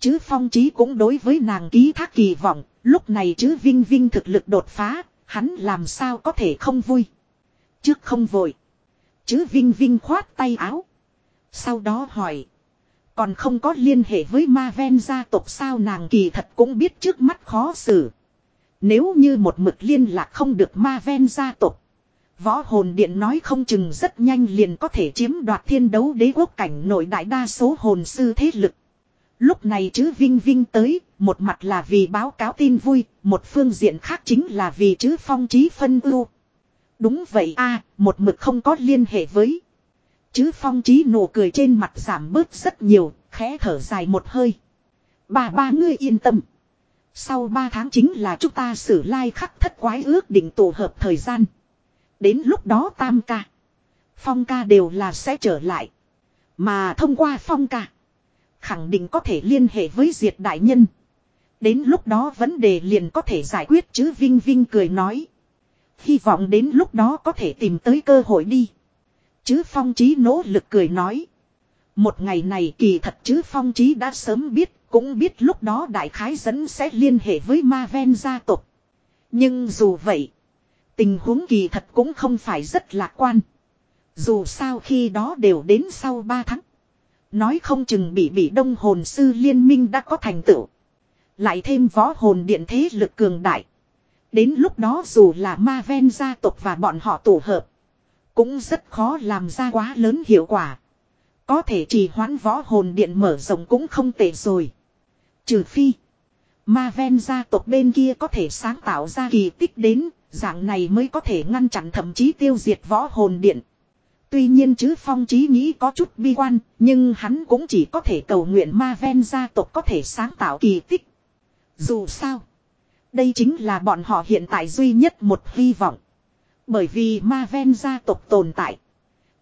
Chứ phong trí cũng đối với nàng ký thác kỳ vọng, lúc này chứ vinh vinh thực lực đột phá, hắn làm sao có thể không vui. Trước không vội. Chứ vinh vinh khoát tay áo. Sau đó hỏi. Còn không có liên hệ với ma ven gia tộc sao nàng kỳ thật cũng biết trước mắt khó xử. Nếu như một mực liên lạc không được ma ven gia tộc. Võ hồn điện nói không chừng rất nhanh liền có thể chiếm đoạt thiên đấu đế quốc cảnh nội đại đa số hồn sư thế lực. Lúc này chứ Vinh Vinh tới, một mặt là vì báo cáo tin vui, một phương diện khác chính là vì chứ phong trí phân ưu. Đúng vậy a một mực không có liên hệ với. Chứ phong trí nụ cười trên mặt giảm bớt rất nhiều, khẽ thở dài một hơi. Bà ba ngươi yên tâm. Sau ba tháng chính là chúng ta xử lai like khắc thất quái ước định tổ hợp thời gian. Đến lúc đó tam ca. Phong ca đều là sẽ trở lại. Mà thông qua phong ca. Khẳng định có thể liên hệ với diệt đại nhân. Đến lúc đó vấn đề liền có thể giải quyết chứ Vinh Vinh cười nói. Hy vọng đến lúc đó có thể tìm tới cơ hội đi. Chứ phong trí nỗ lực cười nói. Một ngày này kỳ thật chứ phong trí đã sớm biết, cũng biết lúc đó đại khái dẫn sẽ liên hệ với ma ven gia tộc. Nhưng dù vậy, tình huống kỳ thật cũng không phải rất lạc quan. Dù sao khi đó đều đến sau 3 tháng. Nói không chừng bị bị đông hồn sư liên minh đã có thành tựu. Lại thêm võ hồn điện thế lực cường đại. Đến lúc đó dù là ma ven gia tộc và bọn họ tổ hợp. Cũng rất khó làm ra quá lớn hiệu quả. Có thể trì hoãn võ hồn điện mở rộng cũng không tệ rồi. Trừ phi. Ma ven gia tộc bên kia có thể sáng tạo ra kỳ tích đến. Dạng này mới có thể ngăn chặn thậm chí tiêu diệt võ hồn điện. Tuy nhiên chứ phong trí nghĩ có chút bi quan, nhưng hắn cũng chỉ có thể cầu nguyện ma ven gia tộc có thể sáng tạo kỳ tích. Dù sao, đây chính là bọn họ hiện tại duy nhất một hy vọng. Bởi vì ma ven gia tộc tồn tại.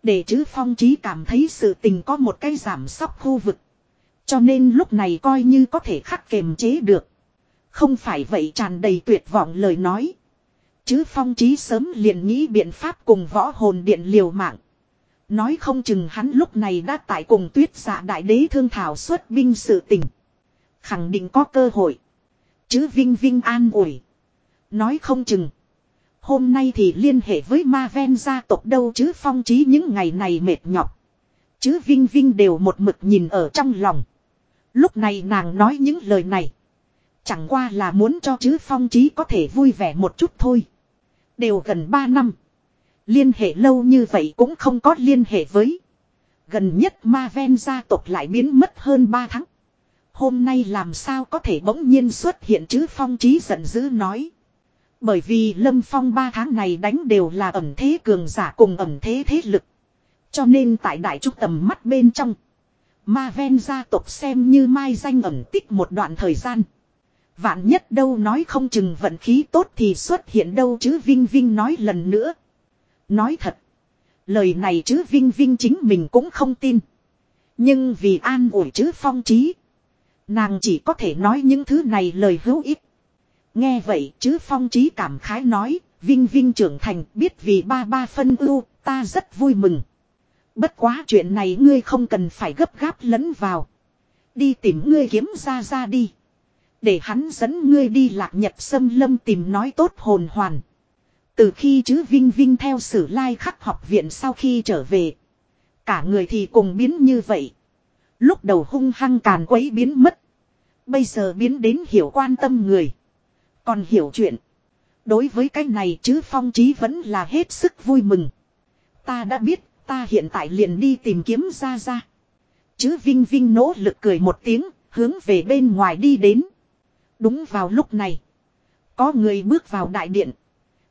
Để chứ phong trí cảm thấy sự tình có một cái giảm sóc khu vực. Cho nên lúc này coi như có thể khắc kềm chế được. Không phải vậy tràn đầy tuyệt vọng lời nói. Chứ phong trí sớm liền nghĩ biện pháp cùng võ hồn điện liều mạng. Nói không chừng hắn lúc này đã tại cùng tuyết giả đại đế thương thảo xuất binh sự tình. Khẳng định có cơ hội. Chứ Vinh Vinh an ủi. Nói không chừng. Hôm nay thì liên hệ với ma ven gia tộc đâu chứ phong trí những ngày này mệt nhọc. Chứ Vinh Vinh đều một mực nhìn ở trong lòng. Lúc này nàng nói những lời này. Chẳng qua là muốn cho chứ phong trí có thể vui vẻ một chút thôi. Đều gần 3 năm. Liên hệ lâu như vậy cũng không có liên hệ với. Gần nhất ma ven gia tộc lại biến mất hơn 3 tháng. Hôm nay làm sao có thể bỗng nhiên xuất hiện chứ phong trí giận dữ nói. Bởi vì lâm phong ba tháng này đánh đều là ẩm thế cường giả cùng ẩm thế thế lực. Cho nên tại đại trúc tầm mắt bên trong. Ma ven gia tộc xem như mai danh ẩn tích một đoạn thời gian. Vạn nhất đâu nói không chừng vận khí tốt thì xuất hiện đâu chứ Vinh Vinh nói lần nữa. Nói thật. Lời này chứ Vinh Vinh chính mình cũng không tin. Nhưng vì an ủi chứ phong trí. Nàng chỉ có thể nói những thứ này lời hữu ích. Nghe vậy, chứ phong trí cảm khái nói. Vinh Vinh trưởng thành, biết vì ba ba phân ưu, ta rất vui mừng. Bất quá chuyện này ngươi không cần phải gấp gáp lẫn vào. Đi tìm ngươi kiếm ra ra đi. Để hắn dẫn ngươi đi lạc nhật sâm lâm tìm nói tốt hồn hoàn. Từ khi chứ Vinh Vinh theo sử lai khắc học viện sau khi trở về. Cả người thì cùng biến như vậy. Lúc đầu hung hăng càn quấy biến mất. Bây giờ biến đến hiểu quan tâm người. Còn hiểu chuyện. Đối với cái này chứ phong trí vẫn là hết sức vui mừng. Ta đã biết, ta hiện tại liền đi tìm kiếm ra ra. Chứ Vinh Vinh nỗ lực cười một tiếng, hướng về bên ngoài đi đến. Đúng vào lúc này. Có người bước vào đại điện.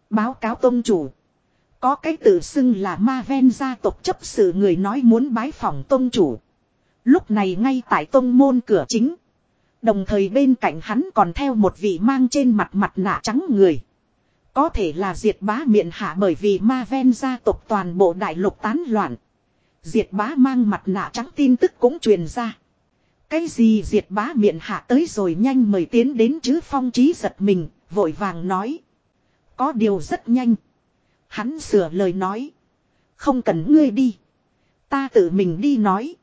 Báo cáo tôn chủ. Có cái tự xưng là ma ven gia tộc chấp sự người nói muốn bái phỏng tôn chủ. Lúc này ngay tại tôn môn cửa chính. Đồng thời bên cạnh hắn còn theo một vị mang trên mặt mặt nạ trắng người. Có thể là diệt bá miệng hạ bởi vì ma ven gia tộc toàn bộ đại lục tán loạn. Diệt bá mang mặt nạ trắng tin tức cũng truyền ra. Cái gì diệt bá miệng hạ tới rồi nhanh mời tiến đến chứ phong trí giật mình, vội vàng nói. Có điều rất nhanh. Hắn sửa lời nói. Không cần ngươi đi. Ta tự mình đi nói.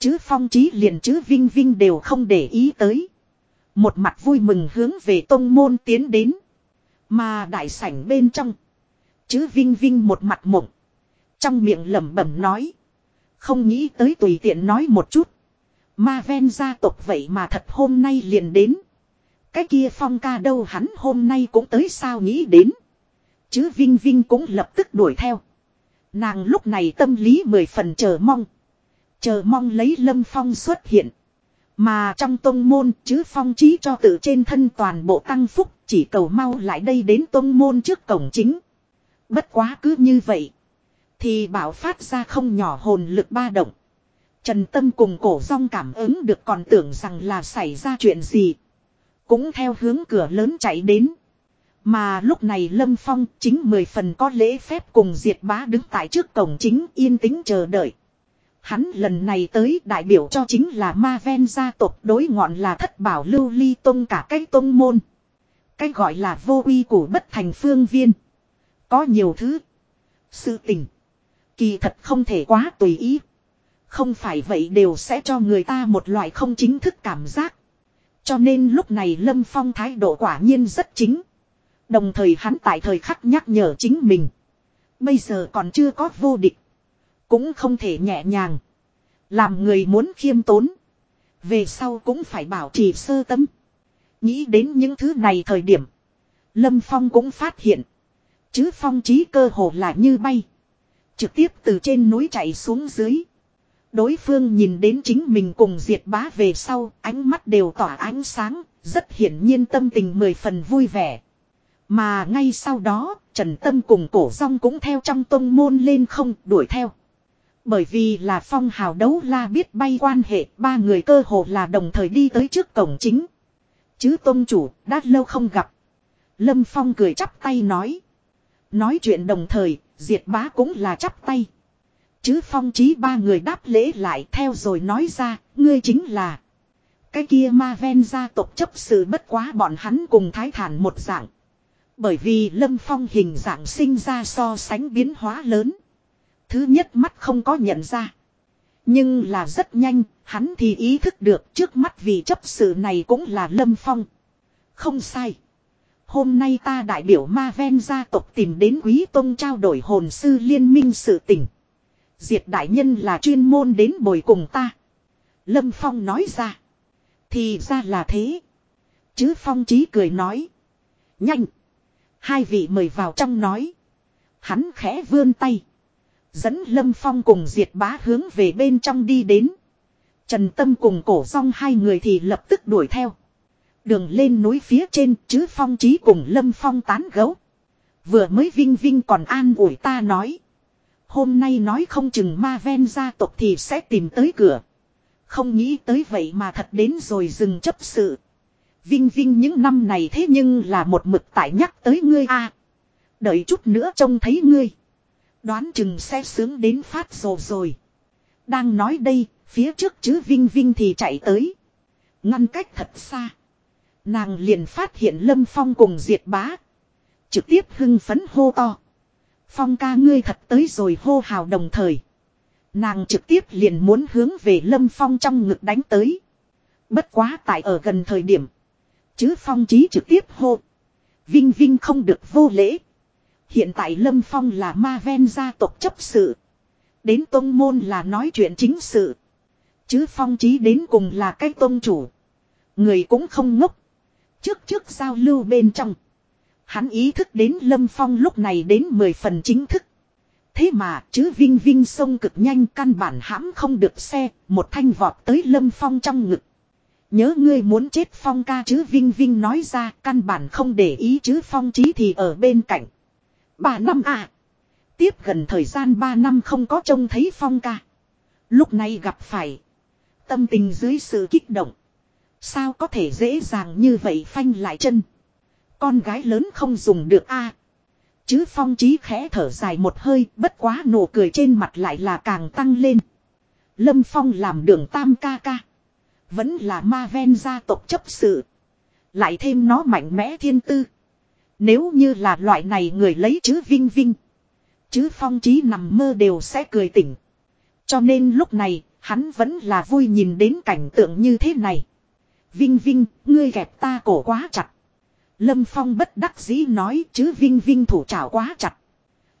Chứ phong trí liền chứ vinh vinh đều không để ý tới. Một mặt vui mừng hướng về tông môn tiến đến. Mà đại sảnh bên trong. Chứ vinh vinh một mặt mộng. Trong miệng lẩm bẩm nói. Không nghĩ tới tùy tiện nói một chút. Ma ven gia tộc vậy mà thật hôm nay liền đến. Cái kia phong ca đâu hắn hôm nay cũng tới sao nghĩ đến. Chứ Vinh Vinh cũng lập tức đuổi theo. Nàng lúc này tâm lý mười phần chờ mong. Chờ mong lấy lâm phong xuất hiện. Mà trong tông môn, chứ phong trí cho tự trên thân toàn bộ tăng phúc, chỉ cầu mau lại đây đến tông môn trước cổng chính. Bất quá cứ như vậy. Thì bảo phát ra không nhỏ hồn lực ba động. Trần Tâm cùng cổ rong cảm ứng được còn tưởng rằng là xảy ra chuyện gì. Cũng theo hướng cửa lớn chạy đến. Mà lúc này Lâm Phong chính mười phần có lễ phép cùng Diệt Bá đứng tại trước cổng chính yên tĩnh chờ đợi. Hắn lần này tới đại biểu cho chính là Ma Ven gia tộc đối ngọn là thất bảo lưu ly tông cả cái tông môn. Cái gọi là vô uy của bất thành phương viên. Có nhiều thứ. Sự tình. Kỳ thật không thể quá tùy ý. Không phải vậy đều sẽ cho người ta một loại không chính thức cảm giác. Cho nên lúc này Lâm Phong thái độ quả nhiên rất chính. Đồng thời hắn tại thời khắc nhắc nhở chính mình. Bây giờ còn chưa có vô địch. Cũng không thể nhẹ nhàng. Làm người muốn khiêm tốn. Về sau cũng phải bảo trì sơ tâm. Nghĩ đến những thứ này thời điểm. Lâm Phong cũng phát hiện. Chứ phong trí cơ hồ là như bay. Trực tiếp từ trên núi chạy xuống dưới. Đối phương nhìn đến chính mình cùng diệt bá về sau, ánh mắt đều tỏa ánh sáng, rất hiển nhiên tâm tình mười phần vui vẻ. Mà ngay sau đó, Trần Tâm cùng cổ rong cũng theo trong tông môn lên không đuổi theo. Bởi vì là phong hào đấu la biết bay quan hệ, ba người cơ hồ là đồng thời đi tới trước cổng chính. Chứ tôn chủ, đã lâu không gặp. Lâm Phong cười chắp tay nói. Nói chuyện đồng thời, diệt bá cũng là chắp tay. Chứ phong trí ba người đáp lễ lại theo rồi nói ra, ngươi chính là. Cái kia ma ven gia tộc chấp sự bất quá bọn hắn cùng thái thản một dạng. Bởi vì lâm phong hình dạng sinh ra so sánh biến hóa lớn. Thứ nhất mắt không có nhận ra. Nhưng là rất nhanh, hắn thì ý thức được trước mắt vì chấp sự này cũng là lâm phong. Không sai. Hôm nay ta đại biểu ma ven gia tộc tìm đến quý tông trao đổi hồn sư liên minh sự tình. Diệt đại nhân là chuyên môn đến bồi cùng ta. Lâm Phong nói ra. Thì ra là thế. Chứ Phong chí cười nói. Nhanh. Hai vị mời vào trong nói. Hắn khẽ vươn tay. Dẫn Lâm Phong cùng Diệt bá hướng về bên trong đi đến. Trần Tâm cùng cổ song hai người thì lập tức đuổi theo. Đường lên núi phía trên, chứ Phong trí cùng Lâm Phong tán gấu. Vừa mới Vinh Vinh còn an ủi ta nói. Hôm nay nói không chừng ma ven gia tộc thì sẽ tìm tới cửa. Không nghĩ tới vậy mà thật đến rồi dừng chấp sự. Vinh Vinh những năm này thế nhưng là một mực tại nhắc tới ngươi a. đợi chút nữa trông thấy ngươi. Đoán chừng sẽ sướng đến phát rồ rồi. Đang nói đây, phía trước chứ Vinh Vinh thì chạy tới. Ngăn cách thật xa. Nàng liền phát hiện Lâm Phong cùng Diệt Bá. Trực tiếp hưng phấn hô to. Phong ca ngươi thật tới rồi hô hào đồng thời. Nàng trực tiếp liền muốn hướng về Lâm Phong trong ngực đánh tới. Bất quá tại ở gần thời điểm. Chứ Phong chí trực tiếp hô. Vinh Vinh không được vô lễ. Hiện tại Lâm Phong là ma ven gia tộc chấp sự. Đến tôn môn là nói chuyện chính sự. Chứ Phong chí đến cùng là cái tôn chủ. Người cũng không ngốc. Trước trước giao lưu bên trong. Hắn ý thức đến Lâm Phong lúc này đến mười phần chính thức. Thế mà chứ Vinh Vinh sông cực nhanh căn bản hãm không được xe, một thanh vọt tới Lâm Phong trong ngực. Nhớ ngươi muốn chết Phong ca chứ Vinh Vinh nói ra căn bản không để ý chứ Phong chí thì ở bên cạnh. Ba năm à. Tiếp gần thời gian ba năm không có trông thấy Phong ca. Lúc này gặp phải. Tâm tình dưới sự kích động. Sao có thể dễ dàng như vậy phanh lại chân. Con gái lớn không dùng được a. Chứ phong trí khẽ thở dài một hơi, bất quá nụ cười trên mặt lại là càng tăng lên. Lâm Phong làm đường tam ca ca. Vẫn là ma ven gia tộc chấp sự. Lại thêm nó mạnh mẽ thiên tư. Nếu như là loại này người lấy chứ vinh vinh. Chứ phong trí nằm mơ đều sẽ cười tỉnh. Cho nên lúc này, hắn vẫn là vui nhìn đến cảnh tượng như thế này. Vinh Vinh, ngươi gẹp ta cổ quá chặt. Lâm Phong bất đắc dĩ nói chứ Vinh Vinh thủ trảo quá chặt.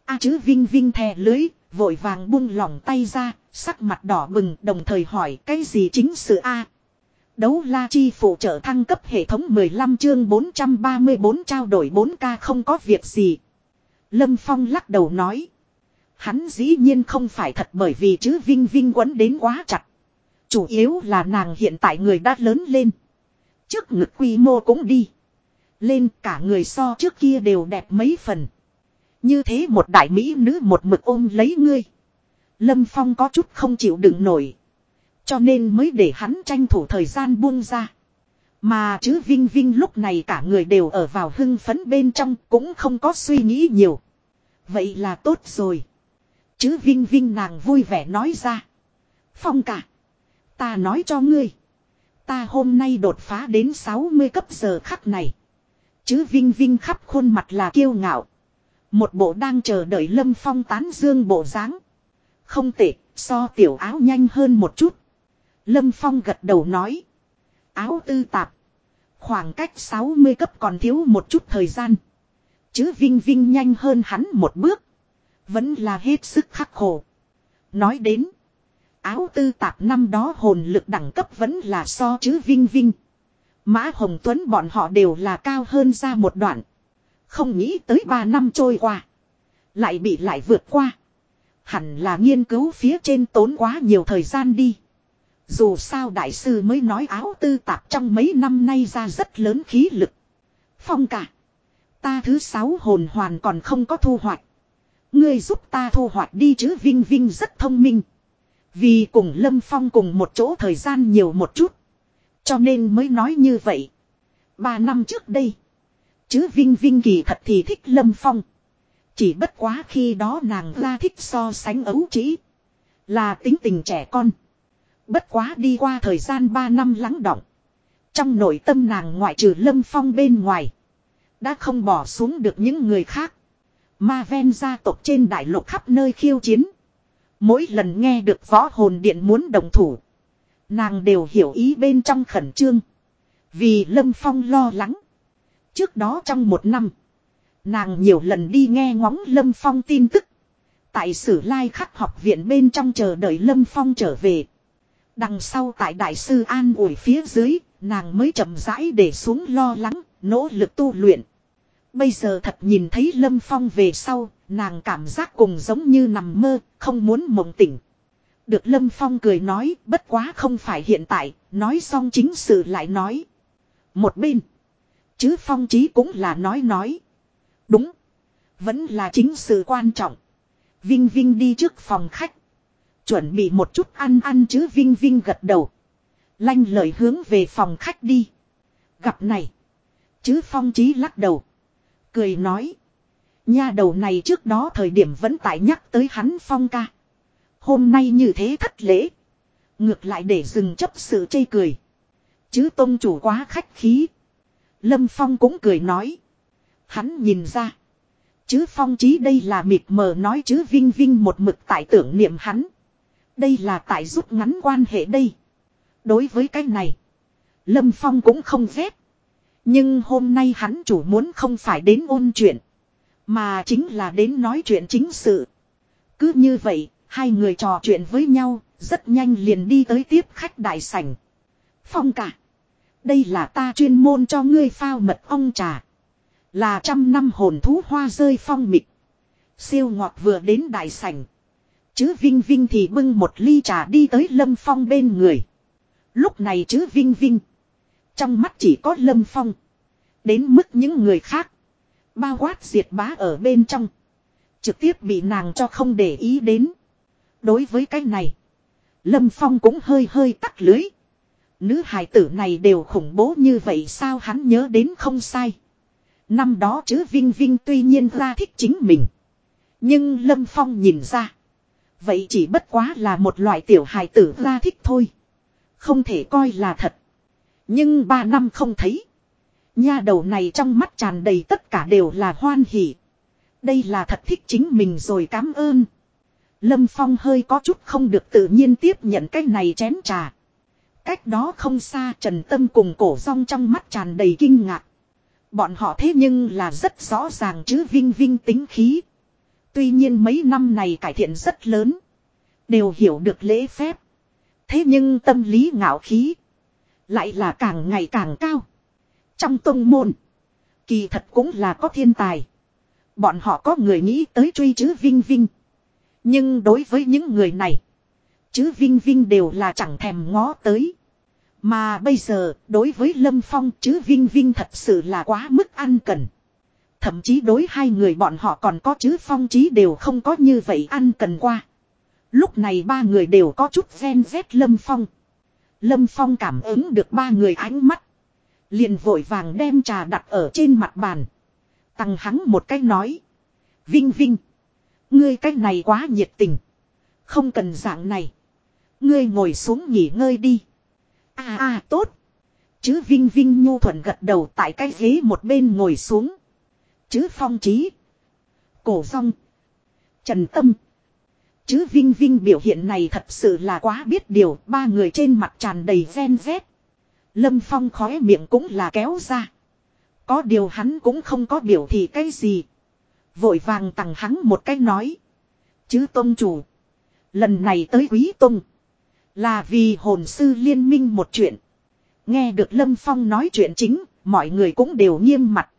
A chứ Vinh Vinh thè lưới, vội vàng buông lỏng tay ra, sắc mặt đỏ bừng đồng thời hỏi cái gì chính sự A. Đấu la chi phụ trợ thăng cấp hệ thống 15 chương 434 trao đổi 4K không có việc gì. Lâm Phong lắc đầu nói. Hắn dĩ nhiên không phải thật bởi vì chứ Vinh Vinh quấn đến quá chặt. Chủ yếu là nàng hiện tại người đã lớn lên. Trước ngực quy mô cũng đi. Lên cả người so trước kia đều đẹp mấy phần. Như thế một đại mỹ nữ một mực ôm lấy ngươi. Lâm Phong có chút không chịu đựng nổi. Cho nên mới để hắn tranh thủ thời gian buông ra. Mà chứ Vinh Vinh lúc này cả người đều ở vào hưng phấn bên trong cũng không có suy nghĩ nhiều. Vậy là tốt rồi. Chứ Vinh Vinh nàng vui vẻ nói ra. Phong cả. Ta nói cho ngươi. Ta hôm nay đột phá đến 60 cấp giờ khắc này. Chứ Vinh Vinh khắp khuôn mặt là kiêu ngạo. Một bộ đang chờ đợi Lâm Phong tán dương bộ dáng. Không tệ, so tiểu áo nhanh hơn một chút. Lâm Phong gật đầu nói. Áo tư tạp. Khoảng cách 60 cấp còn thiếu một chút thời gian. Chứ Vinh Vinh nhanh hơn hắn một bước. Vẫn là hết sức khắc khổ. Nói đến. Áo tư tạp năm đó hồn lực đẳng cấp vẫn là so chứ Vinh Vinh. Mã Hồng Tuấn bọn họ đều là cao hơn ra một đoạn. Không nghĩ tới 3 năm trôi qua. Lại bị lại vượt qua. Hẳn là nghiên cứu phía trên tốn quá nhiều thời gian đi. Dù sao đại sư mới nói áo tư tạp trong mấy năm nay ra rất lớn khí lực. Phong cả. Ta thứ sáu hồn hoàn còn không có thu hoạch. Ngươi giúp ta thu hoạch đi chứ, Vinh Vinh rất thông minh. Vì cùng Lâm Phong cùng một chỗ thời gian nhiều một chút. Cho nên mới nói như vậy. Ba năm trước đây. Chứ Vinh Vinh kỳ thật thì thích Lâm Phong. Chỉ bất quá khi đó nàng ra thích so sánh ấu trĩ. Là tính tình trẻ con. Bất quá đi qua thời gian 3 năm lắng động. Trong nội tâm nàng ngoại trừ lâm phong bên ngoài. Đã không bỏ xuống được những người khác. Ma ven gia tộc trên đại lục khắp nơi khiêu chiến. Mỗi lần nghe được võ hồn điện muốn đồng thủ. Nàng đều hiểu ý bên trong khẩn trương. Vì Lâm Phong lo lắng. Trước đó trong một năm. Nàng nhiều lần đi nghe ngóng Lâm Phong tin tức. Tại sử lai khắc học viện bên trong chờ đợi Lâm Phong trở về. Đằng sau tại đại sư an ủi phía dưới, nàng mới chậm rãi để xuống lo lắng, nỗ lực tu luyện. Bây giờ thật nhìn thấy Lâm Phong về sau, nàng cảm giác cùng giống như nằm mơ, không muốn mộng tỉnh. Được Lâm Phong cười nói, bất quá không phải hiện tại, nói xong chính sự lại nói. Một bên, chứ Phong chí cũng là nói nói. Đúng, vẫn là chính sự quan trọng. Vinh Vinh đi trước phòng khách. Chuẩn bị một chút ăn ăn chứ Vinh Vinh gật đầu. Lanh lời hướng về phòng khách đi. Gặp này. Chứ Phong trí lắc đầu. Cười nói. Nha đầu này trước đó thời điểm vẫn tại nhắc tới hắn Phong ca. Hôm nay như thế thất lễ. Ngược lại để dừng chấp sự chê cười. Chứ tôn chủ quá khách khí. Lâm Phong cũng cười nói. Hắn nhìn ra. Chứ Phong chí đây là mịt mờ nói chứ Vinh Vinh một mực tại tưởng niệm hắn. Đây là tại rút ngắn quan hệ đây. Đối với cái này. Lâm Phong cũng không phép. Nhưng hôm nay hắn chủ muốn không phải đến ôn chuyện. Mà chính là đến nói chuyện chính sự. Cứ như vậy, hai người trò chuyện với nhau, rất nhanh liền đi tới tiếp khách đại sảnh. Phong cả. Đây là ta chuyên môn cho ngươi phao mật ong trà. Là trăm năm hồn thú hoa rơi phong mịt. Siêu ngọt vừa đến đại sảnh. Chứ Vinh Vinh thì bưng một ly trà đi tới Lâm Phong bên người. Lúc này chứ Vinh Vinh. Trong mắt chỉ có Lâm Phong. Đến mức những người khác. Bao quát diệt bá ở bên trong. Trực tiếp bị nàng cho không để ý đến. Đối với cái này. Lâm Phong cũng hơi hơi tắt lưới. Nữ hài tử này đều khủng bố như vậy sao hắn nhớ đến không sai. Năm đó chứ Vinh Vinh tuy nhiên ra thích chính mình. Nhưng Lâm Phong nhìn ra. Vậy chỉ bất quá là một loại tiểu hài tử ra thích thôi. Không thể coi là thật. Nhưng ba năm không thấy. Nha đầu này trong mắt tràn đầy tất cả đều là hoan hỉ. Đây là thật thích chính mình rồi cảm ơn. Lâm Phong hơi có chút không được tự nhiên tiếp nhận cái này chén trà. Cách đó không xa Trần Tâm cùng cổ rong trong mắt tràn đầy kinh ngạc. Bọn họ thế nhưng là rất rõ ràng chứ vinh vinh tính khí. Tuy nhiên mấy năm này cải thiện rất lớn. Đều hiểu được lễ phép. Thế nhưng tâm lý ngạo khí. Lại là càng ngày càng cao. Trong tông môn. Kỳ thật cũng là có thiên tài. Bọn họ có người nghĩ tới truy chứ Vinh Vinh. Nhưng đối với những người này. Chứ Vinh Vinh đều là chẳng thèm ngó tới. Mà bây giờ, đối với Lâm Phong chứ Vinh Vinh thật sự là quá mức ăn cần. Thậm chí đối hai người bọn họ còn có chứ Phong trí đều không có như vậy ăn cần qua. Lúc này ba người đều có chút ghen rét Lâm Phong. Lâm Phong cảm ứng được ba người ánh mắt. Liền vội vàng đem trà đặt ở trên mặt bàn. Tăng hắn một cách nói. Vinh Vinh. Ngươi cách này quá nhiệt tình. Không cần dạng này. Ngươi ngồi xuống nghỉ ngơi đi. À à tốt. Chứ Vinh Vinh nhu thuận gật đầu tại cái ghế một bên ngồi xuống. Chứ Phong Trí. Cổ Song. Trần Tâm. Chứ Vinh Vinh biểu hiện này thật sự là quá biết điều. Ba người trên mặt tràn đầy ven vét. Lâm Phong khóe miệng cũng là kéo ra. Có điều hắn cũng không có biểu thị cái gì. Vội vàng tặng hắn một cái nói. Chứ tôn chủ. Lần này tới quý tôn. Là vì hồn sư liên minh một chuyện. Nghe được Lâm Phong nói chuyện chính, mọi người cũng đều nghiêm mặt.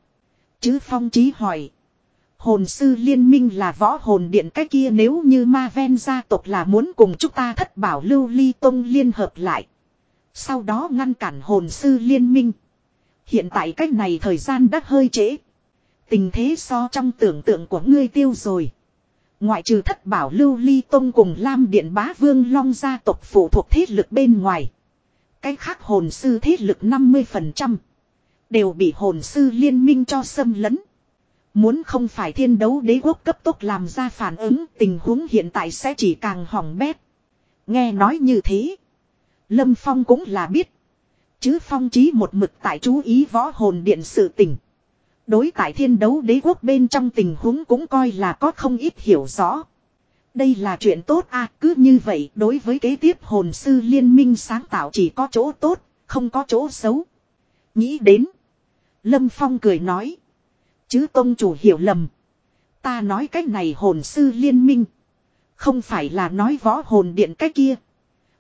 Chứ Phong trí hỏi. Hồn sư liên minh là võ hồn điện cái kia nếu như ma ven gia tộc là muốn cùng chúng ta thất bảo lưu ly tông liên hợp lại. Sau đó ngăn cản hồn sư liên minh. Hiện tại cách này thời gian đã hơi trễ. Tình thế so trong tưởng tượng của ngươi tiêu rồi. Ngoại trừ thất bảo lưu ly tông cùng Lam Điện Bá Vương Long gia tộc phụ thuộc thế lực bên ngoài. Cái khác hồn sư thế lực 50%. Đều bị hồn sư liên minh cho xâm lấn. Muốn không phải thiên đấu đế quốc cấp tốc làm ra phản ứng tình huống hiện tại sẽ chỉ càng hỏng bét. Nghe nói như thế. Lâm Phong cũng là biết. Chứ Phong trí một mực tại chú ý võ hồn điện sự tình. Đối tại thiên đấu đế quốc bên trong tình huống cũng coi là có không ít hiểu rõ. Đây là chuyện tốt à cứ như vậy đối với kế tiếp hồn sư liên minh sáng tạo chỉ có chỗ tốt, không có chỗ xấu. Nghĩ đến. Lâm Phong cười nói. Chứ công chủ hiểu lầm. Ta nói cách này hồn sư liên minh. Không phải là nói võ hồn điện cái kia.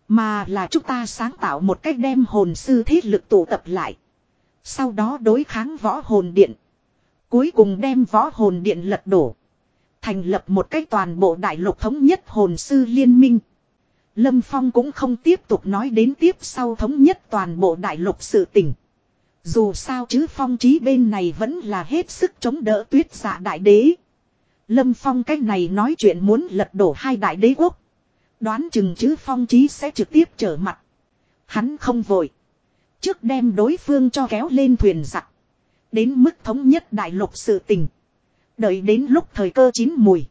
Mà là chúng ta sáng tạo một cách đem hồn sư thế lực tụ tập lại. Sau đó đối kháng võ hồn điện. Cuối cùng đem võ hồn điện lật đổ. Thành lập một cách toàn bộ đại lục thống nhất hồn sư liên minh. Lâm Phong cũng không tiếp tục nói đến tiếp sau thống nhất toàn bộ đại lục sự tình. Dù sao chứ phong trí bên này vẫn là hết sức chống đỡ tuyết dạ đại đế. Lâm Phong cách này nói chuyện muốn lật đổ hai đại đế quốc. Đoán chừng chứ phong trí sẽ trực tiếp trở mặt. Hắn không vội. Trước đem đối phương cho kéo lên thuyền giặc. Đến mức thống nhất đại lục sự tình. Đợi đến lúc thời cơ chín mùi.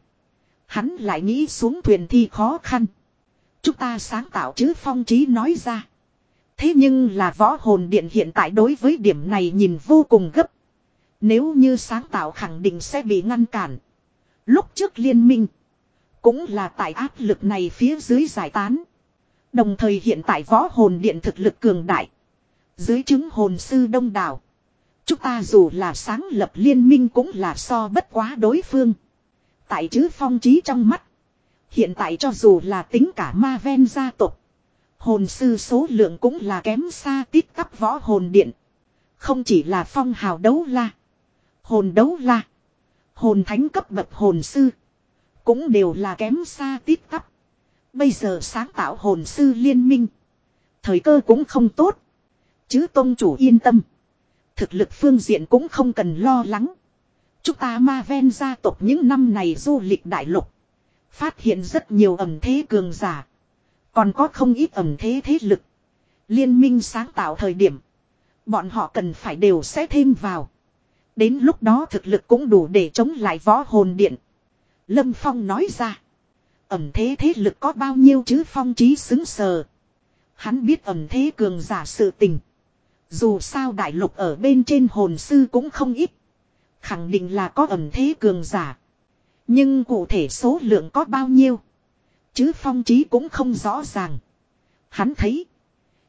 Hắn lại nghĩ xuống thuyền thi khó khăn. Chúng ta sáng tạo chứ phong trí nói ra. Thế nhưng là võ hồn điện hiện tại đối với điểm này nhìn vô cùng gấp. Nếu như sáng tạo khẳng định sẽ bị ngăn cản. Lúc trước liên minh. Cũng là tại áp lực này phía dưới giải tán. Đồng thời hiện tại võ hồn điện thực lực cường đại. Dưới chứng hồn sư đông đảo. Chúng ta dù là sáng lập liên minh cũng là so bất quá đối phương. Tại chứ phong trí trong mắt. Hiện tại cho dù là tính cả ma ven gia tộc Hồn sư số lượng cũng là kém xa tít tắp võ hồn điện. Không chỉ là phong hào đấu la. Hồn đấu la. Hồn thánh cấp bậc hồn sư. Cũng đều là kém xa tít tắp. Bây giờ sáng tạo hồn sư liên minh. Thời cơ cũng không tốt. Chứ tôn chủ yên tâm. Thực lực phương diện cũng không cần lo lắng. Chúng ta ma ven gia tộc những năm này du lịch đại lục. Phát hiện rất nhiều ẩm thế cường giả. Còn có không ít ẩm thế thế lực. Liên minh sáng tạo thời điểm. Bọn họ cần phải đều sẽ thêm vào. Đến lúc đó thực lực cũng đủ để chống lại võ hồn điện. Lâm Phong nói ra. Ẩm thế thế lực có bao nhiêu chứ Phong trí xứng sờ. Hắn biết ẩm thế cường giả sự tình. Dù sao đại lục ở bên trên hồn sư cũng không ít. Khẳng định là có ẩm thế cường giả. Nhưng cụ thể số lượng có bao nhiêu. Chứ phong trí cũng không rõ ràng. Hắn thấy.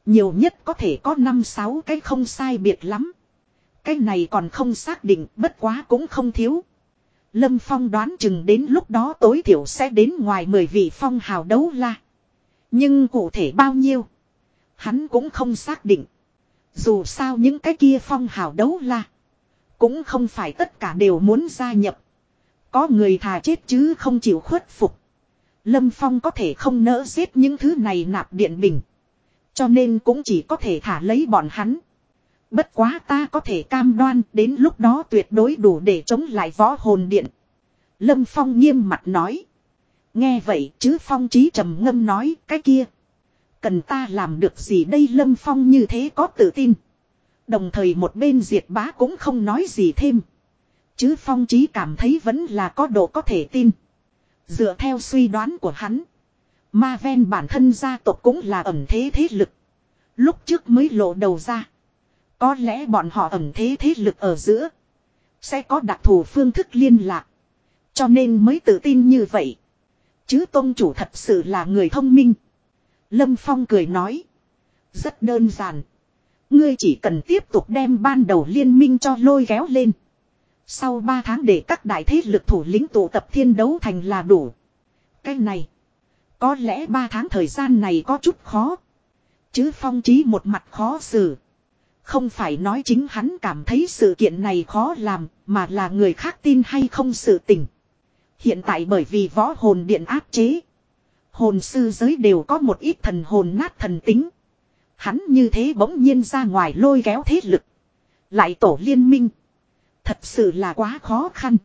Nhiều nhất có thể có 5-6 cái không sai biệt lắm. Cái này còn không xác định, bất quá cũng không thiếu. Lâm Phong đoán chừng đến lúc đó tối thiểu sẽ đến ngoài 10 vị phong hào đấu la. Nhưng cụ thể bao nhiêu? Hắn cũng không xác định. Dù sao những cái kia phong hào đấu la. Cũng không phải tất cả đều muốn gia nhập. Có người thà chết chứ không chịu khuất phục. Lâm Phong có thể không nỡ giết những thứ này nạp điện bình. Cho nên cũng chỉ có thể thả lấy bọn hắn. Bất quá ta có thể cam đoan đến lúc đó tuyệt đối đủ để chống lại võ hồn điện. Lâm Phong nghiêm mặt nói. Nghe vậy chứ Phong trí trầm ngâm nói, cái kia. Cần ta làm được gì đây Lâm Phong như thế có tự tin. Đồng thời một bên diệt bá cũng không nói gì thêm. Chứ Phong trí cảm thấy vẫn là có độ có thể tin. Dựa theo suy đoán của hắn. Ma ven bản thân gia tộc cũng là ẩn thế thế lực. Lúc trước mới lộ đầu ra. Có lẽ bọn họ ẩn thế thế lực ở giữa. Sẽ có đặc thù phương thức liên lạc. Cho nên mới tự tin như vậy. Chứ tôn chủ thật sự là người thông minh. Lâm Phong cười nói. Rất đơn giản. Ngươi chỉ cần tiếp tục đem ban đầu liên minh cho lôi kéo lên. Sau 3 tháng để các đại thế lực thủ lĩnh tụ tập thiên đấu thành là đủ. Cái này. Có lẽ 3 tháng thời gian này có chút khó. Chứ phong trí một mặt khó xử. Không phải nói chính hắn cảm thấy sự kiện này khó làm, mà là người khác tin hay không sự tình. Hiện tại bởi vì võ hồn điện áp chế. Hồn sư giới đều có một ít thần hồn nát thần tính. Hắn như thế bỗng nhiên ra ngoài lôi kéo thế lực. Lại tổ liên minh. Thật sự là quá khó khăn.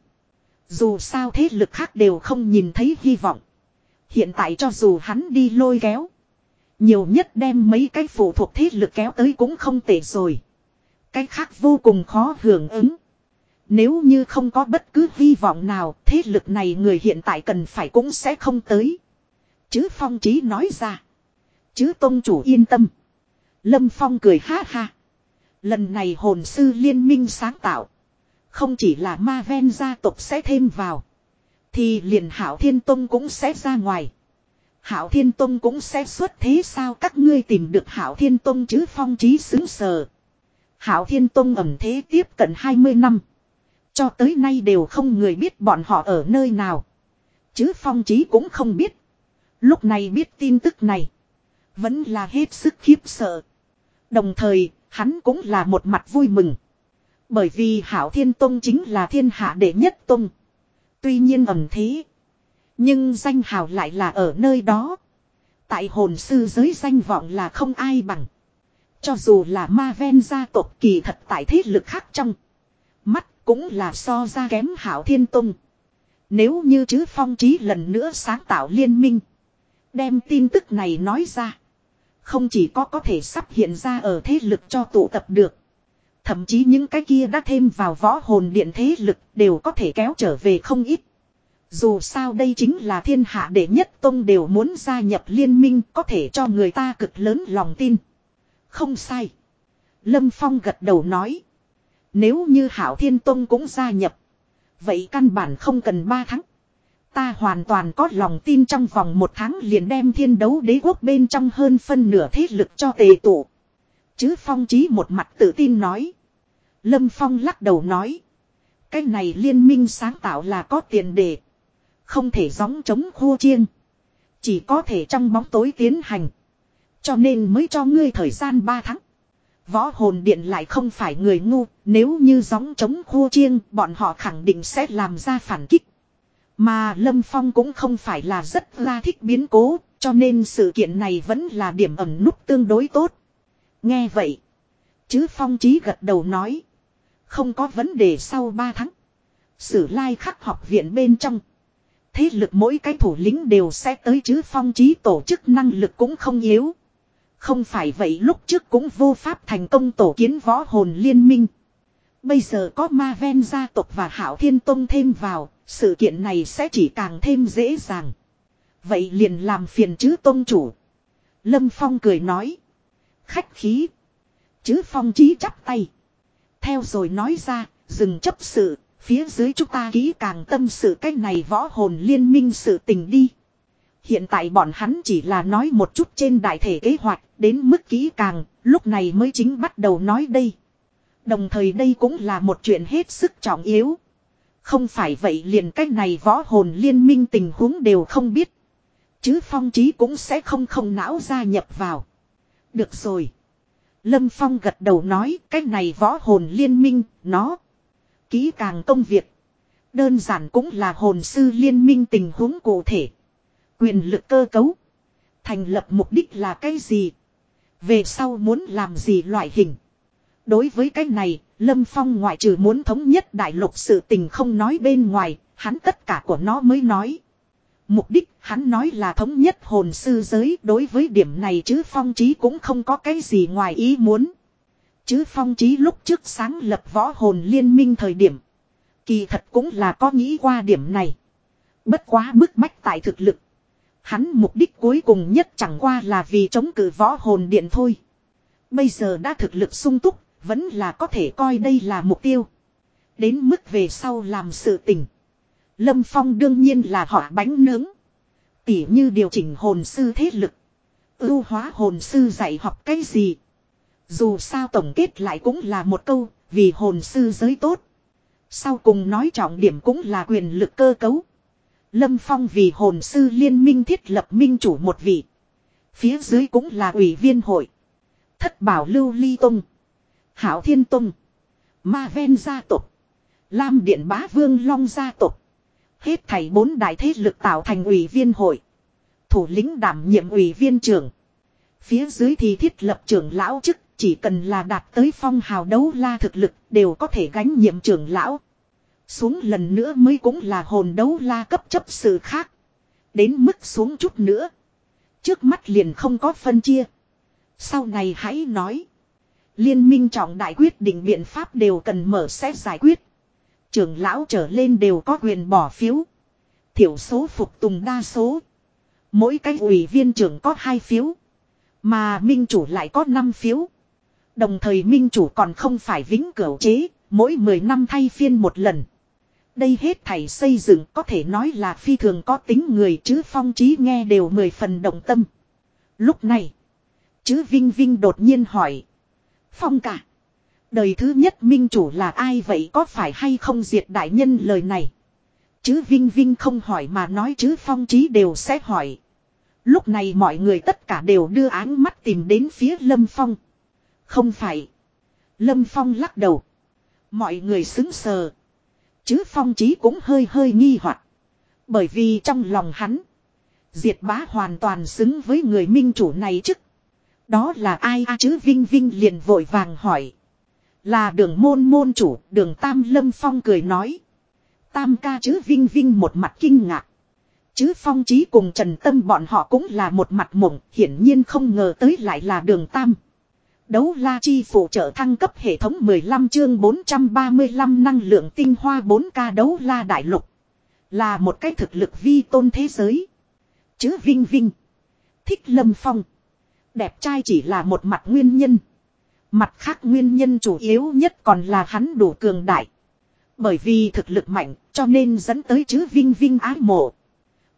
Dù sao thế lực khác đều không nhìn thấy hy vọng. Hiện tại cho dù hắn đi lôi kéo. Nhiều nhất đem mấy cái phụ thuộc thế lực kéo tới cũng không tệ rồi. Cái khác vô cùng khó hưởng ứng. Nếu như không có bất cứ hy vọng nào, thế lực này người hiện tại cần phải cũng sẽ không tới. Chứ phong trí nói ra. Chứ tôn chủ yên tâm. Lâm Phong cười ha ha. Lần này hồn sư liên minh sáng tạo. Không chỉ là ma ven gia tộc sẽ thêm vào. Thì liền Hảo Thiên Tông cũng sẽ ra ngoài. Hảo Thiên Tông cũng sẽ xuất thế sao các ngươi tìm được Hảo Thiên Tông chứ phong trí xứng sờ. Hảo Thiên Tông ẩm thế tiếp cận 20 năm. Cho tới nay đều không người biết bọn họ ở nơi nào. Chứ phong trí cũng không biết. Lúc này biết tin tức này. Vẫn là hết sức khiếp sợ. Đồng thời, hắn cũng là một mặt vui mừng. Bởi vì Hảo Thiên Tông chính là thiên hạ đệ nhất tông. Tuy nhiên ẩm thế. Nhưng danh hào lại là ở nơi đó. Tại hồn sư giới danh vọng là không ai bằng. Cho dù là ma ven gia tộc kỳ thật tại thế lực khác trong. Mắt cũng là so ra kém hảo thiên tông. Nếu như chứ phong trí lần nữa sáng tạo liên minh. Đem tin tức này nói ra. Không chỉ có có thể sắp hiện ra ở thế lực cho tụ tập được. Thậm chí những cái kia đã thêm vào võ hồn điện thế lực đều có thể kéo trở về không ít. Dù sao đây chính là thiên hạ đệ nhất tông đều muốn gia nhập liên minh có thể cho người ta cực lớn lòng tin. Không sai. Lâm Phong gật đầu nói. Nếu như Hảo Thiên Tông cũng gia nhập. Vậy căn bản không cần 3 tháng. Ta hoàn toàn có lòng tin trong vòng một tháng liền đem thiên đấu đế quốc bên trong hơn phân nửa thế lực cho tề tụ. Chứ Phong Chí một mặt tự tin nói. Lâm Phong lắc đầu nói. Cái này liên minh sáng tạo là có tiền đề. Không thể gióng chống khô chiêng. Chỉ có thể trong bóng tối tiến hành. Cho nên mới cho ngươi thời gian 3 tháng. Võ hồn điện lại không phải người ngu, nếu như gióng chống khô chiêng, bọn họ khẳng định sẽ làm ra phản kích. Mà Lâm Phong cũng không phải là rất la thích biến cố, cho nên sự kiện này vẫn là điểm ẩn nút tương đối tốt. Nghe vậy, chứ Phong Chí gật đầu nói, không có vấn đề sau 3 tháng. Sử lai khắc học viện bên trong. Thế lực mỗi cái thủ lĩnh đều sẽ tới chứ phong trí tổ chức năng lực cũng không yếu. Không phải vậy lúc trước cũng vô pháp thành công tổ kiến võ hồn liên minh. Bây giờ có ma ven gia tộc và hảo thiên tông thêm vào, sự kiện này sẽ chỉ càng thêm dễ dàng. Vậy liền làm phiền chứ tôn chủ. Lâm Phong cười nói. Khách khí. Chứ Phong trí chắp tay. Theo rồi nói ra, dừng chấp sự, Phía dưới chúng ta ký càng tâm sự cách này võ hồn liên minh sự tình đi. Hiện tại bọn hắn chỉ là nói một chút trên đại thể kế hoạch, đến mức kỹ càng, lúc này mới chính bắt đầu nói đây. Đồng thời đây cũng là một chuyện hết sức trọng yếu. Không phải vậy liền cách này võ hồn liên minh tình huống đều không biết. Chứ phong trí cũng sẽ không không não gia nhập vào. Được rồi. Lâm Phong gật đầu nói cách này võ hồn liên minh, nó Kỹ càng công việc. Đơn giản cũng là hồn sư liên minh tình huống cụ thể. Quyền lực cơ cấu. Thành lập mục đích là cái gì? Về sau muốn làm gì loại hình? Đối với cái này, Lâm Phong ngoại trừ muốn thống nhất đại lục sự tình không nói bên ngoài, hắn tất cả của nó mới nói. Mục đích hắn nói là thống nhất hồn sư giới đối với điểm này chứ phong trí cũng không có cái gì ngoài ý muốn. Chứ phong trí lúc trước sáng lập võ hồn liên minh thời điểm. Kỳ thật cũng là có nghĩ qua điểm này. Bất quá bức bách tại thực lực. Hắn mục đích cuối cùng nhất chẳng qua là vì chống cự võ hồn điện thôi. Bây giờ đã thực lực sung túc, vẫn là có thể coi đây là mục tiêu. Đến mức về sau làm sự tình. Lâm Phong đương nhiên là họ bánh nướng. Tỉ như điều chỉnh hồn sư thế lực. Ưu hóa hồn sư dạy học cái gì. Dù sao tổng kết lại cũng là một câu, vì hồn sư giới tốt. Sau cùng nói trọng điểm cũng là quyền lực cơ cấu. Lâm Phong vì hồn sư liên minh thiết lập minh chủ một vị. Phía dưới cũng là ủy viên hội. Thất bảo lưu ly tông. Hảo thiên tông. Ma ven gia tộc. Lam điện bá vương long gia tộc. Hết thảy bốn đại thế lực tạo thành ủy viên hội. Thủ lĩnh đảm nhiệm ủy viên trưởng. Phía dưới thì thiết lập trưởng lão chức, chỉ cần là đạt tới phong hào đấu la thực lực đều có thể gánh nhiệm trưởng lão. Xuống lần nữa mới cũng là hồn đấu la cấp chấp sự khác. Đến mức xuống chút nữa. Trước mắt liền không có phân chia. Sau này hãy nói. Liên minh trọng đại quyết định biện pháp đều cần mở xét giải quyết. Trưởng lão trở lên đều có quyền bỏ phiếu. Thiểu số phục tùng đa số. Mỗi cái ủy viên trưởng có hai phiếu. Mà minh chủ lại có 5 phiếu. Đồng thời minh chủ còn không phải vĩnh cửu chế, mỗi 10 năm thay phiên một lần. Đây hết thảy xây dựng có thể nói là phi thường có tính người chứ phong trí nghe đều mười phần động tâm. Lúc này, chứ Vinh Vinh đột nhiên hỏi. Phong cả, đời thứ nhất minh chủ là ai vậy có phải hay không diệt đại nhân lời này. Chứ Vinh Vinh không hỏi mà nói chứ phong trí đều sẽ hỏi. Lúc này mọi người tất cả đều đưa áng mắt tìm đến phía Lâm Phong. Không phải. Lâm Phong lắc đầu. Mọi người xứng sờ. Chứ Phong trí cũng hơi hơi nghi hoặc Bởi vì trong lòng hắn. Diệt bá hoàn toàn xứng với người minh chủ này chứ. Đó là ai à, chứ Vinh Vinh liền vội vàng hỏi. Là đường môn môn chủ, đường Tam Lâm Phong cười nói. Tam ca chứ Vinh Vinh một mặt kinh ngạc. Chứ Phong Chí cùng Trần Tâm bọn họ cũng là một mặt mộng, hiển nhiên không ngờ tới lại là đường Tam. Đấu la chi phụ trợ thăng cấp hệ thống 15 chương 435 năng lượng tinh hoa 4K đấu la đại lục. Là một cái thực lực vi tôn thế giới. Chứ Vinh Vinh. Thích Lâm Phong. Đẹp trai chỉ là một mặt nguyên nhân. Mặt khác nguyên nhân chủ yếu nhất còn là hắn đủ cường đại. Bởi vì thực lực mạnh, cho nên dẫn tới chứ Vinh Vinh ái mộ.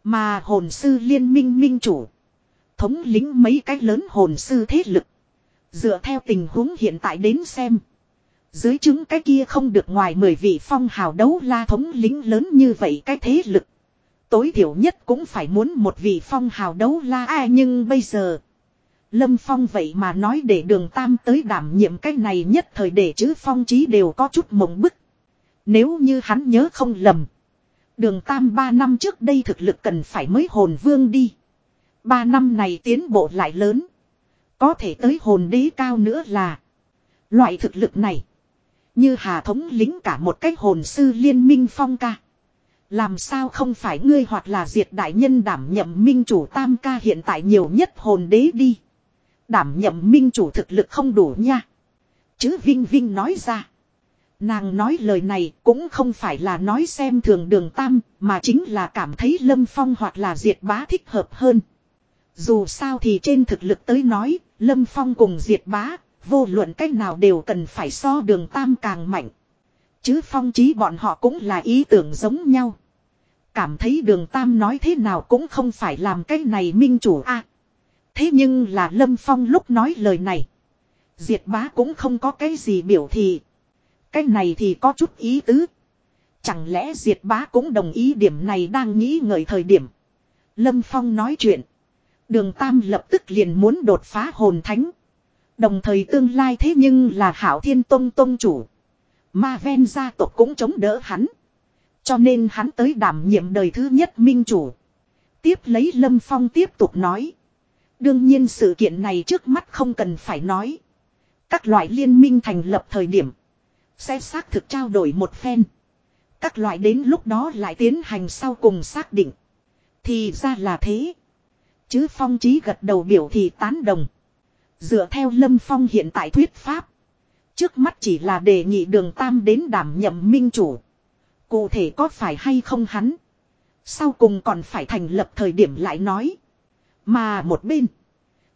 Mà hồn sư liên minh minh chủ. Thống lính mấy cái lớn hồn sư thế lực. Dựa theo tình huống hiện tại đến xem. Dưới chứng cái kia không được ngoài 10 vị phong hào đấu la thống lính lớn như vậy cái thế lực. Tối thiểu nhất cũng phải muốn một vị phong hào đấu la ai nhưng bây giờ. Lâm Phong vậy mà nói để đường Tam tới đảm nhiệm cái này nhất thời để chữ Phong trí đều có chút mộng bức. Nếu như hắn nhớ không lầm. Đường Tam ba năm trước đây thực lực cần phải mới hồn vương đi. ba năm này tiến bộ lại lớn. Có thể tới hồn đế cao nữa là. Loại thực lực này. Như hà thống lính cả một cái hồn sư liên minh phong ca. Làm sao không phải ngươi hoặc là diệt đại nhân đảm nhậm minh chủ tam ca hiện tại nhiều nhất hồn đế đi. Đảm nhậm minh chủ thực lực không đủ nha. Chứ Vinh Vinh nói ra. Nàng nói lời này cũng không phải là nói xem thường đường tam, mà chính là cảm thấy lâm phong hoặc là diệt bá thích hợp hơn. Dù sao thì trên thực lực tới nói, lâm phong cùng diệt bá, vô luận cách nào đều cần phải so đường tam càng mạnh. Chứ phong trí bọn họ cũng là ý tưởng giống nhau. Cảm thấy đường tam nói thế nào cũng không phải làm cái này minh chủ a Thế nhưng là lâm phong lúc nói lời này. Diệt bá cũng không có cái gì biểu thị. Cái này thì có chút ý tứ. Chẳng lẽ diệt bá cũng đồng ý điểm này đang nghĩ ngợi thời điểm. Lâm Phong nói chuyện. Đường Tam lập tức liền muốn đột phá hồn thánh. Đồng thời tương lai thế nhưng là Hảo Thiên Tông Tông chủ. Ma ven gia tộc cũng chống đỡ hắn. Cho nên hắn tới đảm nhiệm đời thứ nhất minh chủ. Tiếp lấy Lâm Phong tiếp tục nói. Đương nhiên sự kiện này trước mắt không cần phải nói. Các loại liên minh thành lập thời điểm. Sẽ xác thực trao đổi một phen. Các loại đến lúc đó lại tiến hành sau cùng xác định. Thì ra là thế. Chứ phong trí gật đầu biểu thì tán đồng. Dựa theo lâm phong hiện tại thuyết pháp. Trước mắt chỉ là đề nghị đường tam đến đảm nhậm minh chủ. Cụ thể có phải hay không hắn. Sau cùng còn phải thành lập thời điểm lại nói. Mà một bên.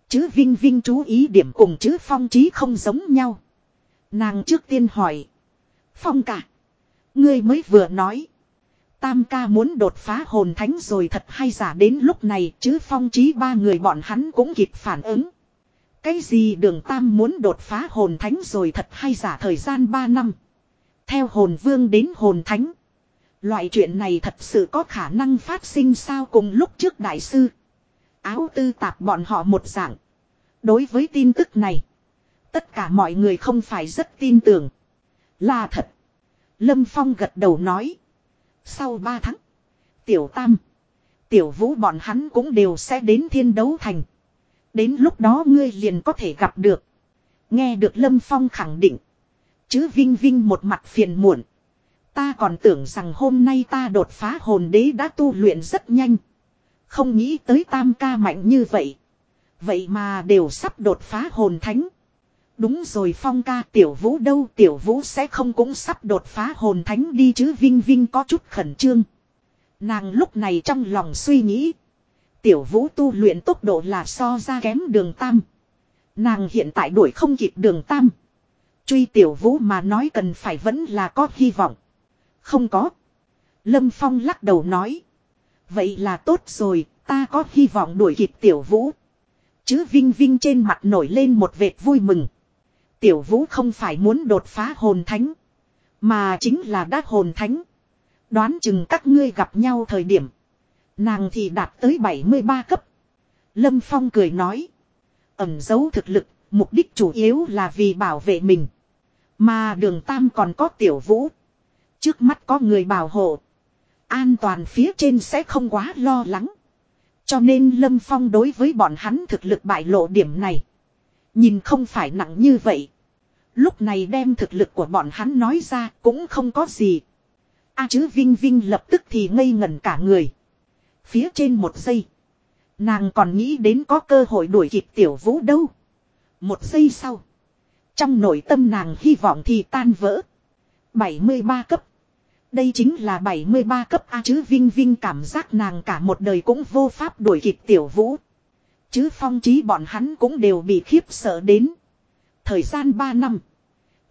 Chứ Vinh Vinh chú ý điểm cùng chứ phong trí không giống nhau. Nàng trước tiên hỏi. Phong cả. Ngươi mới vừa nói. Tam ca muốn đột phá hồn thánh rồi thật hay giả đến lúc này chứ phong trí ba người bọn hắn cũng kịp phản ứng. Cái gì đường tam muốn đột phá hồn thánh rồi thật hay giả thời gian ba năm. Theo hồn vương đến hồn thánh. Loại chuyện này thật sự có khả năng phát sinh sao cùng lúc trước đại sư. Áo tư tạp bọn họ một dạng. Đối với tin tức này. Tất cả mọi người không phải rất tin tưởng. Là thật. Lâm Phong gật đầu nói. Sau 3 tháng. Tiểu Tam. Tiểu Vũ bọn hắn cũng đều sẽ đến thiên đấu thành. Đến lúc đó ngươi liền có thể gặp được. Nghe được Lâm Phong khẳng định. Chứ Vinh Vinh một mặt phiền muộn. Ta còn tưởng rằng hôm nay ta đột phá hồn đế đã tu luyện rất nhanh. Không nghĩ tới tam ca mạnh như vậy. Vậy mà đều sắp đột phá hồn thánh. Đúng rồi phong ca tiểu vũ đâu, tiểu vũ sẽ không cũng sắp đột phá hồn thánh đi chứ, Vinh Vinh có chút khẩn trương. Nàng lúc này trong lòng suy nghĩ. Tiểu vũ tu luyện tốc độ là so ra kém đường tam. Nàng hiện tại đuổi không kịp đường tam. Truy tiểu vũ mà nói cần phải vẫn là có hy vọng. Không có. Lâm Phong lắc đầu nói. Vậy là tốt rồi, ta có hy vọng đuổi kịp tiểu vũ. Chứ Vinh Vinh trên mặt nổi lên một vệt vui mừng. Tiểu vũ không phải muốn đột phá hồn thánh. Mà chính là đát hồn thánh. Đoán chừng các ngươi gặp nhau thời điểm. Nàng thì đạt tới 73 cấp. Lâm Phong cười nói. Ẩm giấu thực lực, mục đích chủ yếu là vì bảo vệ mình. Mà đường Tam còn có tiểu vũ. Trước mắt có người bảo hộ. An toàn phía trên sẽ không quá lo lắng. Cho nên Lâm Phong đối với bọn hắn thực lực bại lộ điểm này. Nhìn không phải nặng như vậy. Lúc này đem thực lực của bọn hắn nói ra cũng không có gì. A chứ Vinh Vinh lập tức thì ngây ngẩn cả người. Phía trên một giây. Nàng còn nghĩ đến có cơ hội đuổi kịp tiểu vũ đâu. Một giây sau. Trong nội tâm nàng hy vọng thì tan vỡ. 73 cấp. Đây chính là 73 cấp A chứ Vinh Vinh cảm giác nàng cả một đời cũng vô pháp đuổi kịp tiểu vũ. Chứ phong trí bọn hắn cũng đều bị khiếp sợ đến. Thời gian 3 năm.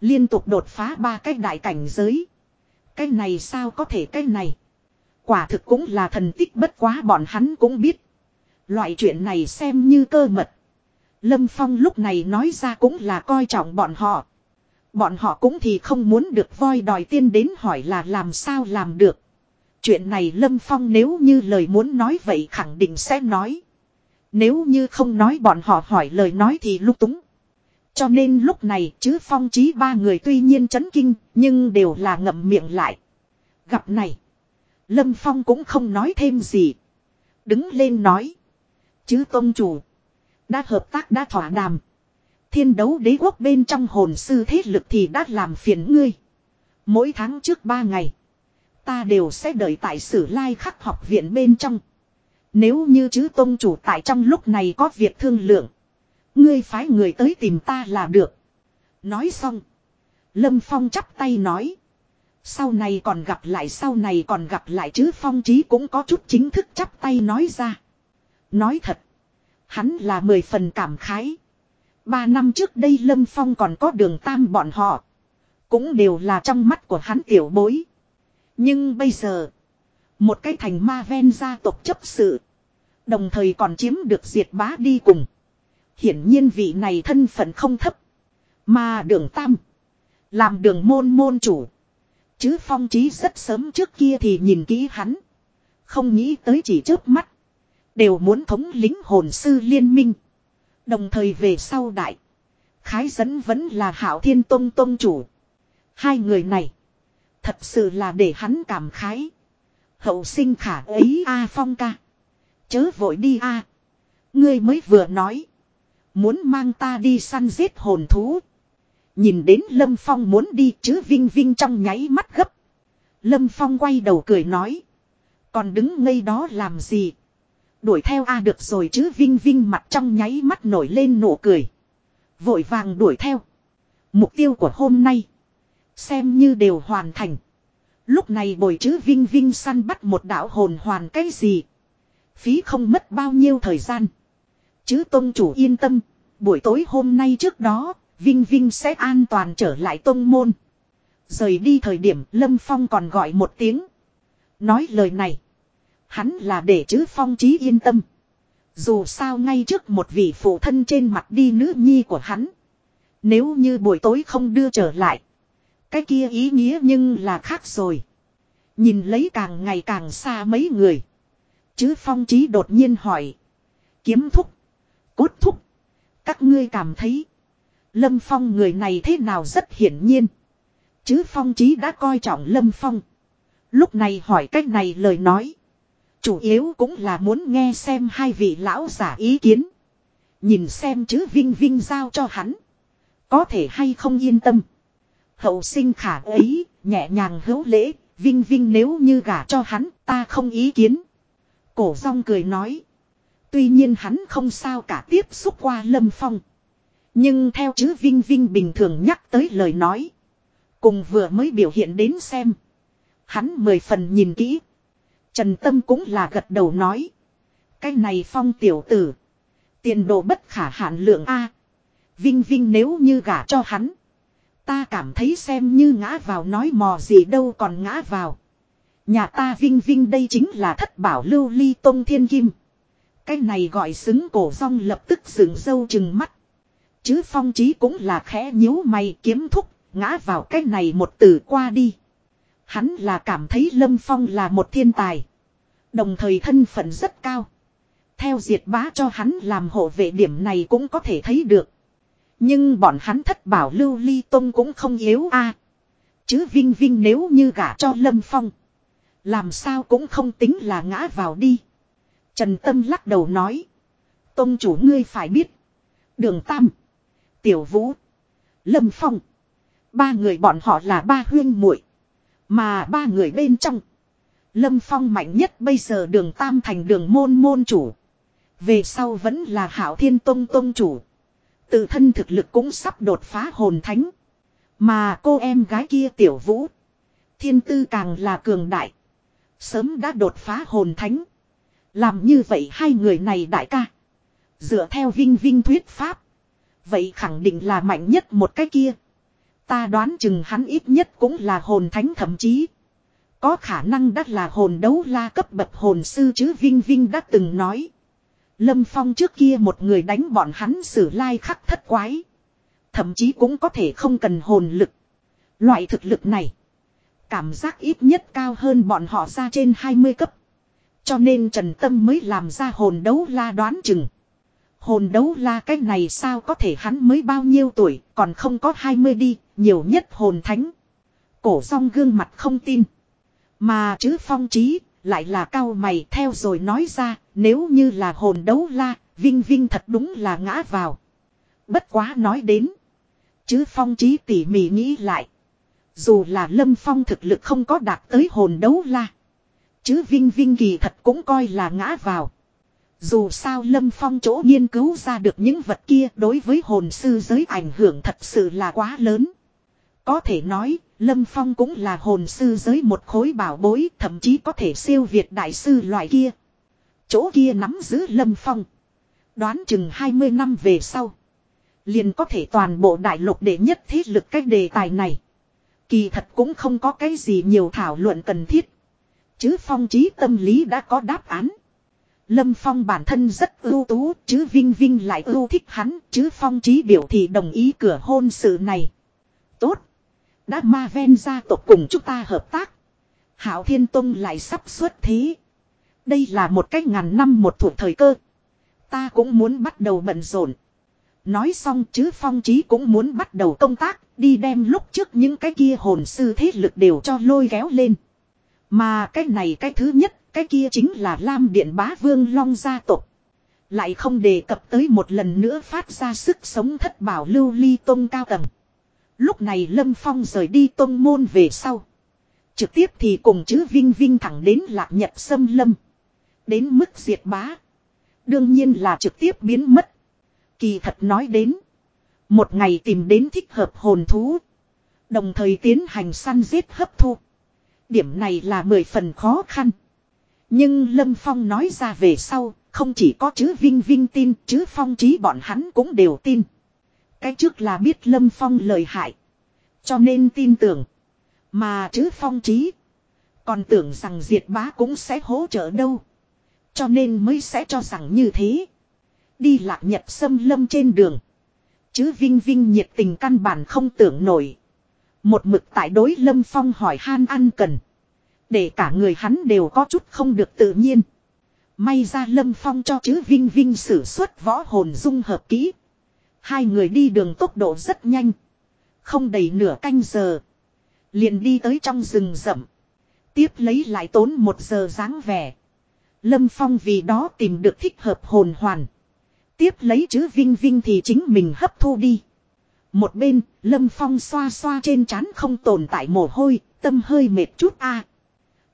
Liên tục đột phá ba cái đại cảnh giới. Cái này sao có thể cái này. Quả thực cũng là thần tích bất quá bọn hắn cũng biết. Loại chuyện này xem như cơ mật. Lâm Phong lúc này nói ra cũng là coi trọng bọn họ. Bọn họ cũng thì không muốn được voi đòi tiên đến hỏi là làm sao làm được. Chuyện này Lâm Phong nếu như lời muốn nói vậy khẳng định sẽ nói. Nếu như không nói bọn họ hỏi lời nói thì lúc túng. Cho nên lúc này chứ phong trí ba người tuy nhiên chấn kinh, nhưng đều là ngậm miệng lại. Gặp này. Lâm Phong cũng không nói thêm gì. Đứng lên nói. Chứ tôn chủ. Đã hợp tác, đã thỏa đàm. Thiên đấu đế quốc bên trong hồn sư thế lực thì đã làm phiền ngươi. Mỗi tháng trước ba ngày. Ta đều sẽ đợi tại sử lai khắc học viện bên trong. Nếu như chứ tôn chủ tại trong lúc này có việc thương lượng. Ngươi phái người tới tìm ta là được. Nói xong. Lâm Phong chắp tay nói. Sau này còn gặp lại, sau này còn gặp lại chứ Phong trí cũng có chút chính thức chắp tay nói ra. Nói thật. Hắn là mười phần cảm khái. Ba năm trước đây Lâm Phong còn có đường tam bọn họ. Cũng đều là trong mắt của hắn tiểu bối. Nhưng bây giờ. Một cái thành ma ven gia tộc chấp sự. Đồng thời còn chiếm được diệt bá đi cùng. Hiển nhiên vị này thân phận không thấp. Mà đường tam. Làm đường môn môn chủ. Chứ phong trí rất sớm trước kia thì nhìn kỹ hắn. Không nghĩ tới chỉ trước mắt. Đều muốn thống lính hồn sư liên minh. Đồng thời về sau đại. Khái dẫn vẫn là hảo thiên tông tông chủ. Hai người này. Thật sự là để hắn cảm khái. Hậu sinh khả ấy a phong ca. Chớ vội đi a Ngươi mới vừa nói. Muốn mang ta đi săn giết hồn thú. Nhìn đến Lâm Phong muốn đi chứ Vinh Vinh trong nháy mắt gấp. Lâm Phong quay đầu cười nói. Còn đứng ngây đó làm gì? Đuổi theo a được rồi chứ, Vinh Vinh mặt trong nháy mắt nổi lên nụ cười. Vội vàng đuổi theo. Mục tiêu của hôm nay. Xem như đều hoàn thành. Lúc này bồi chứ, Vinh Vinh săn bắt một đạo hồn hoàn cái gì. Phí không mất bao nhiêu thời gian. Chứ tôn chủ yên tâm. Buổi tối hôm nay trước đó. Vinh Vinh sẽ an toàn trở lại tôn môn. Rời đi thời điểm, Lâm Phong còn gọi một tiếng. Nói lời này. Hắn là để chứ phong trí yên tâm. Dù sao ngay trước một vị phụ thân trên mặt đi nữ nhi của hắn. Nếu như buổi tối không đưa trở lại. Cái kia ý nghĩa nhưng là khác rồi. Nhìn lấy càng ngày càng xa mấy người. Chứ phong trí đột nhiên hỏi. Kiếm thúc. Cốt thúc. Các ngươi cảm thấy. Lâm phong người này thế nào rất hiển nhiên. Chứ phong trí đã coi trọng lâm phong. Lúc này hỏi cách này lời nói. Chủ yếu cũng là muốn nghe xem hai vị lão giả ý kiến. Nhìn xem chứ Vinh Vinh giao cho hắn. Có thể hay không yên tâm. Hậu sinh khả ấy, nhẹ nhàng hữu lễ, Vinh Vinh nếu như gả cho hắn, ta không ý kiến. Cổ rong cười nói. Tuy nhiên hắn không sao cả tiếp xúc qua lâm phong. Nhưng theo chứ Vinh Vinh bình thường nhắc tới lời nói. Cùng vừa mới biểu hiện đến xem. Hắn mười phần nhìn kỹ. Trần Tâm cũng là gật đầu nói. Cái này phong tiểu tử. Tiền đồ bất khả hạn lượng A. Vinh Vinh nếu như gả cho hắn. Ta cảm thấy xem như ngã vào nói mò gì đâu còn ngã vào. Nhà ta Vinh Vinh đây chính là thất bảo lưu ly tông thiên kim. Cái này gọi xứng cổ rong lập tức dựng sâu chừng mắt. Chứ phong trí cũng là khẽ nhíu mày kiếm thúc, ngã vào cái này một từ qua đi. Hắn là cảm thấy Lâm Phong là một thiên tài. Đồng thời thân phận rất cao. Theo diệt bá cho hắn làm hộ vệ điểm này cũng có thể thấy được. Nhưng bọn hắn thất bảo lưu ly tông cũng không yếu a Chứ Vinh Vinh nếu như gả cho Lâm Phong. Làm sao cũng không tính là ngã vào đi. Trần Tâm lắc đầu nói. Tông chủ ngươi phải biết. Đường Tam. Tiểu Vũ. Lâm Phong. Ba người bọn họ là ba huyên muội mà ba người bên trong. Lâm Phong mạnh nhất bây giờ đường Tam thành đường môn môn chủ. Về sau vẫn là Hảo Thiên Tông Tông chủ. Tự thân thực lực cũng sắp đột phá hồn thánh. Mà cô em gái kia tiểu vũ. Thiên tư càng là cường đại. Sớm đã đột phá hồn thánh. Làm như vậy hai người này đại ca. Dựa theo vinh vinh thuyết pháp. Vậy khẳng định là mạnh nhất một cái kia. Ta đoán chừng hắn ít nhất cũng là hồn thánh thậm chí. Có khả năng đắt là hồn đấu la cấp bậc hồn sư chứ Vinh Vinh đã từng nói. Lâm Phong trước kia một người đánh bọn hắn xử lai khắc thất quái. Thậm chí cũng có thể không cần hồn lực. Loại thực lực này. Cảm giác ít nhất cao hơn bọn họ ra trên 20 cấp. Cho nên Trần Tâm mới làm ra hồn đấu la đoán chừng. Hồn đấu la cái này sao có thể hắn mới bao nhiêu tuổi còn không có 20 đi, nhiều nhất hồn thánh. Cổ song gương mặt không tin. Mà chứ phong trí, lại là cao mày theo rồi nói ra, nếu như là hồn đấu la, Vinh Vinh thật đúng là ngã vào. Bất quá nói đến. Chứ phong trí tỉ mỉ nghĩ lại. Dù là lâm phong thực lực không có đạt tới hồn đấu la. Chứ Vinh Vinh kỳ thật cũng coi là ngã vào. Dù sao Lâm Phong chỗ nghiên cứu ra được những vật kia đối với hồn sư giới ảnh hưởng thật sự là quá lớn. Có thể nói, Lâm Phong cũng là hồn sư giới một khối bảo bối, thậm chí có thể siêu việt đại sư loại kia. Chỗ kia nắm giữ Lâm Phong. Đoán chừng 20 năm về sau. Liền có thể toàn bộ đại lục để nhất thiết lực cách đề tài này. Kỳ thật cũng không có cái gì nhiều thảo luận cần thiết. Chứ phong trí tâm lý đã có đáp án. Lâm Phong bản thân rất ưu tú, chứ Vinh Vinh lại ưu thích hắn, chứ Phong trí biểu thì đồng ý cửa hôn sự này. Tốt. Đã ma ven gia tộc cùng chúng ta hợp tác. Hảo Thiên Tông lại sắp xuất thế. Đây là một cách ngàn năm một thủ thời cơ. Ta cũng muốn bắt đầu bận rộn. Nói xong chứ phong trí cũng muốn bắt đầu công tác, đi đem lúc trước những cái kia hồn sư thế lực đều cho lôi kéo lên. Mà cái này cái thứ nhất, cái kia chính là Lam Điện Bá Vương Long gia tộc. Lại không đề cập tới một lần nữa phát ra sức sống thất bảo lưu ly tôn cao tầng. Lúc này Lâm Phong rời đi tôn môn về sau. Trực tiếp thì cùng chữ Vinh Vinh thẳng đến lạc nhật sâm lâm. Đến mức diệt bá. Đương nhiên là trực tiếp biến mất. Kỳ thật nói đến. Một ngày tìm đến thích hợp hồn thú. Đồng thời tiến hành săn giết hấp thu. Điểm này là mười phần khó khăn. Nhưng Lâm Phong nói ra về sau, không chỉ có chữ Vinh Vinh tin, chữ Phong trí bọn hắn cũng đều tin. Cái trước là biết Lâm Phong lời hại. Cho nên tin tưởng. Mà chữ Phong trí. Còn tưởng rằng diệt bá cũng sẽ hỗ trợ đâu. Cho nên mới sẽ cho rằng như thế. Đi lạc nhật xâm lâm trên đường. Chứ Vinh Vinh nhiệt tình căn bản không tưởng nổi. Một mực tại đối Lâm Phong hỏi han ăn cần. Để cả người hắn đều có chút không được tự nhiên. May ra Lâm Phong cho chứ Vinh Vinh sử xuất võ hồn dung hợp kỹ. Hai người đi đường tốc độ rất nhanh. Không đầy nửa canh giờ. Liền đi tới trong rừng rậm. Tiếp lấy lại tốn một giờ dáng vẻ. Lâm Phong vì đó tìm được thích hợp hồn hoàn. Tiếp lấy chữ Vinh Vinh thì chính mình hấp thu đi. Một bên, Lâm Phong xoa xoa trên trán không tồn tại mồ hôi, tâm hơi mệt chút a.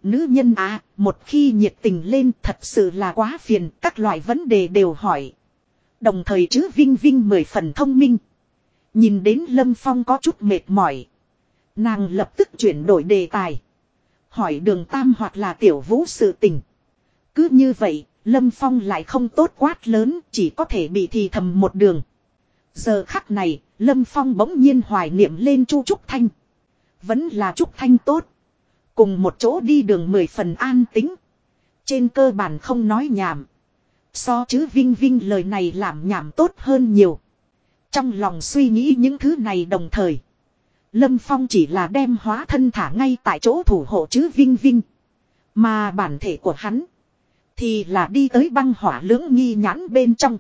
Nữ nhân à, một khi nhiệt tình lên thật sự là quá phiền, các loại vấn đề đều hỏi. Đồng thời chữ Vinh Vinh mười phần thông minh. Nhìn đến Lâm Phong có chút mệt mỏi. Nàng lập tức chuyển đổi đề tài. Hỏi đường Tam hoặc là tiểu vũ sự tình. Cứ như vậy, Lâm Phong lại không tốt quát lớn, chỉ có thể bị thì thầm một đường. Giờ khắc này, Lâm Phong bỗng nhiên hoài niệm lên Chu Trúc Thanh. Vẫn là Trúc Thanh tốt. Cùng một chỗ đi đường mười phần an tính. Trên cơ bản không nói nhảm. So chứ Vinh Vinh lời này làm nhảm tốt hơn nhiều. Trong lòng suy nghĩ những thứ này đồng thời. Lâm Phong chỉ là đem hóa thân thả ngay tại chỗ thủ hộ chứ Vinh Vinh. Mà bản thể của hắn. Thì là đi tới băng hỏa lưỡng nghi nhãn bên trong.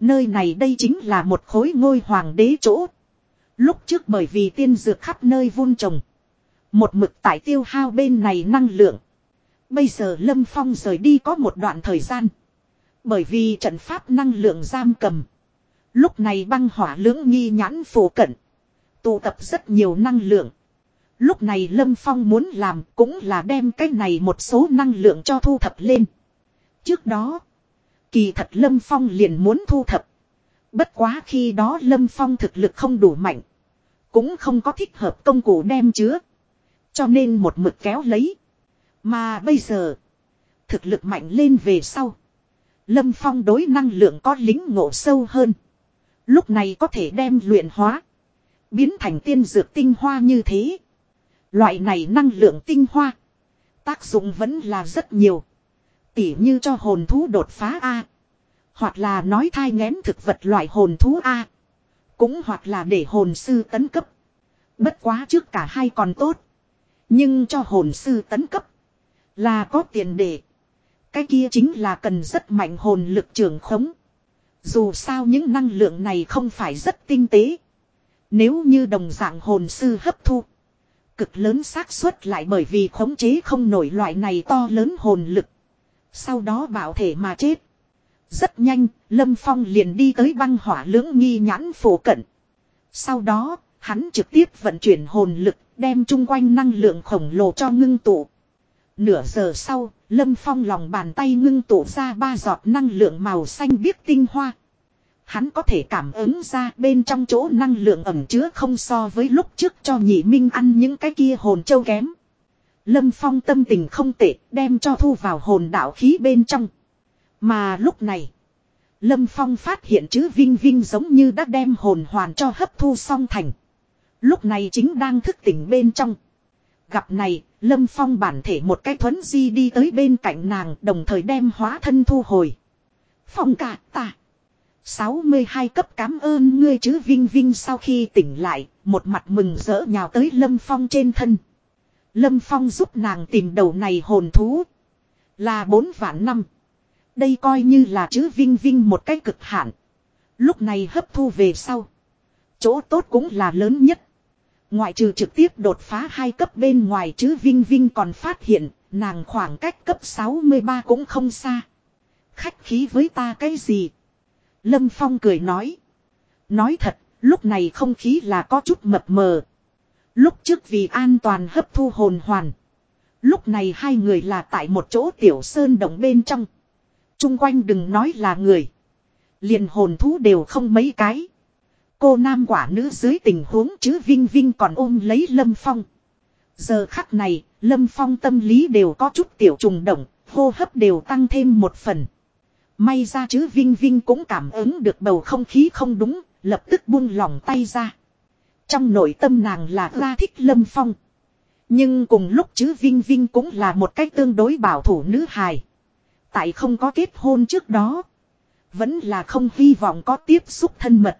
Nơi này đây chính là một khối ngôi hoàng đế chỗ. Lúc trước bởi vì tiên dược khắp nơi vun trồng. Một mực tại tiêu hao bên này năng lượng. Bây giờ Lâm Phong rời đi có một đoạn thời gian. Bởi vì trận pháp năng lượng giam cầm. Lúc này băng hỏa lưỡng nghi nhãn phổ cận. Tụ tập rất nhiều năng lượng. Lúc này Lâm Phong muốn làm cũng là đem cái này một số năng lượng cho thu thập lên. Trước đó, kỳ thật Lâm Phong liền muốn thu thập. Bất quá khi đó Lâm Phong thực lực không đủ mạnh. Cũng không có thích hợp công cụ đem chứa. Cho nên một mực kéo lấy. Mà bây giờ, thực lực mạnh lên về sau. Lâm Phong đối năng lượng có lính ngộ sâu hơn. Lúc này có thể đem luyện hóa. Biến thành tiên dược tinh hoa như thế. Loại này năng lượng tinh hoa. Tác dụng vẫn là rất nhiều. Tỉ như cho hồn thú đột phá A. Hoặc là nói thai ngén thực vật loại hồn thú A. Cũng hoặc là để hồn sư tấn cấp. Bất quá trước cả hai còn tốt. Nhưng cho hồn sư tấn cấp. Là có tiền để. Cái kia chính là cần rất mạnh hồn lực trường khống. Dù sao những năng lượng này không phải rất tinh tế. Nếu như đồng dạng hồn sư hấp thu. Cực lớn xác suất lại bởi vì khống chế không nổi loại này to lớn hồn lực. Sau đó bảo thể mà chết. Rất nhanh, Lâm Phong liền đi tới băng hỏa lưỡng nghi nhãn phổ cận. Sau đó, hắn trực tiếp vận chuyển hồn lực, đem chung quanh năng lượng khổng lồ cho ngưng tụ. Nửa giờ sau, Lâm Phong lòng bàn tay ngưng tụ ra ba giọt năng lượng màu xanh biếc tinh hoa. Hắn có thể cảm ứng ra bên trong chỗ năng lượng ẩm chứa không so với lúc trước cho nhị minh ăn những cái kia hồn châu kém. Lâm Phong tâm tình không tệ đem cho thu vào hồn đạo khí bên trong. Mà lúc này, Lâm Phong phát hiện chữ Vinh Vinh giống như đã đem hồn hoàn cho hấp thu xong thành. Lúc này chính đang thức tỉnh bên trong. Gặp này, Lâm Phong bản thể một cái thuấn di đi tới bên cạnh nàng đồng thời đem hóa thân thu hồi. Phong cả ta. 62 cấp cảm ơn ngươi chứ Vinh Vinh sau khi tỉnh lại, một mặt mừng rỡ nhào tới Lâm Phong trên thân. Lâm Phong giúp nàng tìm đầu này hồn thú. Là bốn vạn năm. Đây coi như là chữ Vinh Vinh một cái cực hạn. Lúc này hấp thu về sau. Chỗ tốt cũng là lớn nhất. Ngoại trừ trực tiếp đột phá hai cấp bên ngoài chứ Vinh Vinh còn phát hiện, nàng khoảng cách cấp 63 cũng không xa. Khách khí với ta cái gì? Lâm Phong cười nói. Nói thật, lúc này không khí là có chút mập mờ. Lúc trước vì an toàn hấp thu hồn hoàn. Lúc này hai người là tại một chỗ tiểu sơn động bên trong. Trung quanh đừng nói là người. Liền hồn thú đều không mấy cái. Cô nam quả nữ dưới tình huống chứ Vinh Vinh còn ôm lấy Lâm Phong. Giờ khắc này, Lâm Phong tâm lý đều có chút tiểu trùng động, hô hấp đều tăng thêm một phần. May ra chứ Vinh Vinh cũng cảm ứng được bầu không khí không đúng, lập tức buông lòng tay ra. Trong nội tâm nàng là ra thích Lâm Phong. Nhưng cùng lúc chứ Vinh Vinh cũng là một cách tương đối bảo thủ nữ hài. Tại không có kết hôn trước đó. Vẫn là không hy vọng có tiếp xúc thân mật.